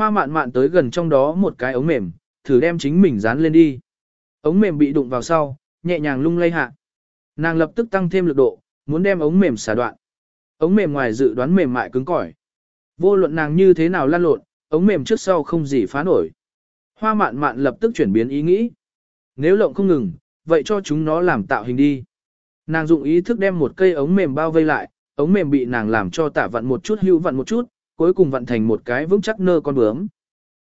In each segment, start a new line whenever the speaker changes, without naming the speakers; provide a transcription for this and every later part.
Hoa mạn mạn tới gần trong đó một cái ống mềm, thử đem chính mình dán lên đi. Ống mềm bị đụng vào sau, nhẹ nhàng lung lay hạ. Nàng lập tức tăng thêm lực độ, muốn đem ống mềm xả đoạn. Ống mềm ngoài dự đoán mềm mại cứng cỏi. Vô luận nàng như thế nào lăn lộn, ống mềm trước sau không gì phá nổi. Hoa mạn mạn lập tức chuyển biến ý nghĩ. Nếu lộng không ngừng, vậy cho chúng nó làm tạo hình đi. Nàng dụng ý thức đem một cây ống mềm bao vây lại, ống mềm bị nàng làm cho tả vặn một chút hưu vặn một chút, cuối cùng vận thành một cái vững chắc nơ con bướm.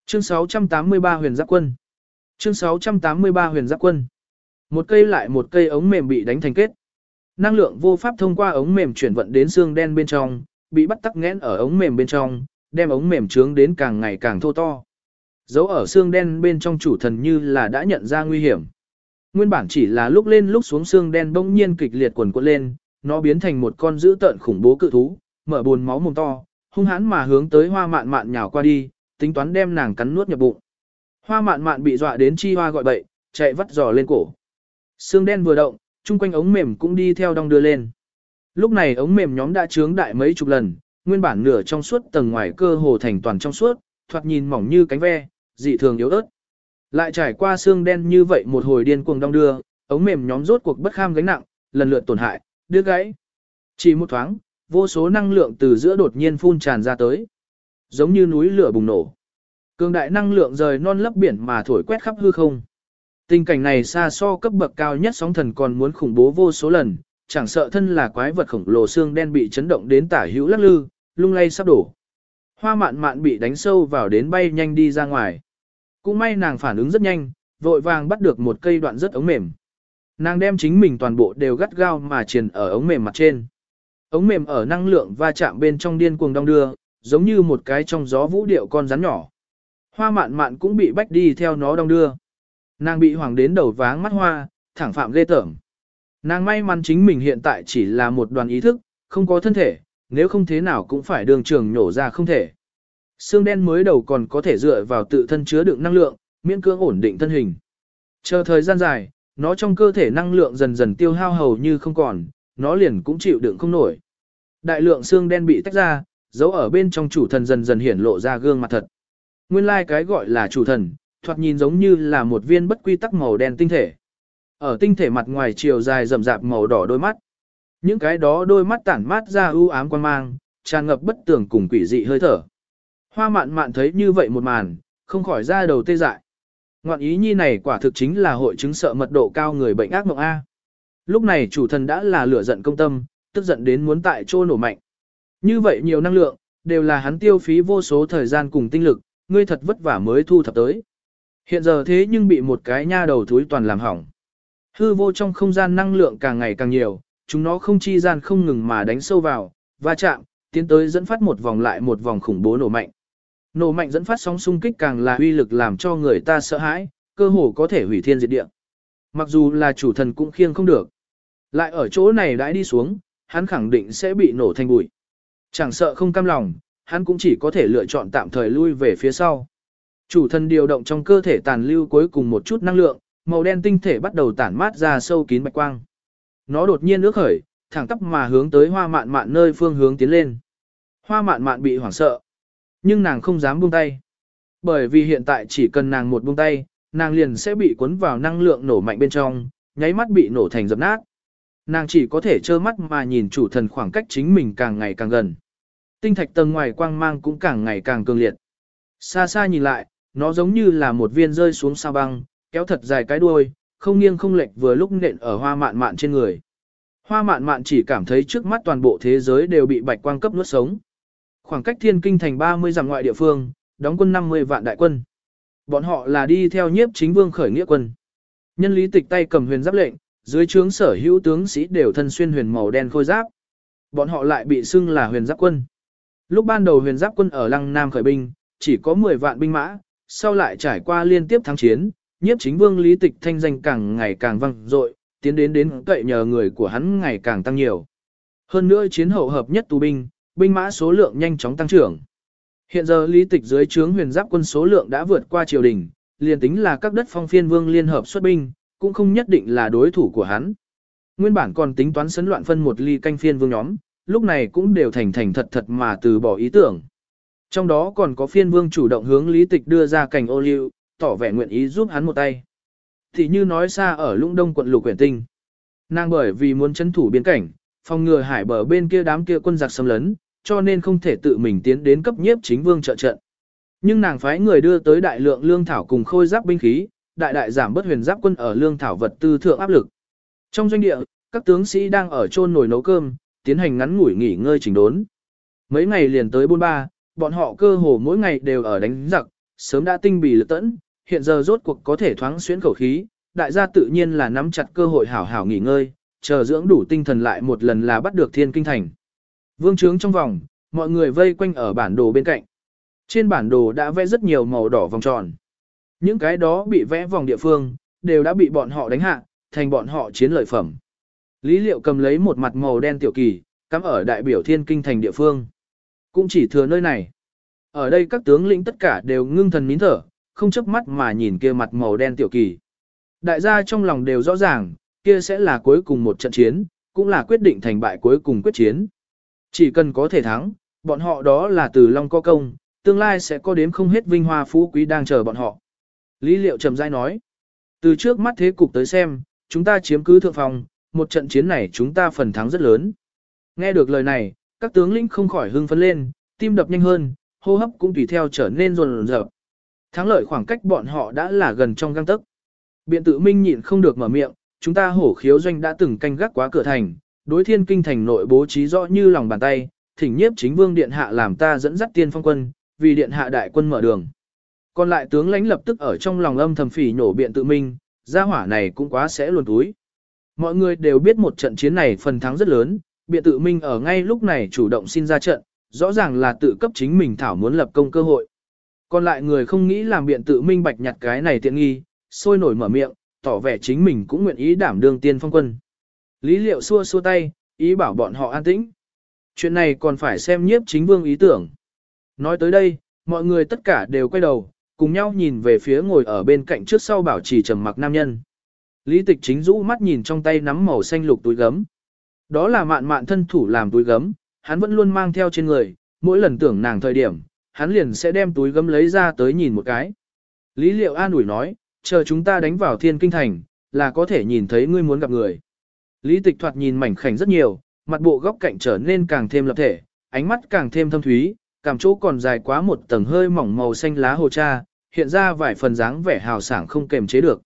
Chương 683 huyền giáp quân. Chương 683 huyền giáp quân. Một cây lại một cây ống mềm bị đánh thành kết. Năng lượng vô pháp thông qua ống mềm chuyển vận đến xương đen bên trong, bị bắt tắc nghẽn ở ống mềm bên trong, đem ống mềm trướng đến càng ngày càng thô to. Dấu ở xương đen bên trong chủ thần như là đã nhận ra nguy hiểm. Nguyên bản chỉ là lúc lên lúc xuống xương đen bỗng nhiên kịch liệt quần cuộn lên, nó biến thành một con dữ tợn khủng bố cự thú, mở buồn máu mồm to, hung hãn mà hướng tới hoa mạn mạn nhào qua đi, tính toán đem nàng cắn nuốt nhập bụng. Hoa mạn mạn bị dọa đến chi hoa gọi bậy, chạy vắt giò lên cổ. Xương đen vừa động, chung quanh ống mềm cũng đi theo đong đưa lên. Lúc này ống mềm nhóm đã trướng đại mấy chục lần, nguyên bản nửa trong suốt tầng ngoài cơ hồ thành toàn trong suốt, thoạt nhìn mỏng như cánh ve, dị thường yếu ớt. Lại trải qua xương đen như vậy một hồi điên cuồng đong đưa, ống mềm nhóm rốt cuộc bất kham gánh nặng, lần lượt tổn hại, đứa gãy. Chỉ một thoáng, vô số năng lượng từ giữa đột nhiên phun tràn ra tới, giống như núi lửa bùng nổ. Cường đại năng lượng rời non lấp biển mà thổi quét khắp hư không. Tình cảnh này xa so cấp bậc cao nhất sóng thần còn muốn khủng bố vô số lần, chẳng sợ thân là quái vật khổng lồ xương đen bị chấn động đến tả hữu lắc lư, lung lay sắp đổ. Hoa mạn mạn bị đánh sâu vào đến bay nhanh đi ra ngoài. Cũng may nàng phản ứng rất nhanh, vội vàng bắt được một cây đoạn rất ống mềm. Nàng đem chính mình toàn bộ đều gắt gao mà triền ở ống mềm mặt trên. Ống mềm ở năng lượng va chạm bên trong điên cuồng đong đưa, giống như một cái trong gió vũ điệu con rắn nhỏ. Hoa mạn mạn cũng bị bách đi theo nó đong đưa. Nàng bị hoàng đến đầu váng mắt hoa, thẳng phạm ghê tởm. Nàng may mắn chính mình hiện tại chỉ là một đoàn ý thức, không có thân thể, nếu không thế nào cũng phải đường trường nhổ ra không thể. Xương đen mới đầu còn có thể dựa vào tự thân chứa đựng năng lượng, miễn cưỡng ổn định thân hình. Chờ thời gian dài, nó trong cơ thể năng lượng dần dần tiêu hao hầu như không còn, nó liền cũng chịu đựng không nổi. Đại lượng xương đen bị tách ra, giấu ở bên trong chủ thần dần dần hiển lộ ra gương mặt thật. Nguyên lai like cái gọi là chủ thần, thoạt nhìn giống như là một viên bất quy tắc màu đen tinh thể. Ở tinh thể mặt ngoài chiều dài rậm rạp màu đỏ đôi mắt. Những cái đó đôi mắt tản mát ra ưu ám quan mang, tràn ngập bất tường cùng quỷ dị hơi thở. Hoa mạn mạn thấy như vậy một màn, không khỏi ra đầu tê dại. Ngoạn ý nhi này quả thực chính là hội chứng sợ mật độ cao người bệnh ác mộng A. Lúc này chủ thần đã là lửa giận công tâm, tức giận đến muốn tại chỗ nổ mạnh. Như vậy nhiều năng lượng, đều là hắn tiêu phí vô số thời gian cùng tinh lực, ngươi thật vất vả mới thu thập tới. Hiện giờ thế nhưng bị một cái nha đầu thúi toàn làm hỏng. Hư vô trong không gian năng lượng càng ngày càng nhiều, chúng nó không chi gian không ngừng mà đánh sâu vào, va chạm, tiến tới dẫn phát một vòng lại một vòng khủng bố nổ mạnh. Nổ mạnh dẫn phát sóng xung kích càng là uy lực làm cho người ta sợ hãi, cơ hồ có thể hủy thiên diệt địa. Mặc dù là chủ thần cũng khiêng không được. Lại ở chỗ này đãi đi xuống, hắn khẳng định sẽ bị nổ thành bụi. Chẳng sợ không cam lòng, hắn cũng chỉ có thể lựa chọn tạm thời lui về phía sau. Chủ thần điều động trong cơ thể tàn lưu cuối cùng một chút năng lượng, màu đen tinh thể bắt đầu tản mát ra sâu kín bạch quang. Nó đột nhiên ước khởi, thẳng tắp mà hướng tới hoa mạn mạn nơi phương hướng tiến lên. Hoa mạn mạn bị hoảng sợ, nhưng nàng không dám buông tay. Bởi vì hiện tại chỉ cần nàng một buông tay, nàng liền sẽ bị cuốn vào năng lượng nổ mạnh bên trong, nháy mắt bị nổ thành dập nát. Nàng chỉ có thể trơ mắt mà nhìn chủ thần khoảng cách chính mình càng ngày càng gần. Tinh thạch tầng ngoài quang mang cũng càng ngày càng cường liệt. Xa xa nhìn lại, nó giống như là một viên rơi xuống sao băng, kéo thật dài cái đuôi, không nghiêng không lệch vừa lúc nện ở hoa mạn mạn trên người. Hoa mạn mạn chỉ cảm thấy trước mắt toàn bộ thế giới đều bị bạch quang cấp nuốt sống. Khoảng cách thiên kinh thành 30 dặm ngoại địa phương, đóng quân 50 vạn đại quân. Bọn họ là đi theo nhiếp chính vương khởi nghĩa quân. Nhân lý tịch tay cầm huyền giáp lệnh, dưới trướng sở hữu tướng sĩ đều thân xuyên huyền màu đen khôi giáp. Bọn họ lại bị xưng là huyền giáp quân. Lúc ban đầu huyền giáp quân ở Lăng Nam khởi binh, chỉ có 10 vạn binh mã, sau lại trải qua liên tiếp thắng chiến, nhiếp chính vương lý tịch thanh danh càng ngày càng vang dội, tiến đến đến cậy nhờ người của hắn ngày càng tăng nhiều. Hơn nữa chiến hậu hợp nhất tù binh, binh mã số lượng nhanh chóng tăng trưởng. Hiện giờ lý tịch dưới trướng huyền giáp quân số lượng đã vượt qua triều đình, liền tính là các đất phong phiên vương liên hợp xuất binh, cũng không nhất định là đối thủ của hắn. Nguyên bản còn tính toán sấn loạn phân một ly canh phiên vương nhóm, lúc này cũng đều thành thành thật thật mà từ bỏ ý tưởng. Trong đó còn có phiên vương chủ động hướng lý tịch đưa ra cảnh ô liu, tỏ vẻ nguyện ý giúp hắn một tay. Thì như nói xa ở lũng đông quận lục quyển tinh. Nàng bởi vì muốn chấn thủ biên cảnh, phòng ngừa hải bờ bên kia đám kia quân giặc xâm lấn, cho nên không thể tự mình tiến đến cấp nhiếp chính vương trợ trận. Nhưng nàng phái người đưa tới đại lượng lương thảo cùng khôi giáp binh khí, đại đại giảm bất huyền giáp quân ở lương thảo vật tư thượng áp lực. Trong doanh địa, các tướng sĩ đang ở chôn nồi nấu cơm, tiến hành ngắn ngủi nghỉ ngơi chỉnh đốn. Mấy ngày liền tới buôn ba, bọn họ cơ hồ mỗi ngày đều ở đánh giặc, sớm đã tinh bì lực tẫn, hiện giờ rốt cuộc có thể thoáng xuyến khẩu khí, đại gia tự nhiên là nắm chặt cơ hội hảo hảo nghỉ ngơi, chờ dưỡng đủ tinh thần lại một lần là bắt được thiên kinh thành. Vương trướng trong vòng, mọi người vây quanh ở bản đồ bên cạnh. Trên bản đồ đã vẽ rất nhiều màu đỏ vòng tròn. Những cái đó bị vẽ vòng địa phương, đều đã bị bọn họ đánh hạ, thành bọn họ chiến lợi phẩm. Lý liệu cầm lấy một mặt màu đen tiểu kỳ, cắm ở đại biểu thiên kinh thành địa phương. Cũng chỉ thừa nơi này. Ở đây các tướng lĩnh tất cả đều ngưng thần nín thở, không chớp mắt mà nhìn kia mặt màu đen tiểu kỳ. Đại gia trong lòng đều rõ ràng, kia sẽ là cuối cùng một trận chiến, cũng là quyết định thành bại cuối cùng quyết chiến. Chỉ cần có thể thắng, bọn họ đó là từ Long có công, tương lai sẽ có đếm không hết vinh hoa phú quý đang chờ bọn họ. Lý liệu trầm dai nói, từ trước mắt thế cục tới xem, chúng ta chiếm cứ thượng phòng, một trận chiến này chúng ta phần thắng rất lớn. Nghe được lời này, các tướng lĩnh không khỏi hưng phấn lên, tim đập nhanh hơn, hô hấp cũng tùy theo trở nên rồn rợp. Thắng lợi khoảng cách bọn họ đã là gần trong găng tấc. Biện tự minh nhịn không được mở miệng, chúng ta hổ khiếu doanh đã từng canh gác quá cửa thành, đối thiên kinh thành nội bố trí rõ như lòng bàn tay, thỉnh nhiếp chính vương điện hạ làm ta dẫn dắt tiên phong quân, vì điện hạ đại quân mở đường. Còn lại tướng lãnh lập tức ở trong lòng âm thầm phỉ nhổ biện tự minh, gia hỏa này cũng quá sẽ luồn túi. Mọi người đều biết một trận chiến này phần thắng rất lớn, biện tự minh ở ngay lúc này chủ động xin ra trận, rõ ràng là tự cấp chính mình thảo muốn lập công cơ hội. Còn lại người không nghĩ làm biện tự minh bạch nhặt cái này tiện nghi, sôi nổi mở miệng, tỏ vẻ chính mình cũng nguyện ý đảm đương tiên phong quân. Lý liệu xua xua tay, ý bảo bọn họ an tĩnh. Chuyện này còn phải xem nhiếp chính vương ý tưởng. Nói tới đây, mọi người tất cả đều quay đầu, cùng nhau nhìn về phía ngồi ở bên cạnh trước sau bảo trì trầm mặc nam nhân. Lý tịch chính rũ mắt nhìn trong tay nắm màu xanh lục túi gấm. Đó là mạn mạn thân thủ làm túi gấm, hắn vẫn luôn mang theo trên người, mỗi lần tưởng nàng thời điểm, hắn liền sẽ đem túi gấm lấy ra tới nhìn một cái. Lý liệu an ủi nói, chờ chúng ta đánh vào thiên kinh thành, là có thể nhìn thấy ngươi muốn gặp người. Lý tịch thoạt nhìn mảnh khảnh rất nhiều, mặt bộ góc cạnh trở nên càng thêm lập thể, ánh mắt càng thêm thâm thúy, cảm chỗ còn dài quá một tầng hơi mỏng màu xanh lá hồ cha, hiện ra vài phần dáng vẻ hào sảng không kềm chế được.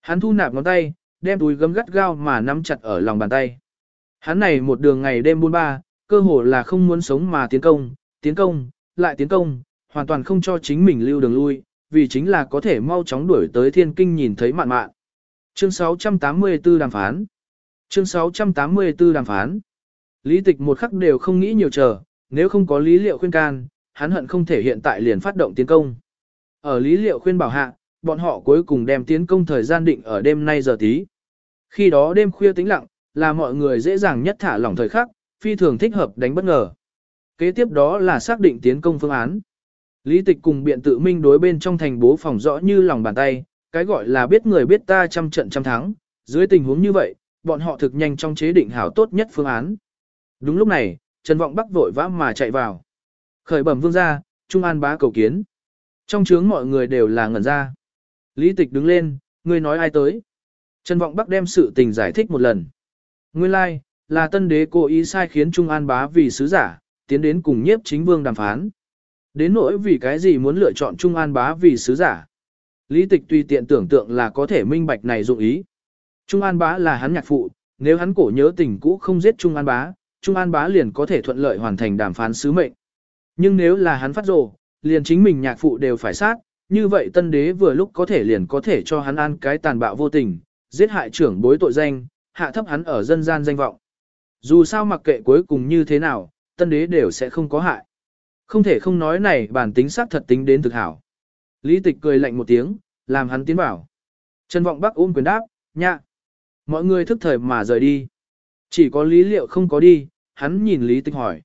Hắn thu nạp ngón tay, đem túi gấm gắt gao mà nắm chặt ở lòng bàn tay. Hắn này một đường ngày đêm buôn ba, cơ hồ là không muốn sống mà tiến công, tiến công, lại tiến công, hoàn toàn không cho chính mình lưu đường lui, vì chính là có thể mau chóng đuổi tới thiên kinh nhìn thấy mạn mạn. Chương 684 đàm phán Chương 684 đàm phán Lý tịch một khắc đều không nghĩ nhiều chờ, nếu không có lý liệu khuyên can, hắn hận không thể hiện tại liền phát động tiến công. Ở lý liệu khuyên bảo hạ, bọn họ cuối cùng đem tiến công thời gian định ở đêm nay giờ tí. Khi đó đêm khuya tĩnh lặng, là mọi người dễ dàng nhất thả lỏng thời khắc, phi thường thích hợp đánh bất ngờ. Kế tiếp đó là xác định tiến công phương án. Lý tịch cùng biện tự minh đối bên trong thành bố phòng rõ như lòng bàn tay, cái gọi là biết người biết ta trăm trận trăm thắng, dưới tình huống như vậy, bọn họ thực nhanh trong chế định hảo tốt nhất phương án. Đúng lúc này, Trần Vọng Bắc vội vã mà chạy vào. Khởi bẩm vương gia, Trung An bá cầu kiến. Trong trướng mọi người đều là ngẩn ra. Lý tịch đứng lên, ngươi nói ai tới. Trần Vọng Bắc đem sự tình giải thích một lần. Nguyên lai, like, là tân đế cố ý sai khiến Trung An bá vì sứ giả, tiến đến cùng nhiếp chính vương đàm phán. Đến nỗi vì cái gì muốn lựa chọn Trung An bá vì sứ giả. Lý tịch tùy tiện tưởng tượng là có thể minh bạch này dụng ý. Trung An bá là hắn nhạc phụ, nếu hắn cổ nhớ tình cũ không giết Trung An bá, Trung An bá liền có thể thuận lợi hoàn thành đàm phán sứ mệnh. Nhưng nếu là hắn phát rồ, liền chính mình nhạc phụ đều phải sát, như vậy tân đế vừa lúc có thể liền có thể cho hắn ăn cái tàn bạo vô tình, giết hại trưởng bối tội danh, hạ thấp hắn ở dân gian danh vọng. Dù sao mặc kệ cuối cùng như thế nào, tân đế đều sẽ không có hại. Không thể không nói này bản tính xác thật tính đến thực hảo. Lý tịch cười lạnh một tiếng, làm hắn tiến bảo. Trần vọng bắc ôm quyền đáp, nhạ. Mọi người thức thời mà rời đi. Chỉ có lý liệu không có đi, hắn nhìn Lý tịch hỏi.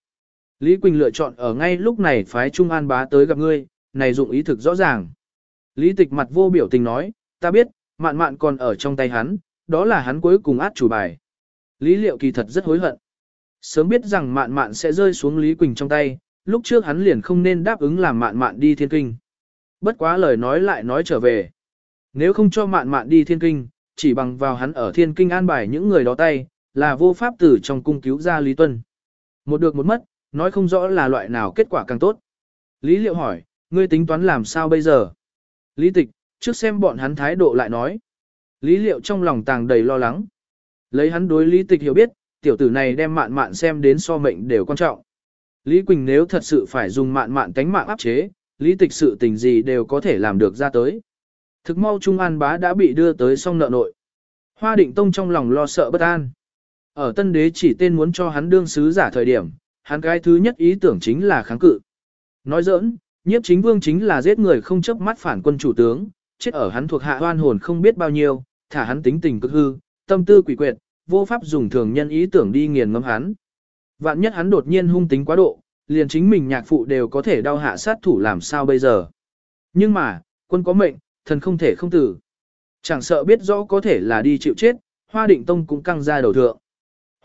Lý Quỳnh lựa chọn ở ngay lúc này phái Trung An bá tới gặp ngươi, này dụng ý thực rõ ràng. Lý tịch mặt vô biểu tình nói, ta biết, mạn mạn còn ở trong tay hắn, đó là hắn cuối cùng át chủ bài. Lý liệu kỳ thật rất hối hận. Sớm biết rằng mạn mạn sẽ rơi xuống Lý Quỳnh trong tay, lúc trước hắn liền không nên đáp ứng làm mạn mạn đi thiên kinh. Bất quá lời nói lại nói trở về. Nếu không cho mạn mạn đi thiên kinh, chỉ bằng vào hắn ở thiên kinh an bài những người đó tay, là vô pháp tử trong cung cứu ra Lý Tuân. Một được một mất, nói không rõ là loại nào kết quả càng tốt. Lý Liệu hỏi, ngươi tính toán làm sao bây giờ? Lý Tịch, trước xem bọn hắn thái độ lại nói. Lý Liệu trong lòng tàng đầy lo lắng. Lấy hắn đối Lý Tịch hiểu biết, tiểu tử này đem mạn mạn xem đến so mệnh đều quan trọng. Lý Quỳnh nếu thật sự phải dùng mạn mạn tánh mạng áp chế, Lý Tịch sự tình gì đều có thể làm được ra tới. Thực mau Trung An bá đã bị đưa tới song nợ nội. Hoa định tông trong lòng lo sợ bất an. Ở tân đế chỉ tên muốn cho hắn đương sứ giả thời điểm, hắn cái thứ nhất ý tưởng chính là kháng cự. Nói giỡn, nhiếp chính vương chính là giết người không chấp mắt phản quân chủ tướng, chết ở hắn thuộc hạ hoan hồn không biết bao nhiêu, thả hắn tính tình cực hư, tâm tư quỷ quyệt, vô pháp dùng thường nhân ý tưởng đi nghiền ngẫm hắn. Vạn nhất hắn đột nhiên hung tính quá độ, liền chính mình nhạc phụ đều có thể đau hạ sát thủ làm sao bây giờ. Nhưng mà, quân có mệnh, thần không thể không tử. Chẳng sợ biết rõ có thể là đi chịu chết, Hoa Định Tông cũng căng ra đầu thượng.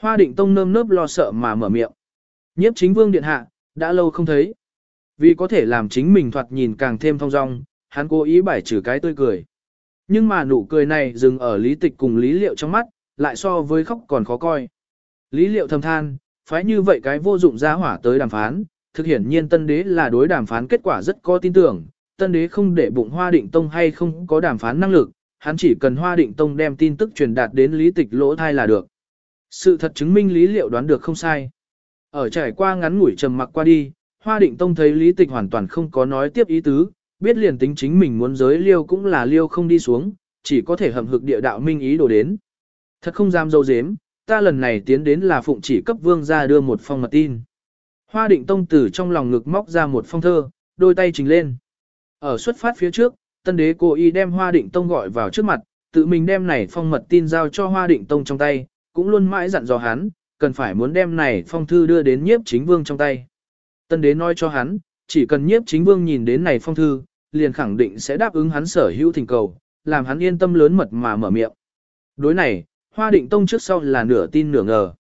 Hoa Định Tông nơm nớp lo sợ mà mở miệng. Nhiếp chính vương điện hạ, đã lâu không thấy. Vì có thể làm chính mình thoạt nhìn càng thêm thong dong, hắn cố ý bài trừ cái tươi cười. Nhưng mà nụ cười này dừng ở lý tịch cùng lý liệu trong mắt, lại so với khóc còn khó coi. Lý liệu thầm than, phái như vậy cái vô dụng ra hỏa tới đàm phán, thực hiển nhiên tân đế là đối đàm phán kết quả rất có tin tưởng, tân đế không để bụng hoa định tông hay không có đàm phán năng lực, hắn chỉ cần hoa định tông đem tin tức truyền đạt đến lý tịch lỗ thai là được. Sự thật chứng minh lý liệu đoán được không sai. Ở trải qua ngắn ngủi trầm mặc qua đi, hoa định tông thấy lý tịch hoàn toàn không có nói tiếp ý tứ, biết liền tính chính mình muốn giới liêu cũng là liêu không đi xuống, chỉ có thể hầm hực địa đạo minh ý đồ đến. Thật không dám dâu dếm, ta lần này tiến đến là phụng chỉ cấp vương ra đưa một phong mật tin. Hoa định tông từ trong lòng ngực móc ra một phong thơ, đôi tay trình lên. Ở xuất phát phía trước, tân đế cố ý đem hoa định tông gọi vào trước mặt, tự mình đem này phong mật tin giao cho hoa định tông trong tay, cũng luôn mãi dặn dò hắn, cần phải muốn đem này phong thư đưa đến nhiếp chính vương trong tay. Tân đế nói cho hắn, chỉ cần nhiếp chính vương nhìn đến này phong thư, liền khẳng định sẽ đáp ứng hắn sở hữu thỉnh cầu, làm hắn yên tâm lớn mật mà mở miệng. Đối này, hoa định tông trước sau là nửa tin nửa ngờ.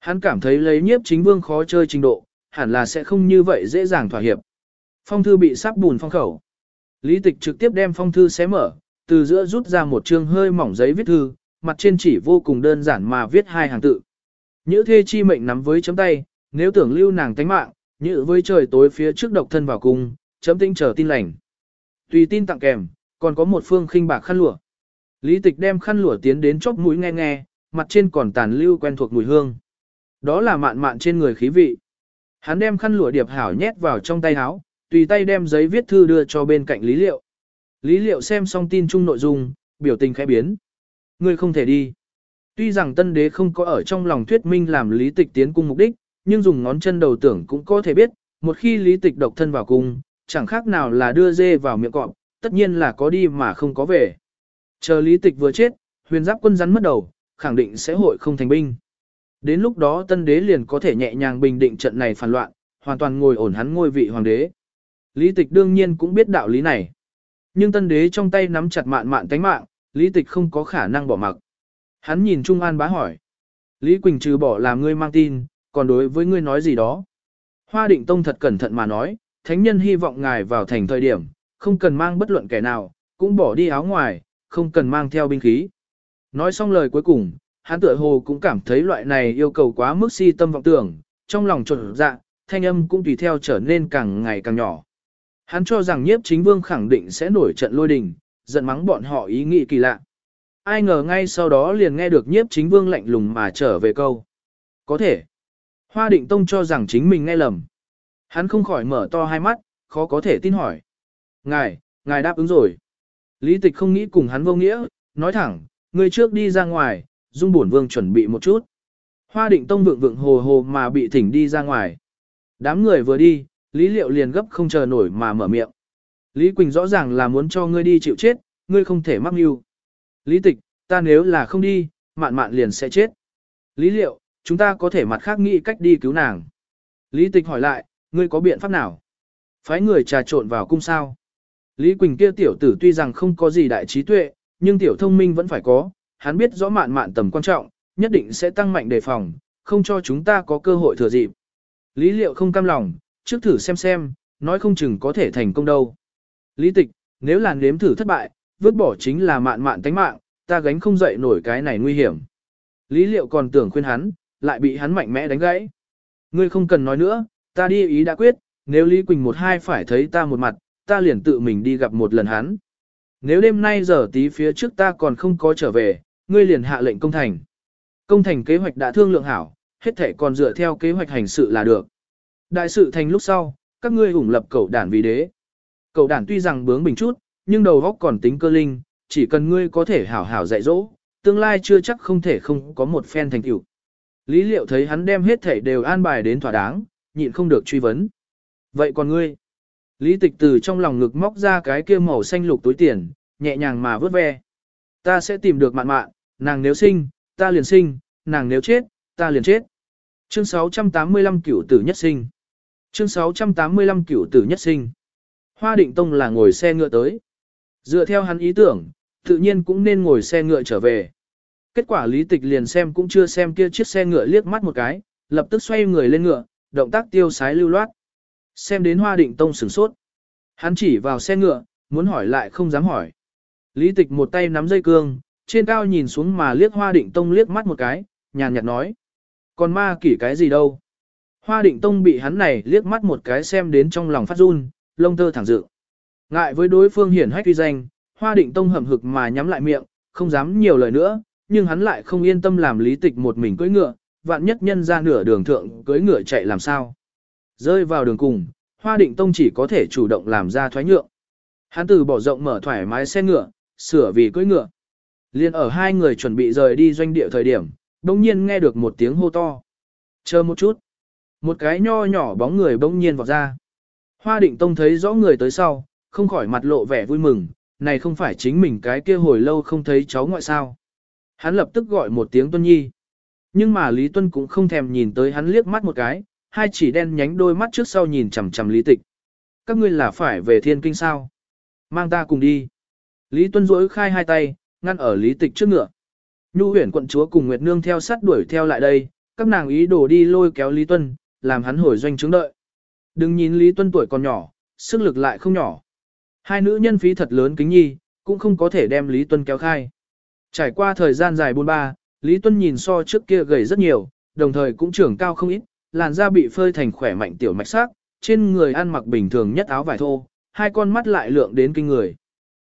Hắn cảm thấy lấy nhiếp chính vương khó chơi trình độ, hẳn là sẽ không như vậy dễ dàng thỏa hiệp. Phong thư bị sắp bùn phong khẩu. Lý tịch trực tiếp đem phong thư xé mở, từ giữa rút ra một chương hơi mỏng giấy viết thư, mặt trên chỉ vô cùng đơn giản mà viết hai hàng tự. Nhữ thê chi mệnh nắm với chấm tay, nếu tưởng lưu nàng tánh mạng, nhữ với trời tối phía trước độc thân vào cung, chấm tinh chờ tin lành. Tùy tin tặng kèm, còn có một phương khinh bạc khăn lụa. Lý tịch đem khăn lụa tiến đến chóp mũi nghe nghe, mặt trên còn tàn lưu quen thuộc mùi hương. Đó là mạn mạn trên người khí vị. Hắn đem khăn lụa điệp hảo nhét vào trong tay áo, tùy tay đem giấy viết thư đưa cho bên cạnh Lý Liệu. Lý Liệu xem xong tin chung nội dung, biểu tình khẽ biến. Ngươi không thể đi. Tuy rằng tân đế không có ở trong lòng thuyết minh làm lý tịch tiến cung mục đích, nhưng dùng ngón chân đầu tưởng cũng có thể biết, một khi lý tịch độc thân vào cung, chẳng khác nào là đưa dê vào miệng cọp, tất nhiên là có đi mà không có về. Chờ lý tịch vừa chết, huyền giáp quân rắn mất đầu, khẳng định sẽ hội không thành binh. Đến lúc đó tân đế liền có thể nhẹ nhàng bình định trận này phản loạn, hoàn toàn ngồi ổn hắn ngôi vị hoàng đế. Lý tịch đương nhiên cũng biết đạo lý này. Nhưng tân đế trong tay nắm chặt mạn mạn tánh mạng, lý tịch không có khả năng bỏ mặc. Hắn nhìn Trung An bá hỏi. Lý Quỳnh trừ bỏ làm ngươi mang tin, còn đối với ngươi nói gì đó. Hoa định tông thật cẩn thận mà nói, thánh nhân hy vọng ngài vào thành thời điểm, không cần mang bất luận kẻ nào, cũng bỏ đi áo ngoài, không cần mang theo binh khí. Nói xong lời cuối cùng, hắn tựa hồ cũng cảm thấy loại này yêu cầu quá mức si tâm vọng tưởng, trong lòng trộn dạ, thanh âm cũng tùy theo trở nên càng ngày càng nhỏ. Hắn cho rằng nhiếp chính vương khẳng định sẽ nổi trận lôi đình, giận mắng bọn họ ý nghĩ kỳ lạ. Ai ngờ ngay sau đó liền nghe được nhiếp chính vương lạnh lùng mà trở về câu. Có thể. Hoa định tông cho rằng chính mình nghe lầm. Hắn không khỏi mở to hai mắt, khó có thể tin hỏi. Ngài, ngài đáp ứng rồi. Lý tịch không nghĩ cùng hắn vô nghĩa, nói thẳng, người trước đi ra ngoài, dung bổn vương chuẩn bị một chút. Hoa định tông vượng vượng hồ hồ mà bị thỉnh đi ra ngoài. Đám người vừa đi, Lý Liệu liền gấp không chờ nổi mà mở miệng. Lý Quỳnh rõ ràng là muốn cho ngươi đi chịu chết, ngươi không thể mắc mưu. Lý Tịch, ta nếu là không đi, mạn mạn liền sẽ chết. Lý Liệu, chúng ta có thể mặt khác nghĩ cách đi cứu nàng. Lý Tịch hỏi lại, ngươi có biện pháp nào? Phái người trà trộn vào cung sao? Lý Quỳnh kia tiểu tử tuy rằng không có gì đại trí tuệ, nhưng tiểu thông minh vẫn phải có, hắn biết rõ mạn mạn tầm quan trọng, nhất định sẽ tăng mạnh đề phòng, không cho chúng ta có cơ hội thừa dịp. Lý Liệu không cam lòng, trước thử xem xem, nói không chừng có thể thành công đâu. Lý tịch, nếu là nếm thử thất bại, vứt bỏ chính là mạn mạn tánh mạng, ta gánh không dậy nổi cái này nguy hiểm. Lý liệu còn tưởng khuyên hắn, lại bị hắn mạnh mẽ đánh gãy. Ngươi không cần nói nữa, ta đi ý đã quyết, nếu Lý Quỳnh một hai phải thấy ta một mặt, ta liền tự mình đi gặp một lần hắn. Nếu đêm nay giờ tí phía trước ta còn không có trở về, ngươi liền hạ lệnh công thành. Công thành kế hoạch đã thương lượng hảo, hết thể còn dựa theo kế hoạch hành sự là được. Đại sự thành lúc sau, các ngươi ủng lập cậu đản vì đế. Cậu đản tuy rằng bướng bình chút, nhưng đầu óc còn tính cơ linh, chỉ cần ngươi có thể hảo hảo dạy dỗ, tương lai chưa chắc không thể không có một phen thành tựu. Lý liệu thấy hắn đem hết thể đều an bài đến thỏa đáng, nhịn không được truy vấn. Vậy còn ngươi? Lý tịch từ trong lòng ngực móc ra cái kia màu xanh lục túi tiền, nhẹ nhàng mà vớt ve. Ta sẽ tìm được mạn mạn, nàng nếu sinh, ta liền sinh, nàng nếu chết, ta liền chết. Chương 685 cửu tử nhất sinh. Chương 685 cửu tử nhất sinh. Hoa định tông là ngồi xe ngựa tới. Dựa theo hắn ý tưởng, tự nhiên cũng nên ngồi xe ngựa trở về. Kết quả lý tịch liền xem cũng chưa xem kia chiếc xe ngựa liếc mắt một cái, lập tức xoay người lên ngựa, động tác tiêu sái lưu loát. Xem đến hoa định tông sửng sốt. Hắn chỉ vào xe ngựa, muốn hỏi lại không dám hỏi. Lý tịch một tay nắm dây cương, trên cao nhìn xuống mà liếc hoa định tông liếc mắt một cái, nhàn nhạt nói. Còn ma kỷ cái gì đâu? Hoa định tông bị hắn này liếc mắt một cái xem đến trong lòng phát run, lông tơ thẳng dự. Ngại với đối phương hiển hách uy danh, hoa định tông hầm hực mà nhắm lại miệng, không dám nhiều lời nữa, nhưng hắn lại không yên tâm làm lý tịch một mình cưỡi ngựa, vạn nhất nhân ra nửa đường thượng cưỡi ngựa chạy làm sao. Rơi vào đường cùng, hoa định tông chỉ có thể chủ động làm ra thoái nhượng. Hắn từ bỏ rộng mở thoải mái xe ngựa, sửa vì cưỡi ngựa. Liên ở hai người chuẩn bị rời đi doanh địa thời điểm, bỗng nhiên nghe được một tiếng hô to. Chờ một chút. Một cái nho nhỏ bóng người bỗng nhiên vọt ra. Hoa định tông thấy rõ người tới sau, không khỏi mặt lộ vẻ vui mừng, này không phải chính mình cái kia hồi lâu không thấy cháu ngoại sao. Hắn lập tức gọi một tiếng tuân nhi. Nhưng mà Lý Tuân cũng không thèm nhìn tới hắn liếc mắt một cái, hai chỉ đen nhánh đôi mắt trước sau nhìn chằm chằm Lý Tịch. Các ngươi là phải về thiên kinh sao? Mang ta cùng đi. Lý Tuân rỗi khai hai tay, ngăn ở Lý Tịch trước ngựa. Nhu huyền quận chúa cùng Nguyệt Nương theo sát đuổi theo lại đây, các nàng ý đồ đi lôi kéo Lý Tuân, làm hắn hồi doanh chứng đợi. Đừng nhìn Lý Tuân tuổi còn nhỏ, sức lực lại không nhỏ. Hai nữ nhân phí thật lớn kính nhi, cũng không có thể đem Lý Tuân kéo khai. Trải qua thời gian dài buôn ba, Lý Tuân nhìn so trước kia gầy rất nhiều, đồng thời cũng trưởng cao không ít, làn da bị phơi thành khỏe mạnh tiểu mạch sắc, trên người ăn mặc bình thường nhất áo vải thô, hai con mắt lại lượng đến kinh người.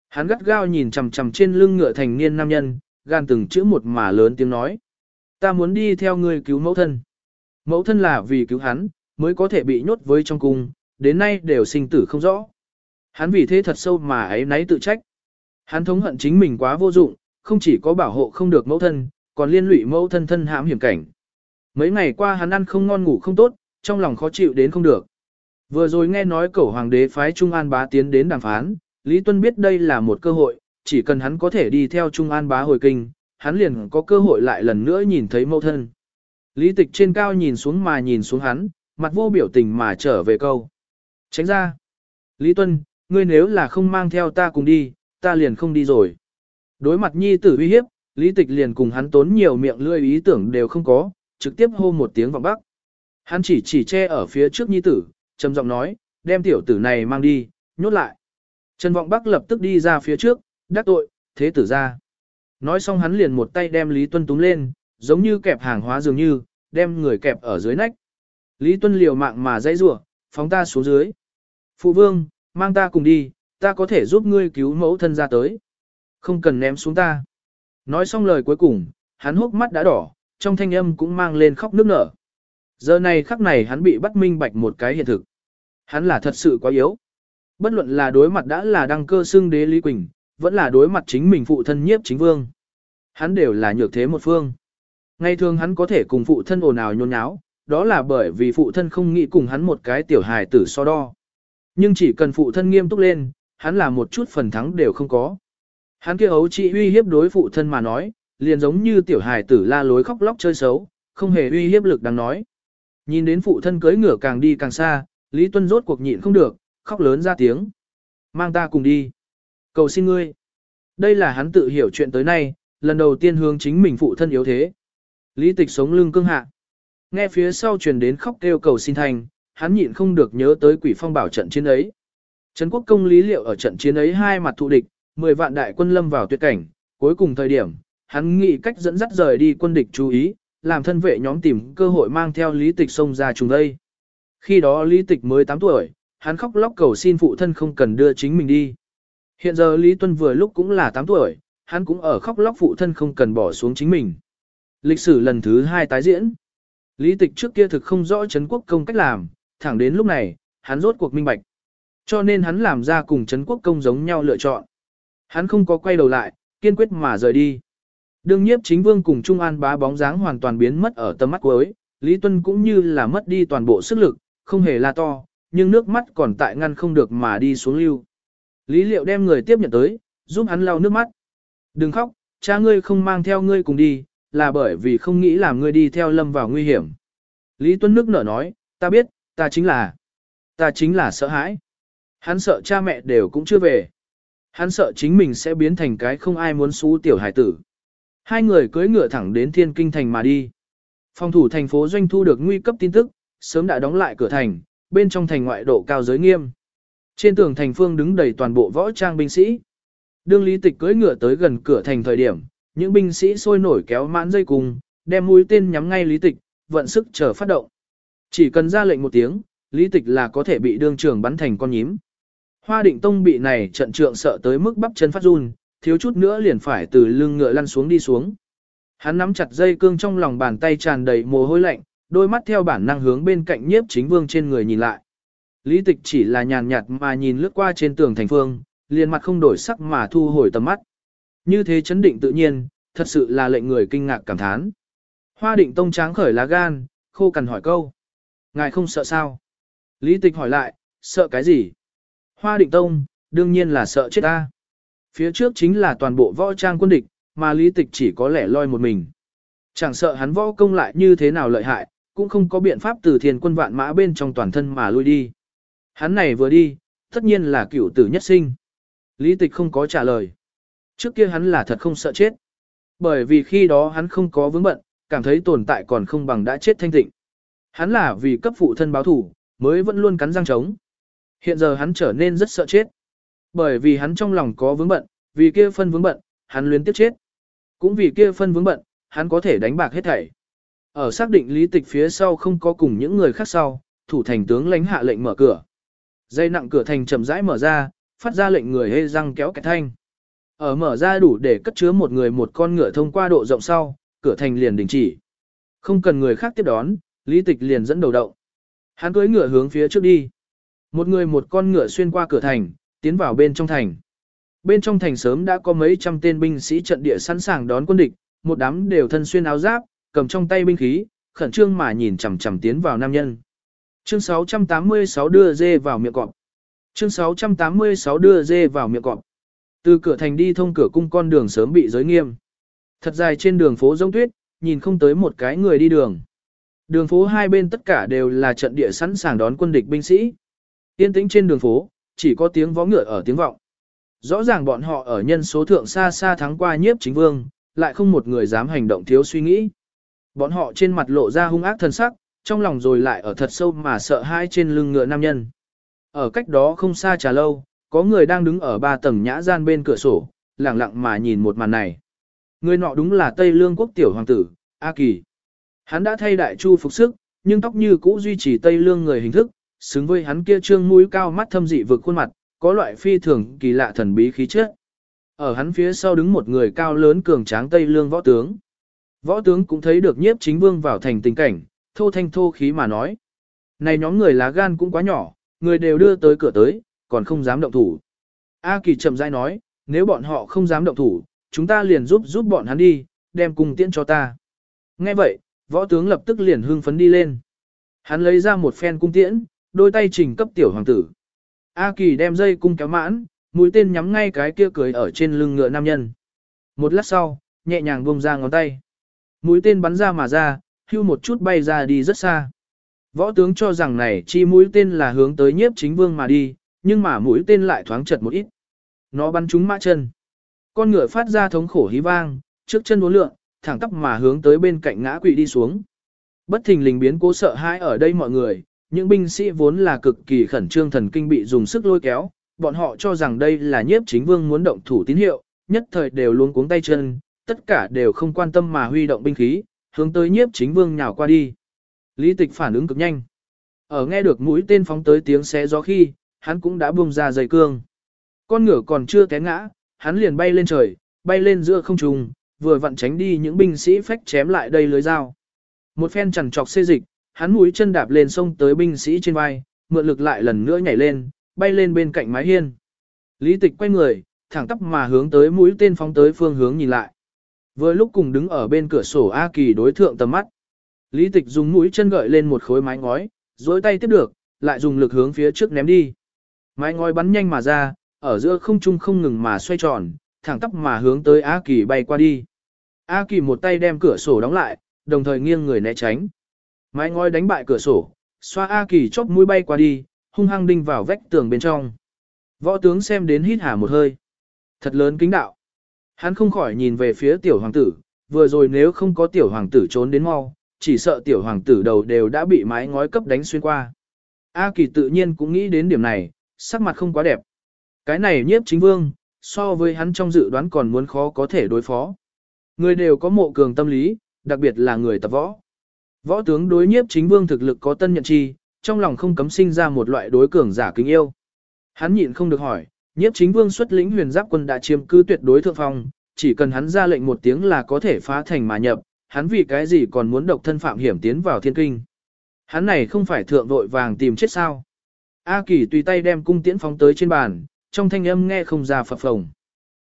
Hắn gắt gao nhìn chằm chằm trên lưng ngựa thành niên nam nhân, gan từng chữ một mà lớn tiếng nói. Ta muốn đi theo ngươi cứu mẫu thân. Mẫu thân là vì cứu hắn, mới có thể bị nhốt với trong cung, đến nay đều sinh tử không rõ. Hắn vì thế thật sâu mà ấy náy tự trách. Hắn thống hận chính mình quá vô dụng, không chỉ có bảo hộ không được mẫu thân, còn liên lụy mẫu thân thân hãm hiểm cảnh. Mấy ngày qua hắn ăn không ngon ngủ không tốt, trong lòng khó chịu đến không được. Vừa rồi nghe nói cẩu hoàng đế phái Trung An bá tiến đến đàm phán, Lý Tuân biết đây là một cơ hội, chỉ cần hắn có thể đi theo Trung An bá hồi kinh, hắn liền có cơ hội lại lần nữa nhìn thấy mẫu thân. Lý tịch trên cao nhìn xuống mà nhìn xuống hắn, mặt vô biểu tình mà trở về câu. Tránh ra. Lý Tuân, ngươi nếu là không mang theo ta cùng đi, ta liền không đi rồi. Đối mặt nhi tử uy hiếp, Lý Tịch liền cùng hắn tốn nhiều miệng lưỡi ý tưởng đều không có, trực tiếp hô một tiếng vọng bắc. Hắn chỉ chỉ che ở phía trước nhi tử, trầm giọng nói, đem tiểu tử này mang đi, nhốt lại. Trần Vọng Bắc lập tức đi ra phía trước, đắc tội, thế tử ra. Nói xong hắn liền một tay đem Lý Tuân túng lên, giống như kẹp hàng hóa dường như, đem người kẹp ở dưới nách. Lý Tuân liều mạng mà dãy rủa, phóng ta xuống dưới. Phụ vương, mang ta cùng đi, ta có thể giúp ngươi cứu mẫu thân ra tới. Không cần ném xuống ta. Nói xong lời cuối cùng, hắn hốc mắt đã đỏ, trong thanh âm cũng mang lên khóc nước nở. Giờ này khắc này hắn bị bắt minh bạch một cái hiện thực. Hắn là thật sự quá yếu. Bất luận là đối mặt đã là đăng cơ xưng đế Lý Quỳnh, vẫn là đối mặt chính mình phụ thân nhiếp chính vương. Hắn đều là nhược thế một phương. Ngày thường hắn có thể cùng phụ thân ồn ào nhôn nháo, đó là bởi vì phụ thân không nghĩ cùng hắn một cái tiểu hài tử so đo. Nhưng chỉ cần phụ thân nghiêm túc lên, hắn là một chút phần thắng đều không có. Hắn kia ấu chỉ uy hiếp đối phụ thân mà nói, liền giống như tiểu hài tử la lối khóc lóc chơi xấu, không hề uy hiếp lực đang nói. Nhìn đến phụ thân cưới ngửa càng đi càng xa, Lý Tuân rốt cuộc nhịn không được, khóc lớn ra tiếng. Mang ta cùng đi. Cầu xin ngươi. Đây là hắn tự hiểu chuyện tới nay, lần đầu tiên hướng chính mình phụ thân yếu thế. Lý tịch sống lưng cương hạ. Nghe phía sau truyền đến khóc kêu cầu xin thành, hắn nhịn không được nhớ tới quỷ phong bảo trận chiến ấy. Trấn quốc công lý liệu ở trận chiến ấy hai mặt thụ địch, 10 vạn đại quân lâm vào tuyệt cảnh, cuối cùng thời điểm, hắn nghĩ cách dẫn dắt rời đi quân địch chú ý, làm thân vệ nhóm tìm cơ hội mang theo lý tịch xông ra trùng đây. Khi đó lý tịch mới 8 tuổi, hắn khóc lóc cầu xin phụ thân không cần đưa chính mình đi. Hiện giờ Lý Tuân vừa lúc cũng là 8 tuổi, hắn cũng ở khóc lóc phụ thân không cần bỏ xuống chính mình. Lịch sử lần thứ hai tái diễn. Lý tịch trước kia thực không rõ Trấn quốc công cách làm, thẳng đến lúc này, hắn rốt cuộc minh bạch. Cho nên hắn làm ra cùng Trấn quốc công giống nhau lựa chọn. Hắn không có quay đầu lại, kiên quyết mà rời đi. Đương nhiếp chính vương cùng Trung An bá bóng dáng hoàn toàn biến mất ở tầm mắt cuối, Lý Tuân cũng như là mất đi toàn bộ sức lực, không hề la to, nhưng nước mắt còn tại ngăn không được mà đi xuống lưu. Lý liệu đem người tiếp nhận tới, giúp hắn lau nước mắt. Đừng khóc, cha ngươi không mang theo ngươi cùng đi, là bởi vì không nghĩ làm ngươi đi theo lâm vào nguy hiểm. Lý Tuấn nước nở nói, ta biết, ta chính là, ta chính là sợ hãi. Hắn sợ cha mẹ đều cũng chưa về. Hắn sợ chính mình sẽ biến thành cái không ai muốn xú tiểu hải tử. Hai người cưỡi ngựa thẳng đến thiên kinh thành mà đi. Phòng thủ thành phố doanh thu được nguy cấp tin tức, sớm đã đóng lại cửa thành, bên trong thành ngoại độ cao giới nghiêm. Trên tường thành phương đứng đầy toàn bộ võ trang binh sĩ. Đương lý tịch cưỡi ngựa tới gần cửa thành thời điểm, những binh sĩ sôi nổi kéo mãn dây cùng, đem mũi tên nhắm ngay lý tịch, vận sức chờ phát động. Chỉ cần ra lệnh một tiếng, lý tịch là có thể bị đương trường bắn thành con nhím. Hoa định tông bị này trận trượng sợ tới mức bắp chân phát run, thiếu chút nữa liền phải từ lưng ngựa lăn xuống đi xuống. Hắn nắm chặt dây cương trong lòng bàn tay tràn đầy mồ hôi lạnh, đôi mắt theo bản năng hướng bên cạnh nhiếp chính vương trên người nhìn lại. Lý tịch chỉ là nhàn nhạt mà nhìn lướt qua trên tường thành phương, liền mặt không đổi sắc mà thu hồi tầm mắt. Như thế chấn định tự nhiên, thật sự là lệnh người kinh ngạc cảm thán. Hoa định tông tráng khởi lá gan, khô cằn hỏi câu. Ngài không sợ sao? Lý tịch hỏi lại, sợ cái gì? Hoa định tông, đương nhiên là sợ chết ta. Phía trước chính là toàn bộ võ trang quân địch, mà lý tịch chỉ có lẻ loi một mình. Chẳng sợ hắn võ công lại như thế nào lợi hại, cũng không có biện pháp từ thiền quân vạn mã bên trong toàn thân mà lui đi. Hắn này vừa đi, tất nhiên là cửu tử nhất sinh. Lý tịch không có trả lời. Trước kia hắn là thật không sợ chết. Bởi vì khi đó hắn không có vướng bận, cảm thấy tồn tại còn không bằng đã chết thanh tịnh. Hắn là vì cấp phụ thân báo thủ, mới vẫn luôn cắn răng trống. Hiện giờ hắn trở nên rất sợ chết. Bởi vì hắn trong lòng có vướng bận, vì kia phân vướng bận, hắn luyến tiếp chết. Cũng vì kia phân vướng bận, hắn có thể đánh bạc hết thảy. Ở xác định lý tịch phía sau không có cùng những người khác sau, thủ thành tướng lãnh hạ lệnh mở cửa. Dây nặng cửa thành chậm rãi mở ra, phát ra lệnh người hê răng kéo kẹt thanh. Ở mở ra đủ để cất chứa một người một con ngựa thông qua độ rộng sau, cửa thành liền đình chỉ. Không cần người khác tiếp đón, lý tịch liền dẫn đầu động. Hắn cưỡi ngựa hướng phía trước đi. Một người một con ngựa xuyên qua cửa thành, tiến vào bên trong thành. Bên trong thành sớm đã có mấy trăm tên binh sĩ trận địa sẵn sàng đón quân địch, một đám đều thân xuyên áo giáp, cầm trong tay binh khí, khẩn trương mà nhìn chằm chằm tiến vào nam nhân. Chương 686 đưa dê vào miệng cọp. Chương 686 đưa dê vào miệng cọp. Từ cửa thành đi thông cửa cung con đường sớm bị giới nghiêm. Thật dài trên đường phố rông tuyết, nhìn không tới một cái người đi đường. Đường phố hai bên tất cả đều là trận địa sẵn sàng đón quân địch binh sĩ. Yên tĩnh trên đường phố, chỉ có tiếng vó ngựa ở tiếng vọng. Rõ ràng bọn họ ở nhân số thượng xa xa thắng qua nhiếp chính vương, lại không một người dám hành động thiếu suy nghĩ. Bọn họ trên mặt lộ ra hung ác thần sắc, trong lòng rồi lại ở thật sâu mà sợ hãi trên lưng ngựa nam nhân. Ở cách đó không xa trà lâu, có người đang đứng ở ba tầng nhã gian bên cửa sổ, lặng lặng mà nhìn một màn này. Người nọ đúng là Tây Lương quốc tiểu hoàng tử, A Kỳ. Hắn đã thay đại chu phục sức, nhưng tóc như cũ duy trì Tây Lương người hình thức, xứng với hắn kia trương mũi cao mắt thâm dị vực khuôn mặt, có loại phi thường kỳ lạ thần bí khí chất. Ở hắn phía sau đứng một người cao lớn cường tráng Tây Lương võ tướng. Võ tướng cũng thấy được nhiếp chính vương vào thành tình cảnh, thô thanh thô khí mà nói. Này nhóm người lá gan cũng quá nhỏ, người đều đưa tới cửa tới, còn không dám động thủ. A Kỳ chậm rãi nói, nếu bọn họ không dám động thủ, chúng ta liền giúp giúp bọn hắn đi, đem cùng tiễn cho ta. Nghe vậy, võ tướng lập tức liền hưng phấn đi lên. Hắn lấy ra một phen cung tiễn, đôi tay trình cấp tiểu hoàng tử. A Kỳ đem dây cung kéo mãn, mũi tên nhắm ngay cái kia cười ở trên lưng ngựa nam nhân. Một lát sau, nhẹ nhàng buông ra ngón tay. Mũi tên bắn ra mà ra, hưu một chút bay ra đi rất xa. Võ tướng cho rằng này chi mũi tên là hướng tới nhiếp chính vương mà đi, nhưng mà mũi tên lại thoáng chật một ít. Nó bắn trúng mã chân. Con ngựa phát ra thống khổ hí vang, trước chân uốn lượn, thẳng tắp mà hướng tới bên cạnh ngã quỵ đi xuống. Bất thình lình biến cố sợ hãi ở đây mọi người, những binh sĩ vốn là cực kỳ khẩn trương thần kinh bị dùng sức lôi kéo, bọn họ cho rằng đây là nhiếp chính vương muốn động thủ tín hiệu, nhất thời đều luống cuống tay chân, tất cả đều không quan tâm mà huy động binh khí, hướng tới nhiếp chính vương nhào qua đi. Lý tịch phản ứng cực nhanh. Ở nghe được mũi tên phóng tới tiếng xé gió khi, hắn cũng đã buông ra dây cương. Con ngựa còn chưa té ngã, hắn liền bay lên trời, bay lên giữa không trung, vừa vặn tránh đi những binh sĩ phách chém lại đây lưới dao. Một phen chằn trọc xê dịch, hắn mũi chân đạp lên sông tới binh sĩ trên vai, mượn lực lại lần nữa nhảy lên, bay lên bên cạnh mái hiên. Lý tịch quay người, thẳng tắp mà hướng tới mũi tên phóng tới phương hướng nhìn lại. Vừa lúc cùng đứng ở bên cửa sổ A Kỳ đối thượng tầm mắt. Lý tịch dùng mũi chân gợi lên một khối mái ngói, dối tay tiếp được, lại dùng lực hướng phía trước ném đi. Mái ngói bắn nhanh mà ra, ở giữa không trung không ngừng mà xoay tròn, thẳng tắp mà hướng tới A Kỳ bay qua đi. A Kỳ một tay đem cửa sổ đóng lại, đồng thời nghiêng người né tránh. Mái ngói đánh bại cửa sổ, xoa A Kỳ chóp mũi bay qua đi, hung hăng đinh vào vách tường bên trong. Võ tướng xem đến hít hà một hơi. Thật lớn kính đạo. Hắn không khỏi nhìn về phía tiểu hoàng tử, vừa rồi nếu không có tiểu hoàng tử trốn đến mau, chỉ sợ tiểu hoàng tử đầu đều đã bị mái ngói cấp đánh xuyên qua. A Kỳ tự nhiên cũng nghĩ đến điểm này, sắc mặt không quá đẹp. Cái này nhiếp chính vương, so với hắn trong dự đoán còn muốn khó có thể đối phó. Người đều có mộ cường tâm lý, đặc biệt là người tập võ. Võ tướng đối nhiếp chính vương thực lực có tân nhận chi, trong lòng không cấm sinh ra một loại đối cường giả kính yêu. Hắn nhịn không được hỏi, nhiếp chính vương xuất lĩnh huyền giáp quân đã chiếm cứ tuyệt đối thượng phong, chỉ cần hắn ra lệnh một tiếng là có thể phá thành mà nhập, hắn vì cái gì còn muốn độc thân phạm hiểm tiến vào thiên kinh. Hắn này không phải thượng vội vàng tìm chết sao. A Kỳ tùy tay đem cung tiễn phóng tới trên bàn, trong thanh âm nghe không ra phập phồng.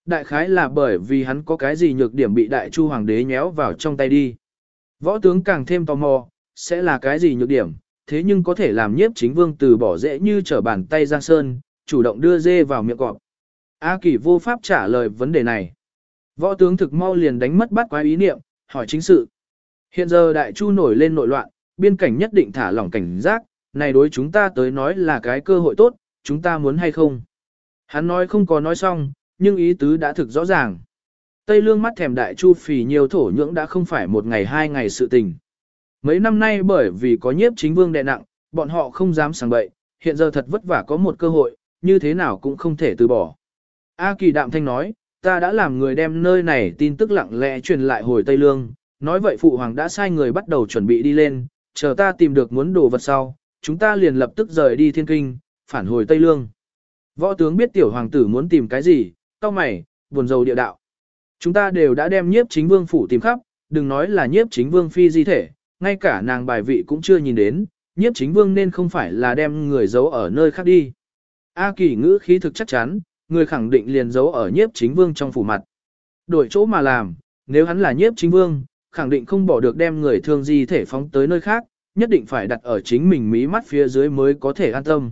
Đại khái là bởi vì hắn có cái gì nhược điểm bị đại chu hoàng đế nhéo vào trong tay đi. Võ tướng càng thêm tò mò, sẽ là cái gì nhược điểm, thế nhưng có thể làm nhiếp chính vương từ bỏ dễ như trở bàn tay Giang Sơn, chủ động đưa dê vào miệng cọp. A Kỳ vô pháp trả lời vấn đề này. Võ tướng thực mau liền đánh mất bắt quái ý niệm, hỏi chính sự. Hiện giờ đại chu nổi lên nội loạn, biên cảnh nhất định thả lỏng cảnh giác, này đối chúng ta tới nói là cái cơ hội tốt, chúng ta muốn hay không. Hắn nói không có nói xong, nhưng ý tứ đã thực rõ ràng. Tây lương mắt thèm đại chu phì nhiều thổ nhưỡng đã không phải một ngày hai ngày sự tình. Mấy năm nay bởi vì có nhiếp chính vương đè nặng, bọn họ không dám sang bậy, hiện giờ thật vất vả có một cơ hội, như thế nào cũng không thể từ bỏ. A kỳ đạm thanh nói, ta đã làm người đem nơi này tin tức lặng lẽ truyền lại hồi Tây Lương, nói vậy phụ hoàng đã sai người bắt đầu chuẩn bị đi lên, chờ ta tìm được muốn đồ vật sau, chúng ta liền lập tức rời đi thiên kinh, phản hồi Tây Lương. Võ tướng biết tiểu hoàng tử muốn tìm cái gì, cao mày, buồn rầu địa đạo. Chúng ta đều đã đem nhiếp chính vương phủ tìm khắp, đừng nói là nhiếp chính vương phi di thể, ngay cả nàng bài vị cũng chưa nhìn đến, nhiếp chính vương nên không phải là đem người giấu ở nơi khác đi. A kỳ ngữ khí thực chắc chắn, người khẳng định liền giấu ở nhiếp chính vương trong phủ mặt. Đổi chỗ mà làm, nếu hắn là nhiếp chính vương, khẳng định không bỏ được đem người thương di thể phóng tới nơi khác, nhất định phải đặt ở chính mình mí mắt phía dưới mới có thể an tâm.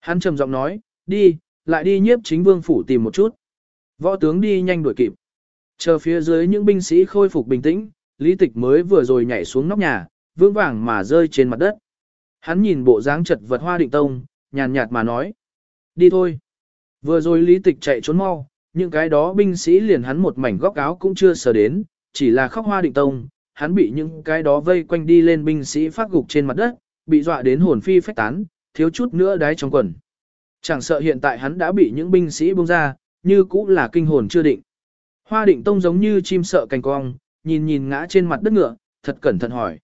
Hắn trầm giọng nói, đi, lại đi nhiếp chính vương phủ tìm một chút. Võ tướng đi nhanh đuổi kịp. Chờ phía dưới những binh sĩ khôi phục bình tĩnh, lý tịch mới vừa rồi nhảy xuống nóc nhà, vững vàng mà rơi trên mặt đất. Hắn nhìn bộ dáng chật vật hoa định tông, nhàn nhạt mà nói. Đi thôi. Vừa rồi lý tịch chạy trốn mau, những cái đó binh sĩ liền hắn một mảnh góc áo cũng chưa sờ đến, chỉ là khóc hoa định tông, hắn bị những cái đó vây quanh đi lên binh sĩ phát gục trên mặt đất, bị dọa đến hồn phi phách tán, thiếu chút nữa đái trong quần. Chẳng sợ hiện tại hắn đã bị những binh sĩ buông ra, như cũ là kinh hồn chưa định. Hoa định tông giống như chim sợ cành cong, nhìn nhìn ngã trên mặt đất ngựa, thật cẩn thận hỏi.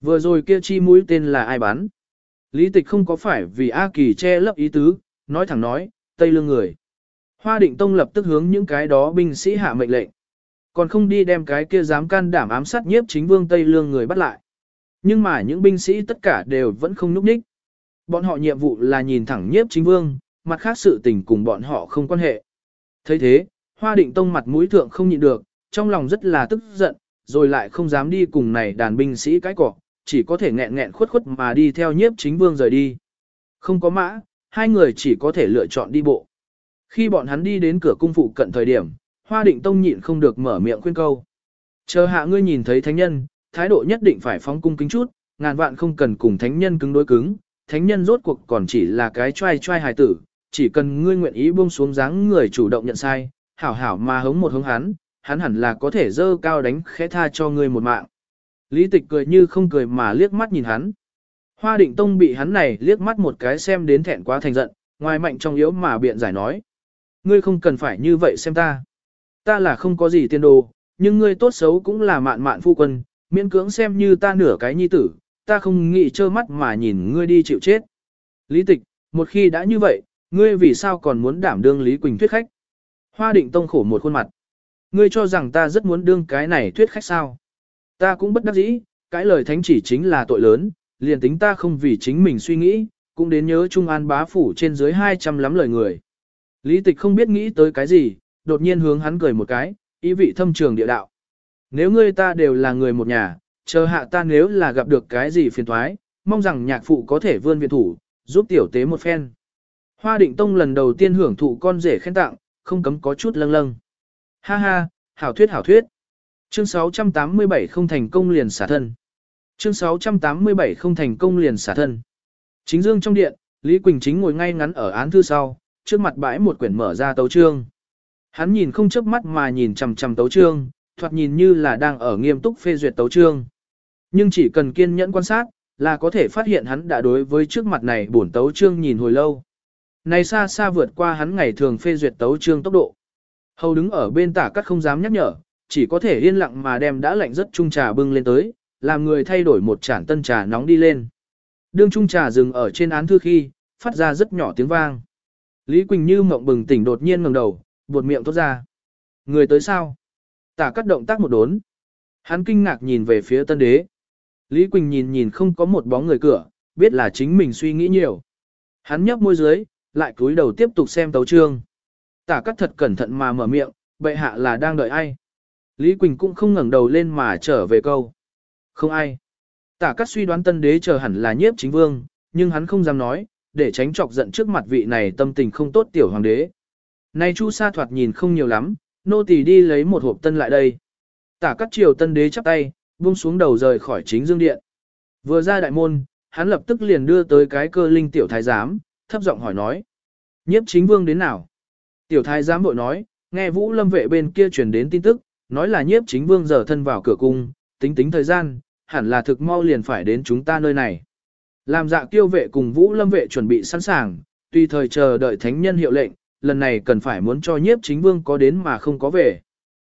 Vừa rồi kia chi mũi tên là ai bắn? Lý tịch không có phải vì A Kỳ che lấp ý tứ, nói thẳng nói, Tây Lương người. Hoa định tông lập tức hướng những cái đó binh sĩ hạ mệnh lệnh. Còn không đi đem cái kia dám can đảm ám sát nhiếp chính vương Tây Lương người bắt lại. Nhưng mà những binh sĩ tất cả đều vẫn không núp ních. Bọn họ nhiệm vụ là nhìn thẳng nhiếp chính vương, mặt khác sự tình cùng bọn họ không quan hệ. thấy thế, hoa định tông mặt mũi thượng không nhịn được, trong lòng rất là tức giận, rồi lại không dám đi cùng này đàn binh sĩ cái cỏ, chỉ có thể nghẹn nghẹn khuất khuất mà đi theo nhiếp chính vương rời đi. Không có mã, hai người chỉ có thể lựa chọn đi bộ. Khi bọn hắn đi đến cửa cung phụ cận thời điểm, Hoa Định Tông nhịn không được mở miệng khuyên câu. Chờ hạ ngươi nhìn thấy thánh nhân, thái độ nhất định phải phóng cung kính chút, ngàn vạn không cần cùng thánh nhân cứng đối cứng, thánh nhân rốt cuộc còn chỉ là cái trai trai hài tử, chỉ cần ngươi nguyện ý buông xuống dáng người chủ động nhận sai, hảo hảo mà hống một hống hắn, hắn hẳn là có thể dơ cao đánh khẽ tha cho ngươi một mạng. Lý tịch cười như không cười mà liếc mắt nhìn hắn. Hoa định tông bị hắn này liếc mắt một cái xem đến thẹn quá thành giận, ngoài mạnh trong yếu mà biện giải nói. Ngươi không cần phải như vậy xem ta. Ta là không có gì tiên đồ, nhưng ngươi tốt xấu cũng là mạn mạn phu quân, miễn cưỡng xem như ta nửa cái nhi tử, ta không nghĩ trơ mắt mà nhìn ngươi đi chịu chết. Lý tịch, một khi đã như vậy, ngươi vì sao còn muốn đảm đương Lý Quỳnh thuyết khách? Hoa định tông khổ một khuôn mặt. Ngươi cho rằng ta rất muốn đương cái này thuyết khách sao? Ta cũng bất đắc dĩ, cái lời thánh chỉ chính là tội lớn, liền tính ta không vì chính mình suy nghĩ, cũng đến nhớ Trung An bá phủ trên dưới 200 lắm lời người. Lý tịch không biết nghĩ tới cái gì, đột nhiên hướng hắn cười một cái, ý vị thâm trường địa đạo. Nếu ngươi ta đều là người một nhà, chờ hạ ta nếu là gặp được cái gì phiền thoái, mong rằng nhạc phụ có thể vươn viện thủ, giúp tiểu tế một phen. Hoa định tông lần đầu tiên hưởng thụ con rể khen tặng, không cấm có chút lâng lâng. Ha ha, hảo thuyết hảo thuyết. Chương 687 không thành công liền xả thân. Chương 687 không thành công liền xả thân. Chính dương trong điện, Lý Quỳnh chính ngồi ngay ngắn ở án thư sau, trước mặt bãi một quyển mở ra tấu chương. Hắn nhìn không chớp mắt mà nhìn chằm chằm tấu trương, thoạt nhìn như là đang ở nghiêm túc phê duyệt tấu trương. Nhưng chỉ cần kiên nhẫn quan sát, là có thể phát hiện hắn đã đối với trước mặt này bổn tấu trương nhìn hồi lâu. Này xa xa vượt qua hắn ngày thường phê duyệt tấu trương tốc độ. Hầu đứng ở bên tả cắt không dám nhắc nhở, chỉ có thể yên lặng mà đem đã lạnh rất chung trà bưng lên tới, làm người thay đổi một chản tân trà nóng đi lên. Đương chung trà dừng ở trên án thư khi, phát ra rất nhỏ tiếng vang. Lý Quỳnh như mộng bừng tỉnh đột nhiên ngẩng đầu, buột miệng tốt ra. Người tới sao? Tả cắt động tác một đốn. Hắn kinh ngạc nhìn về phía tân đế. Lý Quỳnh nhìn nhìn không có một bóng người cửa, biết là chính mình suy nghĩ nhiều. Hắn nhấp môi dưới, lại cúi đầu tiếp tục xem tấu trương. Tả cắt thật cẩn thận mà mở miệng, bệ hạ là đang đợi ai. Lý Quỳnh cũng không ngẩng đầu lên mà trở về câu. Không ai. Tả cắt suy đoán tân đế chờ hẳn là nhiếp chính vương, nhưng hắn không dám nói, để tránh chọc giận trước mặt vị này tâm tình không tốt tiểu hoàng đế. Này Chu Sa thoạt nhìn không nhiều lắm, nô tỳ đi lấy một hộp tân lại đây. Tả cắt triều tân đế chắp tay, buông xuống đầu rời khỏi chính dương điện. Vừa ra đại môn, hắn lập tức liền đưa tới cái cơ linh tiểu thái giám, thấp giọng hỏi nói. Nhiếp chính vương đến nào? Tiểu thái giám bội nói, nghe vũ lâm vệ bên kia truyền đến tin tức, nói là nhiếp chính vương giờ thân vào cửa cung, tính tính thời gian, hẳn là thực mau liền phải đến chúng ta nơi này. Làm dạ kiêu vệ cùng vũ lâm vệ chuẩn bị sẵn sàng, tùy thời chờ đợi thánh nhân hiệu lệnh, lần này cần phải muốn cho nhiếp chính vương có đến mà không có về.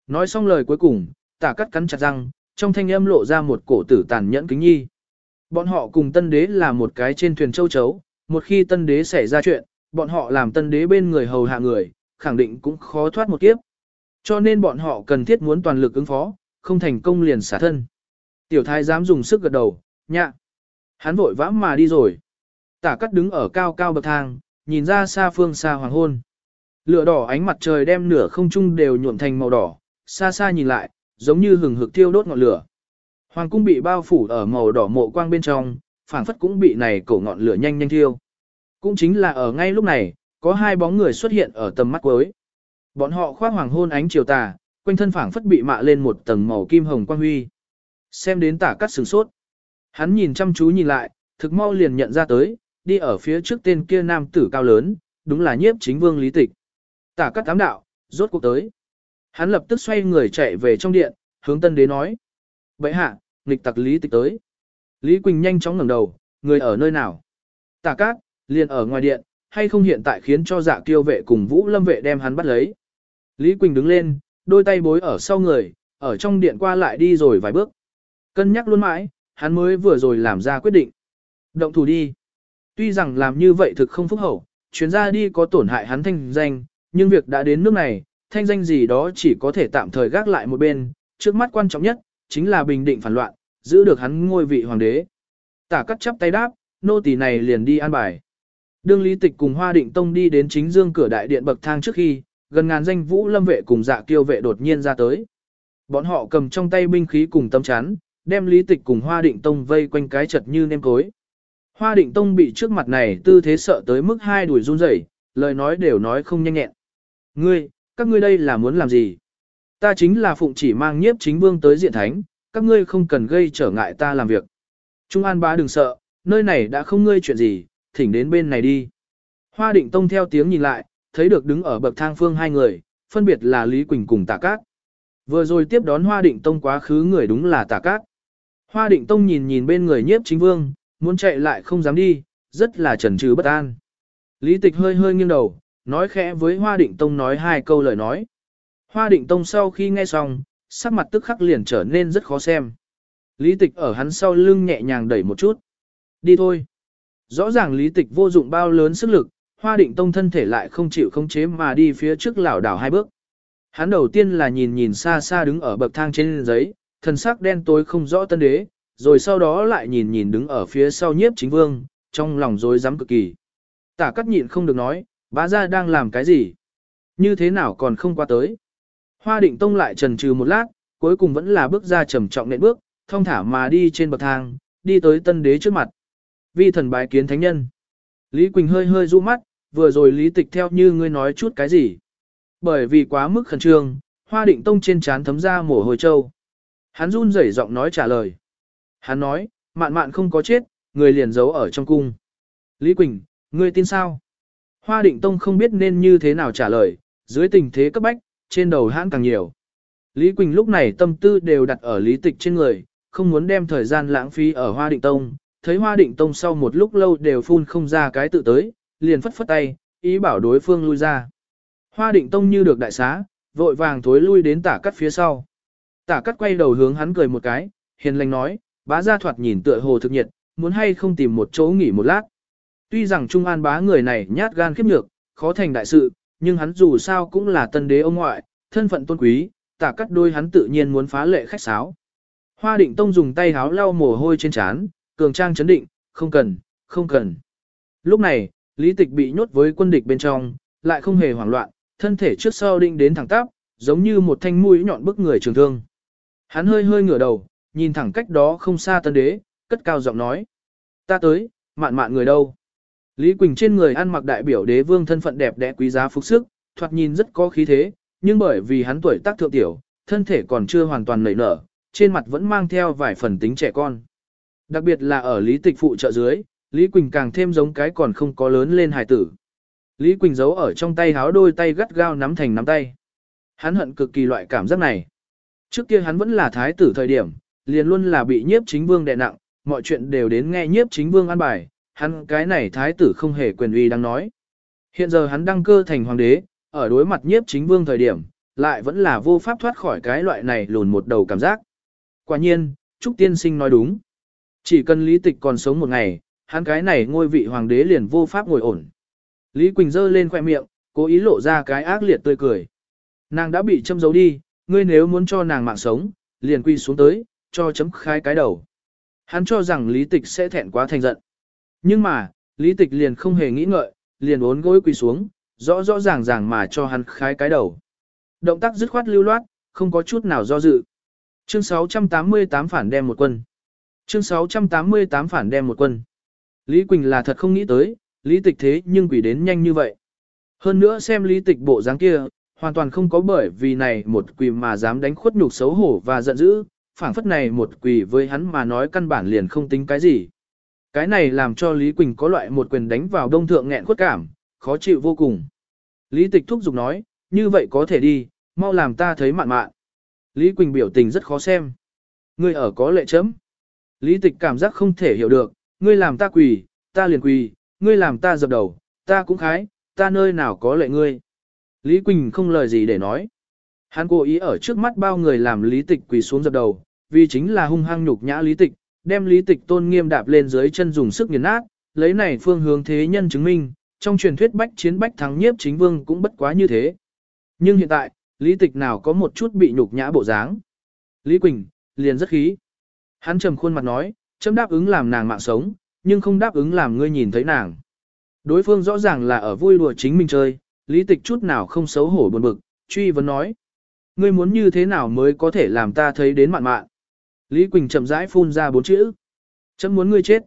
Nói xong lời cuối cùng, tả cắt cắn chặt răng, trong thanh âm lộ ra một cổ tử tàn nhẫn kính nhi. Bọn họ cùng tân đế là một cái trên thuyền châu chấu, một khi tân đế xảy ra chuyện, bọn họ làm tân đế bên người hầu hạ người, khẳng định cũng khó thoát một kiếp. Cho nên bọn họ cần thiết muốn toàn lực ứng phó, không thành công liền xả thân. Tiểu thái dám dùng sức gật đầu, nhạ. Hắn vội vã mà đi rồi. Tả cắt đứng ở cao cao bậc thang, nhìn ra xa phương xa hoàng hôn. Lửa đỏ ánh mặt trời đem nửa không trung đều nhuộm thành màu đỏ, xa xa nhìn lại, giống như hừng hực thiêu đốt ngọn lửa. Hoàng cung bị bao phủ ở màu đỏ mộ quang bên trong, phảng phất cũng bị này cổ ngọn lửa nhanh nhanh thiêu. Cũng chính là ở ngay lúc này, có hai bóng người xuất hiện ở tầm mắt cuối. Bọn họ khoác hoàng hôn ánh chiều tà, quanh thân phảng phất bị mạ lên một tầng màu kim hồng quang huy. Xem đến tả cắt sừng sốt. Hắn nhìn chăm chú nhìn lại, thực mau liền nhận ra tới, đi ở phía trước tên kia nam tử cao lớn, đúng là nhiếp chính vương lý tịch. Tả cắt tám đạo, rốt cuộc tới. Hắn lập tức xoay người chạy về trong điện, hướng tân đế nói. Vậy hạ, nghịch tặc lý tịch tới. Lý Quỳnh nhanh chóng ngẩng đầu, người ở nơi nào? Tả cát, liền ở ngoài điện, hay không hiện tại khiến cho dạ kiêu vệ cùng vũ lâm vệ đem hắn bắt lấy. Lý Quỳnh đứng lên, đôi tay bối ở sau người, ở trong điện qua lại đi rồi vài bước. Cân nhắc luôn mãi, hắn mới vừa rồi làm ra quyết định. Động thủ đi. Tuy rằng làm như vậy thực không phúc hậu, chuyến ra đi có tổn hại hắn thanh danh, nhưng việc đã đến nước này, thanh danh gì đó chỉ có thể tạm thời gác lại một bên, trước mắt quan trọng nhất, chính là bình định phản loạn, giữ được hắn ngôi vị hoàng đế. Tả cắt chắp tay đáp, nô tỳ này liền đi an bài. Đương Lý Tịch cùng Hoa Định Tông đi đến chính dương cửa đại điện bậc thang trước khi, gần ngàn danh vũ lâm vệ cùng dạ kiêu vệ đột nhiên ra tới. Bọn họ cầm trong tay binh khí cùng tâm chán đem Lý Tịch cùng Hoa Định Tông vây quanh cái chật như nêm cối. Hoa Định Tông bị trước mặt này tư thế sợ tới mức hai đuổi run rẩy, lời nói đều nói không nhanh nhẹn. Ngươi, các ngươi đây là muốn làm gì? Ta chính là phụng chỉ mang nhiếp chính vương tới diện thánh, các ngươi không cần gây trở ngại ta làm việc. Trung An bá đừng sợ, nơi này đã không ngươi chuyện gì, thỉnh đến bên này đi. Hoa định tông theo tiếng nhìn lại, thấy được đứng ở bậc thang phương hai người, phân biệt là Lý Quỳnh cùng Tạ Cát. Vừa rồi tiếp đón Hoa định tông quá khứ người đúng là Tạ Cát. Hoa định tông nhìn nhìn bên người nhiếp chính vương, muốn chạy lại không dám đi, rất là chần chừ bất an. Lý tịch hơi hơi nghiêng đầu, nói khẽ với Hoa Định Tông nói hai câu lời nói. Hoa Định Tông sau khi nghe xong, sắc mặt tức khắc liền trở nên rất khó xem. Lý tịch ở hắn sau lưng nhẹ nhàng đẩy một chút. Đi thôi. Rõ ràng lý tịch vô dụng bao lớn sức lực, Hoa Định Tông thân thể lại không chịu khống chế mà đi phía trước lảo đảo hai bước. Hắn đầu tiên là nhìn nhìn xa xa đứng ở bậc thang trên giấy, thần sắc đen tối không rõ tân đế, rồi sau đó lại nhìn nhìn đứng ở phía sau nhiếp chính vương, trong lòng rối rắm cực kỳ. Tả cắt nhịn không được nói, bá gia đang làm cái gì? Như thế nào còn không qua tới? Hoa định tông lại trần trừ một lát, cuối cùng vẫn là bước ra trầm trọng nện bước, thông thả mà đi trên bậc thang, đi tới tân đế trước mặt. Vi thần bái kiến thánh nhân. Lý Quỳnh hơi hơi du mắt, vừa rồi lý tịch theo như ngươi nói chút cái gì. Bởi vì quá mức khẩn trương, hoa định tông trên trán thấm ra mồ hôi trâu. Hắn run rẩy giọng nói trả lời. Hắn nói, mạn mạn không có chết, người liền giấu ở trong cung. Lý Quỳnh, ngươi tin sao? Hoa định tông không biết nên như thế nào trả lời, dưới tình thế cấp bách, trên đầu hãn càng nhiều. Lý Quỳnh lúc này tâm tư đều đặt ở lý tịch trên người, không muốn đem thời gian lãng phí ở hoa định tông. Thấy hoa định tông sau một lúc lâu đều phun không ra cái tự tới, liền phất phất tay, ý bảo đối phương lui ra. Hoa định tông như được đại xá, vội vàng thối lui đến tả cắt phía sau. Tả cắt quay đầu hướng hắn cười một cái, hiền lành nói, bá gia thoạt nhìn tựa hồ thực nhiệt, muốn hay không tìm một chỗ nghỉ một lát. Tuy rằng Trung An bá người này nhát gan khiếp nhược, khó thành đại sự, nhưng hắn dù sao cũng là tân đế ông ngoại, thân phận tôn quý, tả cắt đôi hắn tự nhiên muốn phá lệ khách sáo. Hoa định tông dùng tay háo lau mồ hôi trên trán, cường trang chấn định, không cần, không cần. Lúc này, lý tịch bị nhốt với quân địch bên trong, lại không hề hoảng loạn, thân thể trước sau định đến thẳng tắp, giống như một thanh mũi nhọn bức người trường thương. Hắn hơi hơi ngửa đầu, nhìn thẳng cách đó không xa tân đế, cất cao giọng nói. Ta tới, mạn mạn người đâu? Lý Quỳnh trên người ăn mặc đại biểu đế vương thân phận đẹp đẽ quý giá phục sức, thoạt nhìn rất có khí thế, nhưng bởi vì hắn tuổi tác thượng tiểu, thân thể còn chưa hoàn toàn nảy nở, trên mặt vẫn mang theo vài phần tính trẻ con. Đặc biệt là ở Lý Tịch phụ trợ dưới, Lý Quỳnh càng thêm giống cái còn không có lớn lên hài tử. Lý Quỳnh giấu ở trong tay háo đôi tay gắt gao nắm thành nắm tay. Hắn hận cực kỳ loại cảm giác này. Trước kia hắn vẫn là thái tử thời điểm, liền luôn là bị nhiếp chính vương đè nặng, mọi chuyện đều đến nghe nhiếp chính vương an bài, hắn cái này thái tử không hề quyền uy đang nói. Hiện giờ hắn đăng cơ thành hoàng đế, ở đối mặt nhiếp chính vương thời điểm, lại vẫn là vô pháp thoát khỏi cái loại này lùn một đầu cảm giác. Quả nhiên, Trúc Tiên Sinh nói đúng. Chỉ cần lý tịch còn sống một ngày, hắn cái này ngôi vị hoàng đế liền vô pháp ngồi ổn. Lý Quỳnh giơ lên khoe miệng, cố ý lộ ra cái ác liệt tươi cười. Nàng đã bị châm giấu đi, ngươi nếu muốn cho nàng mạng sống, liền quy xuống tới, cho chấm khai cái đầu. Hắn cho rằng lý tịch sẽ thẹn quá thành giận. Nhưng mà, lý tịch liền không hề nghĩ ngợi, liền ốn gối quỳ xuống, rõ rõ ràng ràng mà cho hắn khái cái đầu. Động tác dứt khoát lưu loát, không có chút nào do dự. Chương 688 phản đem một quân. Chương 688 phản đem một quân. Lý Quỳnh là thật không nghĩ tới, lý tịch thế nhưng quỷ đến nhanh như vậy. Hơn nữa xem lý tịch bộ dáng kia, hoàn toàn không có bởi vì này một quỷ mà dám đánh khuất nhục xấu hổ và giận dữ, phảng phất này một quỷ với hắn mà nói căn bản liền không tính cái gì. Cái này làm cho Lý Quỳnh có loại một quyền đánh vào đông thượng nghẹn khuất cảm, khó chịu vô cùng. Lý tịch thúc giục nói, như vậy có thể đi, mau làm ta thấy mạn mạn. Lý Quỳnh biểu tình rất khó xem. Ngươi ở có lệ chấm. Lý tịch cảm giác không thể hiểu được, ngươi làm ta quỳ, ta liền quỳ, ngươi làm ta dập đầu, ta cũng khái, ta nơi nào có lệ ngươi. Lý Quỳnh không lời gì để nói. Hắn cố ý ở trước mắt bao người làm lý tịch quỳ xuống dập đầu, vì chính là hung hăng nhục nhã lý tịch, đem lý tịch tôn nghiêm đạp lên dưới chân dùng sức nghiền nát, lấy này phương hướng thế nhân chứng minh, trong truyền thuyết bách chiến bách thắng nhiếp chính vương cũng bất quá như thế. Nhưng hiện tại, lý tịch nào có một chút bị nhục nhã bộ dáng. Lý Quỳnh, liền rất khí. Hắn trầm khuôn mặt nói, chấm đáp ứng làm nàng mạng sống, nhưng không đáp ứng làm ngươi nhìn thấy nàng. Đối phương rõ ràng là ở vui đùa chính mình chơi, lý tịch chút nào không xấu hổ buồn bực, truy vấn nói. Ngươi muốn như thế nào mới có thể làm ta thấy đến mạn mạn. Lý Quỳnh chậm rãi phun ra bốn chữ. Chấm muốn ngươi chết.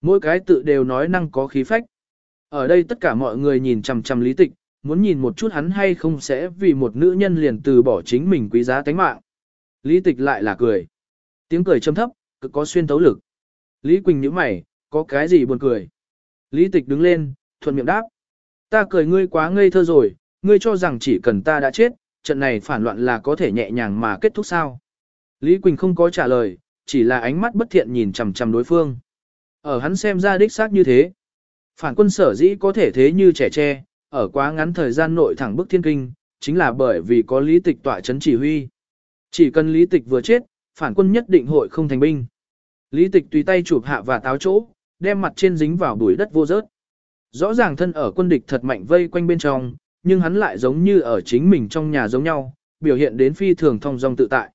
Mỗi cái tự đều nói năng có khí phách. Ở đây tất cả mọi người nhìn chằm chằm lý tịch, muốn nhìn một chút hắn hay không sẽ vì một nữ nhân liền từ bỏ chính mình quý giá tánh mạng. Lý tịch lại là cười. Tiếng cười châm thấp, cực có xuyên tấu lực. Lý Quỳnh nhíu mày, có cái gì buồn cười. Lý tịch đứng lên, thuận miệng đáp. Ta cười ngươi quá ngây thơ rồi, ngươi cho rằng chỉ cần ta đã chết, trận này phản loạn là có thể nhẹ nhàng mà kết thúc sao. Lý Quỳnh không có trả lời, chỉ là ánh mắt bất thiện nhìn chằm chằm đối phương. Ở hắn xem ra đích xác như thế. Phản quân sở dĩ có thể thế như trẻ tre, ở quá ngắn thời gian nội thẳng bức thiên kinh, chính là bởi vì có lý tịch tọa chấn chỉ huy. Chỉ cần lý tịch vừa chết, phản quân nhất định hội không thành binh. Lý tịch tùy tay chụp hạ và táo chỗ, đem mặt trên dính vào bụi đất vô rớt. Rõ ràng thân ở quân địch thật mạnh vây quanh bên trong, nhưng hắn lại giống như ở chính mình trong nhà giống nhau, biểu hiện đến phi thường thông dong tự tại.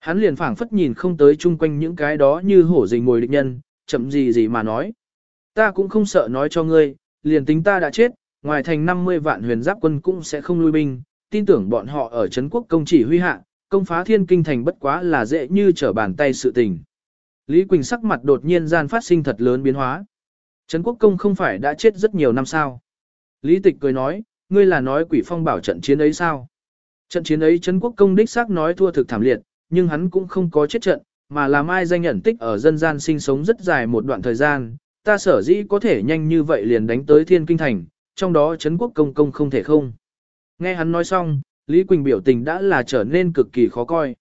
Hắn liền phảng phất nhìn không tới chung quanh những cái đó như hổ rình ngồi địch nhân, chậm gì gì mà nói. Ta cũng không sợ nói cho ngươi, liền tính ta đã chết, ngoài thành 50 vạn huyền giáp quân cũng sẽ không lui binh, tin tưởng bọn họ ở Trấn quốc công chỉ huy hạ, công phá thiên kinh thành bất quá là dễ như trở bàn tay sự tình. Lý Quỳnh sắc mặt đột nhiên gian phát sinh thật lớn biến hóa. Trấn quốc công không phải đã chết rất nhiều năm sao. Lý tịch cười nói, ngươi là nói quỷ phong bảo trận chiến ấy sao. Trận chiến ấy Trấn quốc công đích xác nói thua thực thảm liệt, nhưng hắn cũng không có chết trận, mà làm ai danh nhận tích ở dân gian sinh sống rất dài một đoạn thời gian, ta sở dĩ có thể nhanh như vậy liền đánh tới thiên kinh thành, trong đó Trấn quốc công công không thể không. Nghe hắn nói xong, Lý Quỳnh biểu tình đã là trở nên cực kỳ khó coi.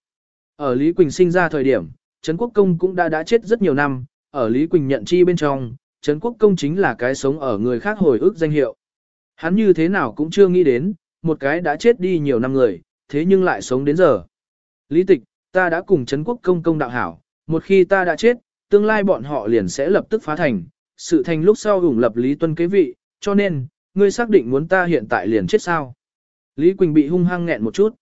Ở Lý Quỳnh sinh ra thời điểm, Trấn Quốc Công cũng đã đã chết rất nhiều năm, ở Lý Quỳnh nhận chi bên trong, Trấn Quốc Công chính là cái sống ở người khác hồi ức danh hiệu. Hắn như thế nào cũng chưa nghĩ đến, một cái đã chết đi nhiều năm người, thế nhưng lại sống đến giờ. Lý Tịch, ta đã cùng Trấn Quốc Công công đạo hảo, một khi ta đã chết, tương lai bọn họ liền sẽ lập tức phá thành, sự thành lúc sau ủng lập Lý Tuân kế vị, cho nên, ngươi xác định muốn ta hiện tại liền chết sao. Lý Quỳnh bị hung hăng nghẹn một chút.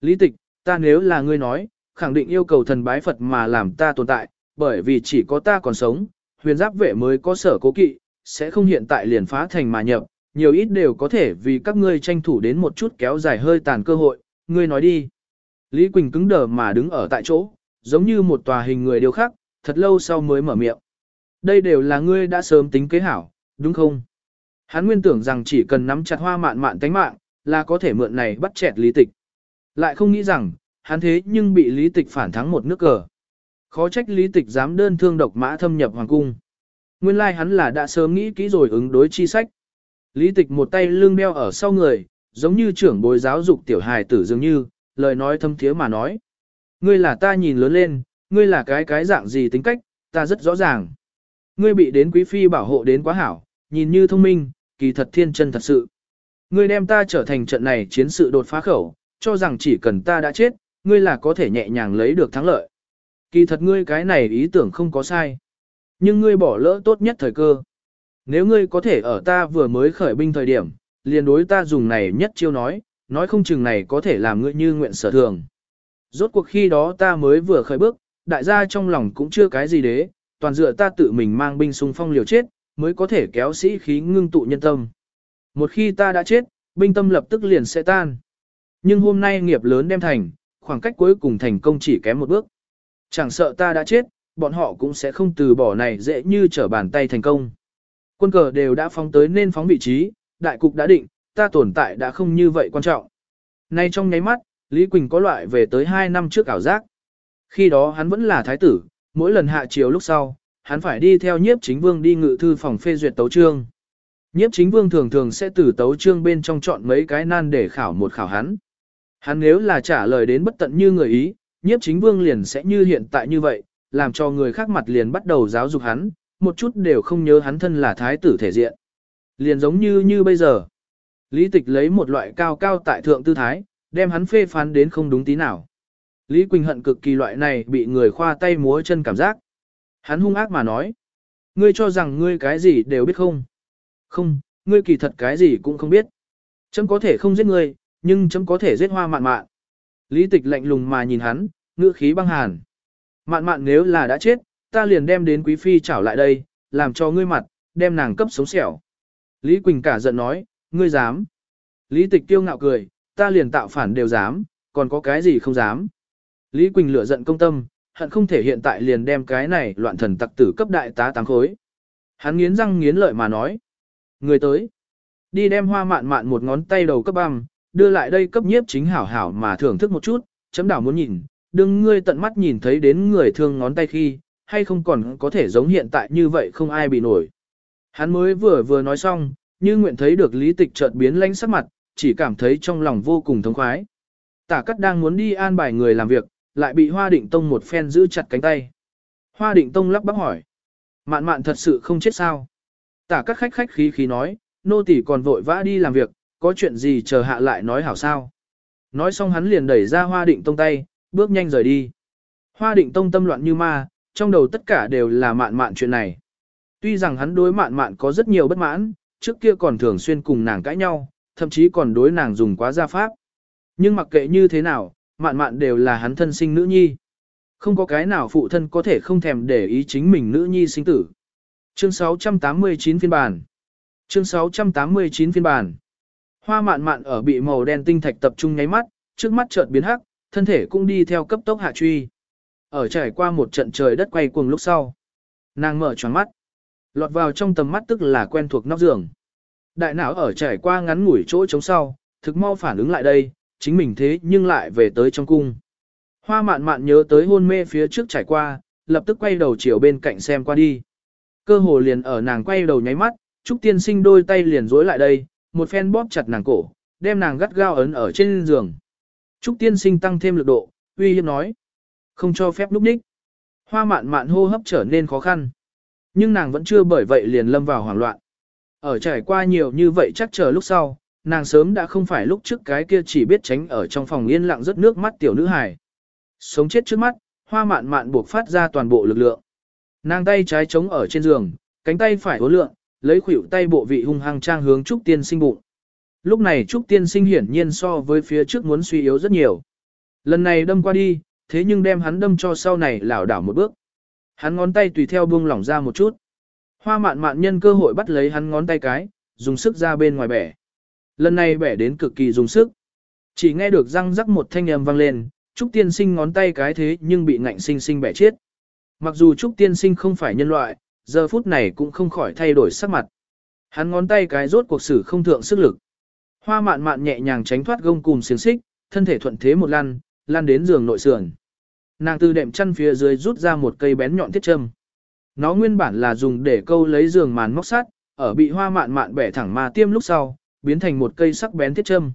Lý tịch, ta nếu là ngươi nói, khẳng định yêu cầu thần bái Phật mà làm ta tồn tại, bởi vì chỉ có ta còn sống, huyền giáp vệ mới có sở cố kỵ, sẽ không hiện tại liền phá thành mà nhập, nhiều ít đều có thể vì các ngươi tranh thủ đến một chút kéo dài hơi tàn cơ hội, ngươi nói đi. Lý Quỳnh cứng đờ mà đứng ở tại chỗ, giống như một tòa hình người điều khác, thật lâu sau mới mở miệng. Đây đều là ngươi đã sớm tính kế hảo, đúng không? Hắn nguyên tưởng rằng chỉ cần nắm chặt hoa mạn mạn tánh mạng, là có thể mượn này bắt chẹt lý tịch. Lại không nghĩ rằng, hắn thế nhưng bị lý tịch phản thắng một nước cờ. Khó trách lý tịch dám đơn thương độc mã thâm nhập hoàng cung. Nguyên lai like hắn là đã sớm nghĩ kỹ rồi ứng đối chi sách. Lý tịch một tay lưng đeo ở sau người, giống như trưởng bồi giáo dục tiểu hài tử dường như, lời nói thâm thiế mà nói. Ngươi là ta nhìn lớn lên, ngươi là cái cái dạng gì tính cách, ta rất rõ ràng. Ngươi bị đến quý phi bảo hộ đến quá hảo, nhìn như thông minh, kỳ thật thiên chân thật sự. Ngươi đem ta trở thành trận này chiến sự đột phá khẩu, cho rằng chỉ cần ta đã chết, ngươi là có thể nhẹ nhàng lấy được thắng lợi. Kỳ thật ngươi cái này ý tưởng không có sai. Nhưng ngươi bỏ lỡ tốt nhất thời cơ. Nếu ngươi có thể ở ta vừa mới khởi binh thời điểm, liền đối ta dùng này nhất chiêu nói, nói không chừng này có thể làm ngươi như nguyện sở thường. Rốt cuộc khi đó ta mới vừa khởi bước, đại gia trong lòng cũng chưa cái gì đế, toàn dựa ta tự mình mang binh xung phong liều chết, mới có thể kéo sĩ khí ngưng tụ nhân tâm. Một khi ta đã chết, binh tâm lập tức liền sẽ tan. Nhưng hôm nay nghiệp lớn đem thành, khoảng cách cuối cùng thành công chỉ kém một bước. Chẳng sợ ta đã chết, bọn họ cũng sẽ không từ bỏ này dễ như trở bàn tay thành công. Quân cờ đều đã phóng tới nên phóng vị trí, đại cục đã định, ta tồn tại đã không như vậy quan trọng. Nay trong nháy mắt, Lý Quỳnh có loại về tới 2 năm trước ảo giác. Khi đó hắn vẫn là thái tử, mỗi lần hạ chiều lúc sau, hắn phải đi theo nhiếp chính vương đi ngự thư phòng phê duyệt tấu trương. Nhiếp chính vương thường thường sẽ từ tấu trương bên trong chọn mấy cái nan để khảo một khảo hắn. Hắn nếu là trả lời đến bất tận như người ý, nhiếp chính vương liền sẽ như hiện tại như vậy, làm cho người khác mặt liền bắt đầu giáo dục hắn, một chút đều không nhớ hắn thân là thái tử thể diện. Liền giống như như bây giờ. Lý tịch lấy một loại cao cao tại thượng tư thái, đem hắn phê phán đến không đúng tí nào. Lý Quỳnh hận cực kỳ loại này bị người khoa tay múa chân cảm giác. Hắn hung ác mà nói. Ngươi cho rằng ngươi cái gì đều biết không? Không, ngươi kỳ thật cái gì cũng không biết. Chấm có thể không giết ngươi, nhưng chấm có thể giết hoa mạn mạn. Lý tịch lạnh lùng mà nhìn hắn, ngữ khí băng hàn. Mạn mạn nếu là đã chết, ta liền đem đến quý phi trảo lại đây, làm cho ngươi mặt, đem nàng cấp sống xẻo. Lý Quỳnh cả giận nói, ngươi dám. Lý tịch tiêu ngạo cười, ta liền tạo phản đều dám, còn có cái gì không dám. Lý Quỳnh lửa giận công tâm, hận không thể hiện tại liền đem cái này loạn thần tặc tử cấp đại tá tám khối. Hắn nghiến răng nghiến lợi mà nói. Người tới. Đi đem hoa mạn mạn một ngón tay đầu cấp băm, đưa lại đây cấp nhiếp chính hảo hảo mà thưởng thức một chút, chấm đảo muốn nhìn, đừng ngươi tận mắt nhìn thấy đến người thương ngón tay khi, hay không còn có thể giống hiện tại như vậy không ai bị nổi. Hắn mới vừa vừa nói xong, như nguyện thấy được lý tịch chợt biến lánh sắc mặt, chỉ cảm thấy trong lòng vô cùng thống khoái. Tả cắt đang muốn đi an bài người làm việc, lại bị Hoa Định Tông một phen giữ chặt cánh tay. Hoa Định Tông lắp bắp hỏi. Mạn mạn thật sự không chết sao. Tả cắt khách khách khí khí nói, nô tỷ còn vội vã đi làm việc, có chuyện gì chờ hạ lại nói hảo sao. Nói xong hắn liền đẩy ra hoa định tông tay, bước nhanh rời đi. Hoa định tông tâm loạn như ma, trong đầu tất cả đều là mạn mạn chuyện này. Tuy rằng hắn đối mạn mạn có rất nhiều bất mãn, trước kia còn thường xuyên cùng nàng cãi nhau, thậm chí còn đối nàng dùng quá gia pháp. Nhưng mặc kệ như thế nào, mạn mạn đều là hắn thân sinh nữ nhi. Không có cái nào phụ thân có thể không thèm để ý chính mình nữ nhi sinh tử. Chương 689 phiên bản Chương 689 phiên bản Hoa mạn mạn ở bị màu đen tinh thạch tập trung nháy mắt, trước mắt chợt biến hắc, thân thể cũng đi theo cấp tốc hạ truy. Ở trải qua một trận trời đất quay cuồng lúc sau. Nàng mở tròn mắt. Lọt vào trong tầm mắt tức là quen thuộc nóc giường. Đại não ở trải qua ngắn ngủi chỗ trống sau, thực mau phản ứng lại đây, chính mình thế nhưng lại về tới trong cung. Hoa mạn mạn nhớ tới hôn mê phía trước trải qua, lập tức quay đầu chiều bên cạnh xem qua đi. Cơ hồ liền ở nàng quay đầu nháy mắt, Trúc Tiên Sinh đôi tay liền dối lại đây, một phen bóp chặt nàng cổ, đem nàng gắt gao ấn ở trên giường. Trúc Tiên Sinh tăng thêm lực độ, uy hiếp nói. Không cho phép lúc ních. Hoa mạn mạn hô hấp trở nên khó khăn. Nhưng nàng vẫn chưa bởi vậy liền lâm vào hoảng loạn. Ở trải qua nhiều như vậy chắc chờ lúc sau, nàng sớm đã không phải lúc trước cái kia chỉ biết tránh ở trong phòng yên lặng rất nước mắt tiểu nữ hài. Sống chết trước mắt, hoa mạn mạn buộc phát ra toàn bộ lực lượng. Nàng tay trái chống ở trên giường, cánh tay phải hố lượng, lấy khuỷu tay bộ vị hung hăng trang hướng Trúc Tiên Sinh bụng. Lúc này Trúc Tiên Sinh hiển nhiên so với phía trước muốn suy yếu rất nhiều. Lần này đâm qua đi, thế nhưng đem hắn đâm cho sau này lảo đảo một bước. Hắn ngón tay tùy theo buông lỏng ra một chút. Hoa mạn mạn nhân cơ hội bắt lấy hắn ngón tay cái, dùng sức ra bên ngoài bẻ. Lần này bẻ đến cực kỳ dùng sức. Chỉ nghe được răng rắc một thanh âm vang lên, Trúc Tiên Sinh ngón tay cái thế nhưng bị ngạnh sinh sinh bẻ chết. Mặc dù Trúc Tiên Sinh không phải nhân loại, giờ phút này cũng không khỏi thay đổi sắc mặt. Hắn ngón tay cái rốt cuộc sử không thượng sức lực. Hoa mạn mạn nhẹ nhàng tránh thoát gông cùm xiềng xích, thân thể thuận thế một lăn, lăn đến giường nội sườn. Nàng từ đệm chăn phía dưới rút ra một cây bén nhọn thiết châm. Nó nguyên bản là dùng để câu lấy giường màn móc sắt, ở bị hoa mạn mạn bẻ thẳng mà tiêm lúc sau, biến thành một cây sắc bén thiết châm.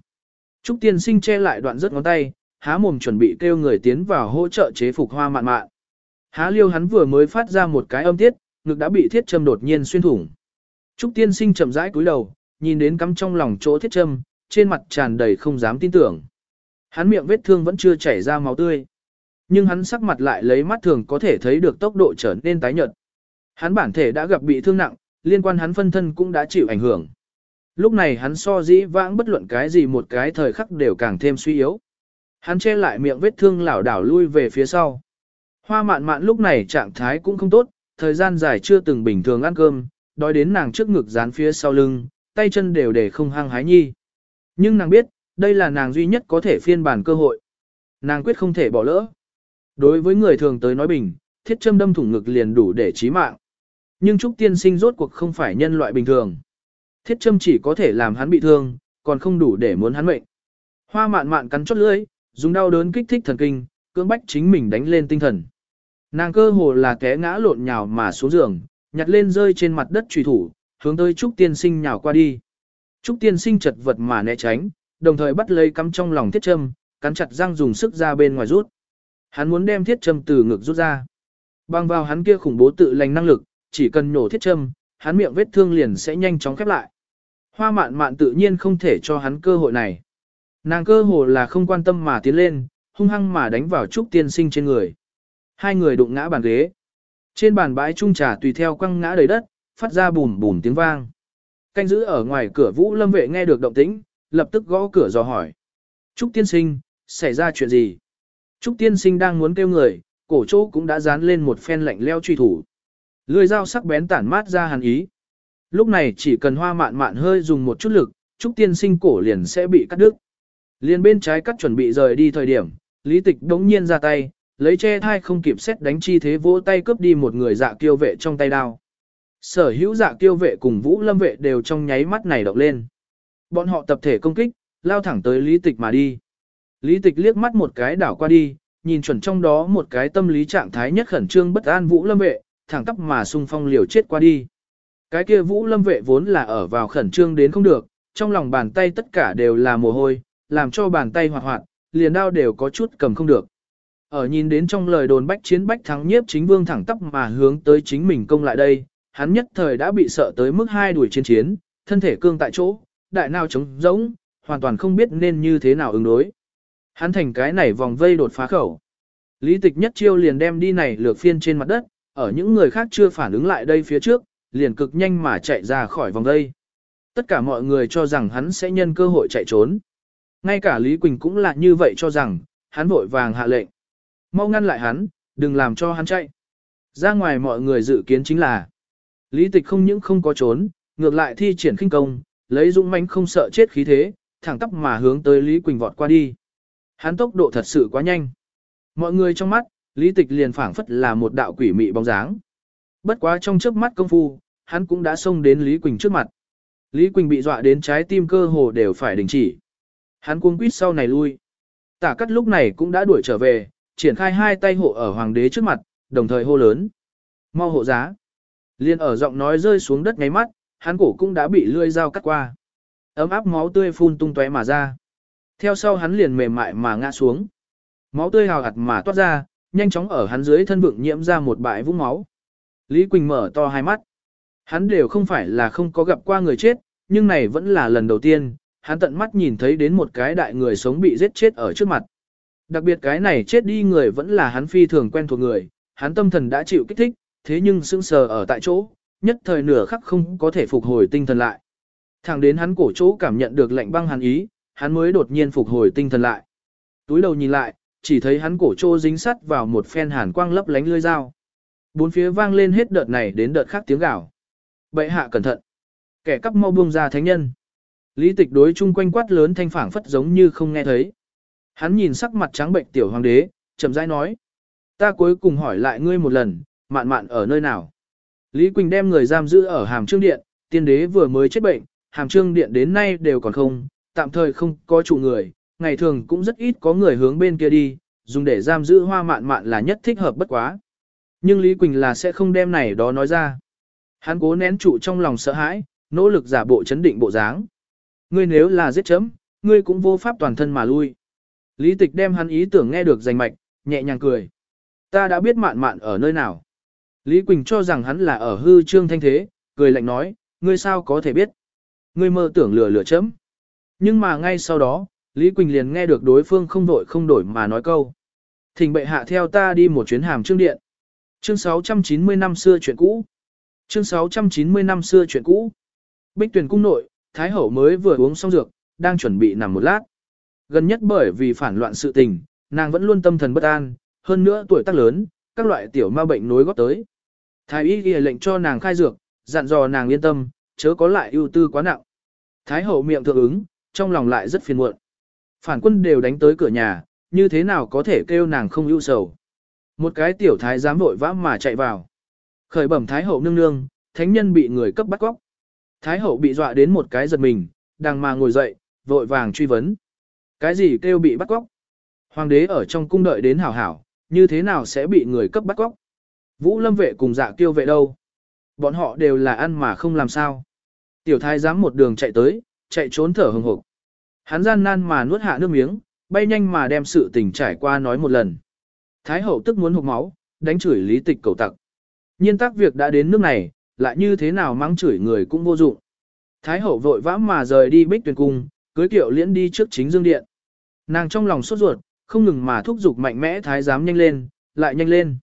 Trúc tiên sinh che lại đoạn rất ngón tay, há mồm chuẩn bị kêu người tiến vào hỗ trợ chế phục hoa mạn mạn. Há liêu hắn vừa mới phát ra một cái âm tiết, ngực đã bị thiết châm đột nhiên xuyên thủng. Trúc tiên sinh chậm rãi cúi đầu, nhìn đến cắm trong lòng chỗ thiết châm, trên mặt tràn đầy không dám tin tưởng. Hắn miệng vết thương vẫn chưa chảy ra máu tươi. Nhưng hắn sắc mặt lại lấy mắt thường có thể thấy được tốc độ trở nên tái nhợt. Hắn bản thể đã gặp bị thương nặng, liên quan hắn phân thân cũng đã chịu ảnh hưởng. Lúc này hắn so dĩ vãng bất luận cái gì một cái thời khắc đều càng thêm suy yếu. Hắn che lại miệng vết thương lảo đảo lui về phía sau. Hoa mạn mạn lúc này trạng thái cũng không tốt, thời gian dài chưa từng bình thường ăn cơm, đói đến nàng trước ngực dán phía sau lưng, tay chân đều để không hăng hái nhi. Nhưng nàng biết, đây là nàng duy nhất có thể phiên bản cơ hội. Nàng quyết không thể bỏ lỡ. Đối với người thường tới nói bình, thiết châm đâm thủng ngực liền đủ để chí mạng. Nhưng Trúc Tiên Sinh rốt cuộc không phải nhân loại bình thường. Thiết châm chỉ có thể làm hắn bị thương, còn không đủ để muốn hắn mệnh. Hoa mạn mạn cắn chót lưỡi, dùng đau đớn kích thích thần kinh, cưỡng bách chính mình đánh lên tinh thần. Nàng cơ hồ là té ngã lộn nhào mà xuống giường, nhặt lên rơi trên mặt đất trùy thủ, hướng tới Trúc Tiên Sinh nhào qua đi. Trúc Tiên Sinh chật vật mà né tránh, đồng thời bắt lấy cắm trong lòng thiết châm, cắn chặt răng dùng sức ra bên ngoài rút. Hắn muốn đem thiết châm từ ngực rút ra. Bằng vào hắn kia khủng bố tự lành năng lực, chỉ cần nhổ thiết châm, hắn miệng vết thương liền sẽ nhanh chóng khép lại. Hoa mạn mạn tự nhiên không thể cho hắn cơ hội này. Nàng cơ hồ là không quan tâm mà tiến lên, hung hăng mà đánh vào Trúc Tiên Sinh trên người. Hai người đụng ngã bàn ghế. Trên bàn bãi trung trà tùy theo quăng ngã đầy đất, phát ra bùm bùm tiếng vang. Canh giữ ở ngoài cửa Vũ Lâm vệ nghe được động tĩnh, lập tức gõ cửa dò hỏi. Trúc Tiên Sinh, xảy ra chuyện gì? Trúc Tiên Sinh đang muốn kêu người, cổ chỗ cũng đã dán lên một phen lạnh leo truy thủ. Lưỡi dao sắc bén tản mát ra hàn ý. Lúc này chỉ cần hoa mạn mạn hơi dùng một chút lực, Trúc Tiên Sinh cổ liền sẽ bị cắt đứt. Liền bên trái cắt chuẩn bị rời đi thời điểm, Lý Tịch đống nhiên ra tay, lấy che thai không kịp xét đánh chi thế vỗ tay cướp đi một người dạ kiêu vệ trong tay đao. Sở hữu dạ kiêu vệ cùng Vũ Lâm vệ đều trong nháy mắt này động lên. Bọn họ tập thể công kích, lao thẳng tới Lý Tịch mà đi. Lý Tịch liếc mắt một cái đảo qua đi, nhìn chuẩn trong đó một cái tâm lý trạng thái nhất khẩn trương bất an Vũ Lâm vệ, thẳng tắp mà xung phong liều chết qua đi. Cái kia Vũ Lâm vệ vốn là ở vào khẩn trương đến không được, trong lòng bàn tay tất cả đều là mồ hôi, làm cho bàn tay hoạt hoạt, liền đao đều có chút cầm không được. Ở nhìn đến trong lời đồn bách chiến bách thắng nhiếp chính vương thẳng tắp mà hướng tới chính mình công lại đây, hắn nhất thời đã bị sợ tới mức hai đuổi chiến chiến, thân thể cương tại chỗ, đại nào trống rỗng, hoàn toàn không biết nên như thế nào ứng đối. Hắn thành cái này vòng vây đột phá khẩu. Lý tịch nhất chiêu liền đem đi này lược phiên trên mặt đất, ở những người khác chưa phản ứng lại đây phía trước, liền cực nhanh mà chạy ra khỏi vòng vây. Tất cả mọi người cho rằng hắn sẽ nhân cơ hội chạy trốn. Ngay cả Lý Quỳnh cũng là như vậy cho rằng, hắn vội vàng hạ lệnh. Mau ngăn lại hắn, đừng làm cho hắn chạy. Ra ngoài mọi người dự kiến chính là, Lý Tịch không những không có trốn, ngược lại thi triển khinh công, lấy dũng mãnh không sợ chết khí thế, thẳng tắp mà hướng tới Lý Quỳnh vọt qua đi. Hắn tốc độ thật sự quá nhanh. Mọi người trong mắt, Lý Tịch liền phảng phất là một đạo quỷ mị bóng dáng. Bất quá trong chớp mắt công phu, hắn cũng đã xông đến Lý Quỳnh trước mặt. Lý Quỳnh bị dọa đến trái tim cơ hồ đều phải đình chỉ. Hắn cuống quýt sau này lui. Tả cắt lúc này cũng đã đuổi trở về, triển khai hai tay hộ ở hoàng đế trước mặt, đồng thời hô lớn. Mau hộ giá. Liên ở giọng nói rơi xuống đất ngáy mắt, hắn cổ cũng đã bị lươi dao cắt qua. Ấm áp máu tươi phun tung tóe mà ra. Theo sau hắn liền mềm mại mà ngã xuống. Máu tươi hào hạt mà toát ra, nhanh chóng ở hắn dưới thân vượng nhiễm ra một bãi vũng máu. Lý Quỳnh mở to hai mắt. Hắn đều không phải là không có gặp qua người chết, nhưng này vẫn là lần đầu tiên, hắn tận mắt nhìn thấy đến một cái đại người sống bị giết chết ở trước mặt. Đặc biệt cái này chết đi người vẫn là hắn phi thường quen thuộc người, hắn tâm thần đã chịu kích thích, thế nhưng sững sờ ở tại chỗ, nhất thời nửa khắc không có thể phục hồi tinh thần lại. Thẳng đến hắn cổ chỗ cảm nhận được lạnh băng hàn ý, hắn mới đột nhiên phục hồi tinh thần lại. Túi đầu nhìn lại, chỉ thấy hắn cổ trô dính sắt vào một phen hàn quang lấp lánh lưỡi dao. Bốn phía vang lên hết đợt này đến đợt khác tiếng gào. Bệ hạ cẩn thận. Kẻ cắp mau buông ra thánh nhân. Lý tịch đối chung quanh quát lớn thanh phảng phất giống như không nghe thấy. Hắn nhìn sắc mặt trắng bệnh tiểu hoàng đế, chậm rãi nói. Ta cuối cùng hỏi lại ngươi một lần, mạn mạn ở nơi nào? Lý Quỳnh đem người giam giữ ở hàm trương điện, tiên đế vừa mới chết bệnh, hàm trương điện đến nay đều còn không, tạm thời không có chủ người, ngày thường cũng rất ít có người hướng bên kia đi, dùng để giam giữ hoa mạn mạn là nhất thích hợp bất quá. Nhưng Lý Quỳnh là sẽ không đem này đó nói ra. Hắn cố nén trụ trong lòng sợ hãi, nỗ lực giả bộ chấn định bộ dáng. Ngươi nếu là giết chấm, ngươi cũng vô pháp toàn thân mà lui. Lý tịch đem hắn ý tưởng nghe được rành mạch, nhẹ nhàng cười. Ta đã biết mạn mạn ở nơi nào. Lý Quỳnh cho rằng hắn là ở hư trương thanh thế, cười lạnh nói, ngươi sao có thể biết. Ngươi mơ tưởng lừa lừa chấm. Nhưng mà ngay sau đó, Lý Quỳnh liền nghe được đối phương không đổi không đổi mà nói câu. Thỉnh bệ hạ theo ta đi một chuyến hàm trương điện. Chương 690 năm xưa chuyện cũ. Chương 690 năm xưa chuyện cũ. Bích tuyển cung nội, Thái Hậu mới vừa uống xong dược, đang chuẩn bị nằm một lát. Gần nhất bởi vì phản loạn sự tình, nàng vẫn luôn tâm thần bất an, hơn nữa tuổi tác lớn, các loại tiểu ma bệnh nối góp tới. Thái y ghi lệnh cho nàng khai dược, dặn dò nàng yên tâm, chớ có lại ưu tư quá nặng. Thái hậu miệng thượng ứng, trong lòng lại rất phiền muộn. Phản quân đều đánh tới cửa nhà, như thế nào có thể kêu nàng không ưu sầu. Một cái tiểu thái dám vội vã mà chạy vào. Khởi bẩm thái hậu nương nương, thánh nhân bị người cấp bắt cóc. Thái hậu bị dọa đến một cái giật mình, đang mà ngồi dậy, vội vàng truy vấn. Cái gì kêu bị bắt cóc? Hoàng đế ở trong cung đợi đến hảo hảo, như thế nào sẽ bị người cấp bắt cóc? Vũ lâm vệ cùng dạ kiêu vệ đâu? Bọn họ đều là ăn mà không làm sao. Tiểu thái dám một đường chạy tới, chạy trốn thở hừng hực. Hắn gian nan mà nuốt hạ nước miếng, bay nhanh mà đem sự tình trải qua nói một lần. Thái hậu tức muốn hụt máu, đánh chửi lý tịch cầu tặc. Nhiên tác việc đã đến nước này, lại như thế nào mắng chửi người cũng vô dụng. Thái hậu vội vã mà rời đi bích tuyển cung, cưới kiệu liễn đi trước chính dương điện. Nàng trong lòng sốt ruột, không ngừng mà thúc giục mạnh mẽ thái giám nhanh lên, lại nhanh lên.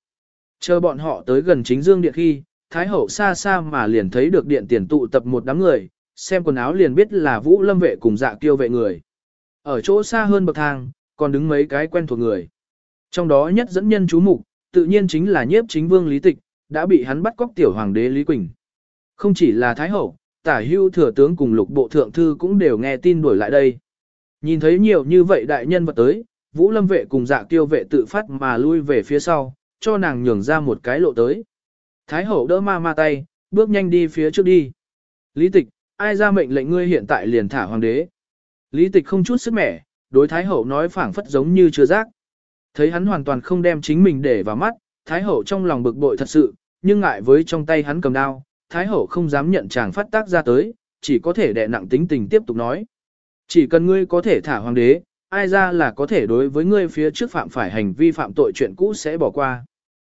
Chờ bọn họ tới gần chính dương điện khi, thái hậu xa xa mà liền thấy được điện tiền tụ tập một đám người, xem quần áo liền biết là vũ lâm vệ cùng dạ kiêu vệ người. Ở chỗ xa hơn bậc thang, còn đứng mấy cái quen thuộc người. Trong đó nhất dẫn nhân chú mục, tự nhiên chính là nhiếp chính vương Lý Tịch, đã bị hắn bắt cóc tiểu hoàng đế Lý Quỳnh. Không chỉ là Thái Hậu, tả hưu thừa tướng cùng lục bộ thượng thư cũng đều nghe tin đuổi lại đây. Nhìn thấy nhiều như vậy đại nhân vật tới, Vũ Lâm vệ cùng dạ tiêu vệ tự phát mà lui về phía sau, cho nàng nhường ra một cái lộ tới. Thái hậu đỡ ma ma tay, bước nhanh đi phía trước đi. Lý tịch, ai ra mệnh lệnh ngươi hiện tại liền thả hoàng đế. Lý tịch không chút sức mẻ, đối Thái hậu nói phảng phất giống như chưa giác. Thấy hắn hoàn toàn không đem chính mình để vào mắt, Thái hậu trong lòng bực bội thật sự, nhưng ngại với trong tay hắn cầm đao, Thái hậu không dám nhận chàng phát tác ra tới, chỉ có thể đè nặng tính tình tiếp tục nói. Chỉ cần ngươi có thể thả hoàng đế, ai ra là có thể đối với ngươi phía trước phạm phải hành vi phạm tội chuyện cũ sẽ bỏ qua.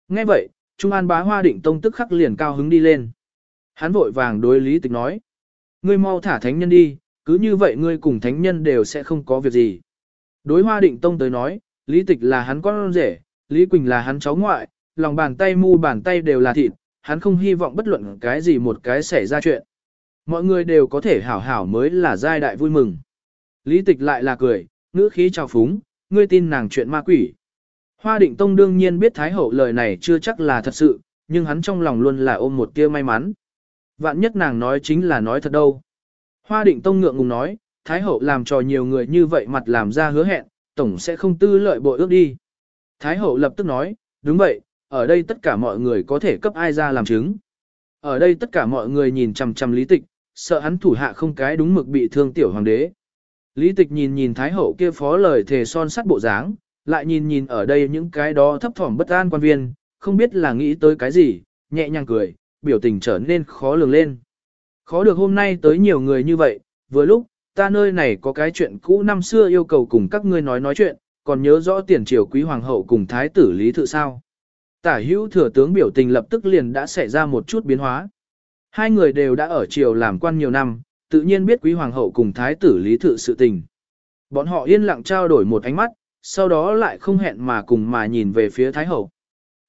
Nghe vậy, Trung An bá hoa định tông tức khắc liền cao hứng đi lên. Hắn vội vàng đối lý tịch nói. Ngươi mau thả thánh nhân đi, cứ như vậy ngươi cùng thánh nhân đều sẽ không có việc gì. Đối hoa định tông tới nói, lý tịch là hắn con rể, lý quỳnh là hắn cháu ngoại, lòng bàn tay mu bàn tay đều là thịt, hắn không hy vọng bất luận cái gì một cái xảy ra chuyện. Mọi người đều có thể hảo hảo mới là giai đại vui mừng. Lý tịch lại là cười, ngữ khí trào phúng, ngươi tin nàng chuyện ma quỷ. Hoa định tông đương nhiên biết Thái Hậu lời này chưa chắc là thật sự, nhưng hắn trong lòng luôn là ôm một tia may mắn. Vạn nhất nàng nói chính là nói thật đâu. Hoa định tông ngượng ngùng nói, Thái Hậu làm trò nhiều người như vậy mặt làm ra hứa hẹn, tổng sẽ không tư lợi bội ước đi. Thái Hậu lập tức nói, đúng vậy, ở đây tất cả mọi người có thể cấp ai ra làm chứng. Ở đây tất cả mọi người nhìn chằm chằm lý tịch, sợ hắn thủ hạ không cái đúng mực bị thương tiểu hoàng đế. Lý tịch nhìn nhìn Thái Hậu kia phó lời thề son sắt bộ dáng, lại nhìn nhìn ở đây những cái đó thấp thỏm bất an quan viên, không biết là nghĩ tới cái gì, nhẹ nhàng cười, biểu tình trở nên khó lường lên. Khó được hôm nay tới nhiều người như vậy, vừa lúc, ta nơi này có cái chuyện cũ năm xưa yêu cầu cùng các ngươi nói nói chuyện, còn nhớ rõ tiền triều quý hoàng hậu cùng thái tử lý thự sao. Tả hữu thừa tướng biểu tình lập tức liền đã xảy ra một chút biến hóa. Hai người đều đã ở triều làm quan nhiều năm, tự nhiên biết quý hoàng hậu cùng thái tử lý thự sự tình. Bọn họ yên lặng trao đổi một ánh mắt, sau đó lại không hẹn mà cùng mà nhìn về phía thái hậu.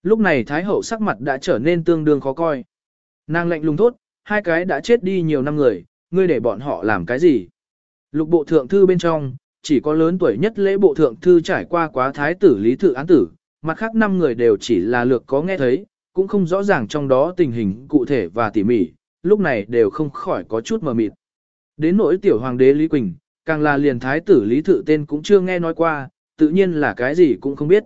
Lúc này thái hậu sắc mặt đã trở nên tương đương khó coi. Nàng lạnh lùng thốt, hai cái đã chết đi nhiều năm người, ngươi để bọn họ làm cái gì? Lục bộ thượng thư bên trong, chỉ có lớn tuổi nhất lễ bộ thượng thư trải qua quá thái tử lý thự án tử, mặt khác năm người đều chỉ là lược có nghe thấy, cũng không rõ ràng trong đó tình hình cụ thể và tỉ mỉ, lúc này đều không khỏi có chút mờ mịt. Đến nỗi tiểu hoàng đế Lý Quỳnh, càng là liền thái tử Lý Thự tên cũng chưa nghe nói qua, tự nhiên là cái gì cũng không biết.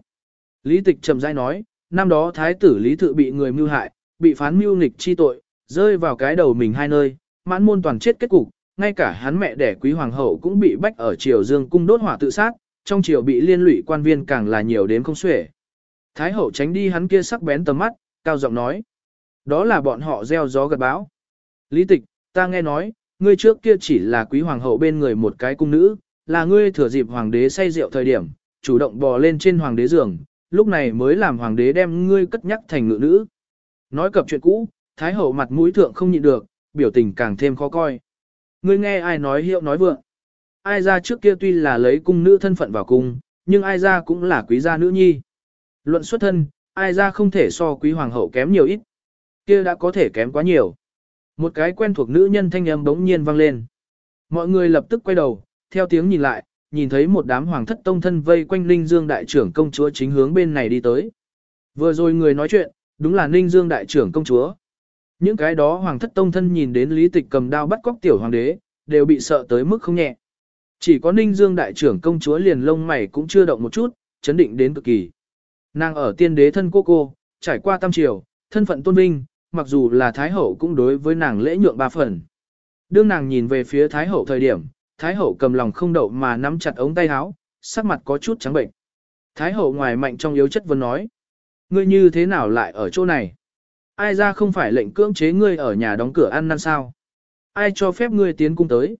Lý Tịch trầm rãi nói, năm đó thái tử Lý Thự bị người mưu hại, bị phán mưu nghịch chi tội, rơi vào cái đầu mình hai nơi, mãn môn toàn chết kết cục, ngay cả hắn mẹ đẻ quý hoàng hậu cũng bị bách ở triều dương cung đốt hỏa tự sát, trong triều bị liên lụy quan viên càng là nhiều đến không xuể. Thái hậu tránh đi hắn kia sắc bén tầm mắt, cao giọng nói. Đó là bọn họ gieo gió gật bão. Lý tịch, ta nghe nói, ngươi trước kia chỉ là quý hoàng hậu bên người một cái cung nữ, là ngươi thừa dịp hoàng đế say rượu thời điểm, chủ động bò lên trên hoàng đế giường, lúc này mới làm hoàng đế đem ngươi cất nhắc thành ngự nữ. Nói cập chuyện cũ, thái hậu mặt mũi thượng không nhịn được, biểu tình càng thêm khó coi. Ngươi nghe ai nói hiệu nói vượng. Ai ra trước kia tuy là lấy cung nữ thân phận vào cung, nhưng ai ra cũng là quý gia nữ nhi. Luận xuất thân, ai ra không thể so quý hoàng hậu kém nhiều ít. Kia đã có thể kém quá nhiều. Một cái quen thuộc nữ nhân thanh âm bỗng nhiên vang lên. Mọi người lập tức quay đầu, theo tiếng nhìn lại, nhìn thấy một đám hoàng thất tông thân vây quanh linh Dương đại trưởng công chúa chính hướng bên này đi tới. Vừa rồi người nói chuyện, đúng là Ninh Dương đại trưởng công chúa. Những cái đó hoàng thất tông thân nhìn đến lý tịch cầm đao bắt cóc tiểu hoàng đế, đều bị sợ tới mức không nhẹ. Chỉ có Ninh Dương đại trưởng công chúa liền lông mày cũng chưa động một chút, chấn định đến cực kỳ. Nàng ở tiên đế thân cô cô, trải qua tam triều, thân phận tôn vinh, mặc dù là thái hậu cũng đối với nàng lễ nhượng ba phần. Đương nàng nhìn về phía thái hậu thời điểm, thái hậu cầm lòng không đậu mà nắm chặt ống tay áo, sắc mặt có chút trắng bệnh. Thái hậu ngoài mạnh trong yếu chất vấn nói, ngươi như thế nào lại ở chỗ này? Ai ra không phải lệnh cưỡng chế ngươi ở nhà đóng cửa ăn năn sao? Ai cho phép ngươi tiến cung tới?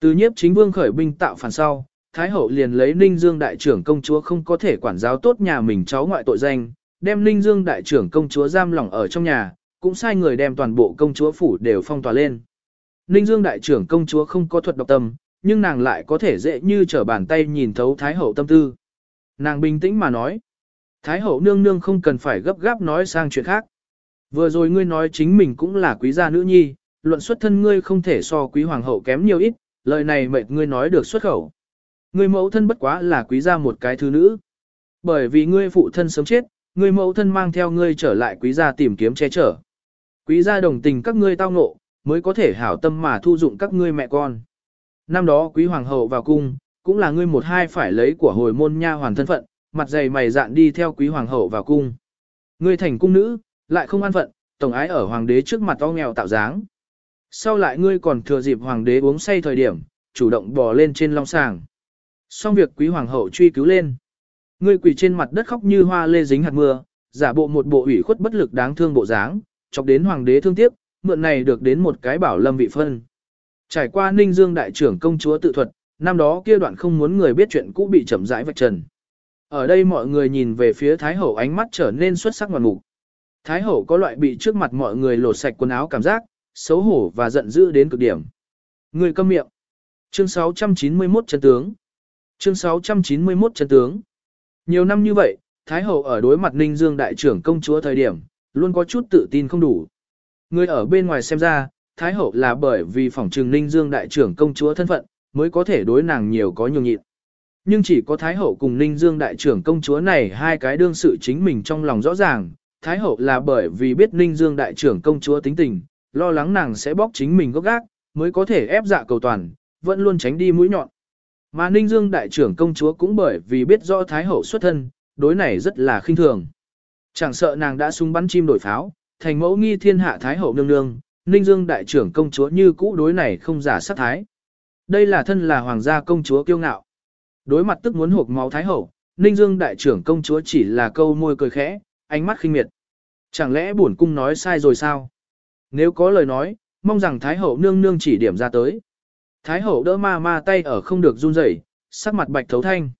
Từ nhiếp chính vương khởi binh tạo phản sau, Thái hậu liền lấy Ninh Dương đại trưởng công chúa không có thể quản giáo tốt nhà mình cháu ngoại tội danh, đem Ninh Dương đại trưởng công chúa giam lỏng ở trong nhà, cũng sai người đem toàn bộ công chúa phủ đều phong tỏa lên. Ninh Dương đại trưởng công chúa không có thuật độc tâm, nhưng nàng lại có thể dễ như trở bàn tay nhìn thấu Thái hậu tâm tư. Nàng bình tĩnh mà nói. Thái hậu nương nương không cần phải gấp gáp nói sang chuyện khác. Vừa rồi ngươi nói chính mình cũng là quý gia nữ nhi, luận xuất thân ngươi không thể so quý hoàng hậu kém nhiều ít, lời này mệt ngươi nói được xuất khẩu. Ngươi mẫu thân bất quá là quý gia một cái thứ nữ. Bởi vì ngươi phụ thân sớm chết, ngươi mẫu thân mang theo ngươi trở lại quý gia tìm kiếm che chở. Quý gia đồng tình các ngươi tao ngộ, mới có thể hảo tâm mà thu dụng các ngươi mẹ con. Năm đó quý hoàng hậu vào cung, cũng là ngươi một hai phải lấy của hồi môn nha hoàn thân phận, mặt dày mày dạn đi theo quý hoàng hậu vào cung. Ngươi thành cung nữ, lại không an phận, tổng ái ở hoàng đế trước mặt to nghèo tạo dáng. Sau lại ngươi còn thừa dịp hoàng đế uống say thời điểm, chủ động bò lên trên long sàng. Xong việc quý hoàng hậu truy cứu lên. Ngươi quỳ trên mặt đất khóc như hoa lê dính hạt mưa, giả bộ một bộ ủy khuất bất lực đáng thương bộ dáng, chọc đến hoàng đế thương tiếc, mượn này được đến một cái bảo lâm vị phân. Trải qua ninh dương đại trưởng công chúa tự thuật, Năm đó kia đoạn không muốn người biết chuyện cũ bị chậm rãi vạch trần. Ở đây mọi người nhìn về phía Thái Hậu ánh mắt trở nên xuất sắc ngoạn mục. Thái Hậu có loại bị trước mặt mọi người lột sạch quần áo cảm giác, xấu hổ và giận dữ đến cực điểm. Người câm miệng. Chương 691 chân tướng. Chương 691 chân tướng. Nhiều năm như vậy, Thái Hậu ở đối mặt Ninh Dương đại trưởng công chúa thời điểm, luôn có chút tự tin không đủ. Người ở bên ngoài xem ra, Thái Hậu là bởi vì phỏng trừng Ninh Dương đại trưởng công chúa thân phận, mới có thể đối nàng nhiều có nhường nhịn. Nhưng chỉ có Thái Hậu cùng Ninh Dương đại trưởng công chúa này hai cái đương sự chính mình trong lòng rõ ràng, Thái Hậu là bởi vì biết Ninh Dương đại trưởng công chúa tính tình, lo lắng nàng sẽ bóc chính mình gốc gác, mới có thể ép dạ cầu toàn, vẫn luôn tránh đi mũi nhọn. Mà Ninh Dương đại trưởng công chúa cũng bởi vì biết rõ Thái Hậu xuất thân, đối này rất là khinh thường. Chẳng sợ nàng đã súng bắn chim đổi pháo, thành mẫu nghi thiên hạ Thái Hậu nương nương, Ninh Dương đại trưởng công chúa như cũ đối này không giả sát thái. Đây là thân là hoàng gia công chúa kiêu ngạo. Đối mặt tức muốn hộp máu Thái Hậu, Ninh Dương đại trưởng công chúa chỉ là câu môi cười khẽ, ánh mắt khinh miệt. Chẳng lẽ bổn cung nói sai rồi sao? Nếu có lời nói, mong rằng Thái Hậu nương nương chỉ điểm ra tới. Thái Hậu đỡ ma ma tay ở không được run rẩy, sắc mặt bạch thấu thanh.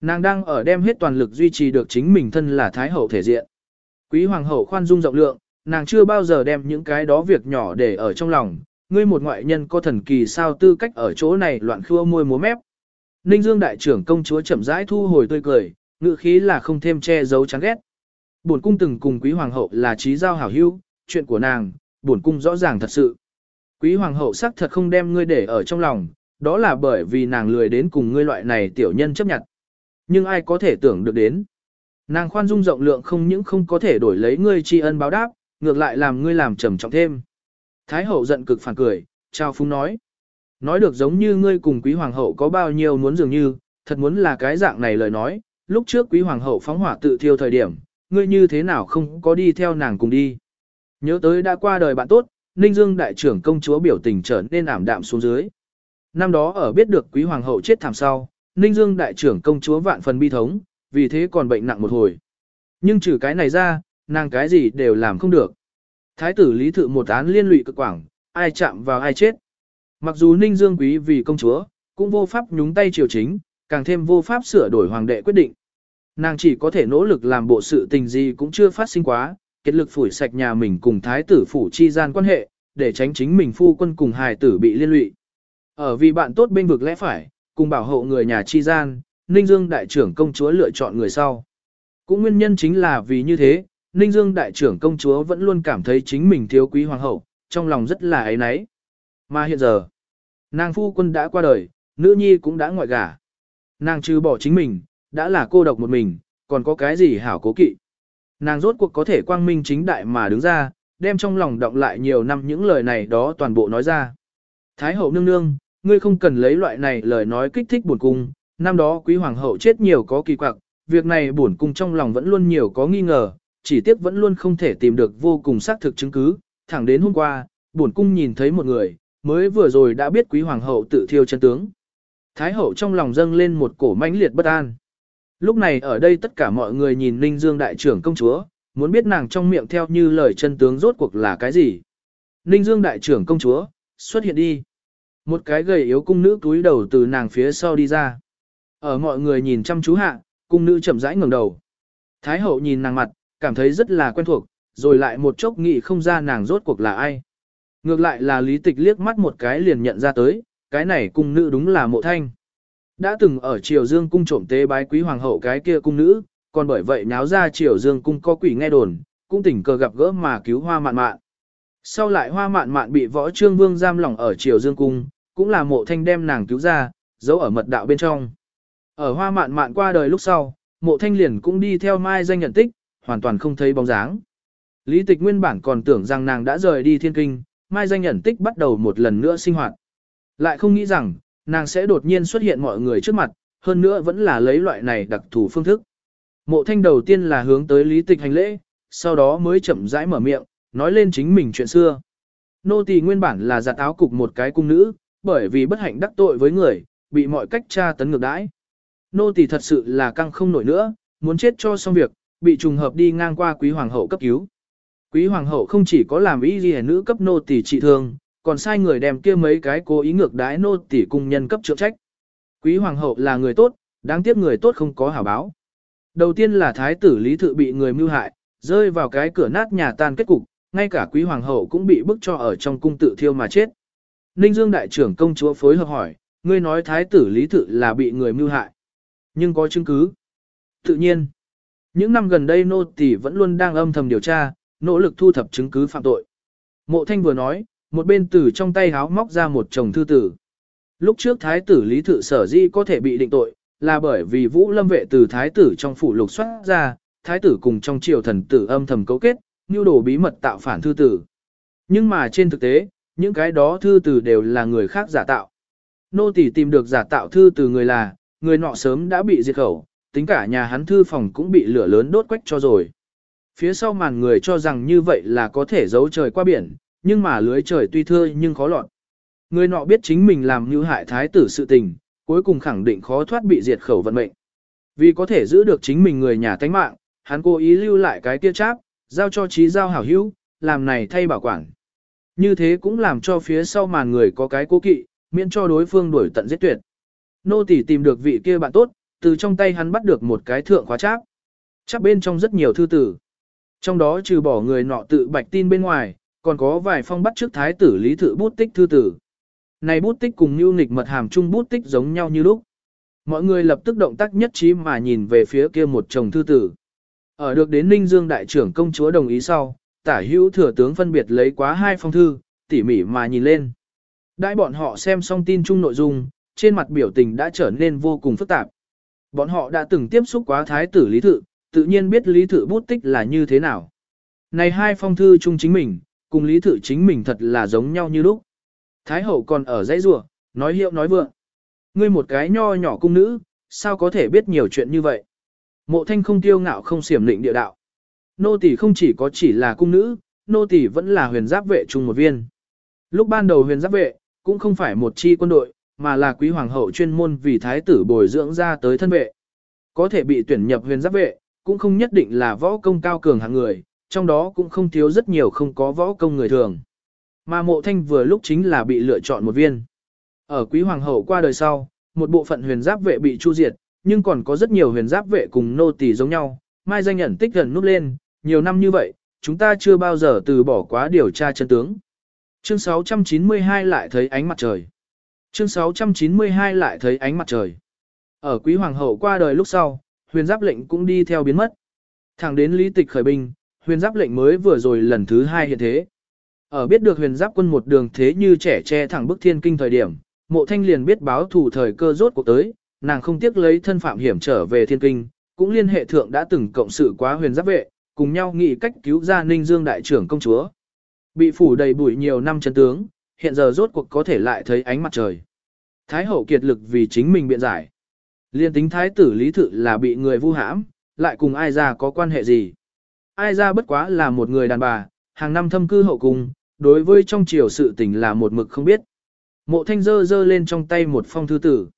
Nàng đang ở đem hết toàn lực duy trì được chính mình thân là Thái Hậu thể diện. Quý Hoàng Hậu khoan dung rộng lượng, nàng chưa bao giờ đem những cái đó việc nhỏ để ở trong lòng. Ngươi một ngoại nhân có thần kỳ sao tư cách ở chỗ này loạn khua môi múa mép. Ninh Dương đại trưởng công chúa chậm rãi thu hồi tươi cười, ngữ khí là không thêm che giấu chán ghét. Bổn cung từng cùng quý hoàng hậu là trí giao hảo hữu, chuyện của nàng, bổn cung rõ ràng thật sự. Quý hoàng hậu xác thật không đem ngươi để ở trong lòng, đó là bởi vì nàng lười đến cùng ngươi loại này tiểu nhân chấp nhận. Nhưng ai có thể tưởng được đến. Nàng khoan dung rộng lượng không những không có thể đổi lấy ngươi tri ân báo đáp, ngược lại làm ngươi làm trầm trọng thêm. Thái hậu giận cực phản cười, trao phúng nói. Nói được giống như ngươi cùng quý hoàng hậu có bao nhiêu muốn dường như, thật muốn là cái dạng này lời nói, lúc trước quý hoàng hậu phóng hỏa tự thiêu thời điểm, ngươi như thế nào không có đi theo nàng cùng đi. Nhớ tới đã qua đời bạn tốt, Ninh Dương đại trưởng công chúa biểu tình trở nên ảm đạm xuống dưới. Năm đó ở biết được quý hoàng hậu chết thảm sau, Ninh Dương đại trưởng công chúa vạn phần bi thống, vì thế còn bệnh nặng một hồi. Nhưng trừ cái này ra, nàng cái gì đều làm không được. Thái tử lý thự một án liên lụy cực quảng, ai chạm vào ai chết. Mặc dù Ninh Dương quý vì công chúa, cũng vô pháp nhúng tay triều chính, càng thêm vô pháp sửa đổi hoàng đệ quyết định. Nàng chỉ có thể nỗ lực làm bộ sự tình gì cũng chưa phát sinh quá, kết lực phủi sạch nhà mình cùng thái tử phủ chi gian quan hệ, để tránh chính mình phu quân cùng hài tử bị liên lụy. Ở vì bạn tốt bên vực lẽ phải, cùng bảo hộ người nhà chi gian, Ninh Dương đại trưởng công chúa lựa chọn người sau. Cũng nguyên nhân chính là vì như thế, Ninh Dương đại trưởng công chúa vẫn luôn cảm thấy chính mình thiếu quý hoàng hậu, trong lòng rất là ấy náy. Mà hiện giờ, nàng phu quân đã qua đời, nữ nhi cũng đã ngoại gả. Nàng trừ bỏ chính mình, đã là cô độc một mình, còn có cái gì hảo cố kỵ. Nàng rốt cuộc có thể quang minh chính đại mà đứng ra, đem trong lòng động lại nhiều năm những lời này đó toàn bộ nói ra. Thái hậu nương nương, ngươi không cần lấy loại này lời nói kích thích buồn cung, năm đó quý hoàng hậu chết nhiều có kỳ quặc, việc này buồn cung trong lòng vẫn luôn nhiều có nghi ngờ, chỉ tiếc vẫn luôn không thể tìm được vô cùng xác thực chứng cứ, thẳng đến hôm qua, buồn cung nhìn thấy một người, mới vừa rồi đã biết quý hoàng hậu tự thiêu chân tướng. Thái hậu trong lòng dâng lên một cổ mãnh liệt bất an. Lúc này ở đây tất cả mọi người nhìn Ninh Dương đại trưởng công chúa, muốn biết nàng trong miệng theo như lời chân tướng rốt cuộc là cái gì. Ninh Dương đại trưởng công chúa, xuất hiện đi. Một cái gầy yếu cung nữ túi đầu từ nàng phía sau đi ra. Ở mọi người nhìn chăm chú hạ, cung nữ chậm rãi ngẩng đầu. Thái hậu nhìn nàng mặt, cảm thấy rất là quen thuộc, rồi lại một chốc nghĩ không ra nàng rốt cuộc là ai. Ngược lại là lý tịch liếc mắt một cái liền nhận ra tới, cái này cung nữ đúng là mộ thanh. Đã từng ở Triều Dương cung trộm tế bái quý hoàng hậu cái kia cung nữ, còn bởi vậy nháo ra Triều Dương cung có quỷ nghe đồn, cũng tình cờ gặp gỡ mà cứu hoa mạn mạn. Sau lại hoa mạn mạn bị võ trương vương giam lỏng ở Triều Dương cung, cũng là mộ thanh đem nàng cứu ra, giấu ở mật đạo bên trong. Ở hoa mạn mạn qua đời lúc sau, mộ thanh liền cũng đi theo mai danh nhận tích, hoàn toàn không thấy bóng dáng. Lý tịch nguyên bản còn tưởng rằng nàng đã rời đi thiên kinh, mai danh nhận tích bắt đầu một lần nữa sinh hoạt. Lại không nghĩ rằng, nàng sẽ đột nhiên xuất hiện mọi người trước mặt, hơn nữa vẫn là lấy loại này đặc thù phương thức. Mộ thanh đầu tiên là hướng tới lý tịch hành lễ, sau đó mới chậm rãi mở miệng, nói lên chính mình chuyện xưa. Nô tỳ nguyên bản là giặt áo cục một cái cung nữ, bởi vì bất hạnh đắc tội với người, bị mọi cách tra tấn ngược đãi. Nô tỳ thật sự là căng không nổi nữa, muốn chết cho xong việc, bị trùng hợp đi ngang qua quý hoàng hậu cấp cứu. Quý hoàng hậu không chỉ có làm ý gì nữ cấp nô tỳ trị thương, còn sai người đem kia mấy cái cố ý ngược đái nô tỳ cung nhân cấp trượng trách. Quý hoàng hậu là người tốt, đáng tiếc người tốt không có hảo báo. Đầu tiên là thái tử Lý Thự bị người mưu hại, rơi vào cái cửa nát nhà tan kết cục, ngay cả quý hoàng hậu cũng bị bức cho ở trong cung tự thiêu mà chết. Ninh Dương đại trưởng công chúa phối hợp hỏi, ngươi nói thái tử Lý Thự là bị người mưu hại. Nhưng có chứng cứ. Tự nhiên, những năm gần đây nô tỳ vẫn luôn đang âm thầm điều tra, nỗ lực thu thập chứng cứ phạm tội. Mộ Thanh vừa nói, một bên từ trong tay háo móc ra một chồng thư tử. Lúc trước thái tử Lý Thự sở di có thể bị định tội, là bởi vì Vũ Lâm vệ từ thái tử trong phủ lục soát ra, thái tử cùng trong triều thần tử âm thầm cấu kết, như đồ bí mật tạo phản thư tử. Nhưng mà trên thực tế, những cái đó thư tử đều là người khác giả tạo. Nô tỳ tìm được giả tạo thư từ người là, người nọ sớm đã bị diệt khẩu, tính cả nhà hắn thư phòng cũng bị lửa lớn đốt quách cho rồi. Phía sau màn người cho rằng như vậy là có thể giấu trời qua biển, nhưng mà lưới trời tuy thưa nhưng khó lọt. Người nọ biết chính mình làm như hại thái tử sự tình, cuối cùng khẳng định khó thoát bị diệt khẩu vận mệnh. Vì có thể giữ được chính mình người nhà tánh mạng, hắn cố ý lưu lại cái kia cháp, giao cho trí giao hảo hữu, làm này thay bảo quản. Như thế cũng làm cho phía sau màn người có cái cố kỵ, miễn cho đối phương đuổi tận giết tuyệt. Nô tỷ tìm được vị kia bạn tốt, từ trong tay hắn bắt được một cái thượng khóa cháp. Cháp bên trong rất nhiều thư tử. Trong đó trừ bỏ người nọ tự bạch tin bên ngoài, còn có vài phong bắt trước thái tử lý thự bút tích thư tử. Này bút tích cùng như nghịch mật hàm chung bút tích giống nhau như lúc. Mọi người lập tức động tác nhất trí mà nhìn về phía kia một chồng thư tử. Ở được đến Ninh Dương đại trưởng công chúa đồng ý sau, tả hữu thừa tướng phân biệt lấy quá hai phong thư, tỉ mỉ mà nhìn lên. Đại bọn họ xem xong tin chung nội dung, trên mặt biểu tình đã trở nên vô cùng phức tạp. Bọn họ đã từng tiếp xúc quá thái tử Lý Thự, tự nhiên biết Lý Thự bút tích là như thế nào. Này hai phong thư chung chính mình, cùng Lý Thự chính mình thật là giống nhau như lúc. Thái hậu còn ở dãy rùa, nói hiệu nói vượng. Ngươi một cái nho nhỏ cung nữ, sao có thể biết nhiều chuyện như vậy? Mộ thanh không tiêu ngạo không xiểm lịnh địa đạo. Nô tỳ không chỉ có chỉ là cung nữ, nô tỳ vẫn là huyền giáp vệ chung một viên. Lúc ban đầu huyền giáp vệ, cũng không phải một chi quân đội, mà là quý hoàng hậu chuyên môn vì thái tử bồi dưỡng ra tới thân vệ. Có thể bị tuyển nhập huyền giáp vệ, cũng không nhất định là võ công cao cường hạng người, trong đó cũng không thiếu rất nhiều không có võ công người thường. Mà mộ thanh vừa lúc chính là bị lựa chọn một viên. Ở quý hoàng hậu qua đời sau, một bộ phận huyền giáp vệ bị chu diệt, nhưng còn có rất nhiều huyền giáp vệ cùng nô tỳ giống nhau, mai danh nhận tích gần nút lên, nhiều năm như vậy, chúng ta chưa bao giờ từ bỏ quá điều tra chân tướng. Chương 692 lại thấy ánh mặt trời. Chương 692 lại thấy ánh mặt trời. Ở quý hoàng hậu qua đời lúc sau, huyền giáp lệnh cũng đi theo biến mất. Thẳng đến lý tịch khởi binh, huyền giáp lệnh mới vừa rồi lần thứ hai hiện thế. Ở biết được huyền giáp quân một đường thế như trẻ che thẳng bức thiên kinh thời điểm, mộ thanh liền biết báo thủ thời cơ rốt cuộc tới, nàng không tiếc lấy thân phạm hiểm trở về thiên kinh, cũng liên hệ thượng đã từng cộng sự quá huyền giáp vệ, cùng nhau nghĩ cách cứu ra ninh dương đại trưởng công chúa. Bị phủ đầy bụi nhiều năm chân tướng, hiện giờ rốt cuộc có thể lại thấy ánh mặt trời. Thái hậu kiệt lực vì chính mình biện giải. Liên tính thái tử lý thự là bị người vu hãm, lại cùng ai ra có quan hệ gì. Ai ra bất quá là một người đàn bà, hàng năm thâm cư hậu cung, đối với trong triều sự tình là một mực không biết. Mộ thanh dơ dơ lên trong tay một phong thư tử.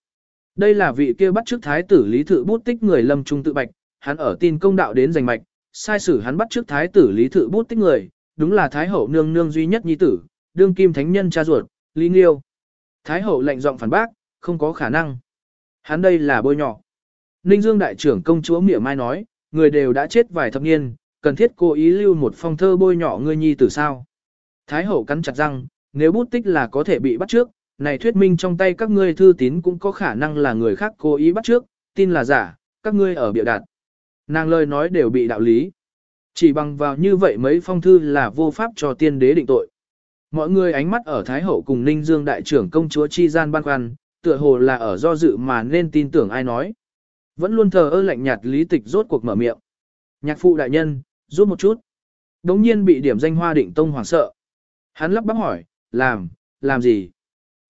Đây là vị kia bắt trước thái tử lý thự bút tích người lâm trung tự bạch, hắn ở tin công đạo đến giành mạch, sai sử hắn bắt trước thái tử lý thự bút tích người, đúng là thái hậu nương nương duy nhất nhi tử, đương kim thánh nhân cha ruột, lý nghiêu. Thái hậu lệnh giọng phản bác, không có khả năng. Hắn đây là bôi nhỏ. Ninh Dương đại trưởng công chúa Mỉa Mai nói, người đều đã chết vài thập niên, cần thiết cố ý lưu một phong thơ bôi nhỏ ngươi nhi tử sao. Thái hậu cắn chặt răng, nếu bút tích là có thể bị bắt trước, này thuyết minh trong tay các ngươi thư tín cũng có khả năng là người khác cố ý bắt trước, tin là giả, các ngươi ở biểu đạt. Nàng lời nói đều bị đạo lý. Chỉ bằng vào như vậy mấy phong thư là vô pháp cho tiên đế định tội. Mọi người ánh mắt ở Thái Hậu cùng Ninh Dương đại trưởng công chúa chi gian ban khoăn, tựa hồ là ở do dự mà nên tin tưởng ai nói. Vẫn luôn thờ ơ lạnh nhạt lý tịch rốt cuộc mở miệng. Nhạc phụ đại nhân, rút một chút. Đống nhiên bị điểm danh hoa định tông hoảng sợ. Hắn lắp bắp hỏi, làm, làm gì?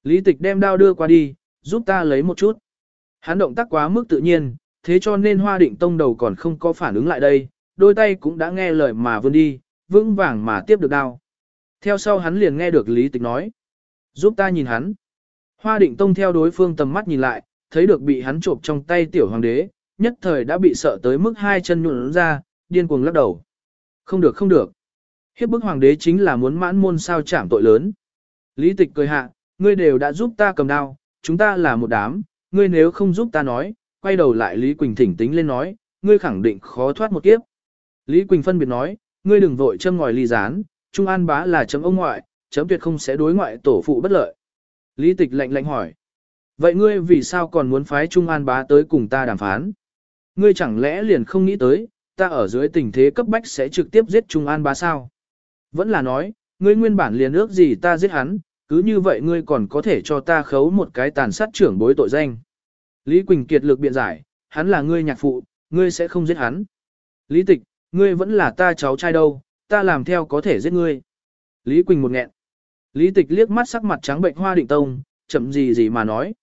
Lý tịch đem đao đưa qua đi, giúp ta lấy một chút. Hắn động tác quá mức tự nhiên, thế cho nên hoa định tông đầu còn không có phản ứng lại đây, đôi tay cũng đã nghe lời mà vươn đi, vững vàng mà tiếp được đao. Theo sau hắn liền nghe được Lý Tịch nói. Giúp ta nhìn hắn. Hoa định tông theo đối phương tầm mắt nhìn lại, thấy được bị hắn trộm trong tay tiểu hoàng đế, nhất thời đã bị sợ tới mức hai chân nhuộn ra, điên cuồng lắc đầu. Không được không được. Hiếp bức hoàng đế chính là muốn mãn môn sao chảm tội lớn. Lý tịch cười hạ, ngươi đều đã giúp ta cầm đao, chúng ta là một đám, ngươi nếu không giúp ta nói, quay đầu lại Lý Quỳnh thỉnh tính lên nói, ngươi khẳng định khó thoát một kiếp. Lý Quỳnh phân biệt nói, ngươi đừng vội châm ngòi ly gián, Trung An bá là chấm ông ngoại, chấm tuyệt không sẽ đối ngoại tổ phụ bất lợi. Lý Tịch lạnh lạnh hỏi, vậy ngươi vì sao còn muốn phái Trung An bá tới cùng ta đàm phán? Ngươi chẳng lẽ liền không nghĩ tới, ta ở dưới tình thế cấp bách sẽ trực tiếp giết Trung An bá sao? Vẫn là nói, ngươi nguyên bản liền ước gì ta giết hắn, cứ như vậy ngươi còn có thể cho ta khấu một cái tàn sát trưởng bối tội danh. Lý Quỳnh kiệt lực biện giải, hắn là ngươi nhạc phụ, ngươi sẽ không giết hắn. Lý Tịch, ngươi vẫn là ta cháu trai đâu, ta làm theo có thể giết ngươi. Lý Quỳnh một nghẹn. Lý Tịch liếc mắt sắc mặt trắng bệnh hoa định tông, chậm gì gì mà nói.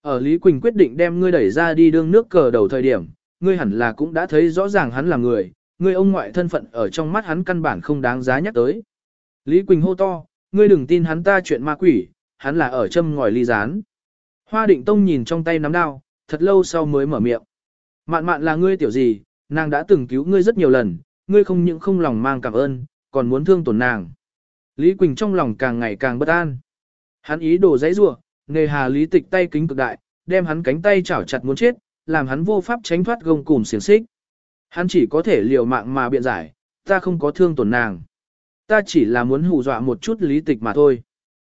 Ở Lý Quỳnh quyết định đem ngươi đẩy ra đi đương nước cờ đầu thời điểm, ngươi hẳn là cũng đã thấy rõ ràng hắn là người, ngươi ông ngoại thân phận ở trong mắt hắn căn bản không đáng giá nhắc tới. Lý Quỳnh hô to, ngươi đừng tin hắn ta chuyện ma quỷ, hắn là ở châm ngòi ly gián. Hoa định tông nhìn trong tay nắm đao, thật lâu sau mới mở miệng. Mạn mạn là ngươi tiểu gì, nàng đã từng cứu ngươi rất nhiều lần, ngươi không những không lòng mang cảm ơn, còn muốn thương tổn nàng. Lý Quỳnh trong lòng càng ngày càng bất an. Hắn ý đồ dãy rủa, nề hà lý tịch tay kính cực đại, đem hắn cánh tay chảo chặt muốn chết, làm hắn vô pháp tránh thoát gông cùm xiềng xích. Hắn chỉ có thể liều mạng mà biện giải, ta không có thương tổn nàng. Ta chỉ là muốn hù dọa một chút lý tịch mà thôi.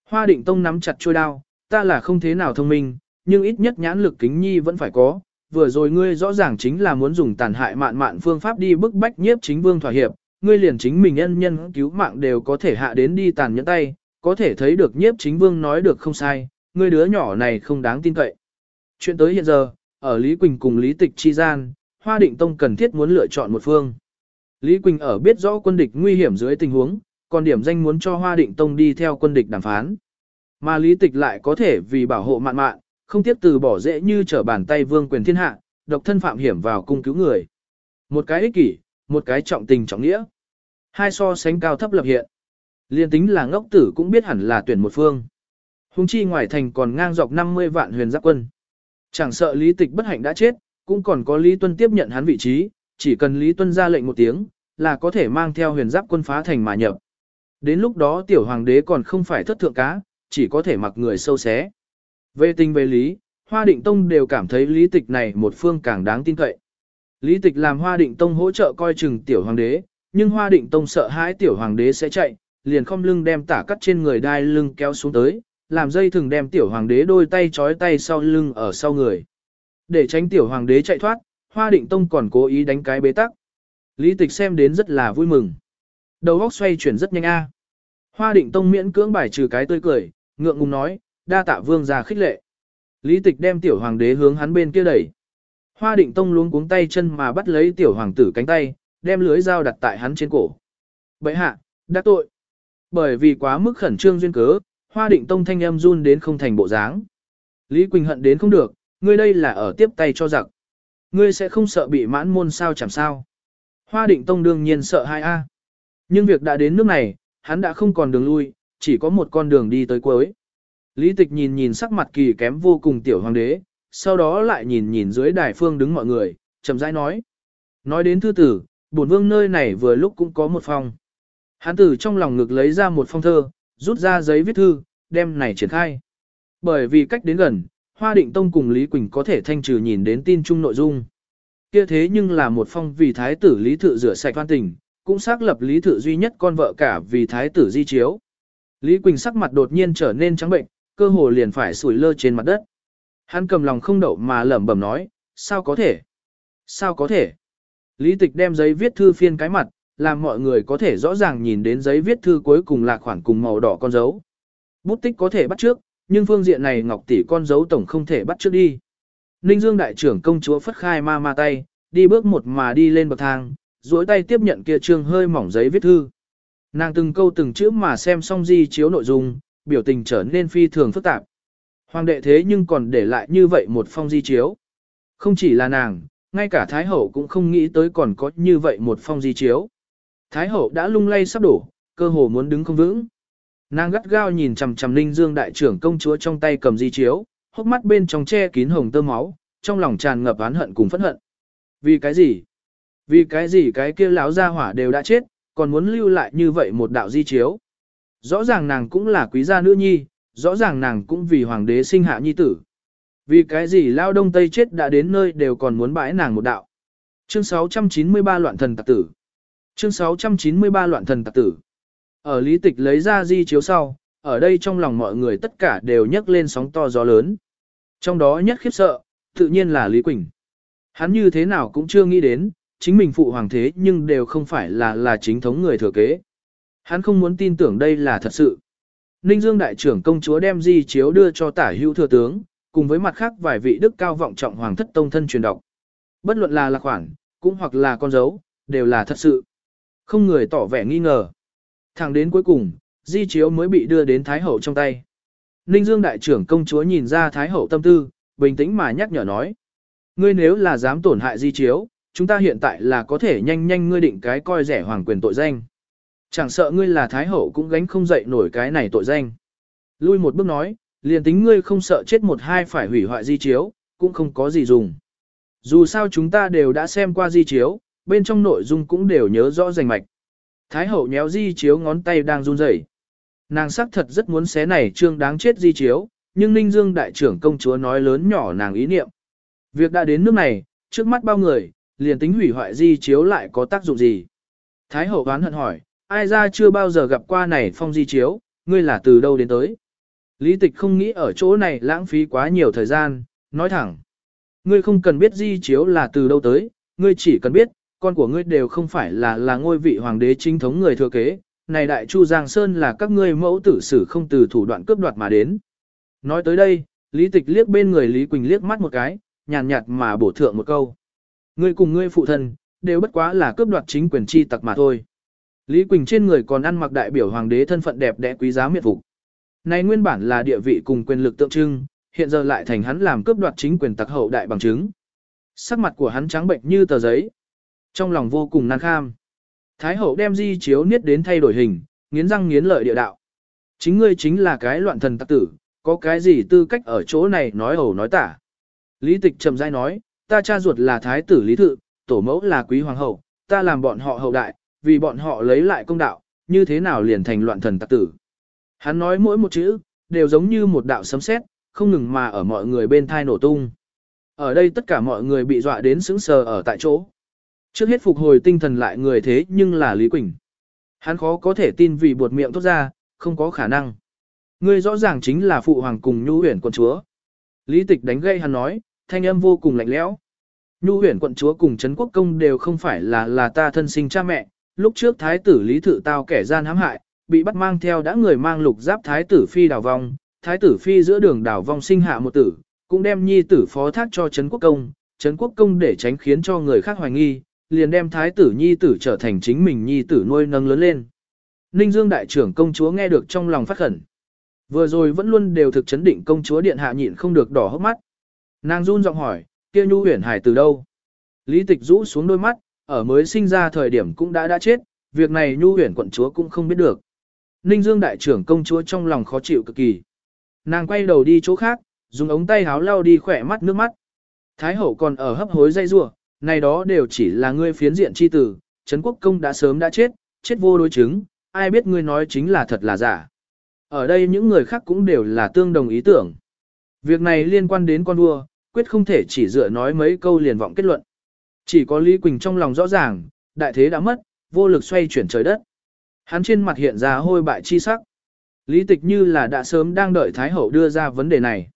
Hoa định tông nắm chặt trôi đao, ta là không thế nào thông minh, nhưng ít nhất nhãn lực kính nhi vẫn phải có. Vừa rồi ngươi rõ ràng chính là muốn dùng tàn hại mạn mạn phương pháp đi bức bách nhiếp chính vương thỏa hiệp, ngươi liền chính mình nhân nhân cứu mạng đều có thể hạ đến đi tàn nhẫn tay, có thể thấy được nhiếp chính vương nói được không sai, ngươi đứa nhỏ này không đáng tin cậy. Chuyện tới hiện giờ, ở Lý Quỳnh cùng Lý Tịch chi gian, Hoa Định Tông cần thiết muốn lựa chọn một phương. Lý Quỳnh ở biết rõ quân địch nguy hiểm dưới tình huống, còn điểm danh muốn cho Hoa Định Tông đi theo quân địch đàm phán. Mà Lý Tịch lại có thể vì bảo hộ mạn mạn, không tiếp từ bỏ dễ như trở bàn tay vương quyền thiên hạ, độc thân phạm hiểm vào cung cứu người. Một cái ích kỷ, một cái trọng tình trọng nghĩa. Hai so sánh cao thấp lập hiện. Liên tính là ngốc tử cũng biết hẳn là tuyển một phương. Hùng chi ngoài thành còn ngang dọc 50 vạn huyền giáp quân. Chẳng sợ Lý Tịch bất hạnh đã chết, cũng còn có Lý Tuân tiếp nhận hắn vị trí, chỉ cần Lý Tuân ra lệnh một tiếng, là có thể mang theo huyền giáp quân phá thành mà nhập. Đến lúc đó tiểu hoàng đế còn không phải thất thượng cá, chỉ có thể mặc người sâu xé. Về tình về lý, Hoa Định Tông đều cảm thấy lý tịch này một phương càng đáng tin cậy. Lý tịch làm Hoa Định Tông hỗ trợ coi chừng tiểu hoàng đế, nhưng Hoa Định Tông sợ hãi tiểu hoàng đế sẽ chạy, liền không lưng đem tả cắt trên người đai lưng kéo xuống tới, làm dây thường đem tiểu hoàng đế đôi tay trói tay sau lưng ở sau người. Để tránh tiểu hoàng đế chạy thoát, Hoa Định Tông còn cố ý đánh cái bế tắc. Lý tịch xem đến rất là vui mừng. Đầu óc xoay chuyển rất nhanh a. Hoa Định Tông miễn cưỡng bài trừ cái tươi cười, ngượng ngùng nói, đa tạ vương già khích lệ. Lý tịch đem tiểu hoàng đế hướng hắn bên kia đẩy. Hoa định tông luống cuống tay chân mà bắt lấy tiểu hoàng tử cánh tay, đem lưới dao đặt tại hắn trên cổ. Bệ hạ, đã tội. Bởi vì quá mức khẩn trương duyên cớ, hoa định tông thanh âm run đến không thành bộ dáng. Lý Quỳnh hận đến không được, ngươi đây là ở tiếp tay cho giặc. Ngươi sẽ không sợ bị mãn môn sao chẳng sao. Hoa định tông đương nhiên sợ hai a Nhưng việc đã đến nước này, hắn đã không còn đường lui, chỉ có một con đường đi tới cuối. Lý tịch nhìn nhìn sắc mặt kỳ kém vô cùng tiểu hoàng đế, sau đó lại nhìn nhìn dưới đài phương đứng mọi người, chậm rãi nói. Nói đến thư tử, bổn vương nơi này vừa lúc cũng có một phong. Hán tử trong lòng ngực lấy ra một phong thơ, rút ra giấy viết thư, đem này triển khai. Bởi vì cách đến gần, Hoa Định Tông cùng Lý Quỳnh có thể thanh trừ nhìn đến tin chung nội dung. Kia thế nhưng là một phong vì thái tử Lý Thự rửa sạch văn tình, cũng xác lập Lý Thự duy nhất con vợ cả vì thái tử di chiếu. Lý Quỳnh sắc mặt đột nhiên trở nên trắng bệnh, cơ hồ liền phải sủi lơ trên mặt đất. Hắn cầm lòng không đậu mà lẩm bẩm nói, sao có thể? Sao có thể? Lý tịch đem giấy viết thư phiên cái mặt, làm mọi người có thể rõ ràng nhìn đến giấy viết thư cuối cùng là khoản cùng màu đỏ con dấu. Bút tích có thể bắt trước, nhưng phương diện này ngọc tỷ con dấu tổng không thể bắt trước đi. Ninh Dương đại trưởng công chúa phất khai ma ma tay, đi bước một mà đi lên bậc thang, duỗi tay tiếp nhận kia trương hơi mỏng giấy viết thư. Nàng từng câu từng chữ mà xem xong di chiếu nội dung, biểu tình trở nên phi thường phức tạp. Hoàng đệ thế nhưng còn để lại như vậy một phong di chiếu. Không chỉ là nàng, ngay cả Thái Hậu cũng không nghĩ tới còn có như vậy một phong di chiếu. Thái Hậu đã lung lay sắp đổ, cơ hồ muốn đứng không vững. Nàng gắt gao nhìn chằm chằm Ninh Dương đại trưởng công chúa trong tay cầm di chiếu, hốc mắt bên trong che kín hồng tơ máu, trong lòng tràn ngập oán hận cùng phẫn hận. Vì cái gì? Vì cái gì cái kia lão gia hỏa đều đã chết, còn muốn lưu lại như vậy một đạo di chiếu? Rõ ràng nàng cũng là quý gia nữ nhi, rõ ràng nàng cũng vì hoàng đế sinh hạ nhi tử. Vì cái gì lao đông tây chết đã đến nơi đều còn muốn bãi nàng một đạo. Chương 693 loạn thần tạc tử. Chương 693 loạn thần tạc tử. Ở lý tịch lấy ra di chiếu sau, ở đây trong lòng mọi người tất cả đều nhấc lên sóng to gió lớn. Trong đó nhất khiếp sợ, tự nhiên là Lý Quỳnh. Hắn như thế nào cũng chưa nghĩ đến, chính mình phụ hoàng thế nhưng đều không phải là là chính thống người thừa kế. Hắn không muốn tin tưởng đây là thật sự. Ninh Dương đại trưởng công chúa đem di chiếu đưa cho tả hữu thừa tướng, cùng với mặt khác vài vị đức cao vọng trọng hoàng thất tông thân truyền đọc. Bất luận là lạc khoản, cũng hoặc là con dấu, đều là thật sự. Không người tỏ vẻ nghi ngờ. Thẳng đến cuối cùng, di chiếu mới bị đưa đến Thái Hậu trong tay. Ninh Dương đại trưởng công chúa nhìn ra Thái Hậu tâm tư, bình tĩnh mà nhắc nhở nói. Ngươi nếu là dám tổn hại di chiếu, chúng ta hiện tại là có thể nhanh nhanh ngươi định cái coi rẻ hoàng quyền tội danh. Chẳng sợ ngươi là Thái Hậu cũng gánh không dậy nổi cái này tội danh. Lui một bước nói, liền tính ngươi không sợ chết một hai phải hủy hoại di chiếu, cũng không có gì dùng. Dù sao chúng ta đều đã xem qua di chiếu, bên trong nội dung cũng đều nhớ rõ rành mạch. Thái hậu nhéo di chiếu ngón tay đang run rẩy. Nàng sắc thật rất muốn xé này trương đáng chết di chiếu, nhưng Ninh Dương đại trưởng công chúa nói lớn nhỏ nàng ý niệm. Việc đã đến nước này, trước mắt bao người, liền tính hủy hoại di chiếu lại có tác dụng gì? Thái hậu oán hận hỏi, ai ra chưa bao giờ gặp qua này phong di chiếu, ngươi là từ đâu đến tới? Lý tịch không nghĩ ở chỗ này lãng phí quá nhiều thời gian, nói thẳng. Ngươi không cần biết di chiếu là từ đâu tới, ngươi chỉ cần biết, con của ngươi đều không phải là là ngôi vị hoàng đế chính thống người thừa kế, này đại chu Giang Sơn là các ngươi mẫu tử sử không từ thủ đoạn cướp đoạt mà đến. Nói tới đây, Lý Tịch liếc bên người Lý Quỳnh liếc mắt một cái, nhàn nhạt mà bổ thượng một câu. Ngươi cùng ngươi phụ thân, đều bất quá là cướp đoạt chính quyền chi tặc mà thôi. Lý Quỳnh trên người còn ăn mặc đại biểu hoàng đế thân phận đẹp đẽ quý giá miệt phục. Này nguyên bản là địa vị cùng quyền lực tượng trưng, hiện giờ lại thành hắn làm cướp đoạt chính quyền tặc hậu đại bằng chứng. Sắc mặt của hắn trắng bệnh như tờ giấy. Trong lòng vô cùng nan kham. Thái hậu đem di chiếu niết đến thay đổi hình, nghiến răng nghiến lợi địa đạo. Chính ngươi chính là cái loạn thần tặc tử, có cái gì tư cách ở chỗ này nói hầu nói tả. Lý tịch trầm dai nói, ta cha ruột là thái tử lý thự, tổ mẫu là quý hoàng hậu, ta làm bọn họ hậu đại, vì bọn họ lấy lại công đạo, như thế nào liền thành loạn thần tặc tử. Hắn nói mỗi một chữ, đều giống như một đạo sấm sét, không ngừng mà ở mọi người bên thai nổ tung. Ở đây tất cả mọi người bị dọa đến sững sờ ở tại chỗ. Trước hết phục hồi tinh thần lại người thế nhưng là Lý Quỳnh. Hắn khó có thể tin vì buột miệng thốt ra, không có khả năng. Ngươi rõ ràng chính là phụ hoàng cùng nhu huyền quận chúa. Lý tịch đánh gây hắn nói, thanh âm vô cùng lạnh lẽo. Nhu huyền quận chúa cùng Trấn Quốc Công đều không phải là là ta thân sinh cha mẹ, lúc trước thái tử Lý Thự tao kẻ gian hãm hại, bị bắt mang theo đã người mang lục giáp thái tử phi đào vong, thái tử phi giữa đường đào vong sinh hạ một tử, cũng đem nhi tử phó thác cho Trấn Quốc Công, Trấn Quốc Công để tránh khiến cho người khác hoài nghi, liền đem thái tử nhi tử trở thành chính mình nhi tử nuôi nâng lớn lên. Ninh Dương đại trưởng công chúa nghe được trong lòng phát khẩn. Vừa rồi vẫn luôn đều thực chấn định công chúa điện hạ nhịn không được đỏ hốc mắt. Nàng run giọng hỏi, kia nhu huyền hải từ đâu? Lý tịch rũ xuống đôi mắt, ở mới sinh ra thời điểm cũng đã đã chết, việc này nhu huyển quận chúa cũng không biết được. Ninh Dương đại trưởng công chúa trong lòng khó chịu cực kỳ. Nàng quay đầu đi chỗ khác, dùng ống tay háo lau đi khỏe mắt nước mắt. Thái hậu còn ở hấp hối dây rủa, này đó đều chỉ là ngươi phiến diện chi tử, Trấn Quốc Công đã sớm đã chết, chết vô đối chứng, ai biết ngươi nói chính là thật là giả. Ở đây những người khác cũng đều là tương đồng ý tưởng. Việc này liên quan đến con vua, quyết không thể chỉ dựa nói mấy câu liền vọng kết luận. Chỉ có Lý Quỳnh trong lòng rõ ràng, đại thế đã mất, vô lực xoay chuyển trời đất. Hắn trên mặt hiện ra hôi bại chi sắc. Lý tịch như là đã sớm đang đợi Thái Hậu đưa ra vấn đề này.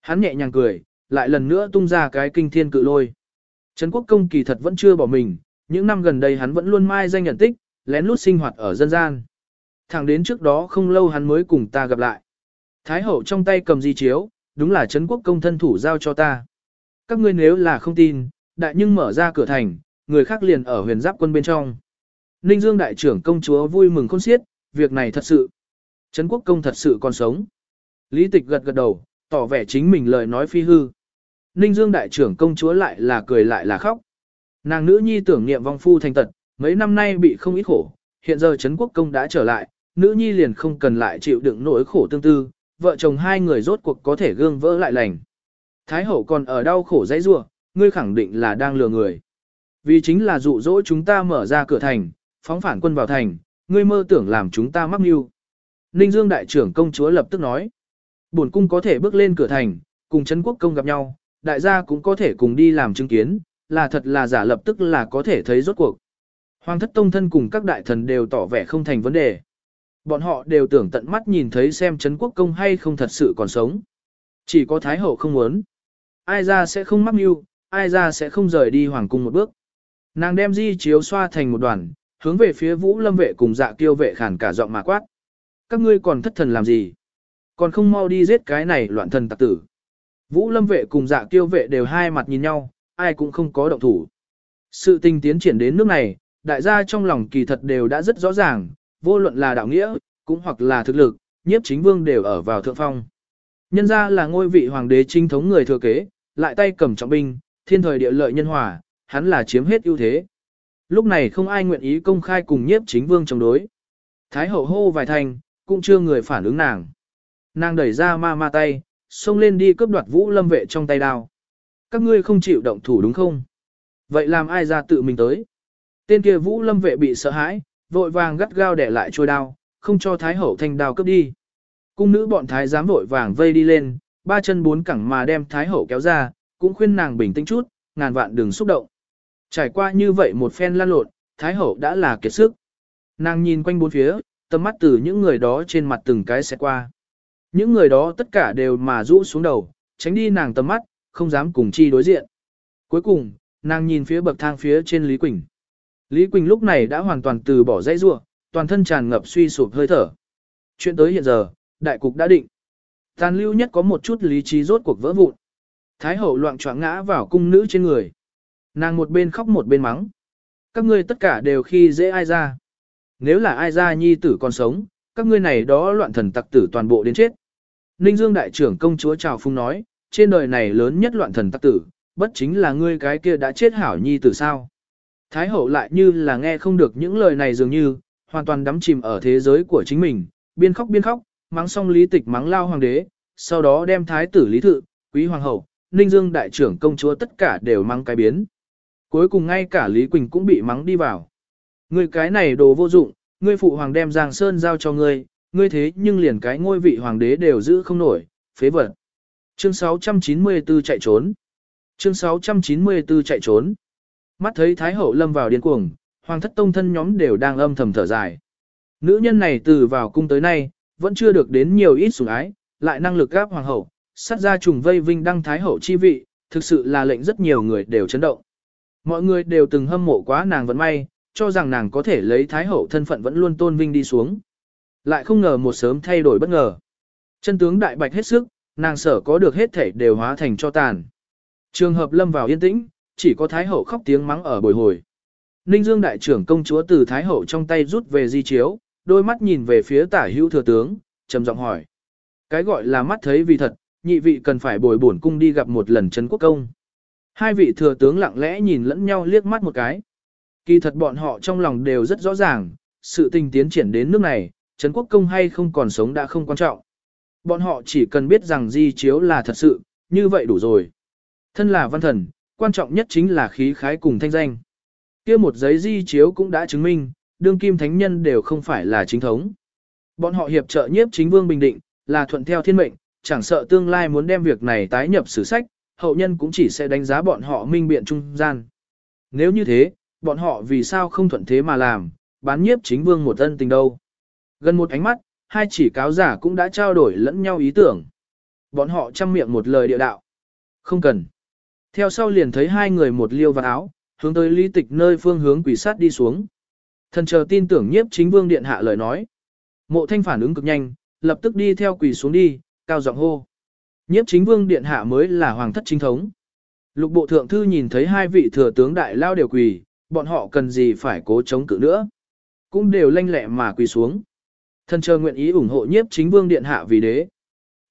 Hắn nhẹ nhàng cười, lại lần nữa tung ra cái kinh thiên cự lôi. Trấn quốc công kỳ thật vẫn chưa bỏ mình, những năm gần đây hắn vẫn luôn mai danh nhận tích, lén lút sinh hoạt ở dân gian. Thẳng đến trước đó không lâu hắn mới cùng ta gặp lại. Thái hậu trong tay cầm di chiếu, đúng là Trấn quốc công thân thủ giao cho ta. Các ngươi nếu là không tin, đại nhưng mở ra cửa thành, người khác liền ở huyền giáp quân bên trong. Ninh Dương đại trưởng công chúa vui mừng khôn xiết, việc này thật sự. Trấn quốc công thật sự còn sống. Lý tịch gật gật đầu, tỏ vẻ chính mình lời nói phi hư. Ninh Dương đại trưởng công chúa lại là cười lại là khóc. Nàng nữ nhi tưởng niệm vong phu thành tật, mấy năm nay bị không ít khổ, hiện giờ Trấn quốc công đã trở lại, nữ nhi liền không cần lại chịu đựng nỗi khổ tương tư, vợ chồng hai người rốt cuộc có thể gương vỡ lại lành. Thái hậu còn ở đau khổ dãy rua, ngươi khẳng định là đang lừa người. Vì chính là dụ dỗ chúng ta mở ra cửa thành, phóng phản quân vào thành, ngươi mơ tưởng làm chúng ta mắc mưu. Ninh Dương đại trưởng công chúa lập tức nói, bổn cung có thể bước lên cửa thành, cùng Trấn Quốc Công gặp nhau, đại gia cũng có thể cùng đi làm chứng kiến, là thật là giả lập tức là có thể thấy rốt cuộc. Hoàng thất tông thân cùng các đại thần đều tỏ vẻ không thành vấn đề. Bọn họ đều tưởng tận mắt nhìn thấy xem Trấn Quốc Công hay không thật sự còn sống. Chỉ có Thái Hậu không muốn. Ai ra sẽ không mắc mưu, ai ra sẽ không rời đi Hoàng cung một bước. Nàng đem di chiếu xoa thành một đoàn, hướng về phía Vũ Lâm vệ cùng dạ kiêu vệ khản cả giọng mà quát. Các ngươi còn thất thần làm gì? Còn không mau đi giết cái này loạn thần tặc tử. Vũ Lâm vệ cùng dạ kiêu vệ đều hai mặt nhìn nhau, ai cũng không có động thủ. Sự tình tiến triển đến nước này, đại gia trong lòng kỳ thật đều đã rất rõ ràng, vô luận là đạo nghĩa, cũng hoặc là thực lực, nhiếp chính vương đều ở vào thượng phong. Nhân ra là ngôi vị hoàng đế chính thống người thừa kế, lại tay cầm trọng binh, thiên thời địa lợi nhân hòa, hắn là chiếm hết ưu thế. Lúc này không ai nguyện ý công khai cùng nhiếp chính vương chống đối. Thái hậu hô vài thành, cũng chưa người phản ứng nàng. Nàng đẩy ra ma ma tay, xông lên đi cướp đoạt vũ lâm vệ trong tay đao. Các ngươi không chịu động thủ đúng không? Vậy làm ai ra tự mình tới? Tên kia vũ lâm vệ bị sợ hãi, vội vàng gắt gao để lại trôi đao, không cho thái hậu thanh đao cướp đi. Cung nữ bọn thái giám vội vàng vây đi lên, ba chân bốn cẳng mà đem thái hậu kéo ra, cũng khuyên nàng bình tĩnh chút, ngàn vạn đừng xúc động. Trải qua như vậy một phen lan lộn, thái hậu đã là kiệt sức. Nàng nhìn quanh bốn phía, tầm mắt từ những người đó trên mặt từng cái sẽ qua. Những người đó tất cả đều mà rũ xuống đầu, tránh đi nàng tầm mắt, không dám cùng chi đối diện. Cuối cùng, nàng nhìn phía bậc thang phía trên Lý Quỳnh. Lý Quỳnh lúc này đã hoàn toàn từ bỏ dãy rua, toàn thân tràn ngập suy sụp hơi thở. Chuyện tới hiện giờ, đại cục đã định. Tàn lưu nhất có một chút lý trí rốt cuộc vỡ vụn. Thái hậu loạn choạng ngã vào cung nữ trên người. Nàng một bên khóc một bên mắng. Các ngươi tất cả đều khi dễ ai ra. Nếu là ai ra nhi tử còn sống, các ngươi này đó loạn thần tặc tử toàn bộ đến chết. Ninh Dương đại trưởng công chúa Trào Phung nói, trên đời này lớn nhất loạn thần tặc tử, bất chính là ngươi cái kia đã chết hảo nhi tử sao. Thái hậu lại như là nghe không được những lời này dường như, hoàn toàn đắm chìm ở thế giới của chính mình, biên khóc biên khóc, mắng xong lý tịch mắng lao hoàng đế, sau đó đem thái tử lý thự, quý hoàng hậu, ninh dương đại trưởng công chúa tất cả đều mắng cái biến. Cuối cùng ngay cả Lý Quỳnh cũng bị mắng đi vào. Ngươi cái này đồ vô dụng, ngươi phụ hoàng đem Giang Sơn giao cho ngươi, ngươi thế nhưng liền cái ngôi vị hoàng đế đều giữ không nổi, phế vật. Chương 694 chạy trốn. Chương 694 chạy trốn. Mắt thấy Thái Hậu lâm vào điên cuồng, hoàng thất tông thân nhóm đều đang âm thầm thở dài. Nữ nhân này từ vào cung tới nay, vẫn chưa được đến nhiều ít sủng ái, lại năng lực gáp hoàng hậu, sát ra trùng vây vinh đăng Thái Hậu chi vị, thực sự là lệnh rất nhiều người đều chấn động. Mọi người đều từng hâm mộ quá nàng vẫn may, cho rằng nàng có thể lấy Thái Hậu thân phận vẫn luôn tôn vinh đi xuống. Lại không ngờ một sớm thay đổi bất ngờ. Chân tướng đại bạch hết sức, nàng sở có được hết thể đều hóa thành cho tàn. Trường hợp lâm vào yên tĩnh, chỉ có Thái Hậu khóc tiếng mắng ở bồi hồi. Ninh Dương đại trưởng công chúa từ Thái Hậu trong tay rút về di chiếu, đôi mắt nhìn về phía tả hữu thừa tướng, trầm giọng hỏi. Cái gọi là mắt thấy vì thật, nhị vị cần phải bồi bổn cung đi gặp một lần Trấn Quốc Công. Hai vị thừa tướng lặng lẽ nhìn lẫn nhau liếc mắt một cái. Kỳ thật bọn họ trong lòng đều rất rõ ràng, sự tình tiến triển đến nước này, Trấn Quốc Công hay không còn sống đã không quan trọng. Bọn họ chỉ cần biết rằng di chiếu là thật sự, như vậy đủ rồi. Thân là văn thần, quan trọng nhất chính là khí khái cùng thanh danh. kia một giấy di chiếu cũng đã chứng minh, đương kim thánh nhân đều không phải là chính thống. Bọn họ hiệp trợ nhiếp chính vương bình định, là thuận theo thiên mệnh, chẳng sợ tương lai muốn đem việc này tái nhập sử sách, hậu nhân cũng chỉ sẽ đánh giá bọn họ minh biện trung gian. Nếu như thế, bọn họ vì sao không thuận thế mà làm, bán nhiếp chính vương một ân tình đâu. Gần một ánh mắt, hai chỉ cáo giả cũng đã trao đổi lẫn nhau ý tưởng. Bọn họ chăm miệng một lời địa đạo. Không cần. Theo sau liền thấy hai người một liêu vào áo, hướng tới lý tịch nơi phương hướng quỷ sát đi xuống. Thần chờ tin tưởng nhiếp chính vương điện hạ lời nói. Mộ thanh phản ứng cực nhanh, lập tức đi theo quỷ xuống đi, cao giọng hô. Nhiếp chính vương điện hạ mới là hoàng thất chính thống. Lục bộ thượng thư nhìn thấy hai vị thừa tướng đại lao đều quỳ, bọn họ cần gì phải cố chống cự nữa. Cũng đều lanh lẹ mà quỳ xuống. thân chờ nguyện ý ủng hộ nhiếp chính vương điện hạ vì đế.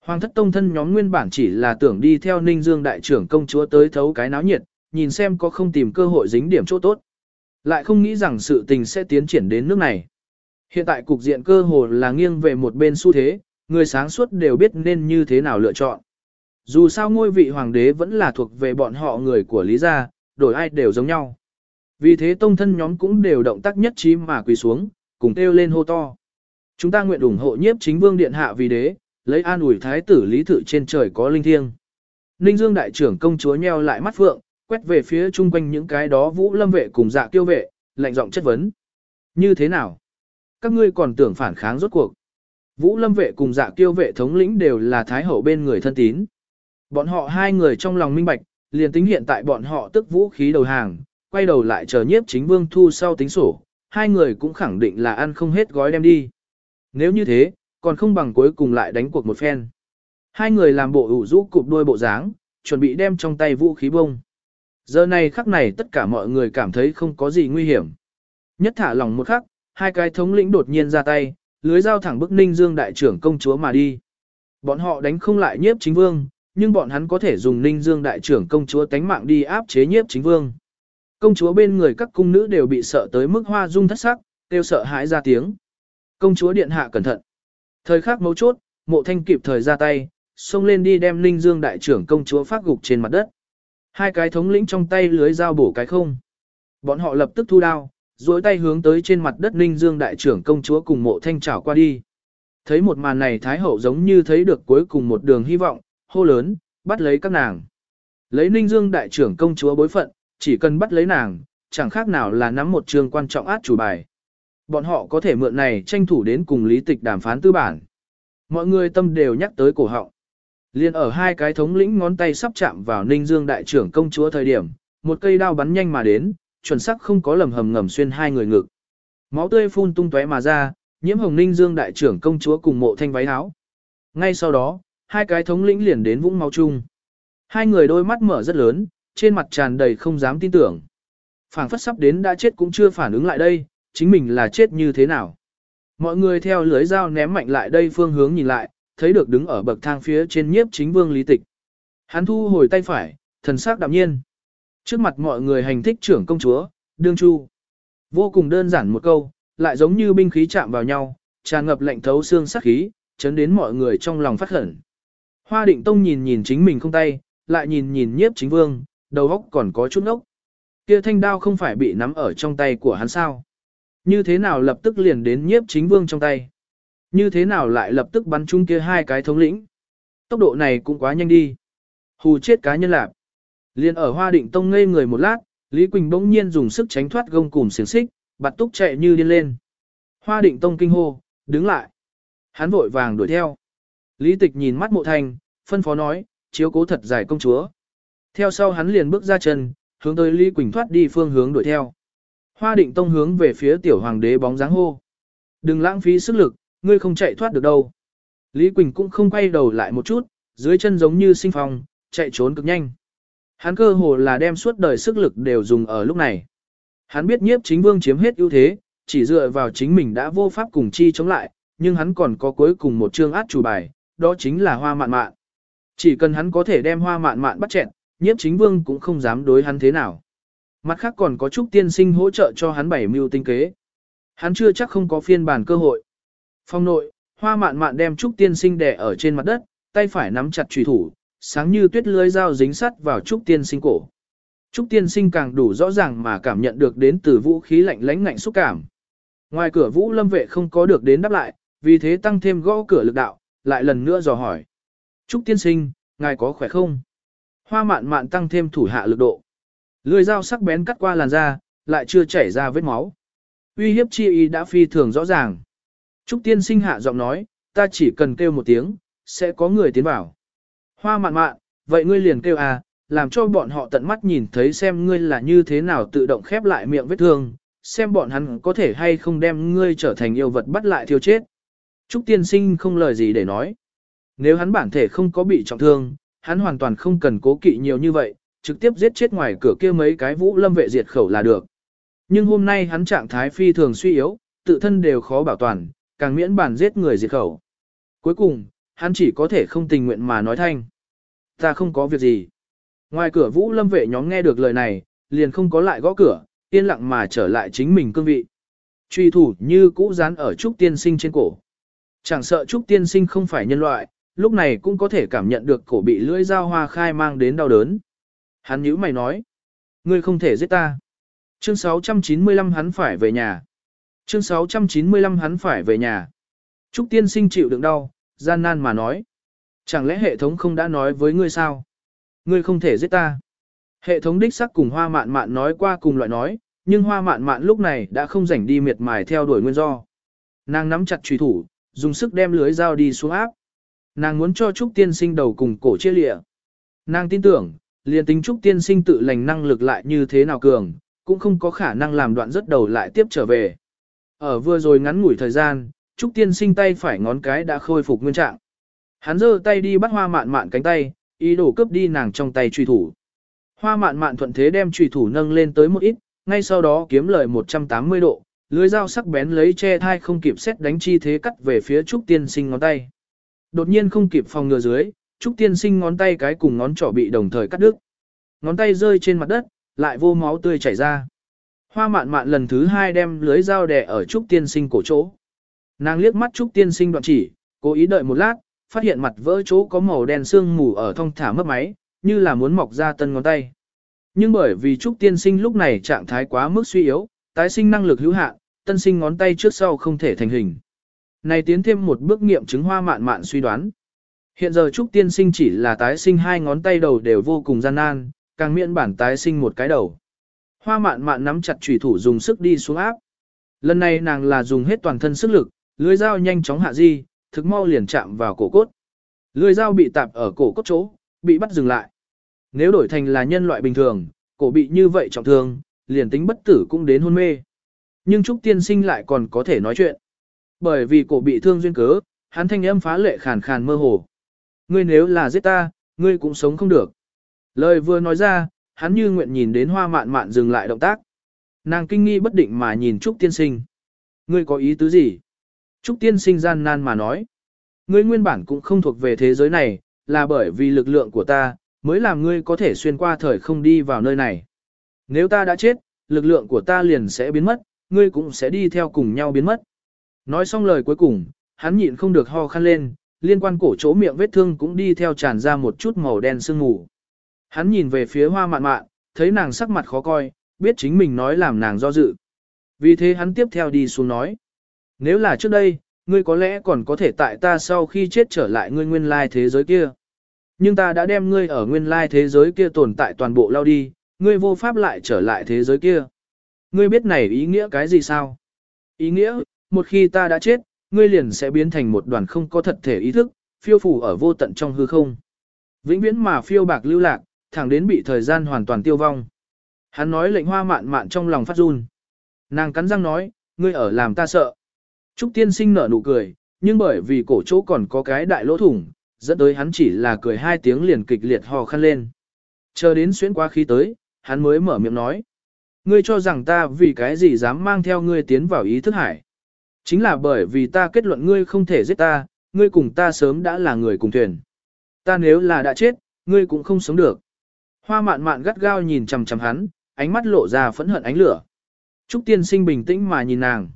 Hoàng thất tông thân nhóm nguyên bản chỉ là tưởng đi theo ninh dương đại trưởng công chúa tới thấu cái náo nhiệt, nhìn xem có không tìm cơ hội dính điểm chỗ tốt. Lại không nghĩ rằng sự tình sẽ tiến triển đến nước này. Hiện tại cục diện cơ hồ là nghiêng về một bên xu thế, người sáng suốt đều biết nên như thế nào lựa chọn. Dù sao ngôi vị hoàng đế vẫn là thuộc về bọn họ người của Lý gia, đổi ai đều giống nhau. Vì thế tông thân nhóm cũng đều động tác nhất trí mà quỳ xuống, cùng kêu lên hô to. Chúng ta nguyện ủng hộ nhiếp chính vương điện hạ vì đế, lấy an ủi thái tử lý thự trên trời có linh thiêng. Ninh Dương đại trưởng công chúa nheo lại mắt phượng, quét về phía chung quanh những cái đó vũ lâm vệ cùng dạ tiêu vệ, lạnh giọng chất vấn. Như thế nào? Các ngươi còn tưởng phản kháng rốt cuộc. Vũ lâm vệ cùng dạ kiêu vệ thống lĩnh đều là thái hậu bên người thân tín. Bọn họ hai người trong lòng minh bạch, liền tính hiện tại bọn họ tức vũ khí đầu hàng, quay đầu lại chờ nhiếp chính vương thu sau tính sổ, hai người cũng khẳng định là ăn không hết gói đem đi. Nếu như thế, còn không bằng cuối cùng lại đánh cuộc một phen. Hai người làm bộ ủ rũ cụp đuôi bộ dáng, chuẩn bị đem trong tay vũ khí bông. Giờ này khắc này tất cả mọi người cảm thấy không có gì nguy hiểm. Nhất thả lòng một khắc, hai cái thống lĩnh đột nhiên ra tay, lưới dao thẳng bức ninh dương đại trưởng công chúa mà đi. Bọn họ đánh không lại nhiếp chính vương, nhưng bọn hắn có thể dùng ninh dương đại trưởng công chúa tánh mạng đi áp chế nhiếp chính vương. Công chúa bên người các cung nữ đều bị sợ tới mức hoa dung thất sắc, đều sợ hãi ra tiếng. Công chúa điện hạ cẩn thận. Thời khắc mấu chốt, mộ thanh kịp thời ra tay, xông lên đi đem ninh dương đại trưởng công chúa phát gục trên mặt đất. Hai cái thống lĩnh trong tay lưới dao bổ cái không. Bọn họ lập tức thu đao, duỗi tay hướng tới trên mặt đất ninh dương đại trưởng công chúa cùng mộ thanh trảo qua đi. Thấy một màn này Thái Hậu giống như thấy được cuối cùng một đường hy vọng, hô lớn, bắt lấy các nàng. Lấy ninh dương đại trưởng công chúa bối phận, chỉ cần bắt lấy nàng, chẳng khác nào là nắm một trường quan trọng át chủ bài. Bọn họ có thể mượn này tranh thủ đến cùng lý tịch đàm phán tư bản. Mọi người tâm đều nhắc tới cổ họng. Liên ở hai cái thống lĩnh ngón tay sắp chạm vào Ninh Dương đại trưởng công chúa thời điểm, một cây đao bắn nhanh mà đến, chuẩn xác không có lầm hầm ngầm xuyên hai người ngực. Máu tươi phun tung tóe mà ra, nhiễm hồng Ninh Dương đại trưởng công chúa cùng mộ thanh váy áo. Ngay sau đó, hai cái thống lĩnh liền đến vũng máu chung. Hai người đôi mắt mở rất lớn, trên mặt tràn đầy không dám tin tưởng. phảng phất sắp đến đã chết cũng chưa phản ứng lại đây, chính mình là chết như thế nào. Mọi người theo lưới dao ném mạnh lại đây phương hướng nhìn lại, thấy được đứng ở bậc thang phía trên nhiếp chính vương lý tịch. Hắn thu hồi tay phải, thần sắc đạm nhiên. Trước mặt mọi người hành thích trưởng công chúa, đương chu. Vô cùng đơn giản một câu, lại giống như binh khí chạm vào nhau, tràn ngập lạnh thấu xương sắc khí, chấn đến mọi người trong lòng phát khẩn Hoa định tông nhìn nhìn chính mình không tay, lại nhìn nhìn nhiếp chính vương, đầu óc còn có chút ốc. Kia thanh đao không phải bị nắm ở trong tay của hắn sao? Như thế nào lập tức liền đến nhiếp chính vương trong tay? Như thế nào lại lập tức bắn chung kia hai cái thống lĩnh? Tốc độ này cũng quá nhanh đi. Hù chết cá nhân lạp. Liên ở Hoa Định Tông ngây người một lát, Lý Quỳnh bỗng nhiên dùng sức tránh thoát gông cùm xiềng xích, bạt túc chạy như điên lên. Hoa Định Tông kinh hô, đứng lại. Hắn vội vàng đuổi theo. Lý Tịch nhìn mắt mộ thành, phân phó nói, chiếu cố thật giải công chúa. Theo sau hắn liền bước ra chân, hướng tới Lý Quỳnh thoát đi phương hướng đuổi theo. Hoa Định Tông hướng về phía tiểu hoàng đế bóng dáng hô. Đừng lãng phí sức lực, ngươi không chạy thoát được đâu. Lý Quỳnh cũng không quay đầu lại một chút, dưới chân giống như sinh phòng, chạy trốn cực nhanh. Hắn cơ hồ là đem suốt đời sức lực đều dùng ở lúc này. Hắn biết nhiếp chính vương chiếm hết ưu thế, chỉ dựa vào chính mình đã vô pháp cùng chi chống lại, nhưng hắn còn có cuối cùng một chương át chủ bài, đó chính là hoa mạn mạn. Chỉ cần hắn có thể đem hoa mạn mạn bắt chẹn, nhiếp chính vương cũng không dám đối hắn thế nào. Mặt khác còn có chúc tiên sinh hỗ trợ cho hắn bảy mưu tinh kế. Hắn chưa chắc không có phiên bản cơ hội. Phong nội, hoa mạn mạn đem Trúc Tiên Sinh đè ở trên mặt đất, tay phải nắm chặt trùy thủ, sáng như tuyết lưới dao dính sắt vào Trúc Tiên Sinh cổ. Trúc Tiên Sinh càng đủ rõ ràng mà cảm nhận được đến từ vũ khí lạnh lãnh ngạnh xúc cảm. Ngoài cửa vũ lâm vệ không có được đến đáp lại, vì thế tăng thêm gõ cửa lực đạo, lại lần nữa dò hỏi. Trúc Tiên Sinh, ngài có khỏe không? Hoa mạn mạn tăng thêm thủ hạ lực độ. Lưỡi dao sắc bén cắt qua làn da, lại chưa chảy ra vết máu. Uy hiếp chi ý đã phi thường rõ ràng. Trúc tiên sinh hạ giọng nói, ta chỉ cần kêu một tiếng, sẽ có người tiến vào. Hoa mạn mạn, vậy ngươi liền kêu à, làm cho bọn họ tận mắt nhìn thấy xem ngươi là như thế nào tự động khép lại miệng vết thương, xem bọn hắn có thể hay không đem ngươi trở thành yêu vật bắt lại thiêu chết. Trúc tiên sinh không lời gì để nói. Nếu hắn bản thể không có bị trọng thương, hắn hoàn toàn không cần cố kỵ nhiều như vậy, trực tiếp giết chết ngoài cửa kia mấy cái vũ lâm vệ diệt khẩu là được. Nhưng hôm nay hắn trạng thái phi thường suy yếu, tự thân đều khó bảo toàn, càng miễn bản giết người diệt khẩu. Cuối cùng, hắn chỉ có thể không tình nguyện mà nói thanh. Ta không có việc gì. Ngoài cửa vũ lâm vệ nhóm nghe được lời này, liền không có lại gõ cửa, yên lặng mà trở lại chính mình cương vị. Truy thủ như cũ dán ở Trúc Tiên Sinh trên cổ. Chẳng sợ Trúc Tiên Sinh không phải nhân loại, lúc này cũng có thể cảm nhận được cổ bị lưỡi dao hoa khai mang đến đau đớn. Hắn nhíu mày nói, ngươi không thể giết ta. Chương 695 hắn phải về nhà. Chương 695 hắn phải về nhà. Trúc tiên sinh chịu đựng đau, gian nan mà nói. Chẳng lẽ hệ thống không đã nói với ngươi sao? Ngươi không thể giết ta. Hệ thống đích sắc cùng hoa mạn mạn nói qua cùng loại nói, nhưng hoa mạn mạn lúc này đã không rảnh đi miệt mài theo đuổi nguyên do. Nàng nắm chặt trùy thủ, dùng sức đem lưới dao đi xuống áp. Nàng muốn cho Trúc Tiên Sinh đầu cùng cổ chia lịa. Nàng tin tưởng, liền tính Trúc Tiên Sinh tự lành năng lực lại như thế nào cường, cũng không có khả năng làm đoạn rất đầu lại tiếp trở về. Ở vừa rồi ngắn ngủi thời gian, Trúc Tiên Sinh tay phải ngón cái đã khôi phục nguyên trạng. Hắn giơ tay đi bắt hoa mạn mạn cánh tay, ý đồ cướp đi nàng trong tay truy thủ. Hoa mạn mạn thuận thế đem truy thủ nâng lên tới một ít, ngay sau đó kiếm lời 180 độ, lưới dao sắc bén lấy che thai không kịp xét đánh chi thế cắt về phía Trúc Tiên Sinh ngón tay. Đột nhiên không kịp phòng ngừa dưới, Trúc Tiên Sinh ngón tay cái cùng ngón trỏ bị đồng thời cắt đứt. Ngón tay rơi trên mặt đất, lại vô máu tươi chảy ra. Hoa mạn mạn lần thứ hai đem lưới dao đè ở Trúc Tiên Sinh cổ chỗ. Nàng liếc mắt Trúc Tiên Sinh đoạn chỉ, cố ý đợi một lát, phát hiện mặt vỡ chỗ có màu đen sương mù ở thông thả mất máy, như là muốn mọc ra tân ngón tay. Nhưng bởi vì Trúc Tiên Sinh lúc này trạng thái quá mức suy yếu, tái sinh năng lực hữu hạn, tân sinh ngón tay trước sau không thể thành hình. Này tiến thêm một bước nghiệm chứng hoa mạn mạn suy đoán. Hiện giờ Trúc Tiên Sinh chỉ là tái sinh hai ngón tay đầu đều vô cùng gian nan, càng miễn bản tái sinh một cái đầu. Hoa mạn mạn nắm chặt chủy thủ dùng sức đi xuống áp. Lần này nàng là dùng hết toàn thân sức lực, lưỡi dao nhanh chóng hạ di, thực mau liền chạm vào cổ cốt. Lưỡi dao bị tạp ở cổ cốt chỗ, bị bắt dừng lại. Nếu đổi thành là nhân loại bình thường, cổ bị như vậy trọng thương, liền tính bất tử cũng đến hôn mê. Nhưng Trúc Tiên Sinh lại còn có thể nói chuyện. Bởi vì cổ bị thương duyên cớ, hắn thanh âm phá lệ khàn khàn mơ hồ. Ngươi nếu là giết ta, ngươi cũng sống không được. Lời vừa nói ra, hắn như nguyện nhìn đến hoa mạn mạn dừng lại động tác. Nàng kinh nghi bất định mà nhìn Trúc Tiên Sinh. Ngươi có ý tứ gì? Trúc Tiên Sinh gian nan mà nói. Ngươi nguyên bản cũng không thuộc về thế giới này, là bởi vì lực lượng của ta, mới làm ngươi có thể xuyên qua thời không đi vào nơi này. Nếu ta đã chết, lực lượng của ta liền sẽ biến mất, ngươi cũng sẽ đi theo cùng nhau biến mất. Nói xong lời cuối cùng, hắn nhịn không được ho khăn lên, liên quan cổ chỗ miệng vết thương cũng đi theo tràn ra một chút màu đen sương mù. Hắn nhìn về phía hoa mạn mạn, thấy nàng sắc mặt khó coi, biết chính mình nói làm nàng do dự. Vì thế hắn tiếp theo đi xuống nói. Nếu là trước đây, ngươi có lẽ còn có thể tại ta sau khi chết trở lại ngươi nguyên lai thế giới kia. Nhưng ta đã đem ngươi ở nguyên lai thế giới kia tồn tại toàn bộ lao đi, ngươi vô pháp lại trở lại thế giới kia. Ngươi biết này ý nghĩa cái gì sao? Ý nghĩa, một khi ta đã chết, ngươi liền sẽ biến thành một đoàn không có thật thể ý thức, phiêu phù ở vô tận trong hư không. Vĩnh viễn mà phiêu bạc lưu lạc, thẳng đến bị thời gian hoàn toàn tiêu vong. Hắn nói lệnh hoa mạn mạn trong lòng phát run. Nàng cắn răng nói, ngươi ở làm ta sợ. Trúc tiên sinh nở nụ cười, nhưng bởi vì cổ chỗ còn có cái đại lỗ thủng, dẫn tới hắn chỉ là cười hai tiếng liền kịch liệt hò khăn lên. Chờ đến xuyên qua khí tới, hắn mới mở miệng nói. Ngươi cho rằng ta vì cái gì dám mang theo ngươi tiến vào ý thức hải. Chính là bởi vì ta kết luận ngươi không thể giết ta, ngươi cùng ta sớm đã là người cùng thuyền. Ta nếu là đã chết, ngươi cũng không sống được. Hoa mạn mạn gắt gao nhìn chằm chằm hắn, ánh mắt lộ ra phẫn hận ánh lửa. Trúc tiên sinh bình tĩnh mà nhìn nàng.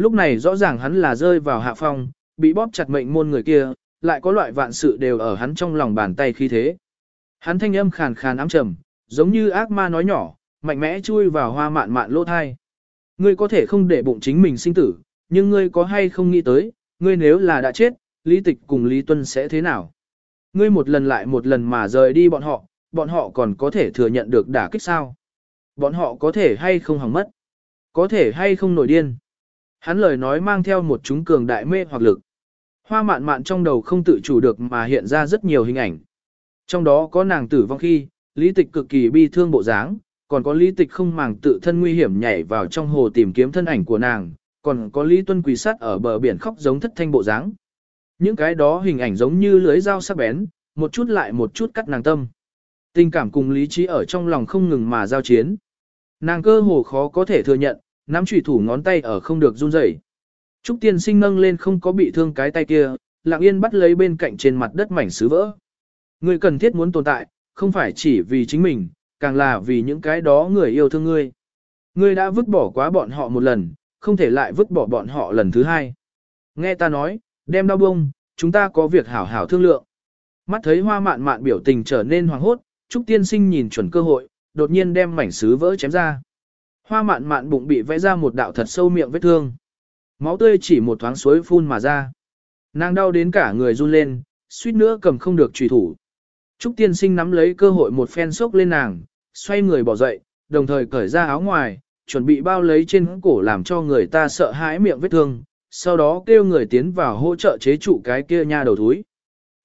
Lúc này rõ ràng hắn là rơi vào hạ phong, bị bóp chặt mệnh môn người kia, lại có loại vạn sự đều ở hắn trong lòng bàn tay khi thế. Hắn thanh âm khàn khàn ám trầm, giống như ác ma nói nhỏ, mạnh mẽ chui vào hoa mạn mạn lỗ thai. Ngươi có thể không để bụng chính mình sinh tử, nhưng ngươi có hay không nghĩ tới, ngươi nếu là đã chết, Lý Tịch cùng Lý Tuân sẽ thế nào? Ngươi một lần lại một lần mà rời đi bọn họ, bọn họ còn có thể thừa nhận được đả kích sao? Bọn họ có thể hay không hỏng mất? Có thể hay không nổi điên? Hắn lời nói mang theo một chúng cường đại mê hoặc lực. Hoa mạn mạn trong đầu không tự chủ được mà hiện ra rất nhiều hình ảnh. Trong đó có nàng tử vong khi, lý tịch cực kỳ bi thương bộ dáng, còn có lý tịch không màng tự thân nguy hiểm nhảy vào trong hồ tìm kiếm thân ảnh của nàng, còn có lý tuân quỳ sắt ở bờ biển khóc giống thất thanh bộ dáng. Những cái đó hình ảnh giống như lưới dao sắc bén, một chút lại một chút cắt nàng tâm. Tình cảm cùng lý trí ở trong lòng không ngừng mà giao chiến. Nàng cơ hồ khó có thể thừa nhận, nắm chủy thủ ngón tay ở không được run rẩy. Trúc tiên sinh nâng lên không có bị thương cái tay kia, lặng yên bắt lấy bên cạnh trên mặt đất mảnh sứ vỡ. Người cần thiết muốn tồn tại, không phải chỉ vì chính mình, càng là vì những cái đó người yêu thương ngươi. Ngươi đã vứt bỏ quá bọn họ một lần, không thể lại vứt bỏ bọn họ lần thứ hai. Nghe ta nói, đem đau bông, chúng ta có việc hảo hảo thương lượng. Mắt thấy hoa mạn mạn biểu tình trở nên hoàng hốt, Trúc Tiên Sinh nhìn chuẩn cơ hội, đột nhiên đem mảnh sứ vỡ chém ra. Hoa mạn mạn bụng bị vẽ ra một đạo thật sâu miệng vết thương. Máu tươi chỉ một thoáng suối phun mà ra. Nàng đau đến cả người run lên, suýt nữa cầm không được trùy thủ. Trúc tiên sinh nắm lấy cơ hội một phen sốc lên nàng, xoay người bỏ dậy, đồng thời cởi ra áo ngoài, chuẩn bị bao lấy trên cổ làm cho người ta sợ hãi miệng vết thương, sau đó kêu người tiến vào hỗ trợ chế trụ cái kia nha đầu thúi.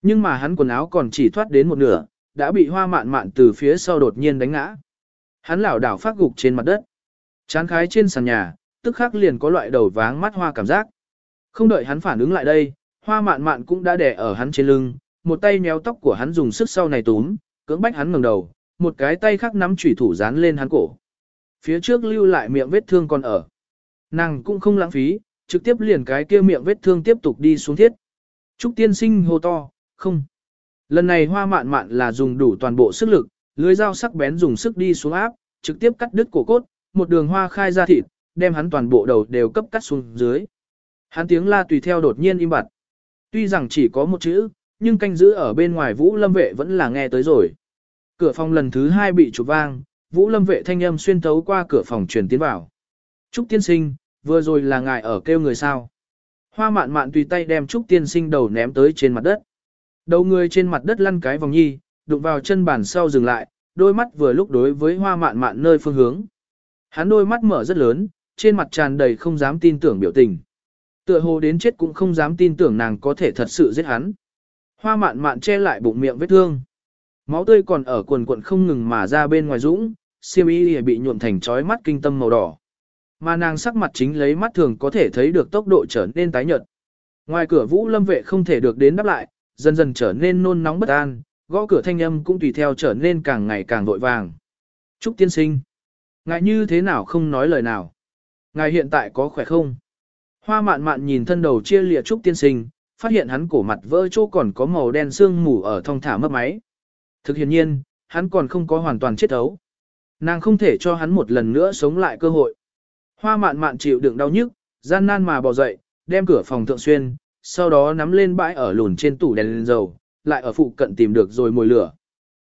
Nhưng mà hắn quần áo còn chỉ thoát đến một nửa, đã bị hoa mạn mạn từ phía sau đột nhiên đánh ngã. Hắn lảo đảo phát gục trên mặt đất. Chán khái trên sàn nhà, tức khắc liền có loại đầu váng mắt hoa cảm giác. Không đợi hắn phản ứng lại đây, hoa mạn mạn cũng đã đè ở hắn trên lưng, một tay méo tóc của hắn dùng sức sau này túm, cưỡng bách hắn ngẩng đầu, một cái tay khác nắm chủy thủ dán lên hắn cổ. Phía trước lưu lại miệng vết thương còn ở. Nàng cũng không lãng phí, trực tiếp liền cái kia miệng vết thương tiếp tục đi xuống thiết. Trúc tiên sinh hô to, không. Lần này hoa mạn mạn là dùng đủ toàn bộ sức lực, lưới dao sắc bén dùng sức đi xuống áp, trực tiếp cắt đứt cổ cốt, một đường hoa khai ra thịt, đem hắn toàn bộ đầu đều cấp cắt xuống dưới. Hắn tiếng la tùy theo đột nhiên im bặt. Tuy rằng chỉ có một chữ, nhưng canh giữ ở bên ngoài Vũ Lâm vệ vẫn là nghe tới rồi. Cửa phòng lần thứ hai bị chụp vang, Vũ Lâm vệ thanh âm xuyên thấu qua cửa phòng truyền tiến vào. Trúc tiên sinh, vừa rồi là ngài ở kêu người sao. Hoa mạn mạn tùy tay đem Trúc tiên sinh đầu ném tới trên mặt đất. Đầu người trên mặt đất lăn cái vòng nhi, đụng vào chân bàn sau dừng lại, đôi mắt vừa lúc đối với hoa mạn mạn nơi phương hướng. Hắn đôi mắt mở rất lớn, trên mặt tràn đầy không dám tin tưởng biểu tình. Tựa hồ đến chết cũng không dám tin tưởng nàng có thể thật sự giết hắn. Hoa mạn mạn che lại bụng miệng vết thương. Máu tươi còn ở quần quận không ngừng mà ra bên ngoài dũng, siêu y bị nhuộm thành trói mắt kinh tâm màu đỏ. Mà nàng sắc mặt chính lấy mắt thường có thể thấy được tốc độ trở nên tái nhợt. Ngoài cửa vũ lâm vệ không thể được đến đáp lại, dần dần trở nên nôn nóng bất an, gõ cửa thanh âm cũng tùy theo trở nên càng ngày càng vội vàng. Trúc tiên sinh, ngài như thế nào không nói lời nào? Ngài hiện tại có khỏe không? Hoa mạn mạn nhìn thân đầu chia lịa Trúc tiên sinh, phát hiện hắn cổ mặt vỡ chỗ còn có màu đen sương mù ở thong thả mấp máy. Thực hiện nhiên, hắn còn không có hoàn toàn chết ấu. Nàng không thể cho hắn một lần nữa sống lại cơ hội. Hoa mạn mạn chịu đựng đau nhức, gian nan mà bò dậy, đem cửa phòng thượng xuyên, sau đó nắm lên bãi ở lùn trên tủ đèn lên dầu, lại ở phụ cận tìm được rồi mồi lửa.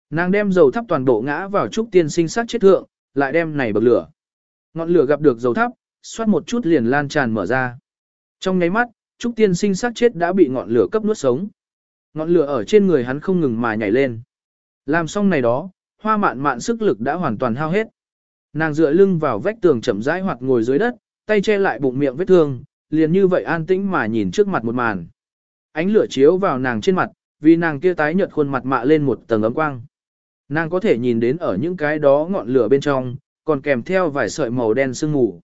Nàng đem dầu thắp toàn bộ ngã vào trúc tiên sinh sát chết thượng, lại đem này bậc lửa. Ngọn lửa gặp được dầu thắp, xoát một chút liền lan tràn mở ra. Trong nháy mắt, trúc tiên sinh sát chết đã bị ngọn lửa cấp nuốt sống. Ngọn lửa ở trên người hắn không ngừng mà nhảy lên. Làm xong này đó, hoa mạn mạn sức lực đã hoàn toàn hao hết. Nàng dựa lưng vào vách tường chậm rãi hoặc ngồi dưới đất, tay che lại bụng miệng vết thương, liền như vậy an tĩnh mà nhìn trước mặt một màn. Ánh lửa chiếu vào nàng trên mặt, vì nàng kia tái nhợt khuôn mặt mạ lên một tầng ấm quang. Nàng có thể nhìn đến ở những cái đó ngọn lửa bên trong, còn kèm theo vài sợi màu đen sương mù.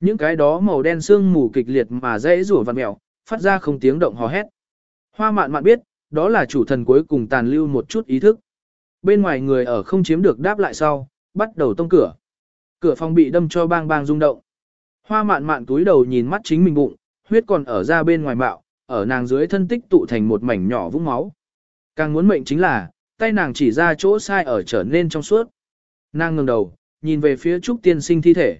Những cái đó màu đen sương mù kịch liệt mà dễ rủa vặn mèo, phát ra không tiếng động hò hét. Hoa mạn mạn biết, đó là chủ thần cuối cùng tàn lưu một chút ý thức. Bên ngoài người ở không chiếm được đáp lại sau, bắt đầu tông cửa. Cửa phòng bị đâm cho bang bang rung động. Hoa mạn mạn túi đầu nhìn mắt chính mình bụng, huyết còn ở ra bên ngoài bạo, ở nàng dưới thân tích tụ thành một mảnh nhỏ vũng máu. Càng muốn mệnh chính là, tay nàng chỉ ra chỗ sai ở trở nên trong suốt. Nàng ngẩng đầu, nhìn về phía Trúc Tiên Sinh thi thể.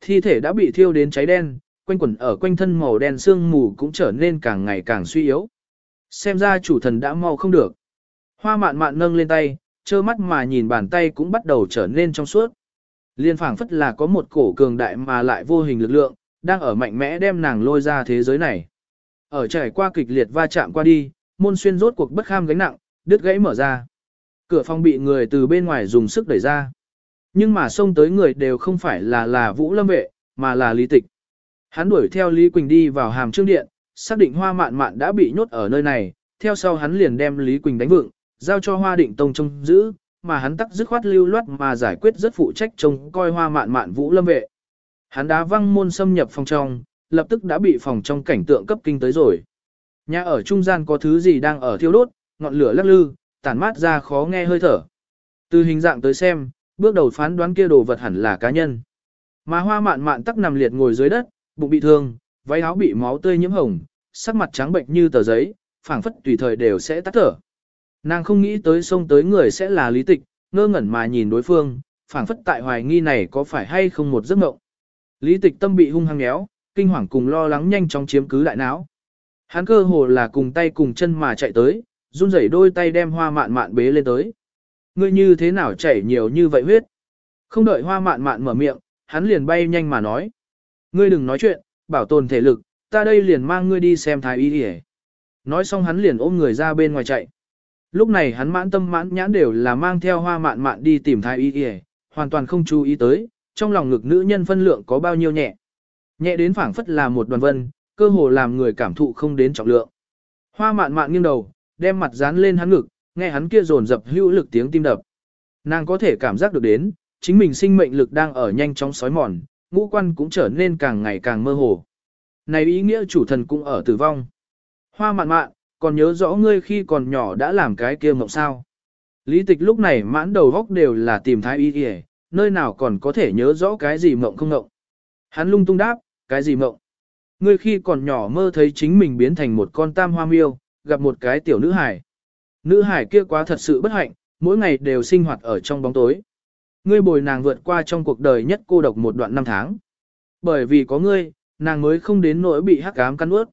Thi thể đã bị thiêu đến cháy đen, quanh quẩn ở quanh thân màu đen sương mù cũng trở nên càng ngày càng suy yếu. Xem ra chủ thần đã mau không được. Hoa mạn mạn nâng lên tay, trơ mắt mà nhìn bàn tay cũng bắt đầu trở nên trong suốt. Liên phảng phất là có một cổ cường đại mà lại vô hình lực lượng, đang ở mạnh mẽ đem nàng lôi ra thế giới này. Ở trải qua kịch liệt va chạm qua đi, môn xuyên rốt cuộc bất kham gánh nặng, đứt gãy mở ra. Cửa phòng bị người từ bên ngoài dùng sức đẩy ra. Nhưng mà xông tới người đều không phải là là Vũ Lâm Vệ, mà là Lý Tịch. Hắn đuổi theo Lý Quỳnh đi vào hàm trương điện, xác định hoa mạn mạn đã bị nhốt ở nơi này, theo sau hắn liền đem Lý Quỳnh đánh vựng, giao cho hoa định tông trông giữ, mà hắn tắc dứt khoát lưu loát mà giải quyết rất phụ trách trông coi hoa mạn mạn Vũ Lâm Vệ. Hắn đá văng môn xâm nhập phòng trong, lập tức đã bị phòng trong cảnh tượng cấp kinh tới rồi. Nhà ở trung gian có thứ gì đang ở thiêu đốt, ngọn lửa lắc lư, tản mát ra khó nghe hơi thở. Từ hình dạng tới xem, bước đầu phán đoán kia đồ vật hẳn là cá nhân. Mà hoa mạn mạn tắc nằm liệt ngồi dưới đất, bụng bị thương, váy áo bị máu tươi nhiễm hồng, sắc mặt trắng bệnh như tờ giấy, phảng phất tùy thời đều sẽ tắt thở. Nàng không nghĩ tới sông tới người sẽ là lý tịch, ngơ ngẩn mà nhìn đối phương, phảng phất tại hoài nghi này có phải hay không một giấc mộng. Lý tịch tâm bị hung hăng méo, kinh hoàng cùng lo lắng nhanh chóng chiếm cứ đại não. Hắn cơ hồ là cùng tay cùng chân mà chạy tới, run rẩy đôi tay đem hoa mạn mạn bế lên tới. Ngươi như thế nào chảy nhiều như vậy huyết? Không đợi hoa mạn mạn mở miệng, hắn liền bay nhanh mà nói. Ngươi đừng nói chuyện, bảo tồn thể lực, ta đây liền mang ngươi đi xem thái y đi Nói xong hắn liền ôm người ra bên ngoài chạy. Lúc này hắn mãn tâm mãn nhãn đều là mang theo hoa mạn mạn đi tìm thái y y, hoàn toàn không chú ý tới, trong lòng ngực nữ nhân phân lượng có bao nhiêu nhẹ. Nhẹ đến phảng phất là một đoàn vân, cơ hồ làm người cảm thụ không đến trọng lượng. Hoa mạn mạn nghiêng đầu, đem mặt dán lên hắn ngực, nghe hắn kia rồn dập hữu lực tiếng tim đập. Nàng có thể cảm giác được đến, chính mình sinh mệnh lực đang ở nhanh chóng sói mòn, ngũ quan cũng trở nên càng ngày càng mơ hồ. Này ý nghĩa chủ thần cũng ở tử vong. Hoa mạn mạn, còn nhớ rõ ngươi khi còn nhỏ đã làm cái kia mộng sao. Lý tịch lúc này mãn đầu góc đều là tìm thái y kìa, nơi nào còn có thể nhớ rõ cái gì mộng không mộng. Hắn lung tung đáp, cái gì mộng. Ngươi khi còn nhỏ mơ thấy chính mình biến thành một con tam hoa miêu, gặp một cái tiểu nữ hải. Nữ hải kia quá thật sự bất hạnh, mỗi ngày đều sinh hoạt ở trong bóng tối. Ngươi bồi nàng vượt qua trong cuộc đời nhất cô độc một đoạn năm tháng. Bởi vì có ngươi, nàng mới không đến nỗi bị hắc ám cắn ướt.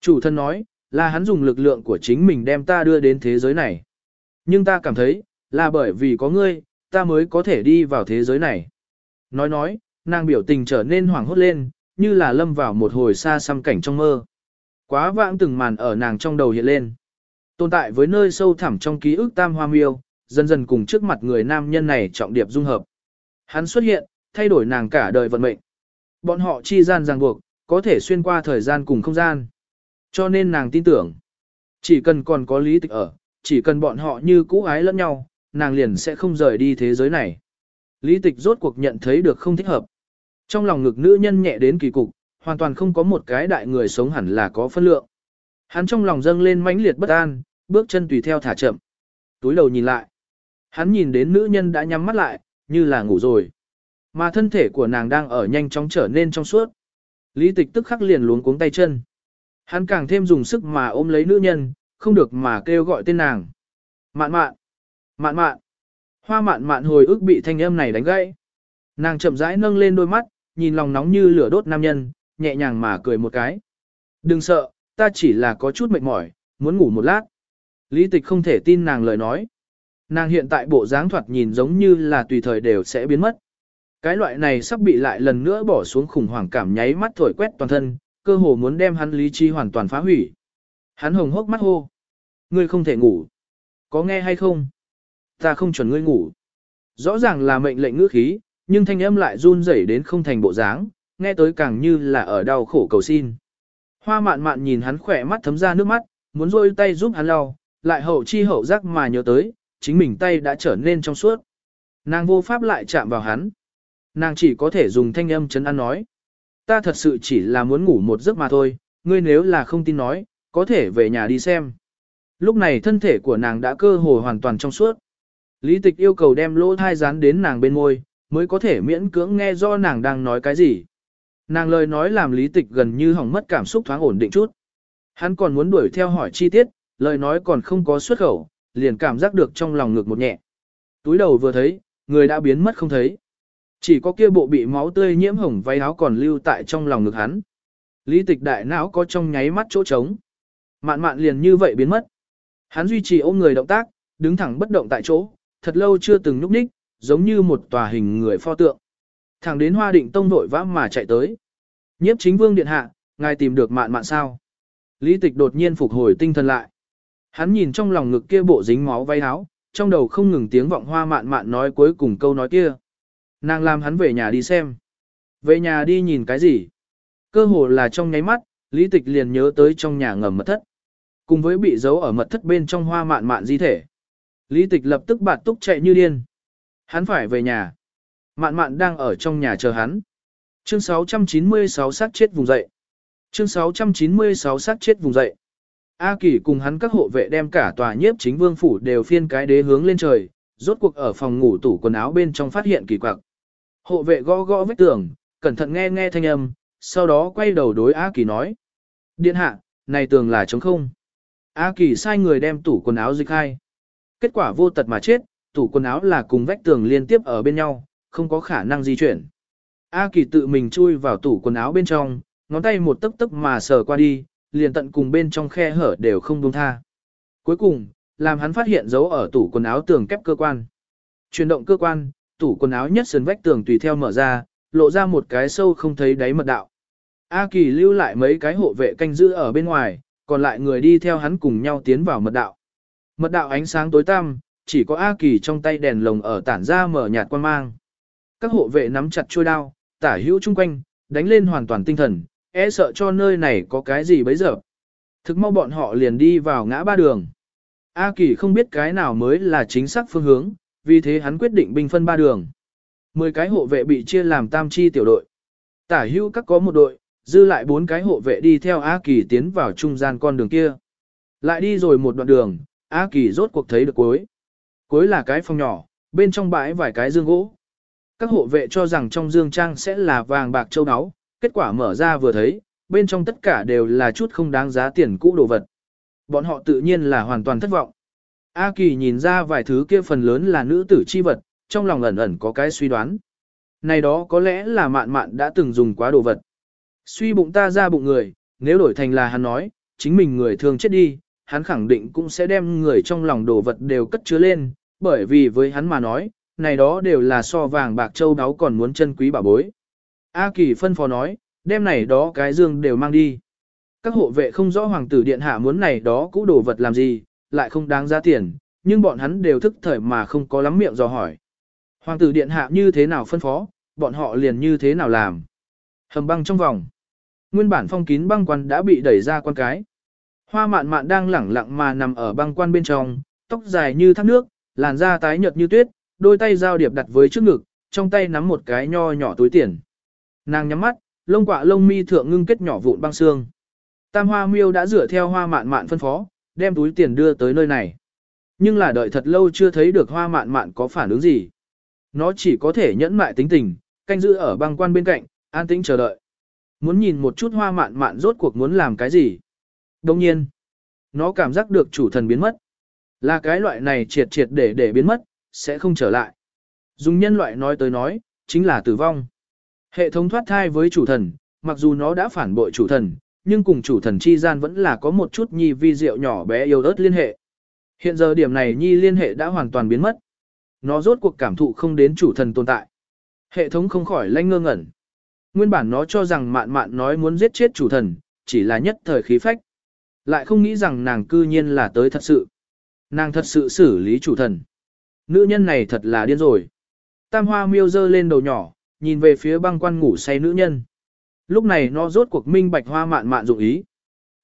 Chủ thân nói, là hắn dùng lực lượng của chính mình đem ta đưa đến thế giới này. Nhưng ta cảm thấy, là bởi vì có ngươi, ta mới có thể đi vào thế giới này. Nói nói, nàng biểu tình trở nên hoảng hốt lên, như là lâm vào một hồi xa xăm cảnh trong mơ. Quá vãng từng màn ở nàng trong đầu hiện lên. Tồn tại với nơi sâu thẳm trong ký ức tam hoa miêu, dần dần cùng trước mặt người nam nhân này trọng điệp dung hợp. Hắn xuất hiện, thay đổi nàng cả đời vận mệnh. Bọn họ chi gian ràng buộc, có thể xuyên qua thời gian cùng không gian. Cho nên nàng tin tưởng, chỉ cần còn có lý tịch ở, chỉ cần bọn họ như cũ ái lẫn nhau, nàng liền sẽ không rời đi thế giới này. Lý tịch rốt cuộc nhận thấy được không thích hợp. Trong lòng ngực nữ nhân nhẹ đến kỳ cục, hoàn toàn không có một cái đại người sống hẳn là có phân lượng. Hắn trong lòng dâng lên mãnh liệt bất an, bước chân tùy theo thả chậm. Túi đầu nhìn lại. Hắn nhìn đến nữ nhân đã nhắm mắt lại, như là ngủ rồi. Mà thân thể của nàng đang ở nhanh chóng trở nên trong suốt. Lý tịch tức khắc liền luống cuống tay chân. Hắn càng thêm dùng sức mà ôm lấy nữ nhân, không được mà kêu gọi tên nàng. Mạn mạn, mạn mạn. Hoa mạn mạn hồi ức bị thanh âm này đánh gãy. Nàng chậm rãi nâng lên đôi mắt, nhìn lòng nóng như lửa đốt nam nhân, nhẹ nhàng mà cười một cái. Đừng sợ, ta chỉ là có chút mệt mỏi, muốn ngủ một lát. Lý tịch không thể tin nàng lời nói. Nàng hiện tại bộ dáng thoạt nhìn giống như là tùy thời đều sẽ biến mất. Cái loại này sắp bị lại lần nữa bỏ xuống khủng hoảng cảm nháy mắt thổi quét toàn thân, cơ hồ muốn đem hắn lý trí hoàn toàn phá hủy. Hắn hồng hốc mắt hô. Ngươi không thể ngủ. Có nghe hay không? Ta không chuẩn ngươi ngủ. Rõ ràng là mệnh lệnh ngữ khí, nhưng thanh âm lại run rẩy đến không thành bộ dáng, nghe tới càng như là ở đau khổ cầu xin. Hoa mạn mạn nhìn hắn khỏe mắt thấm ra nước mắt, muốn rôi tay giúp hắn lau, lại hậu chi hậu giác mà nhớ tới, chính mình tay đã trở nên trong suốt. Nàng vô pháp lại chạm vào hắn. Nàng chỉ có thể dùng thanh âm chấn an nói. Ta thật sự chỉ là muốn ngủ một giấc mà thôi, ngươi nếu là không tin nói, có thể về nhà đi xem. Lúc này thân thể của nàng đã cơ hồ hoàn toàn trong suốt. Lý tịch yêu cầu đem lỗ thai dán đến nàng bên môi, mới có thể miễn cưỡng nghe do nàng đang nói cái gì. Nàng lời nói làm lý tịch gần như hỏng mất cảm xúc thoáng ổn định chút. Hắn còn muốn đuổi theo hỏi chi tiết, lời nói còn không có xuất khẩu, liền cảm giác được trong lòng ngực một nhẹ. Túi đầu vừa thấy, người đã biến mất không thấy. Chỉ có kia bộ bị máu tươi nhiễm hồng váy áo còn lưu tại trong lòng ngực hắn. Lý tịch đại não có trong nháy mắt chỗ trống. Mạn mạn liền như vậy biến mất. Hắn duy trì ôm người động tác, đứng thẳng bất động tại chỗ, thật lâu chưa từng nhúc nhích, giống như một tòa hình người pho tượng. Thẳng đến hoa định tông vội vã mà chạy tới. Nhiếp chính vương điện hạ, ngài tìm được mạn mạn sao. Lý tịch đột nhiên phục hồi tinh thần lại. Hắn nhìn trong lòng ngực kia bộ dính máu váy áo, trong đầu không ngừng tiếng vọng hoa mạn mạn nói cuối cùng câu nói kia. Nàng làm hắn về nhà đi xem. Về nhà đi nhìn cái gì? Cơ hồ là trong nháy mắt, lý tịch liền nhớ tới trong nhà ngầm mật thất. Cùng với bị giấu ở mật thất bên trong hoa mạn mạn di thể. Lý tịch lập tức bạt túc chạy như điên. Hắn phải về nhà. Mạn mạn đang ở trong nhà chờ hắn. Chương 696 sát chết vùng dậy. Chương 696 sát chết vùng dậy. A Kỳ cùng hắn các hộ vệ đem cả tòa nhiếp chính vương phủ đều phiên cái đế hướng lên trời, rốt cuộc ở phòng ngủ tủ quần áo bên trong phát hiện kỳ quặc. Hộ vệ gõ gõ vết tường, cẩn thận nghe nghe thanh âm, sau đó quay đầu đối A Kỳ nói. Điện hạ, này tường là trống không. A Kỳ sai người đem tủ quần áo dịch hai. Kết quả vô tật mà chết, tủ quần áo là cùng vách tường liên tiếp ở bên nhau, không có khả năng di chuyển. A Kỳ tự mình chui vào tủ quần áo bên trong, ngón tay một tấc tấc mà sờ qua đi, liền tận cùng bên trong khe hở đều không buông tha. Cuối cùng, làm hắn phát hiện dấu ở tủ quần áo tường kép cơ quan. Chuyển động cơ quan, tủ quần áo nhất sườn vách tường tùy theo mở ra, lộ ra một cái sâu không thấy đáy mật đạo. A Kỳ lưu lại mấy cái hộ vệ canh giữ ở bên ngoài, còn lại người đi theo hắn cùng nhau tiến vào mật đạo. Mật đạo ánh sáng tối tăm, chỉ có A Kỳ trong tay đèn lồng ở tản ra mở nhạt quan mang. Các hộ vệ nắm chặt chuôi đao, tả hữu chung quanh, đánh lên hoàn toàn tinh thần, e sợ cho nơi này có cái gì bấy giờ. Thực mau bọn họ liền đi vào ngã ba đường. A Kỳ không biết cái nào mới là chính xác phương hướng, vì thế hắn quyết định bình phân ba đường. Mười cái hộ vệ bị chia làm tam chi tiểu đội. Tả hữu các có một đội, dư lại bốn cái hộ vệ đi theo A Kỳ tiến vào trung gian con đường kia. Lại đi rồi một đoạn đường, A Kỳ rốt cuộc thấy được cuối. Cuối là cái phòng nhỏ, bên trong bãi vài cái dương gỗ. Các hộ vệ cho rằng trong dương trang sẽ là vàng bạc châu áo, kết quả mở ra vừa thấy, bên trong tất cả đều là chút không đáng giá tiền cũ đồ vật. Bọn họ tự nhiên là hoàn toàn thất vọng. A Kỳ nhìn ra vài thứ kia phần lớn là nữ tử chi vật, trong lòng ẩn ẩn có cái suy đoán. Này đó có lẽ là mạn mạn đã từng dùng quá đồ vật. Suy bụng ta ra bụng người, nếu đổi thành là hắn nói, chính mình người thường chết đi, hắn khẳng định cũng sẽ đem người trong lòng đồ vật đều cất chứa lên, bởi vì với hắn mà nói, này đó đều là so vàng bạc châu đáo còn muốn chân quý bảo bối. A Kỳ phân phó nói, đem này đó cái dương đều mang đi. Các hộ vệ không rõ hoàng tử điện hạ muốn này đó cũ đồ vật làm gì, lại không đáng giá tiền, nhưng bọn hắn đều thức thời mà không có lắm miệng dò hỏi. Hoàng tử điện hạ như thế nào phân phó, bọn họ liền như thế nào làm. Hầm băng trong vòng. Nguyên bản phong kín băng quan đã bị đẩy ra quan cái. Hoa mạn mạn đang lẳng lặng mà nằm ở băng quan bên trong, tóc dài như thác nước, làn da tái nhợt như tuyết, đôi tay giao điệp đặt với trước ngực, trong tay nắm một cái nho nhỏ túi tiền. Nàng nhắm mắt, lông quạ lông mi thượng ngưng kết nhỏ vụn băng xương. Tam hoa miêu đã rửa theo hoa mạn mạn phân phó, đem túi tiền đưa tới nơi này. Nhưng là đợi thật lâu chưa thấy được hoa mạn mạn có phản ứng gì. Nó chỉ có thể nhẫn mại tính tình, canh giữ ở băng quan bên cạnh, an tĩnh chờ đợi. Muốn nhìn một chút hoa mạn mạn rốt cuộc muốn làm cái gì. Đồng nhiên, nó cảm giác được chủ thần biến mất. Là cái loại này triệt triệt để để biến mất, sẽ không trở lại. Dùng nhân loại nói tới nói, chính là tử vong. Hệ thống thoát thai với chủ thần, mặc dù nó đã phản bội chủ thần, nhưng cùng chủ thần chi gian vẫn là có một chút nhi vi diệu nhỏ bé yêu ớt liên hệ. Hiện giờ điểm này nhi liên hệ đã hoàn toàn biến mất. Nó rốt cuộc cảm thụ không đến chủ thần tồn tại. Hệ thống không khỏi lanh ngơ ngẩn. Nguyên bản nó cho rằng mạn mạn nói muốn giết chết chủ thần, chỉ là nhất thời khí phách. Lại không nghĩ rằng nàng cư nhiên là tới thật sự. Nàng thật sự xử lý chủ thần. Nữ nhân này thật là điên rồi. Tam hoa miêu dơ lên đầu nhỏ, nhìn về phía băng quan ngủ say nữ nhân. Lúc này nó rốt cuộc minh bạch hoa mạn mạn dụng ý.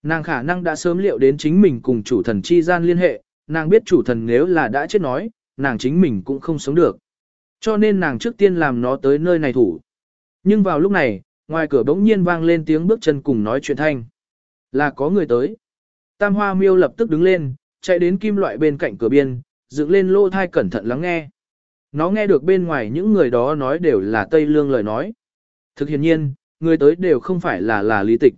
Nàng khả năng đã sớm liệu đến chính mình cùng chủ thần chi gian liên hệ, nàng biết chủ thần nếu là đã chết nói, nàng chính mình cũng không sống được. Cho nên nàng trước tiên làm nó tới nơi này thủ. Nhưng vào lúc này, ngoài cửa bỗng nhiên vang lên tiếng bước chân cùng nói chuyện thanh. Là có người tới. Tam hoa miêu lập tức đứng lên, chạy đến kim loại bên cạnh cửa biên, dựng lên lô thai cẩn thận lắng nghe. Nó nghe được bên ngoài những người đó nói đều là Tây Lương lời nói. Thực hiện nhiên, người tới đều không phải là là lý tịch.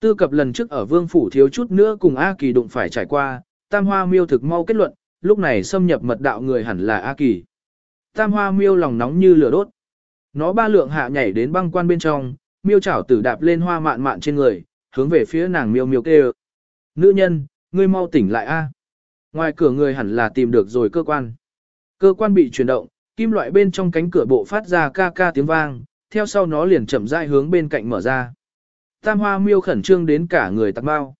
Tư cập lần trước ở vương phủ thiếu chút nữa cùng A Kỳ đụng phải trải qua, tam hoa miêu thực mau kết luận, lúc này xâm nhập mật đạo người hẳn là A Kỳ. Tam hoa miêu lòng nóng như lửa đốt. Nó ba lượng hạ nhảy đến băng quan bên trong, miêu chảo tử đạp lên hoa mạn mạn trên người, hướng về phía nàng miêu miêu kêu. Nữ nhân, ngươi mau tỉnh lại a. Ngoài cửa người hẳn là tìm được rồi cơ quan. Cơ quan bị chuyển động, kim loại bên trong cánh cửa bộ phát ra ca ca tiếng vang, theo sau nó liền chậm rãi hướng bên cạnh mở ra. Tam hoa miêu khẩn trương đến cả người tạc bao.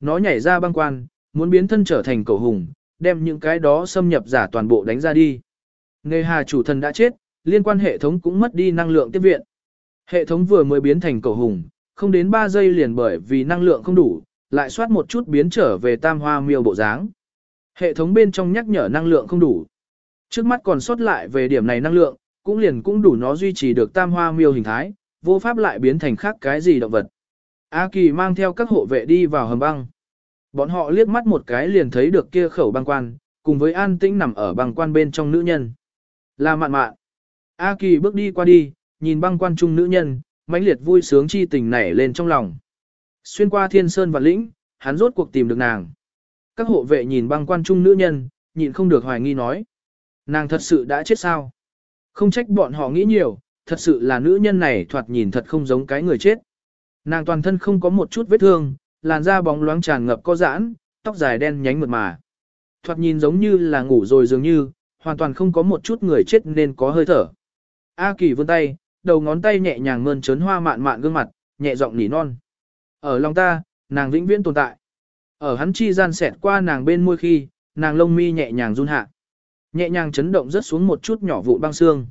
Nó nhảy ra băng quan, muốn biến thân trở thành cầu hùng, đem những cái đó xâm nhập giả toàn bộ đánh ra đi. Nghề hà chủ thần đã chết, liên quan hệ thống cũng mất đi năng lượng tiếp viện. Hệ thống vừa mới biến thành cầu hùng, không đến 3 giây liền bởi vì năng lượng không đủ, lại soát một chút biến trở về tam hoa miêu bộ dáng. Hệ thống bên trong nhắc nhở năng lượng không đủ. Trước mắt còn sót lại về điểm này năng lượng, cũng liền cũng đủ nó duy trì được tam hoa miêu hình thái, vô pháp lại biến thành khác cái gì động vật. A Kỳ mang theo các hộ vệ đi vào hầm băng. Bọn họ liếc mắt một cái liền thấy được kia khẩu băng quan, cùng với an tĩnh nằm ở băng quan bên trong nữ nhân. Là mạn mạn. A Kỳ bước đi qua đi, nhìn băng quan trung nữ nhân, mãnh liệt vui sướng chi tình nảy lên trong lòng. Xuyên qua thiên sơn và lĩnh, hắn rốt cuộc tìm được nàng. Các hộ vệ nhìn băng quan trung nữ nhân, nhịn không được hoài nghi nói. Nàng thật sự đã chết sao? Không trách bọn họ nghĩ nhiều, thật sự là nữ nhân này thoạt nhìn thật không giống cái người chết. Nàng toàn thân không có một chút vết thương, làn da bóng loáng tràn ngập có giãn, tóc dài đen nhánh mượt mà. Thoạt nhìn giống như là ngủ rồi dường như, hoàn toàn không có một chút người chết nên có hơi thở. A Kỳ vươn tay, đầu ngón tay nhẹ nhàng mơn trớn hoa mạn mạn gương mặt, nhẹ giọng nỉ non. Ở lòng ta, nàng vĩnh viễn tồn tại. Ở hắn chi gian xẹt qua nàng bên môi khi, nàng lông mi nhẹ nhàng run hạ. Nhẹ nhàng chấn động rất xuống một chút nhỏ vụn băng xương.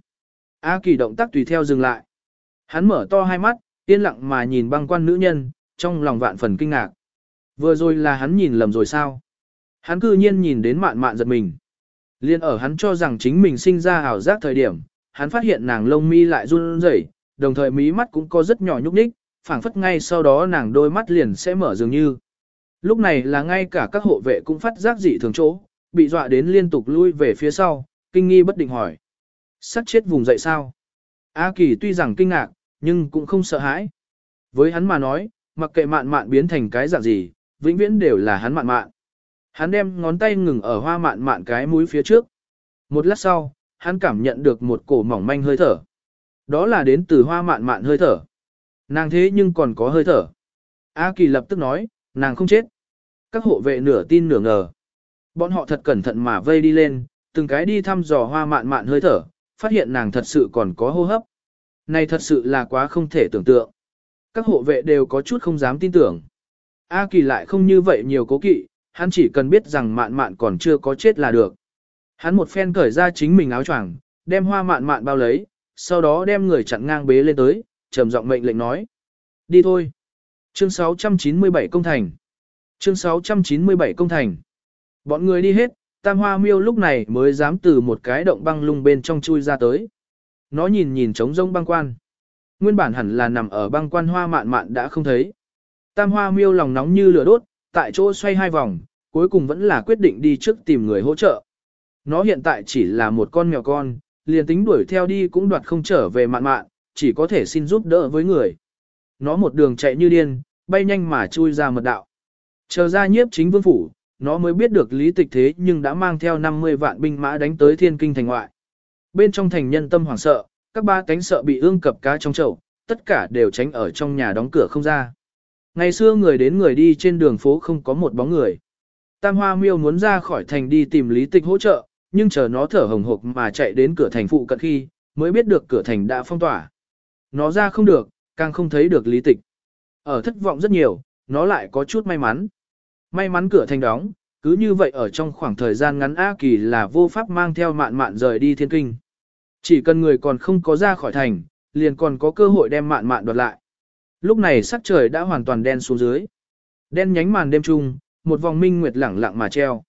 A kỳ động tác tùy theo dừng lại. Hắn mở to hai mắt, yên lặng mà nhìn băng quan nữ nhân, trong lòng vạn phần kinh ngạc. Vừa rồi là hắn nhìn lầm rồi sao? Hắn cư nhiên nhìn đến mạn mạn giật mình. Liên ở hắn cho rằng chính mình sinh ra ảo giác thời điểm, hắn phát hiện nàng lông mi lại run rẩy, đồng thời mí mắt cũng có rất nhỏ nhúc nhích, phảng phất ngay sau đó nàng đôi mắt liền sẽ mở dường như. Lúc này là ngay cả các hộ vệ cũng phát giác dị thường chỗ, bị dọa đến liên tục lui về phía sau, kinh nghi bất định hỏi. Sắt chết vùng dậy sao? A Kỳ tuy rằng kinh ngạc, nhưng cũng không sợ hãi. Với hắn mà nói, mặc kệ mạn mạn biến thành cái dạng gì, vĩnh viễn đều là hắn mạn mạn. Hắn đem ngón tay ngừng ở hoa mạn mạn cái mũi phía trước. Một lát sau, hắn cảm nhận được một cổ mỏng manh hơi thở. Đó là đến từ hoa mạn mạn hơi thở. Nàng thế nhưng còn có hơi thở. A Kỳ lập tức nói, nàng không chết. Các hộ vệ nửa tin nửa ngờ. Bọn họ thật cẩn thận mà vây đi lên, từng cái đi thăm dò hoa mạn mạn hơi thở, phát hiện nàng thật sự còn có hô hấp. Này thật sự là quá không thể tưởng tượng. Các hộ vệ đều có chút không dám tin tưởng. A Kỳ lại không như vậy nhiều cố kỵ, hắn chỉ cần biết rằng mạn mạn còn chưa có chết là được. Hắn một phen cởi ra chính mình áo choàng, đem hoa mạn mạn bao lấy, sau đó đem người chặn ngang bế lên tới, trầm giọng mệnh lệnh nói. Đi thôi. Chương 697 công thành. Chương 697 công thành. Bọn người đi hết, tam hoa miêu lúc này mới dám từ một cái động băng lung bên trong chui ra tới. Nó nhìn nhìn trống rông băng quan. Nguyên bản hẳn là nằm ở băng quan hoa mạn mạn đã không thấy. Tam hoa miêu lòng nóng như lửa đốt, tại chỗ xoay hai vòng, cuối cùng vẫn là quyết định đi trước tìm người hỗ trợ. Nó hiện tại chỉ là một con mèo con, liền tính đuổi theo đi cũng đoạt không trở về mạn mạn, chỉ có thể xin giúp đỡ với người. Nó một đường chạy như điên, bay nhanh mà chui ra mật đạo. Chờ ra nhiếp chính vương phủ, nó mới biết được lý tịch thế nhưng đã mang theo 50 vạn binh mã đánh tới thiên kinh thành ngoại. Bên trong thành nhân tâm hoảng sợ, các ba cánh sợ bị ương cập cá trong chậu, tất cả đều tránh ở trong nhà đóng cửa không ra. Ngày xưa người đến người đi trên đường phố không có một bóng người. Tam Hoa Miêu muốn ra khỏi thành đi tìm lý tịch hỗ trợ, nhưng chờ nó thở hồng hộc mà chạy đến cửa thành phụ cận khi, mới biết được cửa thành đã phong tỏa. Nó ra không được, càng không thấy được lý tịch. Ở thất vọng rất nhiều, nó lại có chút may mắn. May mắn cửa thành đóng, cứ như vậy ở trong khoảng thời gian ngắn A Kỳ là vô pháp mang theo mạn mạn rời đi thiên kinh. Chỉ cần người còn không có ra khỏi thành, liền còn có cơ hội đem mạn mạn đoạt lại. Lúc này sắc trời đã hoàn toàn đen xuống dưới. Đen nhánh màn đêm trung, một vòng minh nguyệt lẳng lặng mà treo.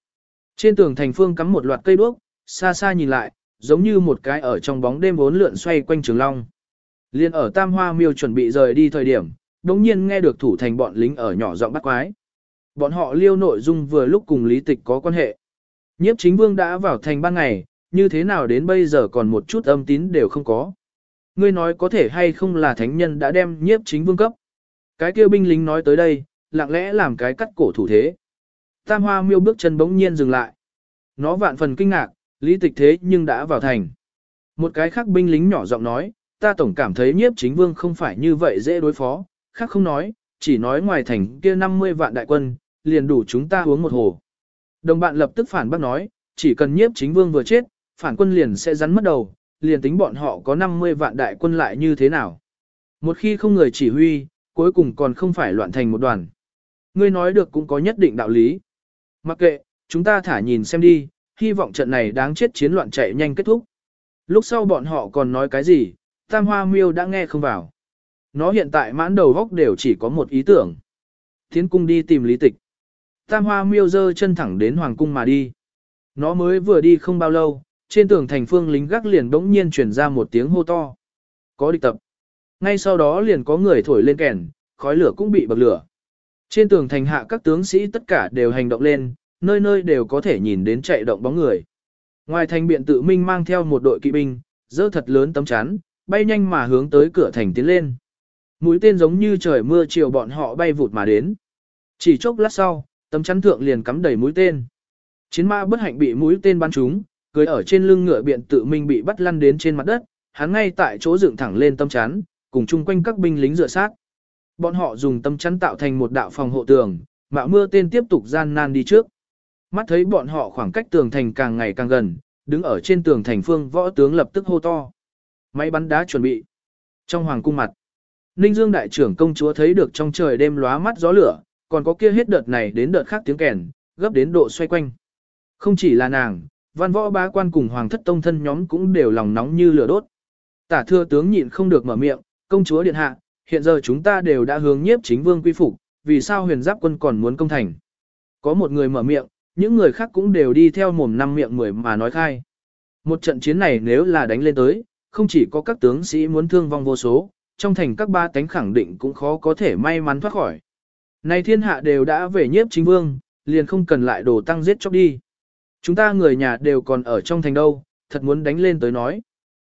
Trên tường thành phương cắm một loạt cây đuốc, xa xa nhìn lại, giống như một cái ở trong bóng đêm bốn lượn xoay quanh trường long. Liên ở Tam Hoa Miêu chuẩn bị rời đi thời điểm, đống nhiên nghe được thủ thành bọn lính ở nhỏ giọng bắt quái. Bọn họ liêu nội dung vừa lúc cùng lý tịch có quan hệ. Nhiếp chính vương đã vào thành ban ngày, như thế nào đến bây giờ còn một chút âm tín đều không có. Ngươi nói có thể hay không là thánh nhân đã đem nhiếp chính vương cấp. Cái kia binh lính nói tới đây, lặng lẽ làm cái cắt cổ thủ thế. Tam hoa miêu bước chân bỗng nhiên dừng lại. Nó vạn phần kinh ngạc, lý tịch thế nhưng đã vào thành. Một cái khác binh lính nhỏ giọng nói, ta tổng cảm thấy nhiếp chính vương không phải như vậy dễ đối phó, khác không nói, chỉ nói ngoài thành kia 50 vạn đại quân, liền đủ chúng ta uống một hồ. Đồng bạn lập tức phản bác nói, chỉ cần nhiếp chính vương vừa chết, phản quân liền sẽ rắn mất đầu, liền tính bọn họ có 50 vạn đại quân lại như thế nào. Một khi không người chỉ huy, cuối cùng còn không phải loạn thành một đoàn. Ngươi nói được cũng có nhất định đạo lý. Mặc kệ, chúng ta thả nhìn xem đi, hy vọng trận này đáng chết chiến loạn chạy nhanh kết thúc. Lúc sau bọn họ còn nói cái gì, Tam Hoa Miêu đã nghe không vào. Nó hiện tại mãn đầu góc đều chỉ có một ý tưởng. Thiến cung đi tìm lý tịch. Tam Hoa Miêu dơ chân thẳng đến Hoàng cung mà đi. Nó mới vừa đi không bao lâu, trên tường thành phương lính gác liền bỗng nhiên truyền ra một tiếng hô to. Có địch tập. Ngay sau đó liền có người thổi lên kèn, khói lửa cũng bị bậc lửa. Trên tường thành hạ các tướng sĩ tất cả đều hành động lên, nơi nơi đều có thể nhìn đến chạy động bóng người. Ngoài thành biện tự minh mang theo một đội kỵ binh, dơ thật lớn tấm chắn, bay nhanh mà hướng tới cửa thành tiến lên. Mũi tên giống như trời mưa chiều bọn họ bay vụt mà đến. Chỉ chốc lát sau, tấm chắn thượng liền cắm đầy mũi tên. Chiến mã bất hạnh bị mũi tên bắn trúng, cưỡi ở trên lưng ngựa biện tự mình bị bắt lăn đến trên mặt đất, hắn ngay tại chỗ dựng thẳng lên tâm chắn, cùng chung quanh các binh lính dựa sát. Bọn họ dùng tâm chắn tạo thành một đạo phòng hộ tường, mạo mưa tên tiếp tục gian nan đi trước. Mắt thấy bọn họ khoảng cách tường thành càng ngày càng gần, đứng ở trên tường thành phương võ tướng lập tức hô to. Máy bắn đá chuẩn bị. Trong hoàng cung mặt, Ninh Dương đại trưởng công chúa thấy được trong trời đêm lóa mắt gió lửa, còn có kia hết đợt này đến đợt khác tiếng kèn, gấp đến độ xoay quanh. Không chỉ là nàng, văn võ bá quan cùng hoàng thất tông thân nhóm cũng đều lòng nóng như lửa đốt. Tả thưa tướng nhịn không được mở miệng, công chúa điện hạ, hiện giờ chúng ta đều đã hướng nhiếp chính vương quy phục, vì sao huyền giáp quân còn muốn công thành. Có một người mở miệng, những người khác cũng đều đi theo mồm năm miệng mười mà nói khai. Một trận chiến này nếu là đánh lên tới, không chỉ có các tướng sĩ muốn thương vong vô số, trong thành các ba tánh khẳng định cũng khó có thể may mắn thoát khỏi. Này thiên hạ đều đã về nhiếp chính vương, liền không cần lại đổ tăng giết chóc đi. Chúng ta người nhà đều còn ở trong thành đâu, thật muốn đánh lên tới nói.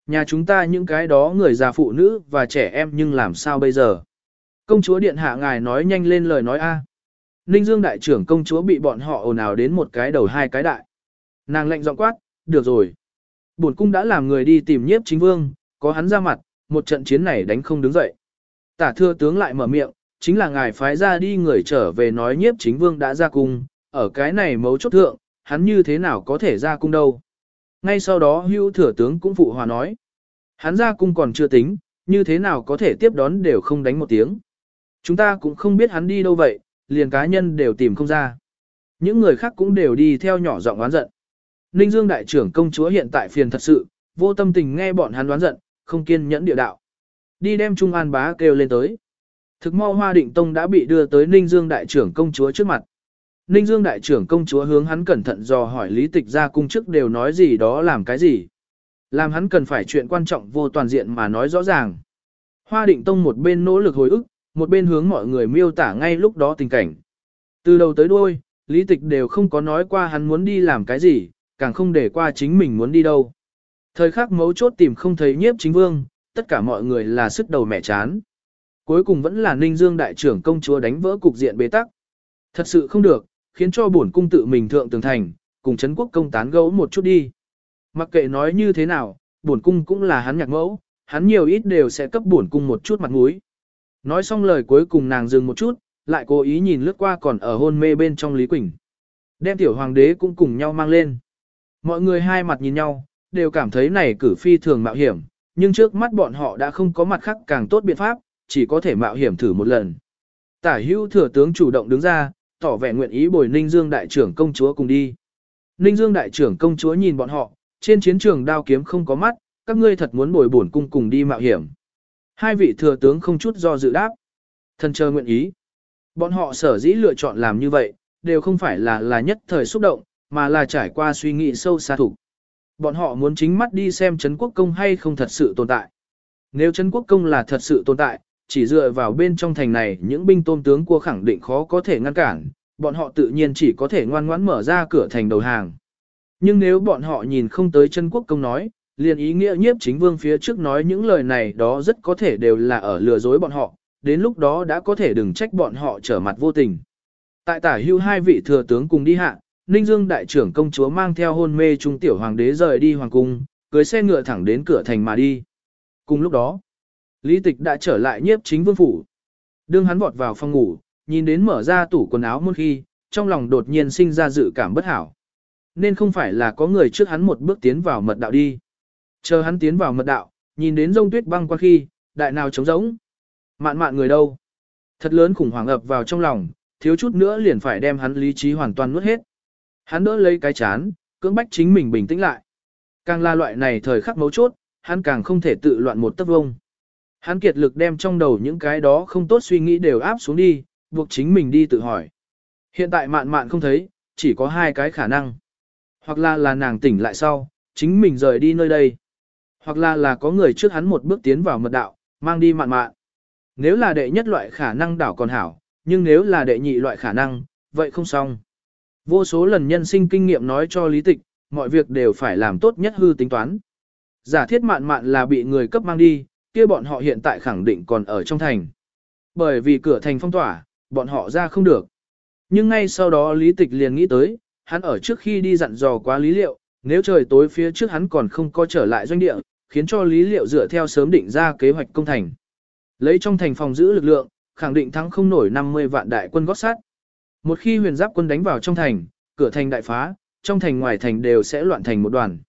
Nhà chúng ta những cái đó người già phụ nữ và trẻ em nhưng làm sao bây giờ? Công chúa điện hạ ngài nói nhanh lên lời nói a. Ninh Dương đại trưởng công chúa bị bọn họ ồn ào đến một cái đầu hai cái đại. Nàng lệnh giọng quát, được rồi. Bổn cung đã làm người đi tìm nhiếp chính vương, có hắn ra mặt, một trận chiến này đánh không đứng dậy. Tả thưa tướng lại mở miệng, chính là ngài phái ra đi người trở về nói nhiếp chính vương đã ra cung, ở cái này mấu chốt thượng, hắn như thế nào có thể ra cung đâu. Ngay sau đó hưu thừa tướng cũng phụ hòa nói, hắn ra cung còn chưa tính, như thế nào có thể tiếp đón đều không đánh một tiếng. Chúng ta cũng không biết hắn đi đâu vậy, liền cá nhân đều tìm không ra. Những người khác cũng đều đi theo nhỏ giọng oán giận. Ninh Dương đại trưởng công chúa hiện tại phiền thật sự, vô tâm tình nghe bọn hắn đoán giận, không kiên nhẫn địa đạo. Đi đem Trung An bá kêu lên tới. Thực mau Hoa Định Tông đã bị đưa tới Ninh Dương đại trưởng công chúa trước mặt. Ninh Dương đại trưởng công chúa hướng hắn cẩn thận dò hỏi lý tịch ra cung chức đều nói gì đó làm cái gì. Làm hắn cần phải chuyện quan trọng vô toàn diện mà nói rõ ràng. Hoa Định Tông một bên nỗ lực hồi ức, một bên hướng mọi người miêu tả ngay lúc đó tình cảnh. Từ đầu tới đuôi, lý tịch đều không có nói qua hắn muốn đi làm cái gì, càng không để qua chính mình muốn đi đâu. Thời khắc mấu chốt tìm không thấy nhiếp chính vương, tất cả mọi người là sức đầu mẹ chán. Cuối cùng vẫn là Ninh Dương đại trưởng công chúa đánh vỡ cục diện bế tắc. Thật sự không được, khiến cho bổn cung tự mình thượng tường thành, cùng Trấn quốc công tán gẫu một chút đi. Mặc kệ nói như thế nào, bổn cung cũng là hắn nhạc mẫu, hắn nhiều ít đều sẽ cấp bổn cung một chút mặt mũi. Nói xong lời cuối cùng nàng dừng một chút, lại cố ý nhìn lướt qua còn ở hôn mê bên trong Lý Quỳnh. Đem tiểu hoàng đế cũng cùng nhau mang lên. Mọi người hai mặt nhìn nhau, đều cảm thấy này cử phi thường mạo hiểm, nhưng trước mắt bọn họ đã không có mặt khác càng tốt biện pháp, chỉ có thể mạo hiểm thử một lần. Tả hữu thừa tướng chủ động đứng ra, tỏ vẻ nguyện ý bồi Ninh Dương đại trưởng công chúa cùng đi. Ninh Dương đại trưởng công chúa nhìn bọn họ, trên chiến trường đao kiếm không có mắt, các ngươi thật muốn bồi bổn cung cùng đi mạo hiểm. Hai vị thừa tướng không chút do dự đáp. Thần chờ nguyện ý. Bọn họ sở dĩ lựa chọn làm như vậy, đều không phải là là nhất thời xúc động, mà là trải qua suy nghĩ sâu xa thủ. Bọn họ muốn chính mắt đi xem Trấn Quốc Công hay không thật sự tồn tại. Nếu Trấn Quốc Công là thật sự tồn tại, chỉ dựa vào bên trong thành này những binh tôm tướng cua khẳng định khó có thể ngăn cản, bọn họ tự nhiên chỉ có thể ngoan ngoãn mở ra cửa thành đầu hàng. Nhưng nếu bọn họ nhìn không tới chân Quốc Công nói, liền ý nghĩa nhiếp chính vương phía trước nói những lời này đó rất có thể đều là ở lừa dối bọn họ, đến lúc đó đã có thể đừng trách bọn họ trở mặt vô tình. Tại tả hưu hai vị thừa tướng cùng đi hạ, Ninh Dương đại trưởng công chúa mang theo hôn mê trung tiểu hoàng đế rời đi hoàng cung, cưới xe ngựa thẳng đến cửa thành mà đi. Cùng lúc đó, Lý Tịch đã trở lại nhiếp chính vương phủ. Đương hắn vọt vào phòng ngủ, nhìn đến mở ra tủ quần áo một khi, trong lòng đột nhiên sinh ra dự cảm bất hảo. Nên không phải là có người trước hắn một bước tiến vào mật đạo đi. Chờ hắn tiến vào mật đạo, nhìn đến rông tuyết băng qua khi, đại nào trống rỗng. Mạn mạn người đâu? Thật lớn khủng hoảng ập vào trong lòng, thiếu chút nữa liền phải đem hắn lý trí hoàn toàn nuốt hết. Hắn đỡ lấy cái chán, cưỡng bách chính mình bình tĩnh lại. Càng là loại này thời khắc mấu chốt, hắn càng không thể tự loạn một tấc vông. Hắn kiệt lực đem trong đầu những cái đó không tốt suy nghĩ đều áp xuống đi, buộc chính mình đi tự hỏi. Hiện tại mạn mạn không thấy, chỉ có hai cái khả năng. Hoặc là là nàng tỉnh lại sau, chính mình rời đi nơi đây. Hoặc là là có người trước hắn một bước tiến vào mật đạo, mang đi mạn mạn. Nếu là đệ nhất loại khả năng đảo còn hảo, nhưng nếu là đệ nhị loại khả năng, vậy không xong. Vô số lần nhân sinh kinh nghiệm nói cho lý tịch, mọi việc đều phải làm tốt nhất hư tính toán. Giả thiết mạn mạn là bị người cấp mang đi, kia bọn họ hiện tại khẳng định còn ở trong thành. Bởi vì cửa thành phong tỏa, bọn họ ra không được. Nhưng ngay sau đó lý tịch liền nghĩ tới, hắn ở trước khi đi dặn dò quá lý liệu, nếu trời tối phía trước hắn còn không có trở lại doanh địa, khiến cho lý liệu dựa theo sớm định ra kế hoạch công thành. Lấy trong thành phòng giữ lực lượng, khẳng định thắng không nổi 50 vạn đại quân gót sát. Một khi huyền giáp quân đánh vào trong thành, cửa thành đại phá, trong thành ngoài thành đều sẽ loạn thành một đoàn.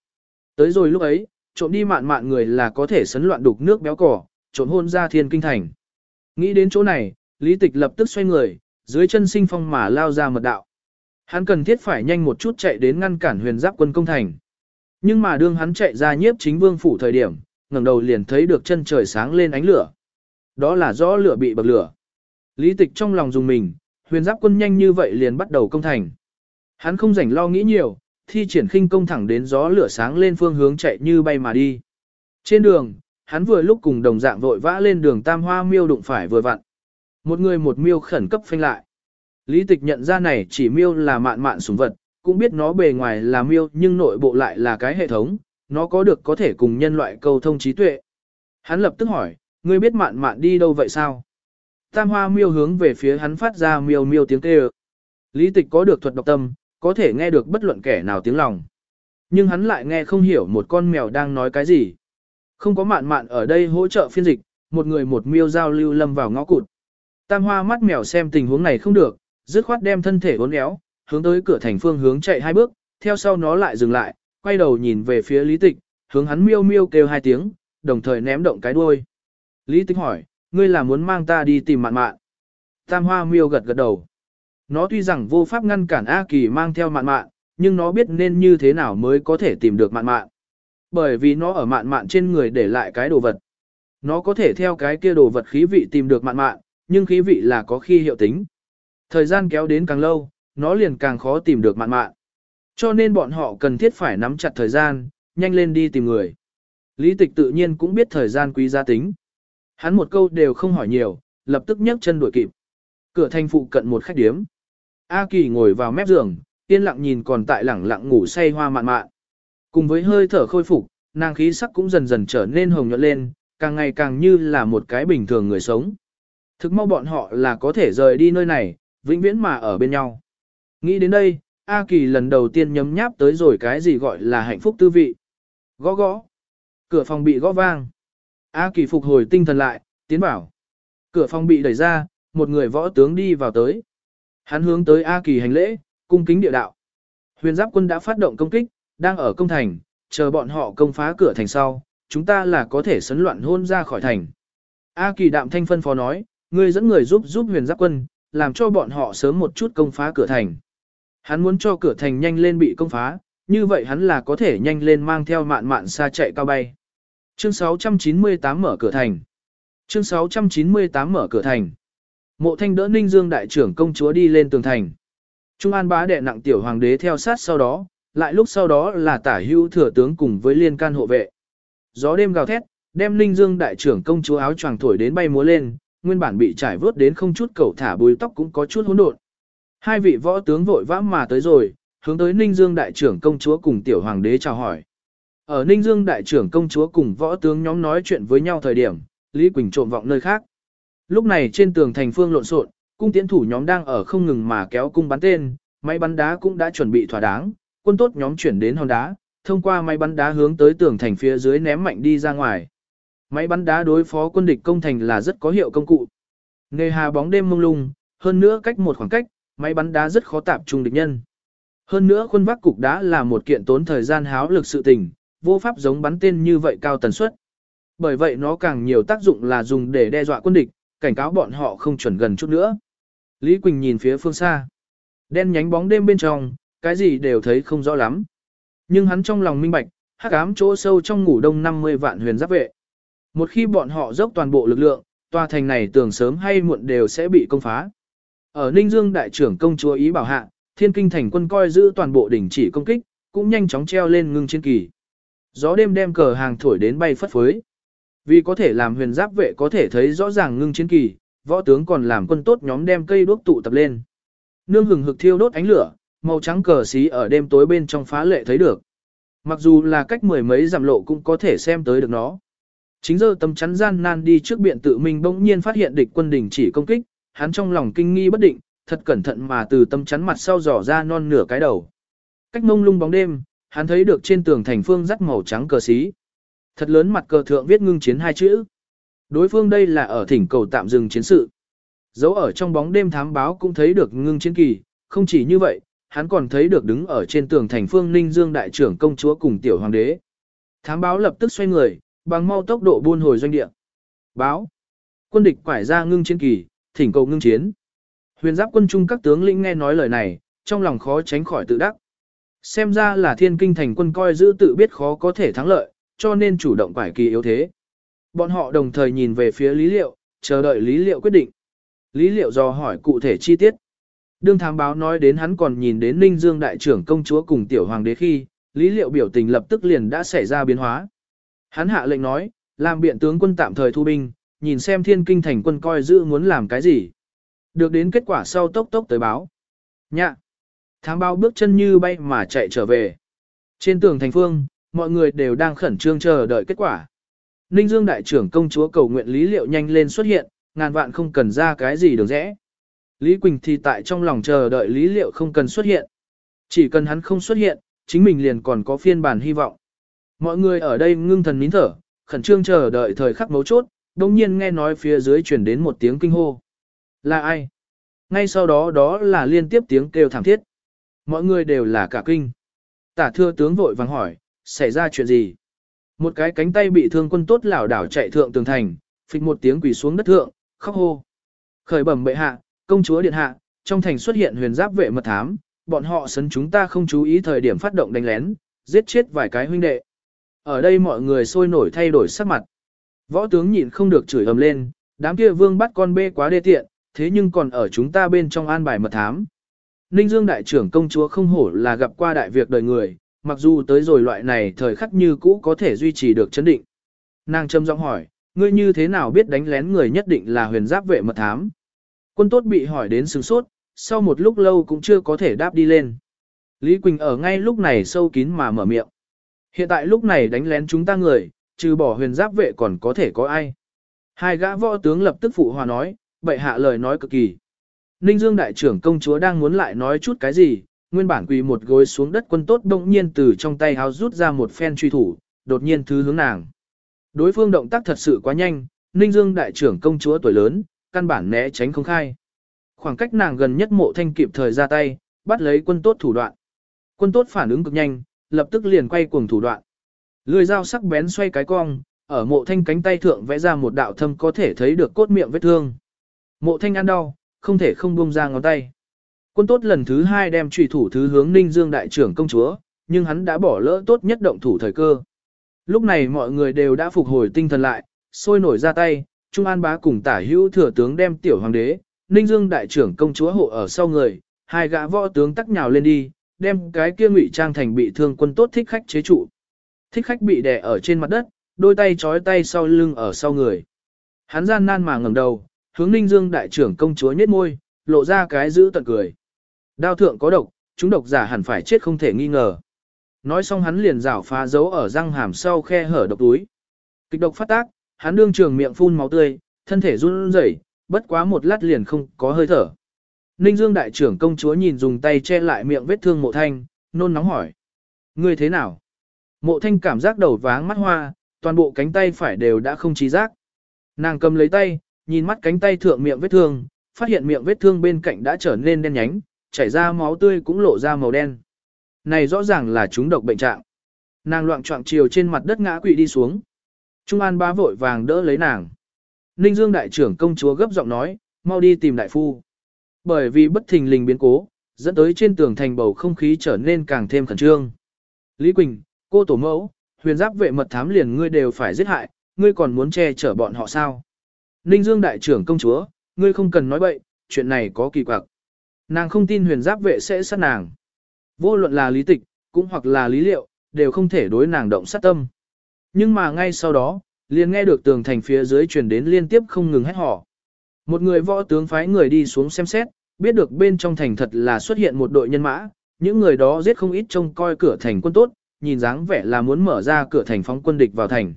Tới rồi lúc ấy, trộm đi mạn mạn người là có thể sấn loạn đục nước béo cỏ, trộm hôn ra thiên kinh thành. Nghĩ đến chỗ này, lý tịch lập tức xoay người, dưới chân sinh phong mà lao ra mật đạo. Hắn cần thiết phải nhanh một chút chạy đến ngăn cản huyền giáp quân công thành. Nhưng mà đương hắn chạy ra nhiếp chính vương phủ thời điểm, ngẩng đầu liền thấy được chân trời sáng lên ánh lửa. Đó là rõ lửa bị bậc lửa. Lý tịch trong lòng dùng mình, huyền giáp quân nhanh như vậy liền bắt đầu công thành. Hắn không rảnh lo nghĩ nhiều, thi triển khinh công thẳng đến gió lửa sáng lên phương hướng chạy như bay mà đi. Trên đường, hắn vừa lúc cùng đồng dạng vội vã lên đường tam hoa miêu đụng phải vừa vặn. Một người một miêu khẩn cấp phanh lại. Lý tịch nhận ra này chỉ miêu là mạn mạn sủng vật, cũng biết nó bề ngoài là miêu nhưng nội bộ lại là cái hệ thống, nó có được có thể cùng nhân loại câu thông trí tuệ. Hắn lập tức hỏi, ngươi biết mạn mạn đi đâu vậy sao? Tam hoa miêu hướng về phía hắn phát ra miêu miêu tiếng kêu. Lý tịch có được thuật độc tâm, có thể nghe được bất luận kẻ nào tiếng lòng. Nhưng hắn lại nghe không hiểu một con mèo đang nói cái gì. Không có mạn mạn ở đây hỗ trợ phiên dịch, một người một miêu giao lưu lâm vào ngõ cụt. Tam hoa mắt mèo xem tình huống này không được, dứt khoát đem thân thể uốn éo, hướng tới cửa thành phương hướng chạy hai bước, theo sau nó lại dừng lại, quay đầu nhìn về phía lý tịch, hướng hắn miêu miêu kêu hai tiếng, đồng thời ném động cái đuôi. Lý tịch hỏi, ngươi là muốn mang ta đi tìm mạn mạn. Tam hoa miêu gật gật đầu. Nó tuy rằng vô pháp ngăn cản A Kỳ mang theo mạn mạn, nhưng nó biết nên như thế nào mới có thể tìm được mạn mạn. Bởi vì nó ở mạn mạn trên người để lại cái đồ vật. Nó có thể theo cái kia đồ vật khí vị tìm được mạn mạn, nhưng khí vị là có khi hiệu tính. Thời gian kéo đến càng lâu, nó liền càng khó tìm được mạn mạn. Cho nên bọn họ cần thiết phải nắm chặt thời gian, nhanh lên đi tìm người. Lý tịch tự nhiên cũng biết thời gian quý giá tính. Hắn một câu đều không hỏi nhiều, lập tức nhấc chân đuổi kịp. Cửa thành phụ cận một khách điếm. A Kỳ ngồi vào mép giường, yên lặng nhìn còn tại lẳng lặng ngủ say hoa mạn mạn. Cùng với hơi thở khôi phục, nàng khí sắc cũng dần dần trở nên hồng nhuận lên, càng ngày càng như là một cái bình thường người sống. Thực mau bọn họ là có thể rời đi nơi này, vĩnh viễn mà ở bên nhau. Nghĩ đến đây, A Kỳ lần đầu tiên nhấm nháp tới rồi cái gì gọi là hạnh phúc tư vị. Gõ gõ. Cửa phòng bị gõ vang. A Kỳ phục hồi tinh thần lại, tiến vào. Cửa phòng bị đẩy ra, một người võ tướng đi vào tới. Hắn hướng tới A Kỳ hành lễ, cung kính địa đạo. Huyền giáp quân đã phát động công kích, đang ở công thành, chờ bọn họ công phá cửa thành sau, chúng ta là có thể sấn loạn hôn ra khỏi thành. A Kỳ đạm thanh phân phó nói, ngươi dẫn người giúp giúp huyền giáp quân, làm cho bọn họ sớm một chút công phá cửa thành. Hắn muốn cho cửa thành nhanh lên bị công phá, như vậy hắn là có thể nhanh lên mang theo mạn mạn xa chạy cao bay. Chương 698 mở cửa thành. Chương 698 mở cửa thành. Mộ thanh đỡ Ninh Dương đại trưởng công chúa đi lên tường thành. Trung an bá đệ nặng tiểu hoàng đế theo sát sau đó, lại lúc sau đó là tả hưu thừa tướng cùng với liên can hộ vệ. Gió đêm gào thét, đem Ninh Dương đại trưởng công chúa áo choàng thổi đến bay múa lên, nguyên bản bị trải vớt đến không chút cầu thả bùi tóc cũng có chút hỗn độn. Hai vị võ tướng vội vã mà tới rồi, hướng tới Ninh Dương đại trưởng công chúa cùng tiểu hoàng đế chào hỏi. Ở Ninh Dương đại trưởng công chúa cùng võ tướng nhóm nói chuyện với nhau thời điểm, Lý Quỳnh trộm vọng nơi khác. Lúc này trên tường thành phương lộn xộn, cung tiến thủ nhóm đang ở không ngừng mà kéo cung bắn tên, máy bắn đá cũng đã chuẩn bị thỏa đáng, quân tốt nhóm chuyển đến hòn đá, thông qua máy bắn đá hướng tới tường thành phía dưới ném mạnh đi ra ngoài. Máy bắn đá đối phó quân địch công thành là rất có hiệu công cụ. Nề hà bóng đêm mông lung, hơn nữa cách một khoảng cách, máy bắn đá rất khó tạp trung địch nhân. Hơn nữa quân vác cục đá là một kiện tốn thời gian háo lực sự tình, vô pháp giống bắn tên như vậy cao tần suất. Bởi vậy nó càng nhiều tác dụng là dùng để đe dọa quân địch, cảnh cáo bọn họ không chuẩn gần chút nữa. Lý Quỳnh nhìn phía phương xa. Đen nhánh bóng đêm bên trong, cái gì đều thấy không rõ lắm. Nhưng hắn trong lòng minh bạch, hắc ám chỗ sâu trong ngủ đông 50 vạn huyền giáp vệ. Một khi bọn họ dốc toàn bộ lực lượng, tòa thành này tưởng sớm hay muộn đều sẽ bị công phá. Ở Ninh Dương đại trưởng công chúa ý bảo hạ, thiên kinh thành quân coi giữ toàn bộ đỉnh chỉ công kích, cũng nhanh chóng treo lên ngưng chiến kỳ. Gió đêm đem cờ hàng thổi đến bay phất phới. Vì có thể làm huyền giáp vệ có thể thấy rõ ràng ngưng chiến kỳ, võ tướng còn làm quân tốt nhóm đem cây đuốc tụ tập lên. Nương hừng hực thiêu đốt ánh lửa, màu trắng cờ xí ở đêm tối bên trong phá lệ thấy được. Mặc dù là cách mười mấy dặm lộ cũng có thể xem tới được nó. Chính giờ tâm chắn gian nan đi trước biện tự mình bỗng nhiên phát hiện địch quân đình chỉ công kích, hắn trong lòng kinh nghi bất định, thật cẩn thận mà từ tâm chắn mặt sau dò ra non nửa cái đầu. Cách mông lung bóng đêm, hắn thấy được trên tường thành phương rắc màu trắng cờ xí. Thật lớn mặt cờ thượng viết ngưng chiến hai chữ. Đối phương đây là ở thỉnh cầu tạm dừng chiến sự. Dấu ở trong bóng đêm thám báo cũng thấy được ngưng chiến kỳ, không chỉ như vậy, hắn còn thấy được đứng ở trên tường thành phương Ninh Dương đại trưởng công chúa cùng tiểu hoàng đế. Thám báo lập tức xoay người, bằng mau tốc độ buôn hồi doanh địa. Báo. Quân địch quải ra ngưng chiến kỳ, thỉnh cầu ngưng chiến. Huyền giáp quân trung các tướng lĩnh nghe nói lời này, trong lòng khó tránh khỏi tự đắc. Xem ra là thiên kinh thành quân coi giữ tự biết khó có thể thắng lợi, cho nên chủ động quải kỳ yếu thế. Bọn họ đồng thời nhìn về phía lý liệu, chờ đợi lý liệu quyết định. Lý liệu dò hỏi cụ thể chi tiết. Đương thám báo nói đến hắn còn nhìn đến Ninh Dương đại trưởng công chúa cùng tiểu hoàng đế khi, lý liệu biểu tình lập tức liền đã xảy ra biến hóa. Hắn hạ lệnh nói, làm biện tướng quân tạm thời thu binh, nhìn xem thiên kinh thành quân coi giữ muốn làm cái gì. Được đến kết quả sau tốc tốc tới báo. Nhạ. Thám báo bước chân như bay mà chạy trở về. Trên tường thành phương, mọi người đều đang khẩn trương chờ đợi kết quả. Ninh Dương đại trưởng công chúa cầu nguyện Lý Liệu nhanh lên xuất hiện, ngàn vạn không cần ra cái gì đường rẽ. Lý Quỳnh thì tại trong lòng chờ đợi Lý Liệu không cần xuất hiện. Chỉ cần hắn không xuất hiện, chính mình liền còn có phiên bản hy vọng. Mọi người ở đây ngưng thần nín thở, khẩn trương chờ đợi thời khắc mấu chốt, đồng nhiên nghe nói phía dưới truyền đến một tiếng kinh hô. Là ai? Ngay sau đó đó là liên tiếp tiếng kêu thảm thiết. Mọi người đều là cả kinh. Tả thưa tướng vội vàng hỏi, xảy ra chuyện gì? Một cái cánh tay bị thương quân tốt lảo đảo chạy thượng tường thành, phịch một tiếng quỳ xuống đất thượng, khóc hô. Khởi bẩm bệ hạ, công chúa điện hạ, trong thành xuất hiện huyền giáp vệ mật thám, bọn họ sấn chúng ta không chú ý thời điểm phát động đánh lén, giết chết vài cái huynh đệ. Ở đây mọi người sôi nổi thay đổi sắc mặt. Võ tướng nhịn không được chửi ầm lên, đám kia vương bắt con bê quá đê tiện, thế nhưng còn ở chúng ta bên trong an bài mật thám. Ninh Dương đại trưởng công chúa không hổ là gặp qua đại việc đời người, mặc dù tới rồi loại này thời khắc như cũ có thể duy trì được chấn định. Nàng trầm giọng hỏi, ngươi như thế nào biết đánh lén người nhất định là huyền giáp vệ mật thám? Quân tốt bị hỏi đến sừng sốt, sau một lúc lâu cũng chưa có thể đáp đi lên. Lý Quỳnh ở ngay lúc này sâu kín mà mở miệng. Hiện tại lúc này đánh lén chúng ta người, trừ bỏ huyền giáp vệ còn có thể có ai. Hai gã võ tướng lập tức phụ hòa nói, bệ hạ lời nói cực kỳ. Ninh Dương đại trưởng công chúa đang muốn lại nói chút cái gì, nguyên bản quỳ một gối xuống đất quân tốt đông nhiên từ trong tay háo rút ra một phen truy thủ, đột nhiên thứ hướng nàng. Đối phương động tác thật sự quá nhanh, Ninh Dương đại trưởng công chúa tuổi lớn, căn bản né tránh không khai. Khoảng cách nàng gần nhất mộ thanh kịp thời ra tay, bắt lấy quân tốt thủ đoạn. Quân tốt phản ứng cực nhanh, lập tức liền quay cuồng thủ đoạn. Lưỡi dao sắc bén xoay cái cong, ở mộ thanh cánh tay thượng vẽ ra một đạo thâm có thể thấy được cốt miệng vết thương. Mộ thanh ăn đau, không thể không buông ra ngón tay. Quân tốt lần thứ hai đem trùy thủ thứ hướng Ninh Dương đại trưởng công chúa, nhưng hắn đã bỏ lỡ tốt nhất động thủ thời cơ. Lúc này mọi người đều đã phục hồi tinh thần lại, sôi nổi ra tay, Trung An bá cùng tả hữu thừa tướng đem tiểu hoàng đế, Ninh Dương đại trưởng công chúa hộ ở sau người, hai gã võ tướng tắc nhào lên đi, đem cái kia ngụy trang thành bị thương quân tốt thích khách chế trụ. Thích khách bị đè ở trên mặt đất, đôi tay trói tay sau lưng ở sau người. Hắn gian nan mà ngẩng đầu, hướng Ninh Dương đại trưởng công chúa nhếch môi, lộ ra cái giữ tận cười. Đao thượng có độc, chúng độc giả hẳn phải chết không thể nghi ngờ. Nói xong hắn liền rảo phá dấu ở răng hàm sau khe hở độc túi. Kịch độc phát tác, hắn đương trường miệng phun máu tươi, thân thể run rẩy, bất quá một lát liền không có hơi thở. Ninh Dương đại trưởng công chúa nhìn dùng tay che lại miệng vết thương mộ thanh, nôn nóng hỏi. Ngươi thế nào? Mộ thanh cảm giác đầu váng mắt hoa, toàn bộ cánh tay phải đều đã không trí giác. Nàng cầm lấy tay, nhìn mắt cánh tay thượng miệng vết thương, phát hiện miệng vết thương bên cạnh đã trở nên đen nhánh, chảy ra máu tươi cũng lộ ra màu đen. Này rõ ràng là chúng độc bệnh trạng. Nàng loạn trọng chiều trên mặt đất ngã quỵ đi xuống. Trung An bá vội vàng đỡ lấy nàng. Ninh Dương đại trưởng công chúa gấp giọng nói, mau đi tìm đại phu. Bởi vì bất thình lình biến cố, dẫn tới trên tường thành bầu không khí trở nên càng thêm khẩn trương. Lý Quỳnh, cô tổ mẫu, huyền giáp vệ mật thám liền ngươi đều phải giết hại, ngươi còn muốn che chở bọn họ sao? Ninh Dương đại trưởng công chúa, ngươi không cần nói bậy, chuyện này có kỳ quặc. Nàng không tin huyền giáp vệ sẽ sát nàng. Vô luận là lý tịch, cũng hoặc là lý liệu, đều không thể đối nàng động sát tâm. Nhưng mà ngay sau đó, liền nghe được tường thành phía dưới truyền đến liên tiếp không ngừng hét họ. Một người võ tướng phái người đi xuống xem xét, biết được bên trong thành thật là xuất hiện một đội nhân mã, những người đó giết không ít trông coi cửa thành quân tốt, nhìn dáng vẻ là muốn mở ra cửa thành phóng quân địch vào thành.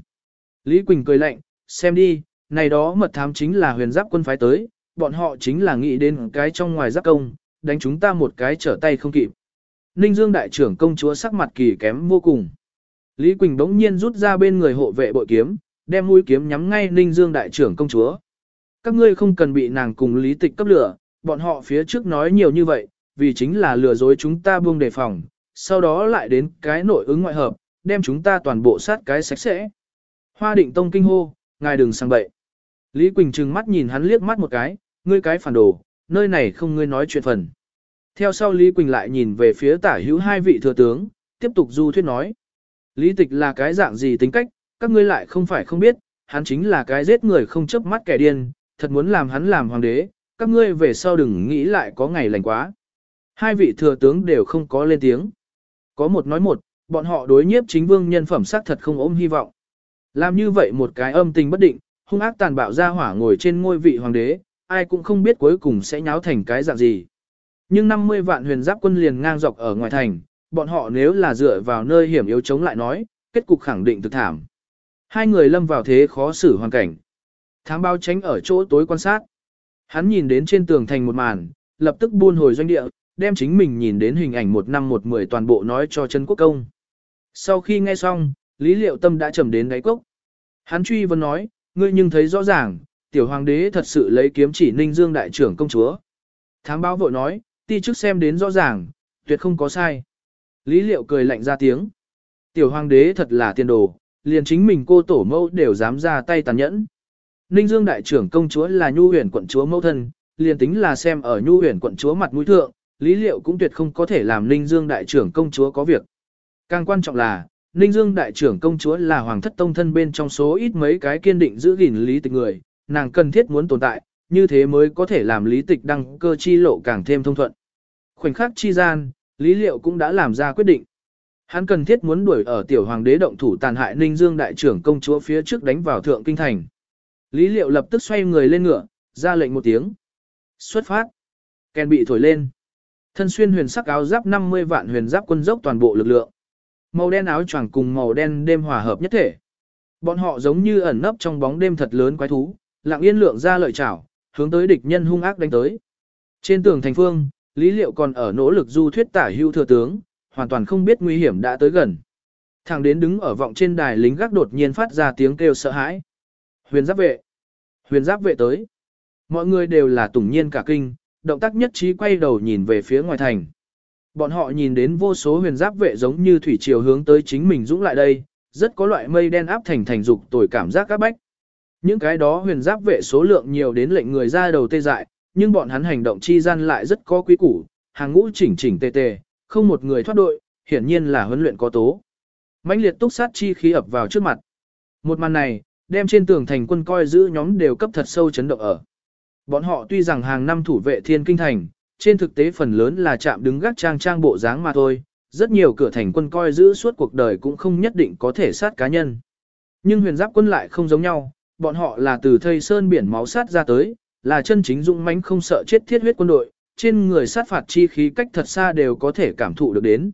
Lý Quỳnh cười lạnh, xem đi, này đó mật thám chính là huyền giáp quân phái tới, bọn họ chính là nghĩ đến cái trong ngoài giáp công, đánh chúng ta một cái trở tay không kịp. Ninh Dương đại trưởng công chúa sắc mặt kỳ kém vô cùng. Lý Quỳnh bỗng nhiên rút ra bên người hộ vệ bội kiếm, đem mũi kiếm nhắm ngay Ninh Dương đại trưởng công chúa. Các ngươi không cần bị nàng cùng lý tịch cấp lửa, bọn họ phía trước nói nhiều như vậy, vì chính là lừa dối chúng ta buông đề phòng, sau đó lại đến cái nội ứng ngoại hợp, đem chúng ta toàn bộ sát cái sạch sẽ. Hoa định tông kinh hô, ngài đừng sang bậy. Lý Quỳnh trừng mắt nhìn hắn liếc mắt một cái, ngươi cái phản đồ, nơi này không ngươi nói chuyện phần. Theo sau Lý Quỳnh lại nhìn về phía tả hữu hai vị thừa tướng, tiếp tục du thuyết nói. Lý tịch là cái dạng gì tính cách, các ngươi lại không phải không biết, hắn chính là cái giết người không chớp mắt kẻ điên, thật muốn làm hắn làm hoàng đế, các ngươi về sau đừng nghĩ lại có ngày lành quá. Hai vị thừa tướng đều không có lên tiếng. Có một nói một, bọn họ đối nhiếp chính vương nhân phẩm xác thật không ôm hy vọng. Làm như vậy một cái âm tình bất định, hung ác tàn bạo ra hỏa ngồi trên ngôi vị hoàng đế, ai cũng không biết cuối cùng sẽ nháo thành cái dạng gì. Nhưng 50 vạn huyền giáp quân liền ngang dọc ở ngoài thành, bọn họ nếu là dựa vào nơi hiểm yếu chống lại nói, kết cục khẳng định thực thảm. Hai người lâm vào thế khó xử hoàn cảnh. Thám báo tránh ở chỗ tối quan sát. Hắn nhìn đến trên tường thành một màn, lập tức buôn hồi doanh địa, đem chính mình nhìn đến hình ảnh một năm một mười toàn bộ nói cho chân quốc công. Sau khi nghe xong, Lý Liệu Tâm đã trầm đến đáy cốc. Hắn truy vấn nói, ngươi nhưng thấy rõ ràng, tiểu hoàng đế thật sự lấy kiếm chỉ ninh dương đại trưởng công chúa. Thám báo vội nói, ti chức xem đến rõ ràng, tuyệt không có sai. Lý Liệu cười lạnh ra tiếng. Tiểu hoàng đế thật là tiền đồ, liền chính mình cô tổ mẫu đều dám ra tay tàn nhẫn. Ninh Dương đại trưởng công chúa là nhu huyền quận chúa mẫu thân, liền tính là xem ở nhu huyền quận chúa mặt mũi thượng, lý liệu cũng tuyệt không có thể làm Ninh Dương đại trưởng công chúa có việc. Càng quan trọng là, Ninh Dương đại trưởng công chúa là hoàng thất tông thân bên trong số ít mấy cái kiên định giữ gìn lý tịch người, nàng cần thiết muốn tồn tại, như thế mới có thể làm lý tịch đăng cơ chi lộ càng thêm thông thuận. Khoảnh khắc chi gian, lý liệu cũng đã làm ra quyết định. Hắn cần thiết muốn đuổi ở tiểu hoàng đế động thủ tàn hại Ninh Dương đại trưởng công chúa phía trước đánh vào thượng kinh thành. Lý liệu lập tức xoay người lên ngựa, ra lệnh một tiếng. Xuất phát. Kèn bị thổi lên. Thân xuyên huyền sắc áo giáp 50 vạn huyền giáp quân dốc toàn bộ lực lượng. Màu đen áo choàng cùng màu đen đêm hòa hợp nhất thể. Bọn họ giống như ẩn nấp trong bóng đêm thật lớn quái thú, lặng yên lượng ra lợi chảo, hướng tới địch nhân hung ác đánh tới. Trên tường thành phương, Lý Liệu còn ở nỗ lực du thuyết tả hưu thừa tướng, hoàn toàn không biết nguy hiểm đã tới gần. Thằng đến đứng ở vọng trên đài lính gác đột nhiên phát ra tiếng kêu sợ hãi. Huyền giáp vệ. Huyền giáp vệ tới. Mọi người đều là tủng nhiên cả kinh, động tác nhất trí quay đầu nhìn về phía ngoài thành. Bọn họ nhìn đến vô số huyền giáp vệ giống như thủy triều hướng tới chính mình dũng lại đây, rất có loại mây đen áp thành thành dục tồi cảm giác các bách. Những cái đó huyền giáp vệ số lượng nhiều đến lệnh người ra đầu tê dại, nhưng bọn hắn hành động chi gian lại rất có quý củ, hàng ngũ chỉnh chỉnh tề tề, không một người thoát đội, hiển nhiên là huấn luyện có tố. mãnh liệt túc sát chi khí ập vào trước mặt. Một màn này, đem trên tường thành quân coi giữ nhóm đều cấp thật sâu chấn động ở. Bọn họ tuy rằng hàng năm thủ vệ thiên kinh thành, trên thực tế phần lớn là chạm đứng gác trang trang bộ dáng mà thôi, rất nhiều cửa thành quân coi giữ suốt cuộc đời cũng không nhất định có thể sát cá nhân. Nhưng huyền giáp quân lại không giống nhau, bọn họ là từ thây sơn biển máu sát ra tới, là chân chính dũng mãnh không sợ chết thiết huyết quân đội, trên người sát phạt chi khí cách thật xa đều có thể cảm thụ được đến.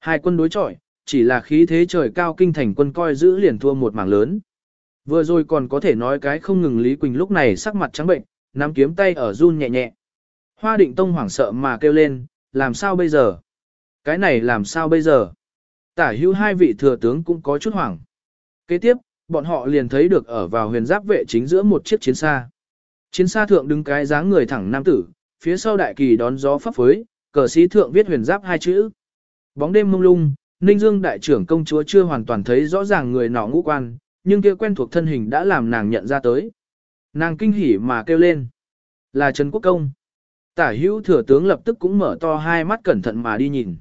Hai quân đối chọi, chỉ là khí thế trời cao kinh thành quân coi giữ liền thua một mảng lớn. Vừa rồi còn có thể nói cái không ngừng Lý Quỳnh lúc này sắc mặt trắng bệnh, nắm kiếm tay ở run nhẹ nhẹ. Hoa định tông hoảng sợ mà kêu lên, làm sao bây giờ? Cái này làm sao bây giờ? Tả hữu hai vị thừa tướng cũng có chút hoảng. Kế tiếp, bọn họ liền thấy được ở vào huyền giáp vệ chính giữa một chiếc chiến xa. Chiến xa thượng đứng cái dáng người thẳng nam tử, phía sau đại kỳ đón gió phấp phới, cờ sĩ thượng viết huyền giáp hai chữ. Bóng đêm mông lung, Ninh Dương đại trưởng công chúa chưa hoàn toàn thấy rõ ràng người nọ ngũ quan, nhưng kia quen thuộc thân hình đã làm nàng nhận ra tới. Nàng kinh hỉ mà kêu lên. Là Trần Quốc Công. Tả hữu thừa tướng lập tức cũng mở to hai mắt cẩn thận mà đi nhìn.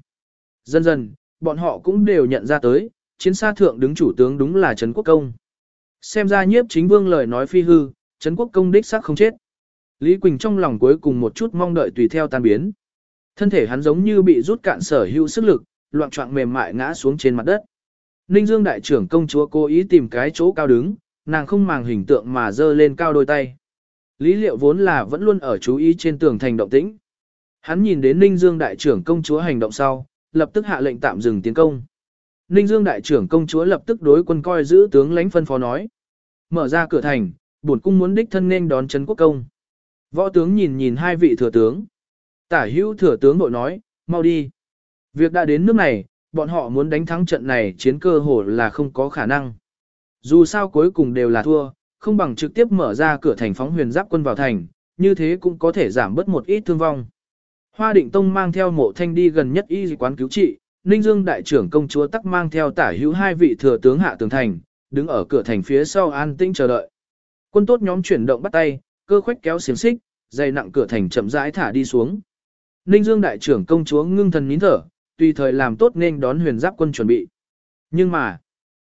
Dần dần, bọn họ cũng đều nhận ra tới, chiến xa thượng đứng chủ tướng đúng là Trấn Quốc Công. Xem ra nhiếp chính vương lời nói phi hư, Trấn Quốc Công đích xác không chết. Lý Quỳnh trong lòng cuối cùng một chút mong đợi tùy theo tan biến. Thân thể hắn giống như bị rút cạn sở hữu sức lực, loạn trọng mềm mại ngã xuống trên mặt đất. Ninh Dương đại trưởng công chúa cố ý tìm cái chỗ cao đứng, nàng không màng hình tượng mà dơ lên cao đôi tay. Lý liệu vốn là vẫn luôn ở chú ý trên tường thành động tĩnh. Hắn nhìn đến Ninh Dương đại trưởng công chúa hành động sau, lập tức hạ lệnh tạm dừng tiến công. Ninh Dương đại trưởng công chúa lập tức đối quân coi giữ tướng lãnh phân phó nói. Mở ra cửa thành, bổn cung muốn đích thân nên đón Trấn Quốc Công. Võ tướng nhìn nhìn hai vị thừa tướng. Tả hữu thừa tướng đội nói, mau đi. Việc đã đến nước này, bọn họ muốn đánh thắng trận này chiến cơ hồ là không có khả năng. Dù sao cuối cùng đều là thua, không bằng trực tiếp mở ra cửa thành phóng huyền giáp quân vào thành, như thế cũng có thể giảm bớt một ít thương vong. Hoa Định Tông mang theo mộ thanh đi gần nhất y quán cứu trị, Ninh Dương đại trưởng công chúa tắc mang theo tả hữu hai vị thừa tướng hạ tường thành, đứng ở cửa thành phía sau an tĩnh chờ đợi. Quân tốt nhóm chuyển động bắt tay, cơ khoách kéo xiềng xích, dây nặng cửa thành chậm rãi thả đi xuống. Ninh Dương đại trưởng công chúa ngưng thần nín thở, tùy thời làm tốt nên đón huyền giáp quân chuẩn bị. Nhưng mà,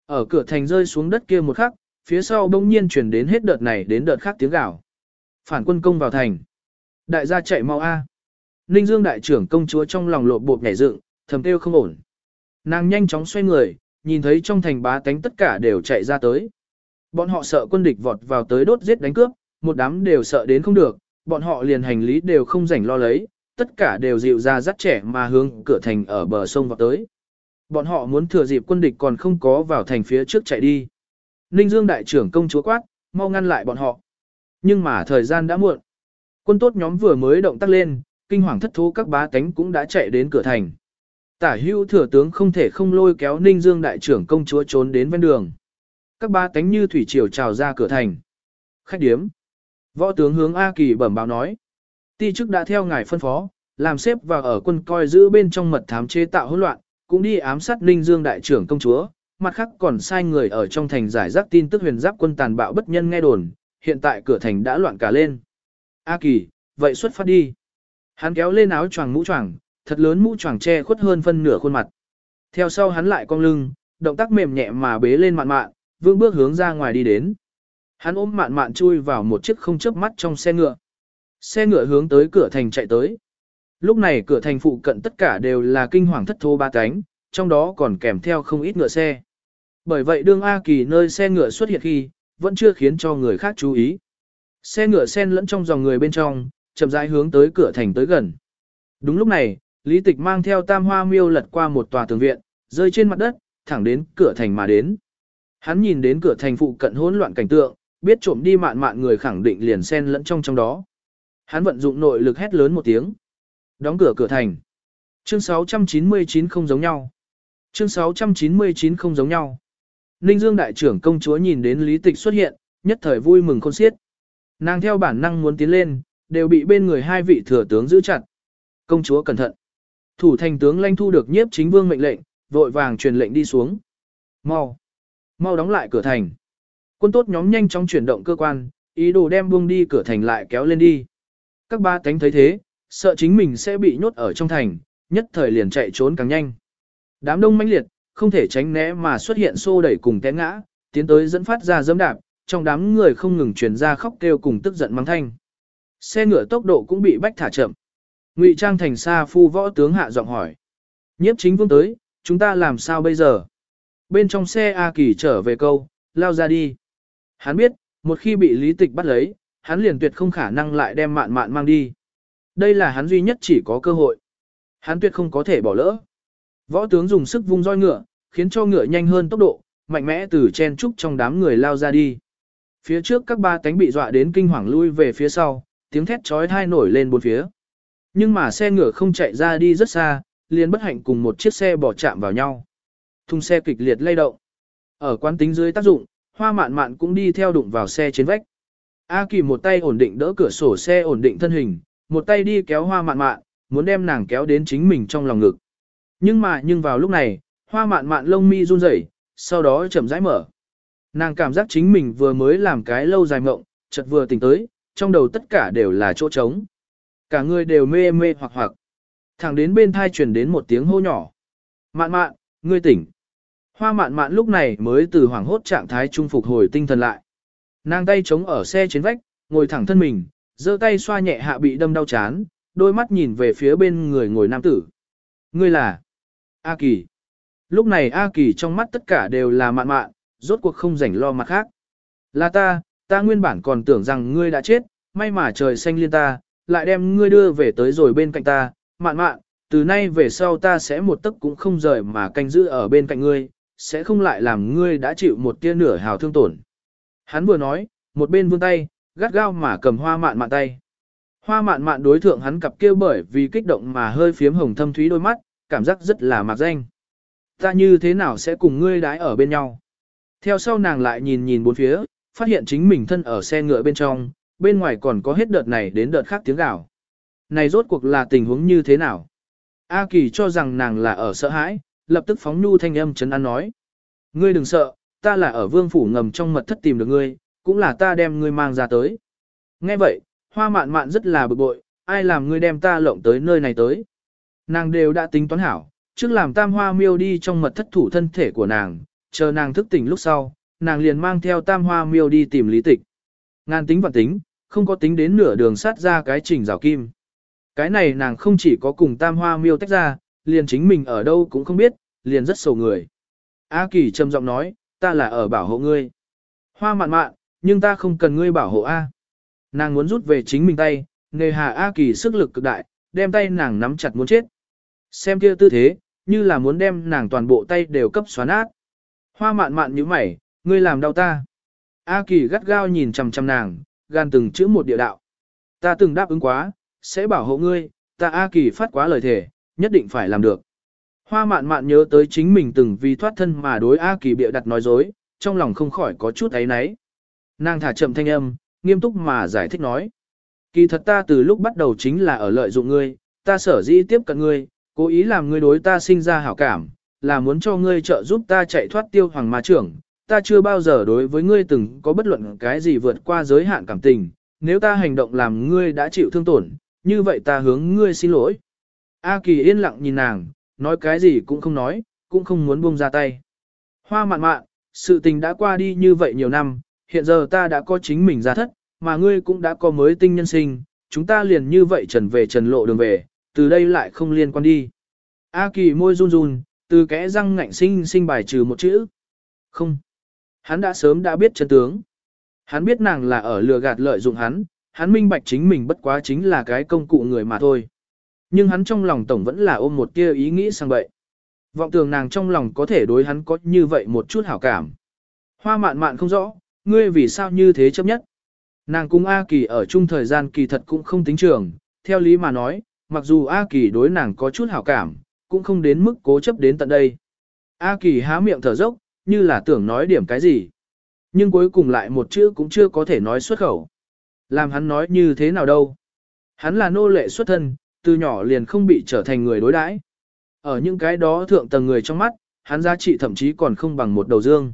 ở cửa thành rơi xuống đất kia một khắc, phía sau bỗng nhiên chuyển đến hết đợt này đến đợt khác tiếng gào. Phản quân công vào thành. Đại gia chạy mau A. Ninh Dương đại trưởng công chúa trong lòng lộ bột nhảy dựng, thầm kêu không ổn. Nàng nhanh chóng xoay người, nhìn thấy trong thành bá tánh tất cả đều chạy ra tới. Bọn họ sợ quân địch vọt vào tới đốt giết đánh cướp, một đám đều sợ đến không được, bọn họ liền hành lý đều không rảnh lo lấy, tất cả đều dịu ra dắt trẻ mà hướng cửa thành ở bờ sông vào tới. Bọn họ muốn thừa dịp quân địch còn không có vào thành phía trước chạy đi. Ninh Dương đại trưởng công chúa quát, mau ngăn lại bọn họ. Nhưng mà thời gian đã muộn. Quân tốt nhóm vừa mới động tác lên, kinh hoàng thất thố các bá tánh cũng đã chạy đến cửa thành. Tả hưu thừa tướng không thể không lôi kéo Ninh Dương đại trưởng công chúa trốn đến ven đường. Các ba tánh như thủy triều trào ra cửa thành. Khách điếm. Võ tướng hướng A Kỳ bẩm báo nói. Ti chức đã theo ngài phân phó, làm xếp và ở quân coi giữ bên trong mật thám chế tạo hỗn loạn, cũng đi ám sát Ninh Dương đại trưởng công chúa, mặt khác còn sai người ở trong thành giải rác tin tức huyền giáp quân tàn bạo bất nhân nghe đồn, hiện tại cửa thành đã loạn cả lên. A Kỳ, vậy xuất phát đi. Hắn kéo lên áo choàng mũ choàng, thật lớn mũ choàng che khuất hơn phân nửa khuôn mặt. Theo sau hắn lại cong lưng, động tác mềm nhẹ mà bế lên mạn mạn, vương bước hướng ra ngoài đi đến. Hắn ôm mạn mạn chui vào một chiếc không chớp mắt trong xe ngựa. Xe ngựa hướng tới cửa thành chạy tới. Lúc này cửa thành phụ cận tất cả đều là kinh hoàng thất thô ba cánh, trong đó còn kèm theo không ít ngựa xe. Bởi vậy đương A Kỳ nơi xe ngựa xuất hiện khi, vẫn chưa khiến cho người khác chú ý. Xe ngựa sen lẫn trong dòng người bên trong, chậm rãi hướng tới cửa thành tới gần. Đúng lúc này, Lý Tịch mang theo tam hoa miêu lật qua một tòa tường viện, rơi trên mặt đất, thẳng đến cửa thành mà đến. Hắn nhìn đến cửa thành phụ cận hỗn loạn cảnh tượng, biết trộm đi mạn mạn người khẳng định liền xen lẫn trong trong đó. Hắn vận dụng nội lực hét lớn một tiếng. Đóng cửa cửa thành. Chương 699 không giống nhau. Chương 699 không giống nhau. Ninh Dương đại trưởng công chúa nhìn đến Lý Tịch xuất hiện, nhất thời vui mừng khôn xiết. Nàng theo bản năng muốn tiến lên, đều bị bên người hai vị thừa tướng giữ chặt. Công chúa cẩn thận. Thủ thành tướng lãnh thu được nhiếp chính vương mệnh lệnh, vội vàng truyền lệnh đi xuống. Mau, mau đóng lại cửa thành. Quân tốt nhóm nhanh chóng chuyển động cơ quan, ý đồ đem buông đi cửa thành lại kéo lên đi. Các ba tánh thấy thế, sợ chính mình sẽ bị nhốt ở trong thành, nhất thời liền chạy trốn càng nhanh. Đám đông mãnh liệt, không thể tránh né mà xuất hiện xô đẩy cùng té ngã, tiến tới dẫn phát ra dẫm đạp, trong đám người không ngừng truyền ra khóc kêu cùng tức giận mắng thanh. Xe ngựa tốc độ cũng bị bách thả chậm. Ngụy Trang thành xa phu võ tướng hạ giọng hỏi. Nhiếp chính vương tới, chúng ta làm sao bây giờ? Bên trong xe A Kỳ trở về câu, lao ra đi. Hắn biết, một khi bị lý tịch bắt lấy, hắn liền tuyệt không khả năng lại đem mạn mạn mang đi. Đây là hắn duy nhất chỉ có cơ hội. Hắn tuyệt không có thể bỏ lỡ. Võ tướng dùng sức vung roi ngựa, khiến cho ngựa nhanh hơn tốc độ, mạnh mẽ từ chen trúc trong đám người lao ra đi. Phía trước các ba cánh bị dọa đến kinh hoàng lui về phía sau, tiếng thét chói tai nổi lên bốn phía. Nhưng mà xe ngựa không chạy ra đi rất xa, liền bất hạnh cùng một chiếc xe bỏ chạm vào nhau. Thùng xe kịch liệt lay động. Ở quán tính dưới tác dụng, hoa mạn mạn cũng đi theo đụng vào xe trên vách. A Kỳ một tay ổn định đỡ cửa sổ xe ổn định thân hình, một tay đi kéo hoa mạn mạn, muốn đem nàng kéo đến chính mình trong lòng ngực. Nhưng mà nhưng vào lúc này, hoa mạn mạn lông mi run rẩy, sau đó chậm rãi mở. Nàng cảm giác chính mình vừa mới làm cái lâu dài mộng, chợt vừa tỉnh tới, trong đầu tất cả đều là chỗ trống. Cả người đều mê mê hoặc hoặc. Thẳng đến bên thai truyền đến một tiếng hô nhỏ. Mạn mạn, ngươi tỉnh. Hoa mạn mạn lúc này mới từ hoảng hốt trạng thái trung phục hồi tinh thần lại. Nàng tay chống ở xe trên vách, ngồi thẳng thân mình, giơ tay xoa nhẹ hạ bị đâm đau chán, đôi mắt nhìn về phía bên người ngồi nam tử. Ngươi là A Kỳ. Lúc này A Kỳ trong mắt tất cả đều là mạn mạn, rốt cuộc không rảnh lo mặt khác. Là ta, ta nguyên bản còn tưởng rằng ngươi đã chết, may mà trời xanh liên ta, lại đem ngươi đưa về tới rồi bên cạnh ta, mạn mạn, từ nay về sau ta sẽ một tấc cũng không rời mà canh giữ ở bên cạnh ngươi, sẽ không lại làm ngươi đã chịu một tia nửa hào thương tổn. Hắn vừa nói, một bên vươn tay, gắt gao mà cầm hoa mạn mạn tay. Hoa mạn mạn đối thượng hắn cặp kia bởi vì kích động mà hơi phiếm hồng thâm thúy đôi mắt, cảm giác rất là mạc danh. Ta như thế nào sẽ cùng ngươi đái ở bên nhau? Theo sau nàng lại nhìn nhìn bốn phía, phát hiện chính mình thân ở xe ngựa bên trong, bên ngoài còn có hết đợt này đến đợt khác tiếng gào. Này rốt cuộc là tình huống như thế nào? A Kỳ cho rằng nàng là ở sợ hãi, lập tức phóng nhu thanh âm chấn an nói. Ngươi đừng sợ, ta là ở vương phủ ngầm trong mật thất tìm được ngươi, cũng là ta đem ngươi mang ra tới. Nghe vậy, hoa mạn mạn rất là bực bội, ai làm ngươi đem ta lộng tới nơi này tới. Nàng đều đã tính toán hảo, trước làm tam hoa miêu đi trong mật thất thủ thân thể của nàng, chờ nàng thức tỉnh lúc sau, nàng liền mang theo tam hoa miêu đi tìm lý tịch. Ngàn tính vạn tính, không có tính đến nửa đường sát ra cái trình rào kim. Cái này nàng không chỉ có cùng tam hoa miêu tách ra, liền chính mình ở đâu cũng không biết, liền rất sầu người. A Kỳ trầm giọng nói, ta là ở bảo hộ ngươi. Hoa mạn mạn, nhưng ta không cần ngươi bảo hộ A. Nàng muốn rút về chính mình tay, nề hà A Kỳ sức lực cực đại, đem tay nàng nắm chặt muốn chết. Xem kia tư thế, như là muốn đem nàng toàn bộ tay đều cấp xóa nát. Hoa mạn mạn như mày, ngươi làm đau ta. A Kỳ gắt gao nhìn chằm chằm nàng, gan từng chữ một địa đạo. Ta từng đáp ứng quá, sẽ bảo hộ ngươi, ta A Kỳ phát quá lời thề, nhất định phải làm được. Hoa mạn mạn nhớ tới chính mình từng vì thoát thân mà đối A Kỳ bịa đặt nói dối, trong lòng không khỏi có chút ấy náy. Nàng thả chậm thanh âm, nghiêm túc mà giải thích nói. Kỳ thật ta từ lúc bắt đầu chính là ở lợi dụng ngươi, ta sở dĩ tiếp cận ngươi, cố ý làm ngươi đối ta sinh ra hảo cảm, là muốn cho ngươi trợ giúp ta chạy thoát tiêu hoàng ma trưởng. Ta chưa bao giờ đối với ngươi từng có bất luận cái gì vượt qua giới hạn cảm tình, nếu ta hành động làm ngươi đã chịu thương tổn, như vậy ta hướng ngươi xin lỗi. A Kỳ yên lặng nhìn nàng, nói cái gì cũng không nói, cũng không muốn buông ra tay. Hoa mạn mạn, sự tình đã qua đi như vậy nhiều năm, hiện giờ ta đã có chính mình ra thất, mà ngươi cũng đã có mới tinh nhân sinh, chúng ta liền như vậy trần về trần lộ đường về, từ đây lại không liên quan đi. A Kỳ môi run run, từ kẽ răng ngạnh sinh sinh bài trừ một chữ. Không. Hắn đã sớm đã biết chân tướng. Hắn biết nàng là ở lừa gạt lợi dụng hắn, hắn minh bạch chính mình bất quá chính là cái công cụ người mà thôi. Nhưng hắn trong lòng tổng vẫn là ôm một tia ý nghĩ sang vậy, Vọng tưởng nàng trong lòng có thể đối hắn có như vậy một chút hảo cảm. Hoa mạn mạn không rõ, ngươi vì sao như thế chấp nhất. Nàng cùng A Kỳ ở chung thời gian kỳ thật cũng không tính trường, theo lý mà nói, mặc dù A Kỳ đối nàng có chút hảo cảm, cũng không đến mức cố chấp đến tận đây. A Kỳ há miệng thở dốc, như là tưởng nói điểm cái gì. Nhưng cuối cùng lại một chữ cũng chưa có thể nói xuất khẩu. Làm hắn nói như thế nào đâu. Hắn là nô lệ xuất thân, từ nhỏ liền không bị trở thành người đối đãi. Ở những cái đó thượng tầng người trong mắt, hắn giá trị thậm chí còn không bằng một đầu dương.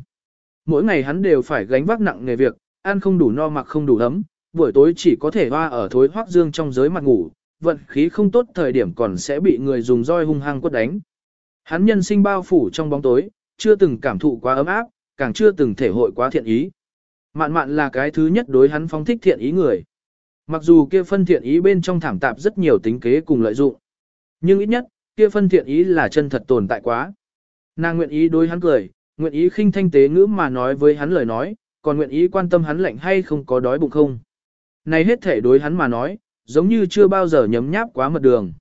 Mỗi ngày hắn đều phải gánh vác nặng nghề việc, ăn không đủ no mặc không đủ ấm, buổi tối chỉ có thể hoa ở thối hoác dương trong giới mặt ngủ, vận khí không tốt thời điểm còn sẽ bị người dùng roi hung hăng quất đánh. Hắn nhân sinh bao phủ trong bóng tối, chưa từng cảm thụ quá ấm áp, càng chưa từng thể hội quá thiện ý. Mạn mạn là cái thứ nhất đối hắn phóng thích thiện ý người. Mặc dù kia phân thiện ý bên trong thảm tạp rất nhiều tính kế cùng lợi dụng. Nhưng ít nhất, kia phân thiện ý là chân thật tồn tại quá. Nàng nguyện ý đối hắn cười, nguyện ý khinh thanh tế ngữ mà nói với hắn lời nói, còn nguyện ý quan tâm hắn lạnh hay không có đói bụng không. Này hết thể đối hắn mà nói, giống như chưa bao giờ nhấm nháp quá mật đường.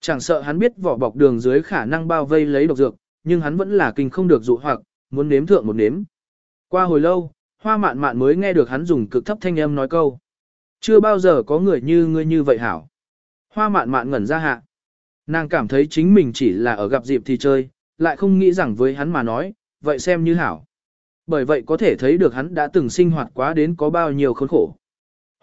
Chẳng sợ hắn biết vỏ bọc đường dưới khả năng bao vây lấy độc dược, nhưng hắn vẫn là kinh không được dụ hoặc, muốn nếm thượng một nếm. Qua hồi lâu, hoa mạn mạn mới nghe được hắn dùng cực thấp thanh âm nói câu. Chưa bao giờ có người như ngươi như vậy hảo. Hoa mạn mạn ngẩn ra hạ. Nàng cảm thấy chính mình chỉ là ở gặp dịp thì chơi, lại không nghĩ rằng với hắn mà nói, vậy xem như hảo. Bởi vậy có thể thấy được hắn đã từng sinh hoạt quá đến có bao nhiêu khốn khổ.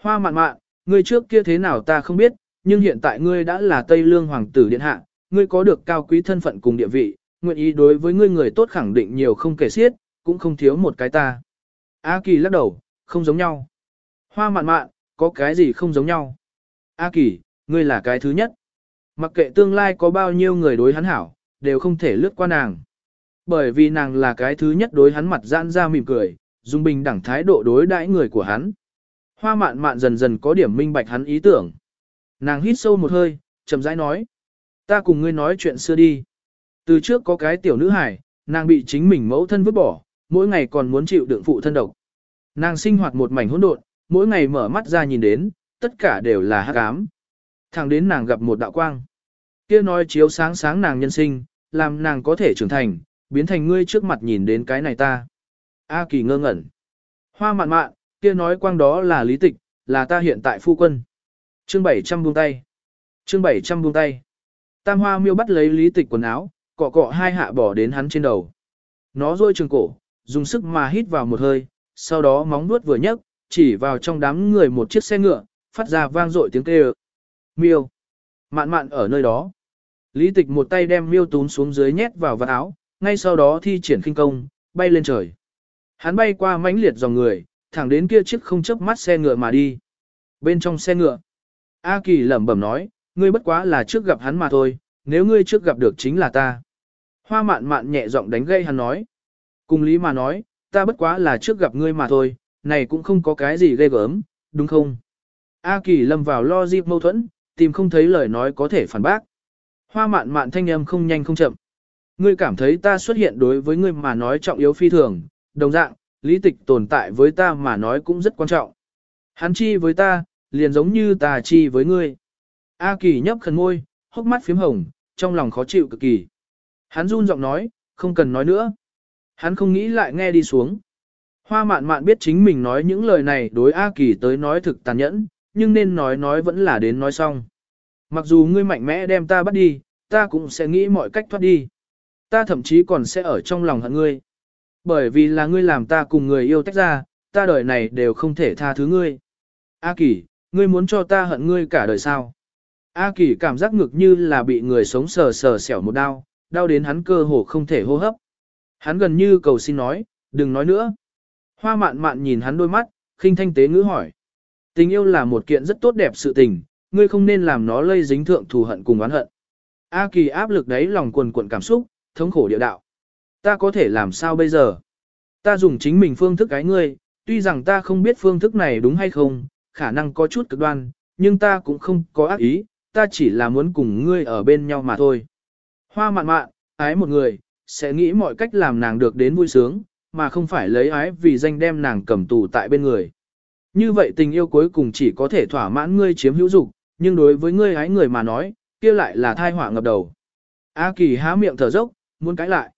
Hoa mạn mạn, ngươi trước kia thế nào ta không biết, nhưng hiện tại ngươi đã là Tây Lương Hoàng tử Điện Hạ, ngươi có được cao quý thân phận cùng địa vị, nguyện ý đối với ngươi người tốt khẳng định nhiều không kể xiết, cũng không thiếu một cái ta. A Kỳ lắc đầu, không giống nhau. Hoa mạn mạn, có cái gì không giống nhau? A Kỳ, ngươi là cái thứ nhất. Mặc kệ tương lai có bao nhiêu người đối hắn hảo, đều không thể lướt qua nàng. Bởi vì nàng là cái thứ nhất đối hắn mặt giãn ra mỉm cười, dùng bình đẳng thái độ đối đãi người của hắn. Hoa mạn mạn dần dần có điểm minh bạch hắn ý tưởng. Nàng hít sâu một hơi, chậm rãi nói. Ta cùng ngươi nói chuyện xưa đi. Từ trước có cái tiểu nữ hải, nàng bị chính mình mẫu thân vứt bỏ, mỗi ngày còn muốn chịu đựng phụ thân độc. Nàng sinh hoạt một mảnh hỗn độn, mỗi ngày mở mắt ra nhìn đến, tất cả đều là hắc ám. Thẳng đến nàng gặp một đạo quang. Kia nói chiếu sáng sáng nàng nhân sinh, làm nàng có thể trưởng thành, biến thành ngươi trước mặt nhìn đến cái này ta. A kỳ ngơ ngẩn. Hoa mạn mạn, kia nói quang đó là lý tịch, là ta hiện tại phu quân. Chương 700 buông tay. Chương 700 buông tay. Tam hoa miêu bắt lấy lý tịch quần áo, cọ cọ hai hạ bỏ đến hắn trên đầu. Nó rôi trường cổ, dùng sức mà hít vào một hơi, sau đó móng nuốt vừa nhấc, chỉ vào trong đám người một chiếc xe ngựa, phát ra vang dội tiếng kêu. Miêu. Mạn mạn ở nơi đó. Lý tịch một tay đem miêu tún xuống dưới nhét vào vạt áo, ngay sau đó thi triển khinh công, bay lên trời. Hắn bay qua mãnh liệt dòng người, thẳng đến kia chiếc không chớp mắt xe ngựa mà đi. Bên trong xe ngựa, A Kỳ lẩm bẩm nói, ngươi bất quá là trước gặp hắn mà thôi, nếu ngươi trước gặp được chính là ta. Hoa mạn mạn nhẹ giọng đánh gây hắn nói. Cùng lý mà nói, ta bất quá là trước gặp ngươi mà thôi, này cũng không có cái gì ghê gớm, đúng không? A Kỳ lâm vào lo dịp mâu thuẫn, tìm không thấy lời nói có thể phản bác. Hoa mạn mạn thanh âm không nhanh không chậm. Ngươi cảm thấy ta xuất hiện đối với ngươi mà nói trọng yếu phi thường, đồng dạng, lý tịch tồn tại với ta mà nói cũng rất quan trọng. Hắn chi với ta, liền giống như ta chi với ngươi. A Kỳ nhấp khẩn môi, hốc mắt phím hồng, trong lòng khó chịu cực kỳ. Hắn run giọng nói, không cần nói nữa. Hắn không nghĩ lại nghe đi xuống. Hoa mạn mạn biết chính mình nói những lời này đối A Kỳ tới nói thực tàn nhẫn, nhưng nên nói nói vẫn là đến nói xong. Mặc dù ngươi mạnh mẽ đem ta bắt đi, ta cũng sẽ nghĩ mọi cách thoát đi. Ta thậm chí còn sẽ ở trong lòng hận ngươi. Bởi vì là ngươi làm ta cùng người yêu tách ra, ta đời này đều không thể tha thứ ngươi. A Kỳ, ngươi muốn cho ta hận ngươi cả đời sao? A Kỳ cảm giác ngực như là bị người sống sờ sờ xẻo một đau, đau đến hắn cơ hồ không thể hô hấp. Hắn gần như cầu xin nói, đừng nói nữa. Hoa mạn mạn nhìn hắn đôi mắt, khinh thanh tế ngữ hỏi. Tình yêu là một kiện rất tốt đẹp sự tình, ngươi không nên làm nó lây dính thượng thù hận cùng oán hận. A Kỳ áp lực đấy lòng quần cuộn cảm xúc, thống khổ địa đạo. Ta có thể làm sao bây giờ? Ta dùng chính mình phương thức cái ngươi, tuy rằng ta không biết phương thức này đúng hay không, khả năng có chút cực đoan, nhưng ta cũng không có ác ý, ta chỉ là muốn cùng ngươi ở bên nhau mà thôi. Hoa mạn mạn, ái một người, sẽ nghĩ mọi cách làm nàng được đến vui sướng, mà không phải lấy ái vì danh đem nàng cầm tù tại bên người. Như vậy tình yêu cuối cùng chỉ có thể thỏa mãn ngươi chiếm hữu dục, nhưng đối với ngươi ái người mà nói, kia lại là thai họa ngập đầu. A Kỳ há miệng thở dốc, muốn cãi lại.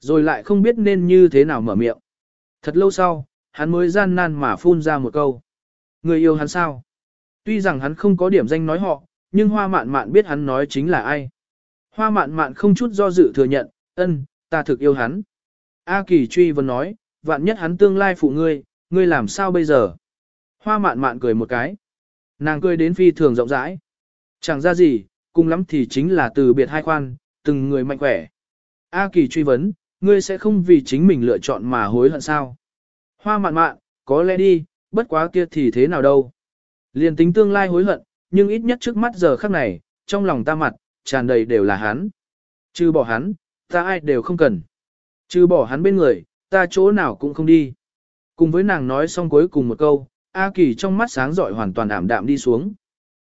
Rồi lại không biết nên như thế nào mở miệng. Thật lâu sau, hắn mới gian nan mà phun ra một câu. Người yêu hắn sao? Tuy rằng hắn không có điểm danh nói họ, nhưng hoa mạn mạn biết hắn nói chính là ai. Hoa mạn mạn không chút do dự thừa nhận, ân, ta thực yêu hắn. A Kỳ truy vấn nói, vạn nhất hắn tương lai phụ ngươi, ngươi làm sao bây giờ? Hoa mạn mạn cười một cái. Nàng cười đến phi thường rộng rãi. Chẳng ra gì, cùng lắm thì chính là từ biệt hai khoan, từng người mạnh khỏe. A Kỳ truy vấn, ngươi sẽ không vì chính mình lựa chọn mà hối hận sao? Hoa mạn mạn, có lẽ đi, bất quá kia thì thế nào đâu. liền tính tương lai hối hận, nhưng ít nhất trước mắt giờ khắc này, trong lòng ta mặt, tràn đầy đều là hắn. Trừ bỏ hắn, ta ai đều không cần. Trừ bỏ hắn bên người, ta chỗ nào cũng không đi. Cùng với nàng nói xong cuối cùng một câu, A Kỳ trong mắt sáng rọi hoàn toàn ảm đạm đi xuống.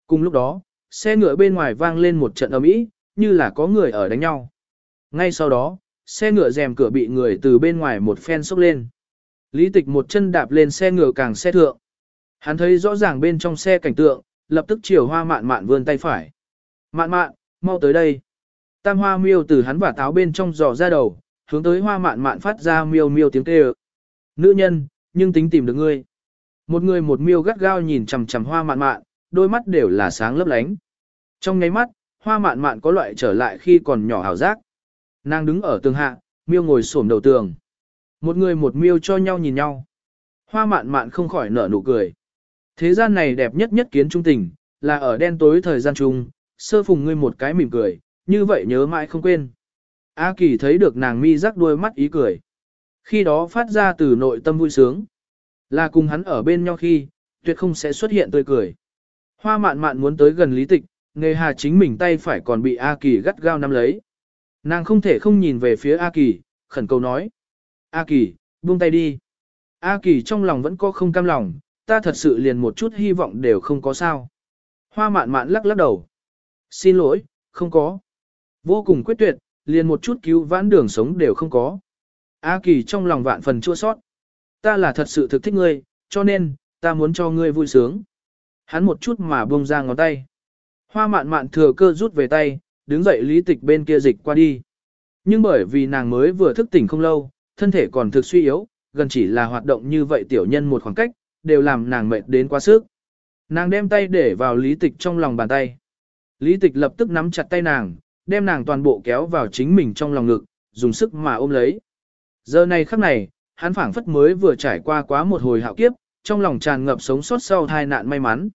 Cùng lúc đó, xe ngựa bên ngoài vang lên một trận ầm ĩ, như là có người ở đánh nhau. Ngay sau đó, xe ngựa rèm cửa bị người từ bên ngoài một phen xốc lên. Lý tịch một chân đạp lên xe ngựa càng xe thượng. Hắn thấy rõ ràng bên trong xe cảnh tượng, lập tức chiều hoa mạn mạn vươn tay phải. Mạn mạn, mau tới đây. Tam hoa miêu từ hắn và táo bên trong giò ra đầu, hướng tới hoa mạn mạn phát ra miêu miêu tiếng kêu. Nữ nhân, nhưng tính tìm được ngươi. Một người một miêu gắt gao nhìn chằm chằm hoa mạn mạn, đôi mắt đều là sáng lấp lánh. Trong nháy mắt, hoa mạn mạn có loại trở lại khi còn nhỏ hào giác. Nàng đứng ở tường hạ, miêu ngồi xổm đầu tường. Một người một miêu cho nhau nhìn nhau. Hoa mạn mạn không khỏi nở nụ cười. Thế gian này đẹp nhất nhất kiến trung tình, là ở đen tối thời gian chung, sơ phùng ngươi một cái mỉm cười, như vậy nhớ mãi không quên. A Kỳ thấy được nàng mi rắc đuôi mắt ý cười. Khi đó phát ra từ nội tâm vui sướng. Là cùng hắn ở bên nhau khi, tuyệt không sẽ xuất hiện tươi cười. Hoa mạn mạn muốn tới gần lý tịch, nghề hà chính mình tay phải còn bị A Kỳ gắt gao nắm lấy. Nàng không thể không nhìn về phía A Kỳ, khẩn cầu nói. A Kỳ, buông tay đi. A Kỳ trong lòng vẫn có không cam lòng, ta thật sự liền một chút hy vọng đều không có sao. Hoa mạn mạn lắc lắc đầu. Xin lỗi, không có. Vô cùng quyết tuyệt, liền một chút cứu vãn đường sống đều không có. A Kỳ trong lòng vạn phần chua sót. Ta là thật sự thực thích ngươi, cho nên, ta muốn cho ngươi vui sướng. Hắn một chút mà buông ra ngón tay. Hoa mạn mạn thừa cơ rút về tay, đứng dậy lý tịch bên kia dịch qua đi. Nhưng bởi vì nàng mới vừa thức tỉnh không lâu, thân thể còn thực suy yếu, gần chỉ là hoạt động như vậy tiểu nhân một khoảng cách, đều làm nàng mệt đến quá sức. Nàng đem tay để vào lý tịch trong lòng bàn tay. Lý tịch lập tức nắm chặt tay nàng, đem nàng toàn bộ kéo vào chính mình trong lòng ngực, dùng sức mà ôm lấy. Giờ này khắc này, hắn phảng phất mới vừa trải qua quá một hồi hạo kiếp, trong lòng tràn ngập sống sót sau tai nạn may mắn.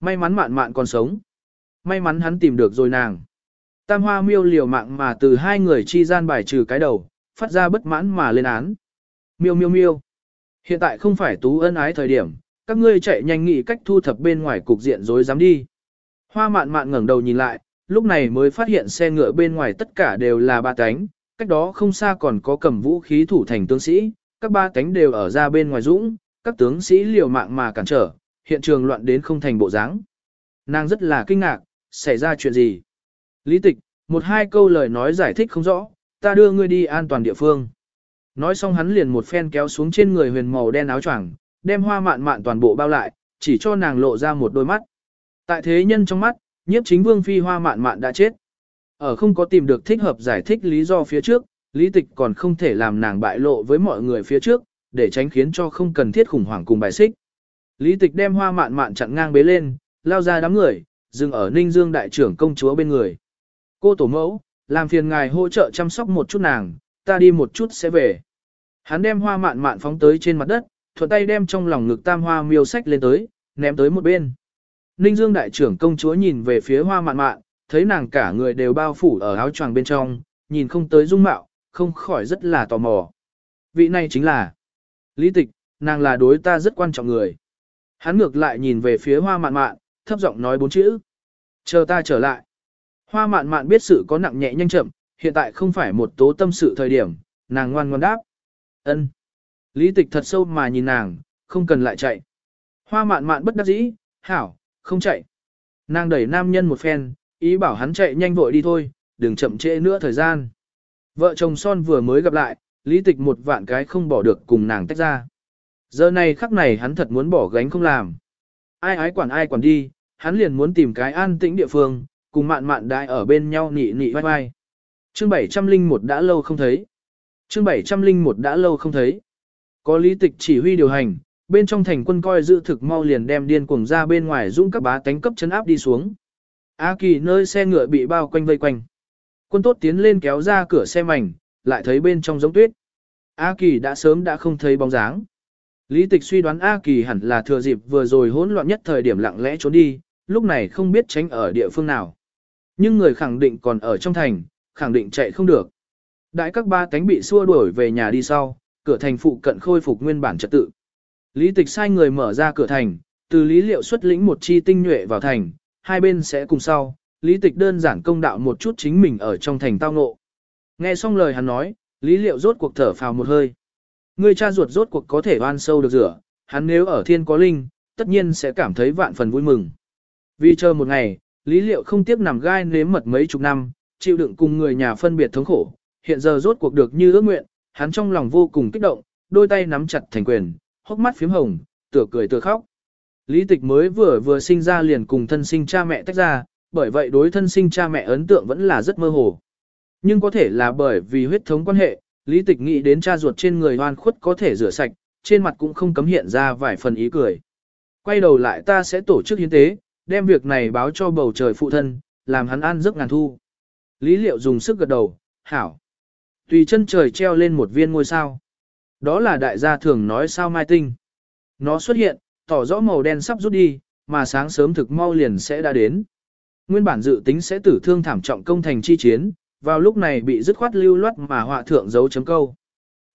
May mắn mạn mạn còn sống. May mắn hắn tìm được rồi nàng. Tam hoa miêu liều mạng mà từ hai người chi gian bài trừ cái đầu, phát ra bất mãn mà lên án. Miêu miêu miêu. Hiện tại không phải tú ân ái thời điểm, các ngươi chạy nhanh nghĩ cách thu thập bên ngoài cục diện rối dám đi. Hoa mạn mạn ngẩng đầu nhìn lại, lúc này mới phát hiện xe ngựa bên ngoài tất cả đều là ba cánh, cách đó không xa còn có cầm vũ khí thủ thành tướng sĩ, các ba cánh đều ở ra bên ngoài dũng, các tướng sĩ liều mạng mà cản trở, hiện trường loạn đến không thành bộ dáng. Nàng rất là kinh ngạc, xảy ra chuyện gì? Lý tịch, một hai câu lời nói giải thích không rõ, ta đưa ngươi đi an toàn địa phương. Nói xong hắn liền một phen kéo xuống trên người huyền màu đen áo choàng, đem hoa mạn mạn toàn bộ bao lại, chỉ cho nàng lộ ra một đôi mắt. Tại thế nhân trong mắt, nhiếp chính vương phi hoa mạn mạn đã chết. Ở không có tìm được thích hợp giải thích lý do phía trước, lý tịch còn không thể làm nàng bại lộ với mọi người phía trước, để tránh khiến cho không cần thiết khủng hoảng cùng bài xích. Lý tịch đem hoa mạn mạn chặn ngang bế lên, lao ra đám người, dừng ở ninh dương đại trưởng công chúa bên người. Cô tổ mẫu, làm phiền ngài hỗ trợ chăm sóc một chút nàng, ta đi một chút sẽ về. Hắn đem hoa mạn mạn phóng tới trên mặt đất, thuận tay đem trong lòng ngực tam hoa miêu sách lên tới, ném tới một bên. Ninh Dương đại trưởng công chúa nhìn về phía hoa mạn mạn, thấy nàng cả người đều bao phủ ở áo choàng bên trong, nhìn không tới dung mạo, không khỏi rất là tò mò. Vị này chính là Lý Tịch, nàng là đối ta rất quan trọng người. Hắn ngược lại nhìn về phía hoa mạn mạn, thấp giọng nói bốn chữ. Chờ ta trở lại. Hoa mạn mạn biết sự có nặng nhẹ nhanh chậm, hiện tại không phải một tố tâm sự thời điểm, nàng ngoan ngoan đáp ân Lý tịch thật sâu mà nhìn nàng, không cần lại chạy. Hoa mạn mạn bất đắc dĩ, hảo, không chạy. Nàng đẩy nam nhân một phen, ý bảo hắn chạy nhanh vội đi thôi, đừng chậm trễ nữa thời gian. Vợ chồng son vừa mới gặp lại, lý tịch một vạn cái không bỏ được cùng nàng tách ra. Giờ này khắc này hắn thật muốn bỏ gánh không làm. Ai ái quản ai quản đi, hắn liền muốn tìm cái an tĩnh địa phương, cùng mạn mạn đại ở bên nhau nị nị vai vai. Chương 701 đã lâu không thấy. Chương 701 đã lâu không thấy. Có lý tịch chỉ huy điều hành, bên trong thành quân coi giữ thực mau liền đem điên cuồng ra bên ngoài dũng các bá tánh cấp chấn áp đi xuống. A kỳ nơi xe ngựa bị bao quanh vây quanh. Quân tốt tiến lên kéo ra cửa xe mảnh, lại thấy bên trong giống tuyết. A kỳ đã sớm đã không thấy bóng dáng. Lý tịch suy đoán A kỳ hẳn là thừa dịp vừa rồi hỗn loạn nhất thời điểm lặng lẽ trốn đi, lúc này không biết tránh ở địa phương nào. Nhưng người khẳng định còn ở trong thành, khẳng định chạy không được. Đại các ba cánh bị xua đuổi về nhà đi sau, cửa thành phụ cận khôi phục nguyên bản trật tự. Lý tịch sai người mở ra cửa thành, từ lý liệu xuất lĩnh một chi tinh nhuệ vào thành, hai bên sẽ cùng sau, lý tịch đơn giản công đạo một chút chính mình ở trong thành tao ngộ. Nghe xong lời hắn nói, lý liệu rốt cuộc thở phào một hơi. Người cha ruột rốt cuộc có thể oan sâu được rửa, hắn nếu ở thiên có linh, tất nhiên sẽ cảm thấy vạn phần vui mừng. Vì chờ một ngày, lý liệu không tiếc nằm gai nếm mật mấy chục năm, chịu đựng cùng người nhà phân biệt thống khổ, hiện giờ rốt cuộc được như ước nguyện, hắn trong lòng vô cùng kích động, đôi tay nắm chặt thành quyền, hốc mắt phím hồng, tựa cười tựa khóc. Lý tịch mới vừa vừa sinh ra liền cùng thân sinh cha mẹ tách ra, bởi vậy đối thân sinh cha mẹ ấn tượng vẫn là rất mơ hồ. Nhưng có thể là bởi vì huyết thống quan hệ, lý tịch nghĩ đến cha ruột trên người hoan khuất có thể rửa sạch, trên mặt cũng không cấm hiện ra vài phần ý cười. Quay đầu lại ta sẽ tổ chức hiến tế, đem việc này báo cho bầu trời phụ thân, làm hắn an giấc ngàn thu. Lý liệu dùng sức gật đầu, hảo. Tùy chân trời treo lên một viên ngôi sao. Đó là đại gia thường nói sao mai tinh. Nó xuất hiện, tỏ rõ màu đen sắp rút đi, mà sáng sớm thực mau liền sẽ đã đến. Nguyên bản dự tính sẽ tử thương thảm trọng công thành chi chiến, vào lúc này bị dứt khoát lưu loát mà họa thượng dấu chấm câu.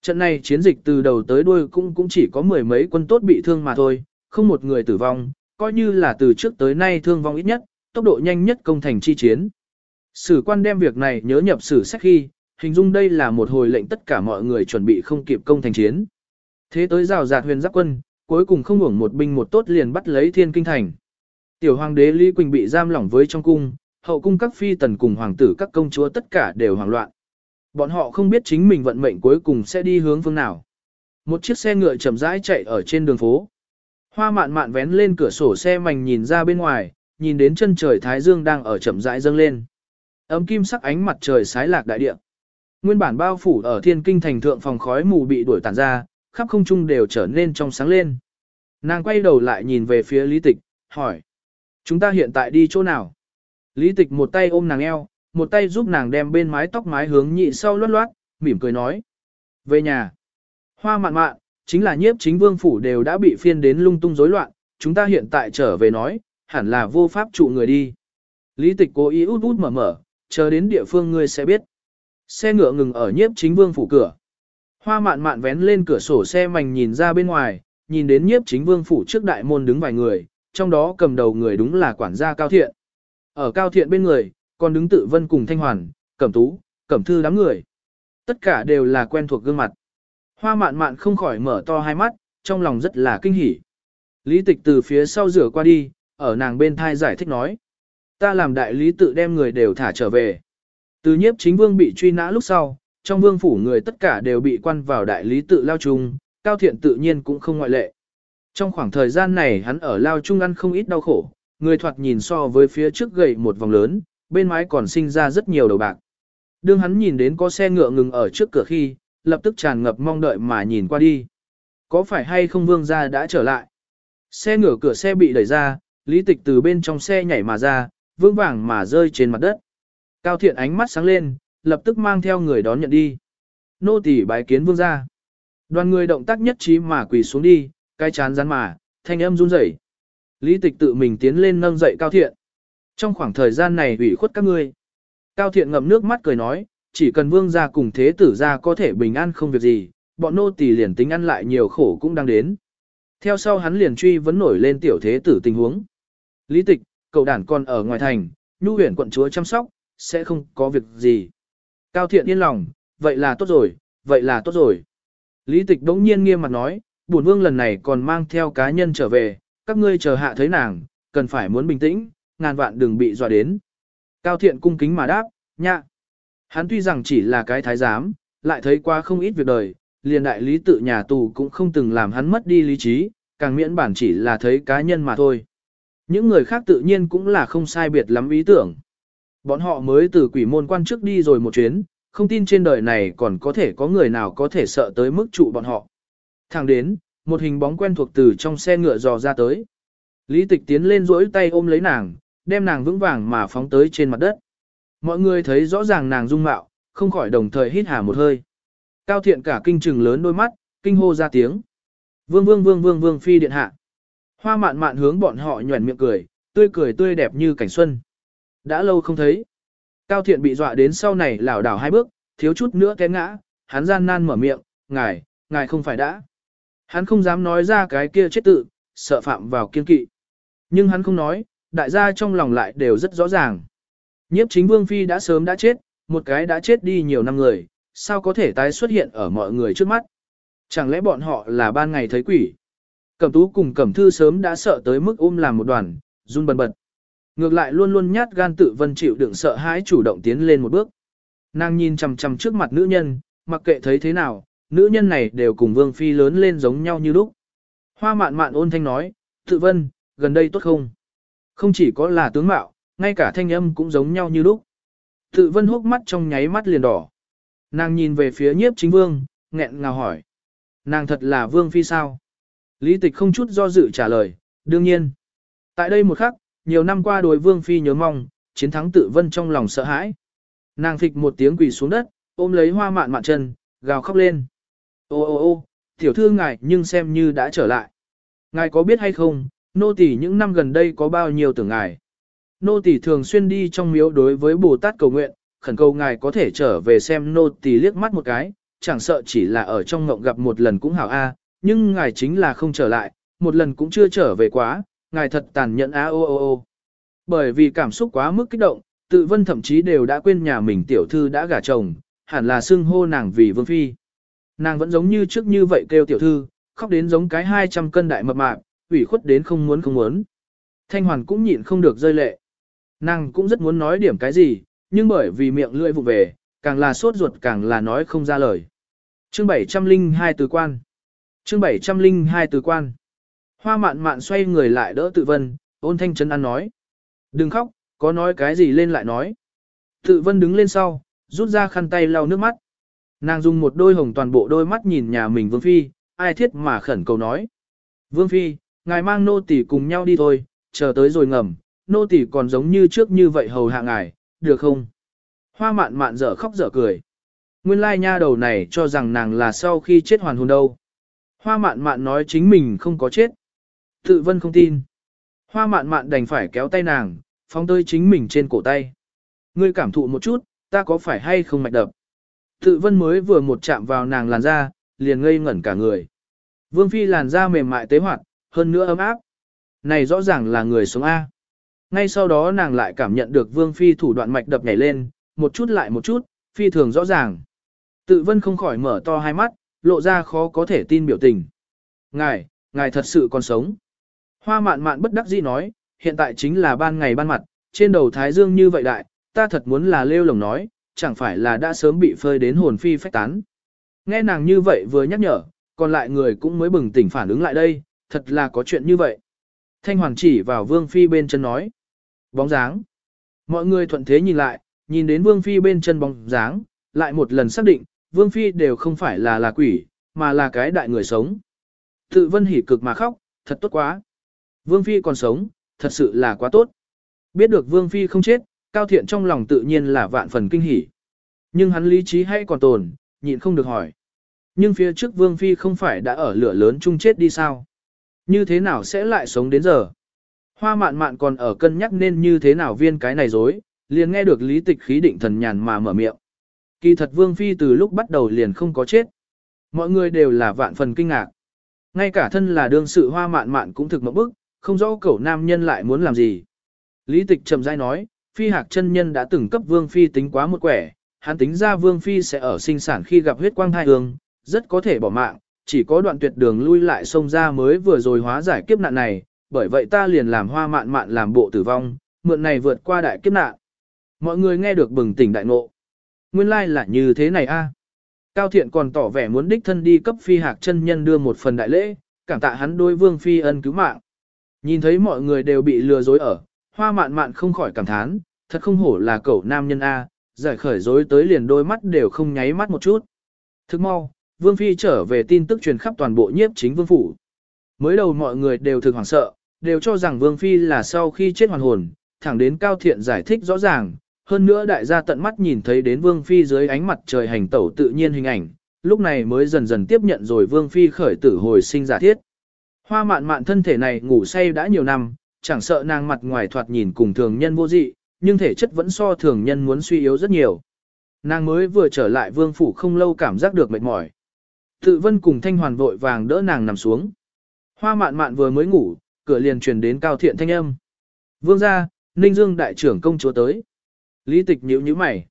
Trận này chiến dịch từ đầu tới đuôi cũng cũng chỉ có mười mấy quân tốt bị thương mà thôi, không một người tử vong, coi như là từ trước tới nay thương vong ít nhất, tốc độ nhanh nhất công thành chi chiến. Sử quan đem việc này nhớ nhập sử sách khi, hình dung đây là một hồi lệnh tất cả mọi người chuẩn bị không kịp công thành chiến. Thế tới rào rạt huyền giáp quân, cuối cùng không hưởng một binh một tốt liền bắt lấy thiên kinh thành. Tiểu hoàng đế Lý Quỳnh bị giam lỏng với trong cung, hậu cung các phi tần cùng hoàng tử các công chúa tất cả đều hoảng loạn. Bọn họ không biết chính mình vận mệnh cuối cùng sẽ đi hướng phương nào. Một chiếc xe ngựa chậm rãi chạy ở trên đường phố. Hoa mạn mạn vén lên cửa sổ xe mảnh nhìn ra bên ngoài, nhìn đến chân trời Thái Dương đang ở chậm rãi dâng lên. Ấm kim sắc ánh mặt trời sái lạc đại địa. Nguyên bản bao phủ ở thiên kinh thành thượng phòng khói mù bị đuổi tản ra, khắp không trung đều trở nên trong sáng lên. Nàng quay đầu lại nhìn về phía lý tịch, hỏi. Chúng ta hiện tại đi chỗ nào? Lý tịch một tay ôm nàng eo, một tay giúp nàng đem bên mái tóc mái hướng nhị sau loát loát, mỉm cười nói. Về nhà. Hoa mạn mạn, chính là nhiếp chính vương phủ đều đã bị phiên đến lung tung rối loạn, chúng ta hiện tại trở về nói, hẳn là vô pháp trụ người đi. Lý tịch cố ý út út mở mở, chờ đến địa phương ngươi sẽ biết. Xe ngựa ngừng ở nhiếp chính vương phủ cửa. Hoa mạn mạn vén lên cửa sổ xe mảnh nhìn ra bên ngoài, nhìn đến nhiếp chính vương phủ trước đại môn đứng vài người, trong đó cầm đầu người đúng là quản gia cao thiện. Ở cao thiện bên người, còn đứng tự vân cùng thanh hoàn, cẩm tú, cẩm thư đám người. Tất cả đều là quen thuộc gương mặt. Hoa mạn mạn không khỏi mở to hai mắt, trong lòng rất là kinh hỉ. Lý tịch từ phía sau rửa qua đi, ở nàng bên thai giải thích nói. Ta làm đại lý tự đem người đều thả trở về. Từ nhiếp chính vương bị truy nã lúc sau, trong vương phủ người tất cả đều bị quan vào đại lý tự lao trung, cao thiện tự nhiên cũng không ngoại lệ. Trong khoảng thời gian này hắn ở lao trung ăn không ít đau khổ, người thoạt nhìn so với phía trước gầy một vòng lớn, bên mái còn sinh ra rất nhiều đầu bạc. Đương hắn nhìn đến có xe ngựa ngừng ở trước cửa khi, lập tức tràn ngập mong đợi mà nhìn qua đi. Có phải hay không vương gia đã trở lại? Xe ngựa cửa xe bị đẩy ra, lý tịch từ bên trong xe nhảy mà ra, vương vàng mà rơi trên mặt đất. Cao thiện ánh mắt sáng lên, lập tức mang theo người đón nhận đi. Nô tỳ bái kiến vương gia. Đoàn người động tác nhất trí mà quỳ xuống đi, cái chán rắn mà, thanh âm run rẩy. Lý tịch tự mình tiến lên nâng dậy cao thiện. Trong khoảng thời gian này ủy khuất các ngươi. Cao thiện ngậm nước mắt cười nói, chỉ cần vương gia cùng thế tử gia có thể bình an không việc gì, bọn nô tỳ liền tính ăn lại nhiều khổ cũng đang đến. Theo sau hắn liền truy vấn nổi lên tiểu thế tử tình huống. Lý tịch, cậu đản còn ở ngoài thành, nhu huyền quận chúa chăm sóc, sẽ không có việc gì. Cao thiện yên lòng, vậy là tốt rồi, vậy là tốt rồi. Lý tịch đống nhiên nghiêm mặt nói, bổn vương lần này còn mang theo cá nhân trở về, các ngươi chờ hạ thấy nàng, cần phải muốn bình tĩnh, ngàn vạn đừng bị dọa đến. Cao thiện cung kính mà đáp, nhạ. Hắn tuy rằng chỉ là cái thái giám, lại thấy qua không ít việc đời, liền đại lý tự nhà tù cũng không từng làm hắn mất đi lý trí, càng miễn bản chỉ là thấy cá nhân mà thôi. Những người khác tự nhiên cũng là không sai biệt lắm ý tưởng. Bọn họ mới từ quỷ môn quan trước đi rồi một chuyến, không tin trên đời này còn có thể có người nào có thể sợ tới mức trụ bọn họ. Thẳng đến, một hình bóng quen thuộc từ trong xe ngựa dò ra tới. Lý tịch tiến lên rỗi tay ôm lấy nàng, đem nàng vững vàng mà phóng tới trên mặt đất. Mọi người thấy rõ ràng nàng dung mạo, không khỏi đồng thời hít hà một hơi. Cao thiện cả kinh trừng lớn đôi mắt, kinh hô ra tiếng. Vương vương vương vương vương phi điện hạ. Hoa mạn mạn hướng bọn họ nhuẩn miệng cười, tươi cười tươi đẹp như cảnh xuân. Đã lâu không thấy. Cao thiện bị dọa đến sau này lảo đảo hai bước, thiếu chút nữa té ngã, hắn gian nan mở miệng, ngài, ngài không phải đã. Hắn không dám nói ra cái kia chết tự, sợ phạm vào kiên kỵ. Nhưng hắn không nói, đại gia trong lòng lại đều rất rõ ràng. Nhiếp chính vương phi đã sớm đã chết, một cái đã chết đi nhiều năm người, sao có thể tái xuất hiện ở mọi người trước mắt. Chẳng lẽ bọn họ là ban ngày thấy quỷ. Cẩm tú cùng cẩm thư sớm đã sợ tới mức ôm làm một đoàn, run bần bật. Ngược lại luôn luôn nhát gan tự vân chịu đựng sợ hãi chủ động tiến lên một bước. Nàng nhìn chằm chằm trước mặt nữ nhân, mặc kệ thấy thế nào, nữ nhân này đều cùng vương phi lớn lên giống nhau như lúc. Hoa mạn mạn ôn thanh nói, tự vân, gần đây tốt không? Không chỉ có là tướng mạo, ngay cả thanh âm cũng giống nhau như lúc. Tự vân hốc mắt trong nháy mắt liền đỏ. Nàng nhìn về phía nhiếp chính vương, nghẹn ngào hỏi. Nàng thật là vương phi sao? Lý tịch không chút do dự trả lời, đương nhiên. Tại đây một khắc, nhiều năm qua đối vương phi nhớ mong, chiến thắng tự vân trong lòng sợ hãi. Nàng phịch một tiếng quỳ xuống đất, ôm lấy hoa mạn mạn chân, gào khóc lên. Ô ô ô, tiểu thư ngài nhưng xem như đã trở lại. Ngài có biết hay không, nô tỳ những năm gần đây có bao nhiêu tưởng ngài. Nô tỳ thường xuyên đi trong miếu đối với Bồ Tát cầu nguyện, khẩn cầu ngài có thể trở về xem nô tỳ liếc mắt một cái, chẳng sợ chỉ là ở trong ngộng gặp một lần cũng hảo a, nhưng ngài chính là không trở lại, một lần cũng chưa trở về quá, ngài thật tàn nhẫn á ô ô ô. Bởi vì cảm xúc quá mức kích động, tự vân thậm chí đều đã quên nhà mình tiểu thư đã gả chồng, hẳn là xưng hô nàng vì vương phi. Nàng vẫn giống như trước như vậy kêu tiểu thư, khóc đến giống cái 200 cân đại mập mạp, ủy khuất đến không muốn không muốn. Thanh hoàn cũng nhịn không được rơi lệ. Nàng cũng rất muốn nói điểm cái gì, nhưng bởi vì miệng lưỡi vụ về, càng là sốt ruột càng là nói không ra lời. Chương 702 từ quan. Chương 702 từ quan. Hoa mạn mạn xoay người lại đỡ tự vân, ôn thanh chân ăn nói. Đừng khóc, có nói cái gì lên lại nói. Tự vân đứng lên sau, rút ra khăn tay lau nước mắt. Nàng dùng một đôi hồng toàn bộ đôi mắt nhìn nhà mình Vương Phi, ai thiết mà khẩn cầu nói. Vương Phi, ngài mang nô tỷ cùng nhau đi thôi, chờ tới rồi ngầm, nô tỷ còn giống như trước như vậy hầu hạ ngài, được không? Hoa mạn mạn dở khóc dở cười. Nguyên lai nha đầu này cho rằng nàng là sau khi chết hoàn hồn đâu. Hoa mạn mạn nói chính mình không có chết. Tự vân không tin. Hoa mạn mạn đành phải kéo tay nàng, phóng tới chính mình trên cổ tay. Ngươi cảm thụ một chút, ta có phải hay không mạch đập? Tự vân mới vừa một chạm vào nàng làn da, liền ngây ngẩn cả người. Vương phi làn da mềm mại tế hoạt, hơn nữa ấm áp. Này rõ ràng là người sống A. Ngay sau đó nàng lại cảm nhận được Vương Phi thủ đoạn mạch đập nhảy lên, một chút lại một chút, Phi thường rõ ràng. Tự vân không khỏi mở to hai mắt, lộ ra khó có thể tin biểu tình. Ngài, ngài thật sự còn sống. Hoa mạn mạn bất đắc dĩ nói, hiện tại chính là ban ngày ban mặt, trên đầu thái dương như vậy đại, ta thật muốn là lêu lồng nói, chẳng phải là đã sớm bị phơi đến hồn phi phách tán. Nghe nàng như vậy vừa nhắc nhở, còn lại người cũng mới bừng tỉnh phản ứng lại đây, thật là có chuyện như vậy. Thanh Hoàng chỉ vào Vương Phi bên chân nói. Bóng dáng. Mọi người thuận thế nhìn lại, nhìn đến Vương Phi bên chân bóng dáng, lại một lần xác định, Vương Phi đều không phải là là quỷ, mà là cái đại người sống. Tự vân hỉ cực mà khóc, thật tốt quá. Vương Phi còn sống, thật sự là quá tốt. Biết được Vương Phi không chết, Cao Thiện trong lòng tự nhiên là vạn phần kinh hỉ. Nhưng hắn lý trí hay còn tồn, nhịn không được hỏi. Nhưng phía trước Vương Phi không phải đã ở lửa lớn chung chết đi sao? Như thế nào sẽ lại sống đến giờ? Hoa mạn mạn còn ở cân nhắc nên như thế nào viên cái này dối, liền nghe được lý tịch khí định thần nhàn mà mở miệng. Kỳ thật Vương Phi từ lúc bắt đầu liền không có chết. Mọi người đều là vạn phần kinh ngạc. Ngay cả thân là đương sự hoa mạn mạn cũng thực mẫu bức, không rõ cậu nam nhân lại muốn làm gì. Lý tịch trầm dai nói, Phi hạc chân nhân đã từng cấp Vương Phi tính quá một quẻ, hắn tính ra Vương Phi sẽ ở sinh sản khi gặp huyết quang thai hương, rất có thể bỏ mạng, chỉ có đoạn tuyệt đường lui lại sông ra mới vừa rồi hóa giải kiếp nạn này, bởi vậy ta liền làm hoa mạn mạn làm bộ tử vong, mượn này vượt qua đại kiếp nạn. Mọi người nghe được bừng tỉnh đại ngộ. Nguyên lai like là như thế này a. Cao Thiện còn tỏ vẻ muốn đích thân đi cấp phi hạc chân nhân đưa một phần đại lễ, cảm tạ hắn đối vương phi ân cứu mạng. Nhìn thấy mọi người đều bị lừa dối ở, hoa mạn mạn không khỏi cảm thán, thật không hổ là cậu nam nhân A, giải khởi dối tới liền đôi mắt đều không nháy mắt một chút. Thức mau, vương phi trở về tin tức truyền khắp toàn bộ nhiếp chính vương phủ. Mới đầu mọi người đều thực hoảng sợ, đều cho rằng vương phi là sau khi chết hoàn hồn, thẳng đến cao thiện giải thích rõ ràng, hơn nữa đại gia tận mắt nhìn thấy đến Vương Phi dưới ánh mặt trời hành tẩu tự nhiên hình ảnh, lúc này mới dần dần tiếp nhận rồi Vương Phi khởi tử hồi sinh giả thiết. Hoa mạn mạn thân thể này ngủ say đã nhiều năm, chẳng sợ nàng mặt ngoài thoạt nhìn cùng thường nhân vô dị, nhưng thể chất vẫn so thường nhân muốn suy yếu rất nhiều. Nàng mới vừa trở lại vương phủ không lâu cảm giác được mệt mỏi. Tự vân cùng thanh hoàn vội vàng đỡ nàng nằm xuống. Hoa mạn mạn vừa mới ngủ, cửa liền truyền đến cao thiện thanh âm. Vương gia, Ninh Dương đại trưởng công chúa tới. Lý tịch nhíu nhíu mày.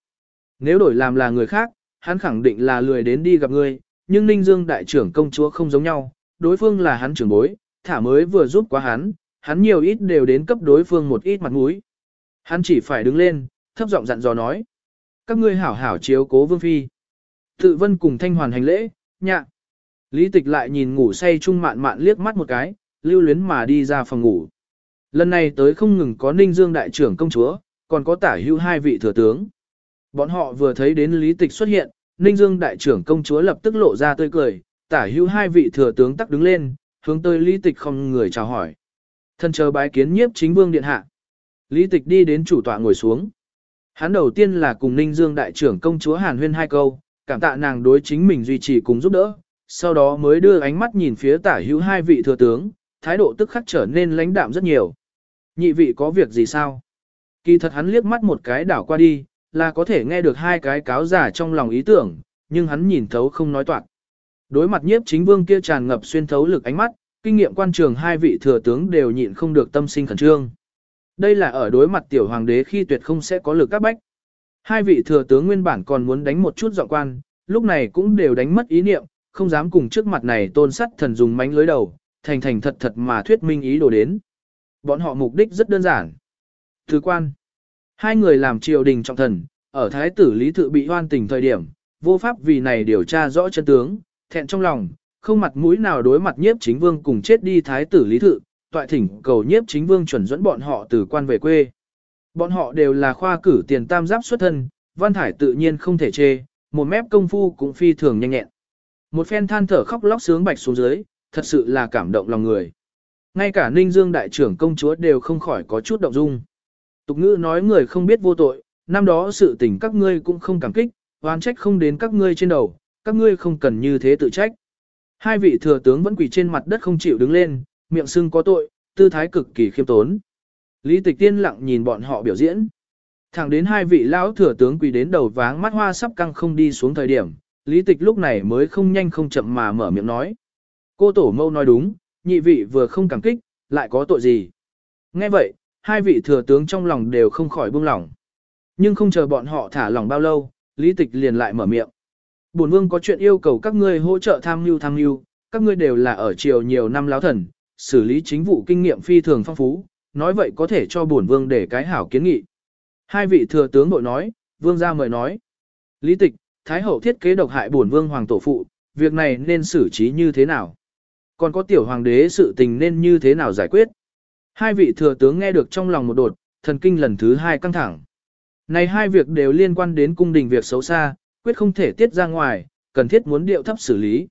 Nếu đổi làm là người khác, hắn khẳng định là lười đến đi gặp ngươi, nhưng Ninh Dương đại trưởng công chúa không giống nhau, đối phương là hắn trưởng bối, thả mới vừa giúp quá hắn, hắn nhiều ít đều đến cấp đối phương một ít mặt mũi. Hắn chỉ phải đứng lên, thấp giọng dặn dò nói. Các ngươi hảo hảo chiếu cố vương phi. Tự vân cùng thanh hoàn hành lễ, nhạ. Lý tịch lại nhìn ngủ say trung mạn mạn liếc mắt một cái, lưu luyến mà đi ra phòng ngủ. Lần này tới không ngừng có Ninh Dương đại trưởng công chúa, còn có tả hữu hai vị thừa tướng. Bọn họ vừa thấy đến lý tịch xuất hiện, Ninh Dương đại trưởng công chúa lập tức lộ ra tươi cười, tả hữu hai vị thừa tướng tắc đứng lên, hướng tới lý tịch không người chào hỏi. Thân chờ bái kiến nhiếp chính vương điện hạ. Lý tịch đi đến chủ tọa ngồi xuống. Hắn đầu tiên là cùng Ninh Dương đại trưởng công chúa Hàn Huyên hai câu, cảm tạ nàng đối chính mình duy trì cùng giúp đỡ, sau đó mới đưa ánh mắt nhìn phía tả hữu hai vị thừa tướng, thái độ tức khắc trở nên lãnh đạm rất nhiều. Nhị vị có việc gì sao? Kỳ thật hắn liếc mắt một cái đảo qua đi, là có thể nghe được hai cái cáo giả trong lòng ý tưởng, nhưng hắn nhìn thấu không nói toạc. Đối mặt nhiếp chính vương kia tràn ngập xuyên thấu lực ánh mắt, kinh nghiệm quan trường hai vị thừa tướng đều nhịn không được tâm sinh khẩn trương. Đây là ở đối mặt tiểu hoàng đế khi tuyệt không sẽ có lực các bách. Hai vị thừa tướng nguyên bản còn muốn đánh một chút dọn quan, lúc này cũng đều đánh mất ý niệm, không dám cùng trước mặt này tôn sắt thần dùng mánh lưới đầu, thành thành thật thật mà thuyết minh ý đồ đến. Bọn họ mục đích rất đơn giản. Thứ quan. Hai người làm triều đình trọng thần, ở thái tử lý tự bị hoan tình thời điểm, vô pháp vì này điều tra rõ chân tướng, thẹn trong lòng, không mặt mũi nào đối mặt nhiếp chính vương cùng chết đi thái tử lý thự, toại thỉnh cầu nhiếp chính vương chuẩn dẫn bọn họ từ quan về quê. Bọn họ đều là khoa cử tiền tam giáp xuất thân, văn thải tự nhiên không thể chê, một mép công phu cũng phi thường nhanh nhẹn. Một phen than thở khóc lóc sướng bạch xuống dưới, thật sự là cảm động lòng người. Ngay cả Ninh Dương đại trưởng công chúa đều không khỏi có chút động dung. Tục ngữ nói người không biết vô tội, năm đó sự tình các ngươi cũng không cảm kích, oán trách không đến các ngươi trên đầu, các ngươi không cần như thế tự trách. Hai vị thừa tướng vẫn quỳ trên mặt đất không chịu đứng lên, miệng sưng có tội, tư thái cực kỳ khiêm tốn. Lý tịch tiên lặng nhìn bọn họ biểu diễn. Thẳng đến hai vị lão thừa tướng quỳ đến đầu váng mắt hoa sắp căng không đi xuống thời điểm, lý tịch lúc này mới không nhanh không chậm mà mở miệng nói. Cô tổ mâu nói đúng, nhị vị vừa không cảm kích, lại có tội gì. Nghe vậy, hai vị thừa tướng trong lòng đều không khỏi buông lỏng. Nhưng không chờ bọn họ thả lỏng bao lâu, Lý Tịch liền lại mở miệng. Bổn vương có chuyện yêu cầu các ngươi hỗ trợ tham mưu tham mưu, các ngươi đều là ở triều nhiều năm láo thần, xử lý chính vụ kinh nghiệm phi thường phong phú, nói vậy có thể cho bổn vương để cái hảo kiến nghị. Hai vị thừa tướng nội nói, vương gia mời nói. Lý Tịch, Thái hậu thiết kế độc hại bổn vương hoàng tổ phụ, việc này nên xử trí như thế nào? Còn có tiểu hoàng đế sự tình nên như thế nào giải quyết? Hai vị thừa tướng nghe được trong lòng một đột, thần kinh lần thứ hai căng thẳng. Này hai việc đều liên quan đến cung đình việc xấu xa, quyết không thể tiết ra ngoài, cần thiết muốn điệu thấp xử lý.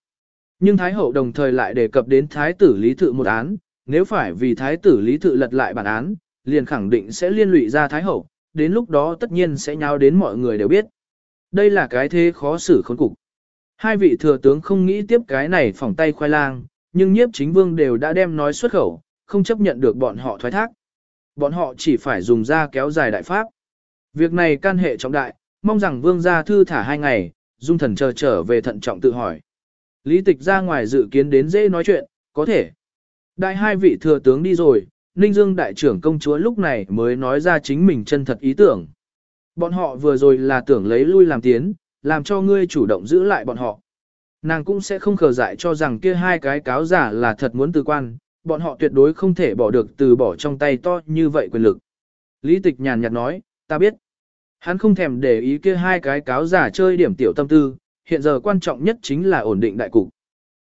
Nhưng Thái hậu đồng thời lại đề cập đến Thái tử Lý Thự một án, nếu phải vì Thái tử Lý Thự lật lại bản án, liền khẳng định sẽ liên lụy ra Thái hậu, đến lúc đó tất nhiên sẽ nháo đến mọi người đều biết. Đây là cái thế khó xử khốn cục. Hai vị thừa tướng không nghĩ tiếp cái này phỏng tay khoai lang, nhưng nhiếp chính vương đều đã đem nói xuất khẩu, không chấp nhận được bọn họ thoái thác. Bọn họ chỉ phải dùng ra kéo dài đại pháp. Việc này can hệ trọng đại, mong rằng vương gia thư thả hai ngày, dung thần chờ trở về thận trọng tự hỏi. Lý tịch ra ngoài dự kiến đến dễ nói chuyện, có thể. Đại hai vị thừa tướng đi rồi, Ninh Dương đại trưởng công chúa lúc này mới nói ra chính mình chân thật ý tưởng. Bọn họ vừa rồi là tưởng lấy lui làm tiến, làm cho ngươi chủ động giữ lại bọn họ. Nàng cũng sẽ không khờ dại cho rằng kia hai cái cáo giả là thật muốn từ quan, bọn họ tuyệt đối không thể bỏ được từ bỏ trong tay to như vậy quyền lực. Lý tịch nhàn nhạt nói, ta biết. Hắn không thèm để ý kia hai cái cáo giả chơi điểm tiểu tâm tư, hiện giờ quan trọng nhất chính là ổn định đại cục.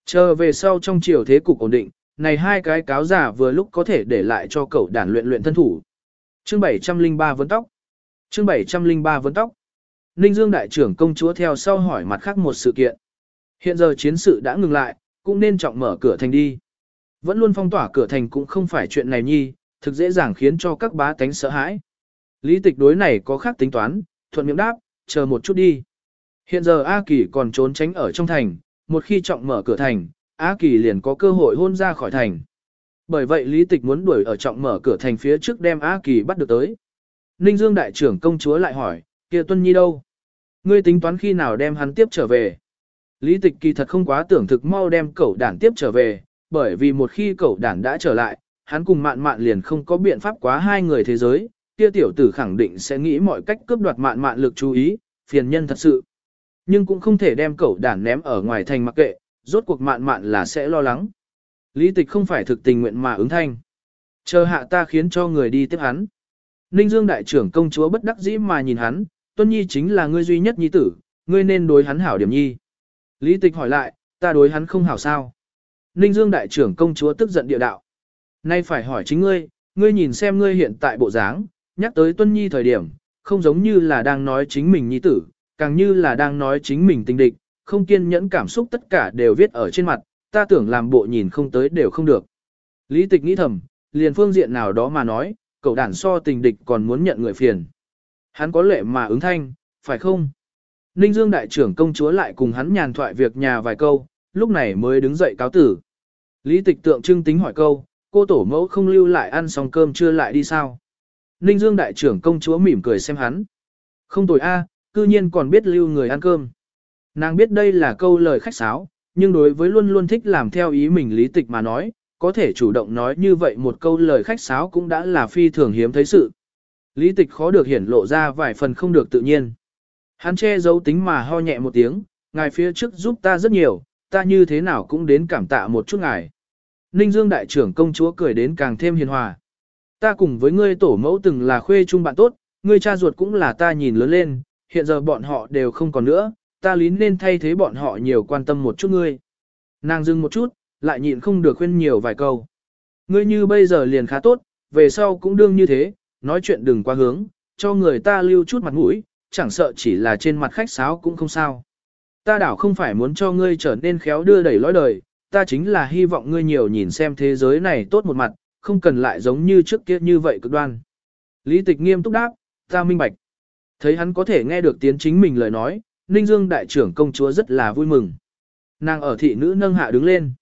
Chờ về sau trong chiều thế cục ổn định, này hai cái cáo giả vừa lúc có thể để lại cho cậu đàn luyện luyện thân thủ. Chương 703 vấn tóc. Chương 703 vấn tóc. Ninh Dương đại trưởng công chúa theo sau hỏi mặt khác một sự kiện. Hiện giờ chiến sự đã ngừng lại, cũng nên trọng mở cửa thành đi. Vẫn luôn phong tỏa cửa thành cũng không phải chuyện này nhi, thực dễ dàng khiến cho các bá tánh sợ hãi. Lý tịch đối này có khác tính toán, thuận miệng đáp, chờ một chút đi. Hiện giờ A Kỳ còn trốn tránh ở trong thành, một khi trọng mở cửa thành, A Kỳ liền có cơ hội hôn ra khỏi thành. Bởi vậy Lý Tịch muốn đuổi ở trọng mở cửa thành phía trước đem A Kỳ bắt được tới. Ninh Dương đại trưởng công chúa lại hỏi, kia Tuân Nhi đâu? Ngươi tính toán khi nào đem hắn tiếp trở về? Lý Tịch kỳ thật không quá tưởng thực mau đem cẩu đản tiếp trở về, bởi vì một khi cẩu đản đã trở lại, hắn cùng mạn mạn liền không có biện pháp quá hai người thế giới, kia tiểu tử khẳng định sẽ nghĩ mọi cách cướp đoạt mạn mạn lực chú ý, phiền nhân thật sự. Nhưng cũng không thể đem cẩu đản ném ở ngoài thành mặc kệ, rốt cuộc mạn mạn là sẽ lo lắng. Lý tịch không phải thực tình nguyện mà ứng thanh. Chờ hạ ta khiến cho người đi tiếp hắn. Ninh Dương đại trưởng công chúa bất đắc dĩ mà nhìn hắn, Tuân Nhi chính là ngươi duy nhất nhi tử, ngươi nên đối hắn hảo điểm nhi. Lý tịch hỏi lại, ta đối hắn không hảo sao. Ninh Dương đại trưởng công chúa tức giận địa đạo. Nay phải hỏi chính ngươi, ngươi nhìn xem ngươi hiện tại bộ dáng, nhắc tới Tuân Nhi thời điểm, không giống như là đang nói chính mình nhi tử, càng như là đang nói chính mình tình địch, không kiên nhẫn cảm xúc tất cả đều viết ở trên mặt, ta tưởng làm bộ nhìn không tới đều không được. Lý tịch nghĩ thầm, liền phương diện nào đó mà nói, cậu đản so tình địch còn muốn nhận người phiền. Hắn có lệ mà ứng thanh, phải không? Ninh Dương đại trưởng công chúa lại cùng hắn nhàn thoại việc nhà vài câu, lúc này mới đứng dậy cáo tử. Lý tịch tượng trưng tính hỏi câu, cô tổ mẫu không lưu lại ăn xong cơm chưa lại đi sao? Ninh Dương đại trưởng công chúa mỉm cười xem hắn. Không tồi a, cư nhiên còn biết lưu người ăn cơm. Nàng biết đây là câu lời khách sáo, nhưng đối với luôn luôn thích làm theo ý mình lý tịch mà nói, có thể chủ động nói như vậy một câu lời khách sáo cũng đã là phi thường hiếm thấy sự. Lý tịch khó được hiển lộ ra vài phần không được tự nhiên. Hắn che giấu tính mà ho nhẹ một tiếng, ngài phía trước giúp ta rất nhiều, ta như thế nào cũng đến cảm tạ một chút ngài. Ninh Dương đại trưởng công chúa cười đến càng thêm hiền hòa. Ta cùng với ngươi tổ mẫu từng là khuê chung bạn tốt, ngươi cha ruột cũng là ta nhìn lớn lên, hiện giờ bọn họ đều không còn nữa, ta lý nên thay thế bọn họ nhiều quan tâm một chút ngươi. Nàng dừng một chút, lại nhịn không được khuyên nhiều vài câu. Ngươi như bây giờ liền khá tốt, về sau cũng đương như thế, nói chuyện đừng qua hướng, cho người ta lưu chút mặt mũi, chẳng sợ chỉ là trên mặt khách sáo cũng không sao. Ta đảo không phải muốn cho ngươi trở nên khéo đưa đẩy lối đời, ta chính là hy vọng ngươi nhiều nhìn xem thế giới này tốt một mặt, không cần lại giống như trước kia như vậy cực đoan. Lý tịch nghiêm túc đáp, ta minh bạch. Thấy hắn có thể nghe được tiếng chính mình lời nói, Ninh Dương đại trưởng công chúa rất là vui mừng. Nàng ở thị nữ nâng hạ đứng lên.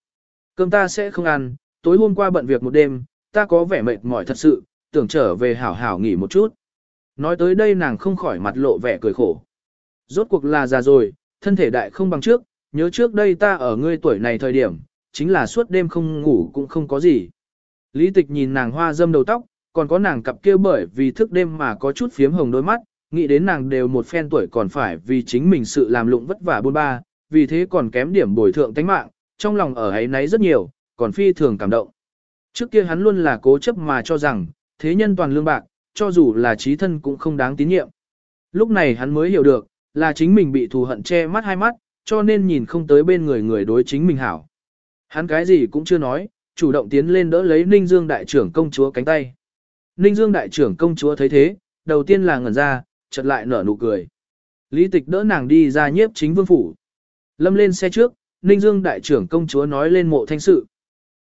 Cơm ta sẽ không ăn, tối hôm qua bận việc một đêm, ta có vẻ mệt mỏi thật sự, tưởng trở về hảo hảo nghỉ một chút. Nói tới đây nàng không khỏi mặt lộ vẻ cười khổ. Rốt cuộc là già rồi, thân thể đại không bằng trước, nhớ trước đây ta ở ngươi tuổi này thời điểm, chính là suốt đêm không ngủ cũng không có gì. Lý tịch nhìn nàng hoa dâm đầu tóc, còn có nàng cặp kia bởi vì thức đêm mà có chút phiếm hồng đôi mắt, nghĩ đến nàng đều một phen tuổi còn phải vì chính mình sự làm lụng vất vả buôn ba, vì thế còn kém điểm bồi thượng tánh mạng, trong lòng ở ấy nấy rất nhiều, còn phi thường cảm động. Trước kia hắn luôn là cố chấp mà cho rằng, thế nhân toàn lương bạc, cho dù là trí thân cũng không đáng tín nhiệm. Lúc này hắn mới hiểu được, là chính mình bị thù hận che mắt hai mắt, cho nên nhìn không tới bên người người đối chính mình hảo. Hắn cái gì cũng chưa nói, chủ động tiến lên đỡ lấy Ninh Dương đại trưởng công chúa cánh tay. Ninh Dương đại trưởng công chúa thấy thế, đầu tiên là ngẩn ra, chợt lại nở nụ cười. Lý tịch đỡ nàng đi ra nhiếp chính vương phủ. Lâm lên xe trước, Ninh Dương đại trưởng công chúa nói lên mộ thanh sự.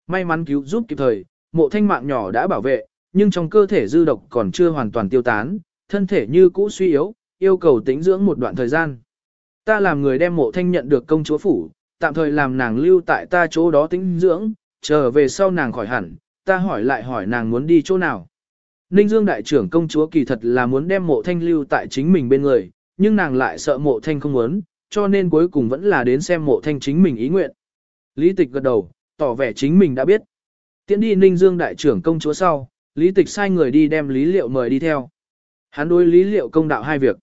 May mắn cứu giúp kịp thời, mộ thanh mạng nhỏ đã bảo vệ, nhưng trong cơ thể dư độc còn chưa hoàn toàn tiêu tán, thân thể như cũ suy yếu, yêu cầu tĩnh dưỡng một đoạn thời gian. Ta làm người đem mộ thanh nhận được công chúa phủ, tạm thời làm nàng lưu tại ta chỗ đó tĩnh dưỡng, trở về sau nàng khỏi hẳn, ta hỏi lại hỏi nàng muốn đi chỗ nào. Ninh Dương đại trưởng công chúa kỳ thật là muốn đem mộ thanh lưu tại chính mình bên người, nhưng nàng lại sợ mộ thanh không muốn, cho nên cuối cùng vẫn là đến xem mộ thanh chính mình ý nguyện. Lý tịch gật đầu, tỏ vẻ chính mình đã biết. Tiến đi Ninh Dương đại trưởng công chúa sau, Lý tịch sai người đi đem Lý Liệu mời đi theo. Hắn đối Lý Liệu công đạo hai việc.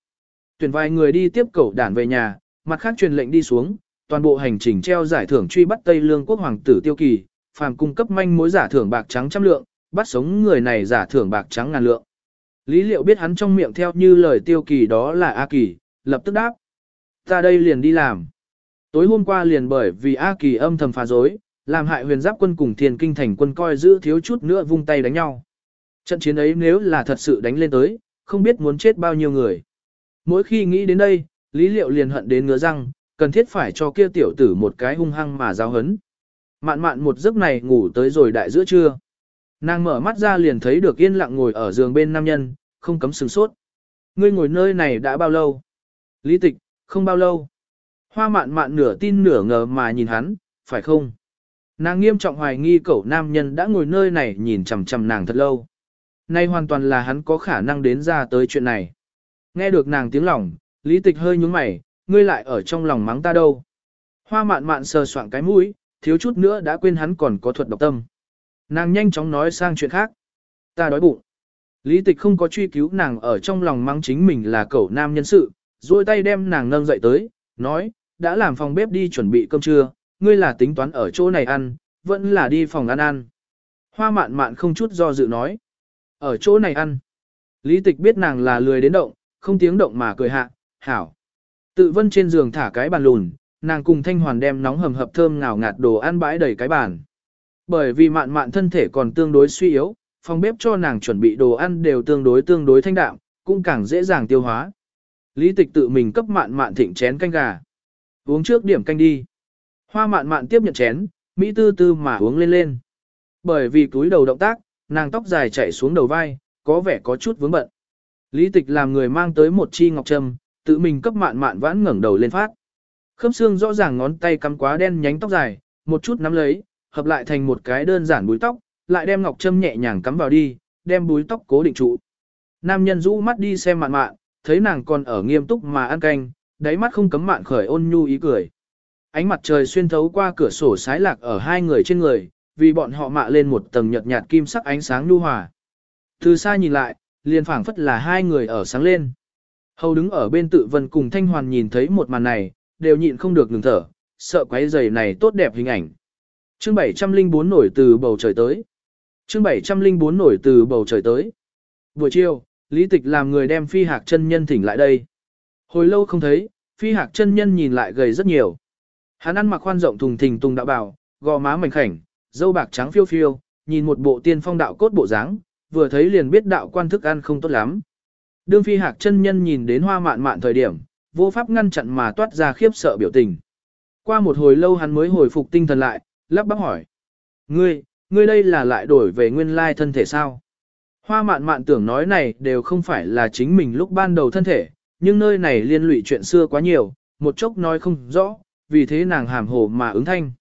Tuyển vài người đi tiếp cẩu đản về nhà, mặt khác truyền lệnh đi xuống, toàn bộ hành trình treo giải thưởng truy bắt Tây Lương quốc hoàng tử Tiêu Kỳ, phàm cung cấp manh mối giả thưởng bạc trắng trăm lượng, bắt sống người này giả thưởng bạc trắng ngàn lượng. Lý Liệu biết hắn trong miệng theo như lời Tiêu Kỳ đó là A Kỳ, lập tức đáp. Ta đây liền đi làm. Tối hôm qua liền bởi vì A Kỳ âm thầm phá dối, làm hại huyền giáp quân cùng thiền kinh thành quân coi giữ thiếu chút nữa vung tay đánh nhau. Trận chiến ấy nếu là thật sự đánh lên tới, không biết muốn chết bao nhiêu người. Mỗi khi nghĩ đến đây, Lý Liệu liền hận đến ngứa răng, cần thiết phải cho kia tiểu tử một cái hung hăng mà giáo hấn. Mạn mạn một giấc này ngủ tới rồi đại giữa trưa. Nàng mở mắt ra liền thấy được yên lặng ngồi ở giường bên nam nhân, không cấm sừng sốt. Ngươi ngồi nơi này đã bao lâu? Lý tịch, không bao lâu. Hoa mạn mạn nửa tin nửa ngờ mà nhìn hắn, phải không? Nàng nghiêm trọng hoài nghi cậu nam nhân đã ngồi nơi này nhìn chằm chằm nàng thật lâu. Nay hoàn toàn là hắn có khả năng đến ra tới chuyện này. Nghe được nàng tiếng lòng, lý tịch hơi nhúng mày, ngươi lại ở trong lòng mắng ta đâu. Hoa mạn mạn sờ soạn cái mũi, thiếu chút nữa đã quên hắn còn có thuật độc tâm. Nàng nhanh chóng nói sang chuyện khác. Ta đói bụng. Lý tịch không có truy cứu nàng ở trong lòng mắng chính mình là cậu nam nhân sự, duỗi tay đem nàng nâng dậy tới, nói, đã làm phòng bếp đi chuẩn bị cơm trưa, ngươi là tính toán ở chỗ này ăn, vẫn là đi phòng ăn ăn. Hoa mạn mạn không chút do dự nói. Ở chỗ này ăn. Lý tịch biết nàng là lười đến động, không tiếng động mà cười hạ, hảo. Tự vân trên giường thả cái bàn lùn, nàng cùng thanh hoàn đem nóng hầm hập thơm ngào ngạt đồ ăn bãi đầy cái bàn. Bởi vì mạn mạn thân thể còn tương đối suy yếu, phòng bếp cho nàng chuẩn bị đồ ăn đều tương đối tương đối thanh đạm, cũng càng dễ dàng tiêu hóa. Lý tịch tự mình cấp mạn mạn thịnh chén canh gà. Uống trước điểm canh đi. Hoa mạn mạn tiếp nhận chén, Mỹ tư tư mà uống lên lên. Bởi vì túi đầu động tác, nàng tóc dài chảy xuống đầu vai, có vẻ có chút vướng bận. Lý tịch làm người mang tới một chi ngọc trâm, tự mình cấp mạn mạn vãn ngẩng đầu lên phát. Khớp xương rõ ràng ngón tay cắm quá đen nhánh tóc dài, một chút nắm lấy, hợp lại thành một cái đơn giản búi tóc, lại đem ngọc trâm nhẹ nhàng cắm vào đi, đem búi tóc cố định trụ. Nam nhân rũ mắt đi xem mạn mạn, thấy nàng còn ở nghiêm túc mà ăn canh, đáy mắt không cấm mạn khởi ôn nhu ý cười. Ánh mặt trời xuyên thấu qua cửa sổ sái lạc ở hai người trên người, vì bọn họ mạ lên một tầng nhợt nhạt kim sắc ánh sáng nhu hòa. Từ xa nhìn lại, liền phảng phất là hai người ở sáng lên. Hầu đứng ở bên tự vân cùng Thanh Hoàn nhìn thấy một màn này, đều nhịn không được ngừng thở, sợ quấy giày này tốt đẹp hình ảnh. Chương 704 nổi từ bầu trời tới. Chương 704 nổi từ bầu trời tới. Buổi chiều, Lý Tịch làm người đem phi hạc chân nhân thỉnh lại đây. Hồi lâu không thấy, phi hạc chân nhân nhìn lại gầy rất nhiều. Hắn ăn mặc khoan rộng thùng thình tung đạo bảo, gò má mảnh khảnh, dâu bạc trắng phiêu phiêu, nhìn một bộ tiên phong đạo cốt bộ dáng, vừa thấy liền biết đạo quan thức ăn không tốt lắm. Đương phi hạc chân nhân nhìn đến hoa mạn mạn thời điểm, vô pháp ngăn chặn mà toát ra khiếp sợ biểu tình. Qua một hồi lâu hắn mới hồi phục tinh thần lại, lắp bắp hỏi. Ngươi, ngươi đây là lại đổi về nguyên lai thân thể sao? Hoa mạn mạn tưởng nói này đều không phải là chính mình lúc ban đầu thân thể, nhưng nơi này liên lụy chuyện xưa quá nhiều, một chốc nói không rõ, vì thế nàng hàm hồ mà ứng thanh.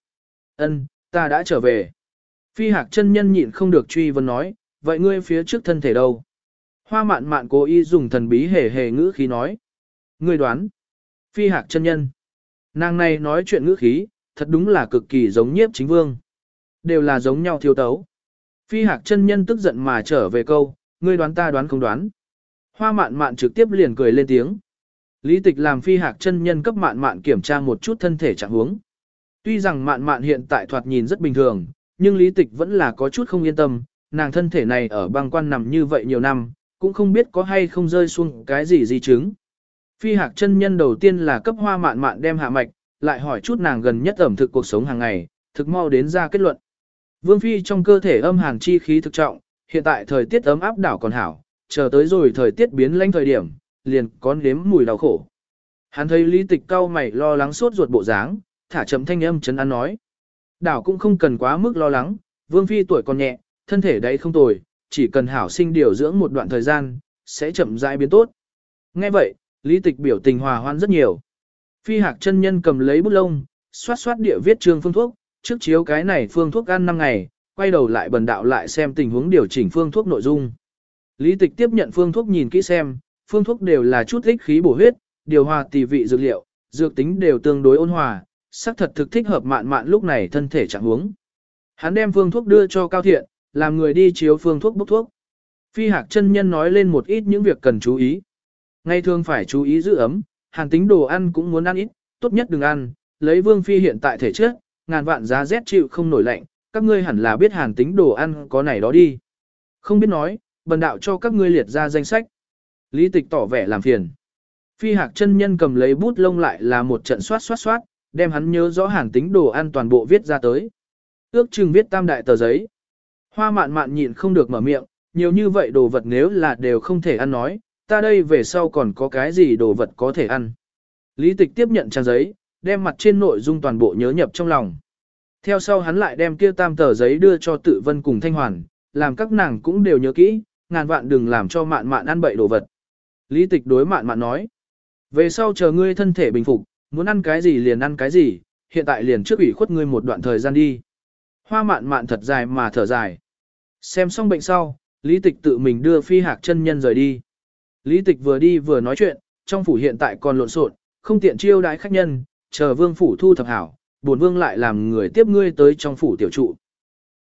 Ân, ta đã trở về. Phi hạc chân nhân nhịn không được truy vấn nói, vậy ngươi phía trước thân thể đâu? Hoa mạn mạn cố ý dùng thần bí hề hề ngữ khí nói. Ngươi đoán. Phi hạc chân nhân. Nàng này nói chuyện ngữ khí, thật đúng là cực kỳ giống nhiếp chính vương. Đều là giống nhau thiếu tấu. Phi hạc chân nhân tức giận mà trở về câu, ngươi đoán ta đoán không đoán. Hoa mạn mạn trực tiếp liền cười lên tiếng. Lý tịch làm phi hạc chân nhân cấp mạn mạn kiểm tra một chút thân thể trạng huống. Tuy rằng mạn mạn hiện tại thoạt nhìn rất bình thường, nhưng lý tịch vẫn là có chút không yên tâm, nàng thân thể này ở băng quan nằm như vậy nhiều năm, cũng không biết có hay không rơi xuống cái gì di chứng. Phi hạc chân nhân đầu tiên là cấp hoa mạn mạn đem hạ mạch, lại hỏi chút nàng gần nhất ẩm thực cuộc sống hàng ngày, thực mau đến ra kết luận. Vương Phi trong cơ thể âm hàn chi khí thực trọng, hiện tại thời tiết ấm áp đảo còn hảo, chờ tới rồi thời tiết biến lãnh thời điểm, liền có nếm mùi đau khổ. Hắn thấy lý tịch cao mày lo lắng suốt ruột bộ dáng, thả chậm thanh âm chấn an nói. Đảo cũng không cần quá mức lo lắng, Vương Phi tuổi còn nhẹ, thân thể đấy không tồi, chỉ cần hảo sinh điều dưỡng một đoạn thời gian, sẽ chậm rãi biến tốt. Nghe vậy, lý tịch biểu tình hòa hoan rất nhiều. Phi hạc chân nhân cầm lấy bút lông, xoát xoát địa viết trương phương thuốc, trước chiếu cái này phương thuốc ăn 5 ngày, quay đầu lại bần đạo lại xem tình huống điều chỉnh phương thuốc nội dung. Lý tịch tiếp nhận phương thuốc nhìn kỹ xem, phương thuốc đều là chút ích khí bổ huyết, điều hòa tỷ vị dược liệu, dược tính đều tương đối ôn hòa, sắc thật thực thích hợp mạn mạn lúc này thân thể trạng huống. Hắn đem phương thuốc đưa cho Cao Thiện, làm người đi chiếu phương thuốc bốc thuốc. Phi hạc chân nhân nói lên một ít những việc cần chú ý. Ngày thường phải chú ý giữ ấm, hàn tính đồ ăn cũng muốn ăn ít, tốt nhất đừng ăn, lấy vương phi hiện tại thể trước, ngàn vạn giá rét chịu không nổi lạnh, các ngươi hẳn là biết hàn tính đồ ăn có này đó đi. Không biết nói, bần đạo cho các ngươi liệt ra danh sách. Lý tịch tỏ vẻ làm phiền. Phi hạc chân nhân cầm lấy bút lông lại là một trận soát soát soát, đem hắn nhớ rõ hàn tính đồ ăn toàn bộ viết ra tới. Ước chừng viết tam đại tờ giấy. Hoa mạn mạn nhịn không được mở miệng, nhiều như vậy đồ vật nếu là đều không thể ăn nói, ta đây về sau còn có cái gì đồ vật có thể ăn. Lý tịch tiếp nhận trang giấy, đem mặt trên nội dung toàn bộ nhớ nhập trong lòng. Theo sau hắn lại đem kia tam tờ giấy đưa cho tự vân cùng thanh hoàn, làm các nàng cũng đều nhớ kỹ, ngàn vạn đừng làm cho mạn mạn ăn bậy đồ vật. Lý tịch đối mạn mạn nói, về sau chờ ngươi thân thể bình phục, muốn ăn cái gì liền ăn cái gì, hiện tại liền trước ủy khuất ngươi một đoạn thời gian đi. Hoa mạn mạn thật dài mà thở dài. Xem xong bệnh sau, Lý tịch tự mình đưa phi hạc chân nhân rời đi. Lý tịch vừa đi vừa nói chuyện, trong phủ hiện tại còn lộn xộn, không tiện chiêu đãi khách nhân, chờ vương phủ thu thập hảo, bổn vương lại làm người tiếp ngươi tới trong phủ tiểu trụ.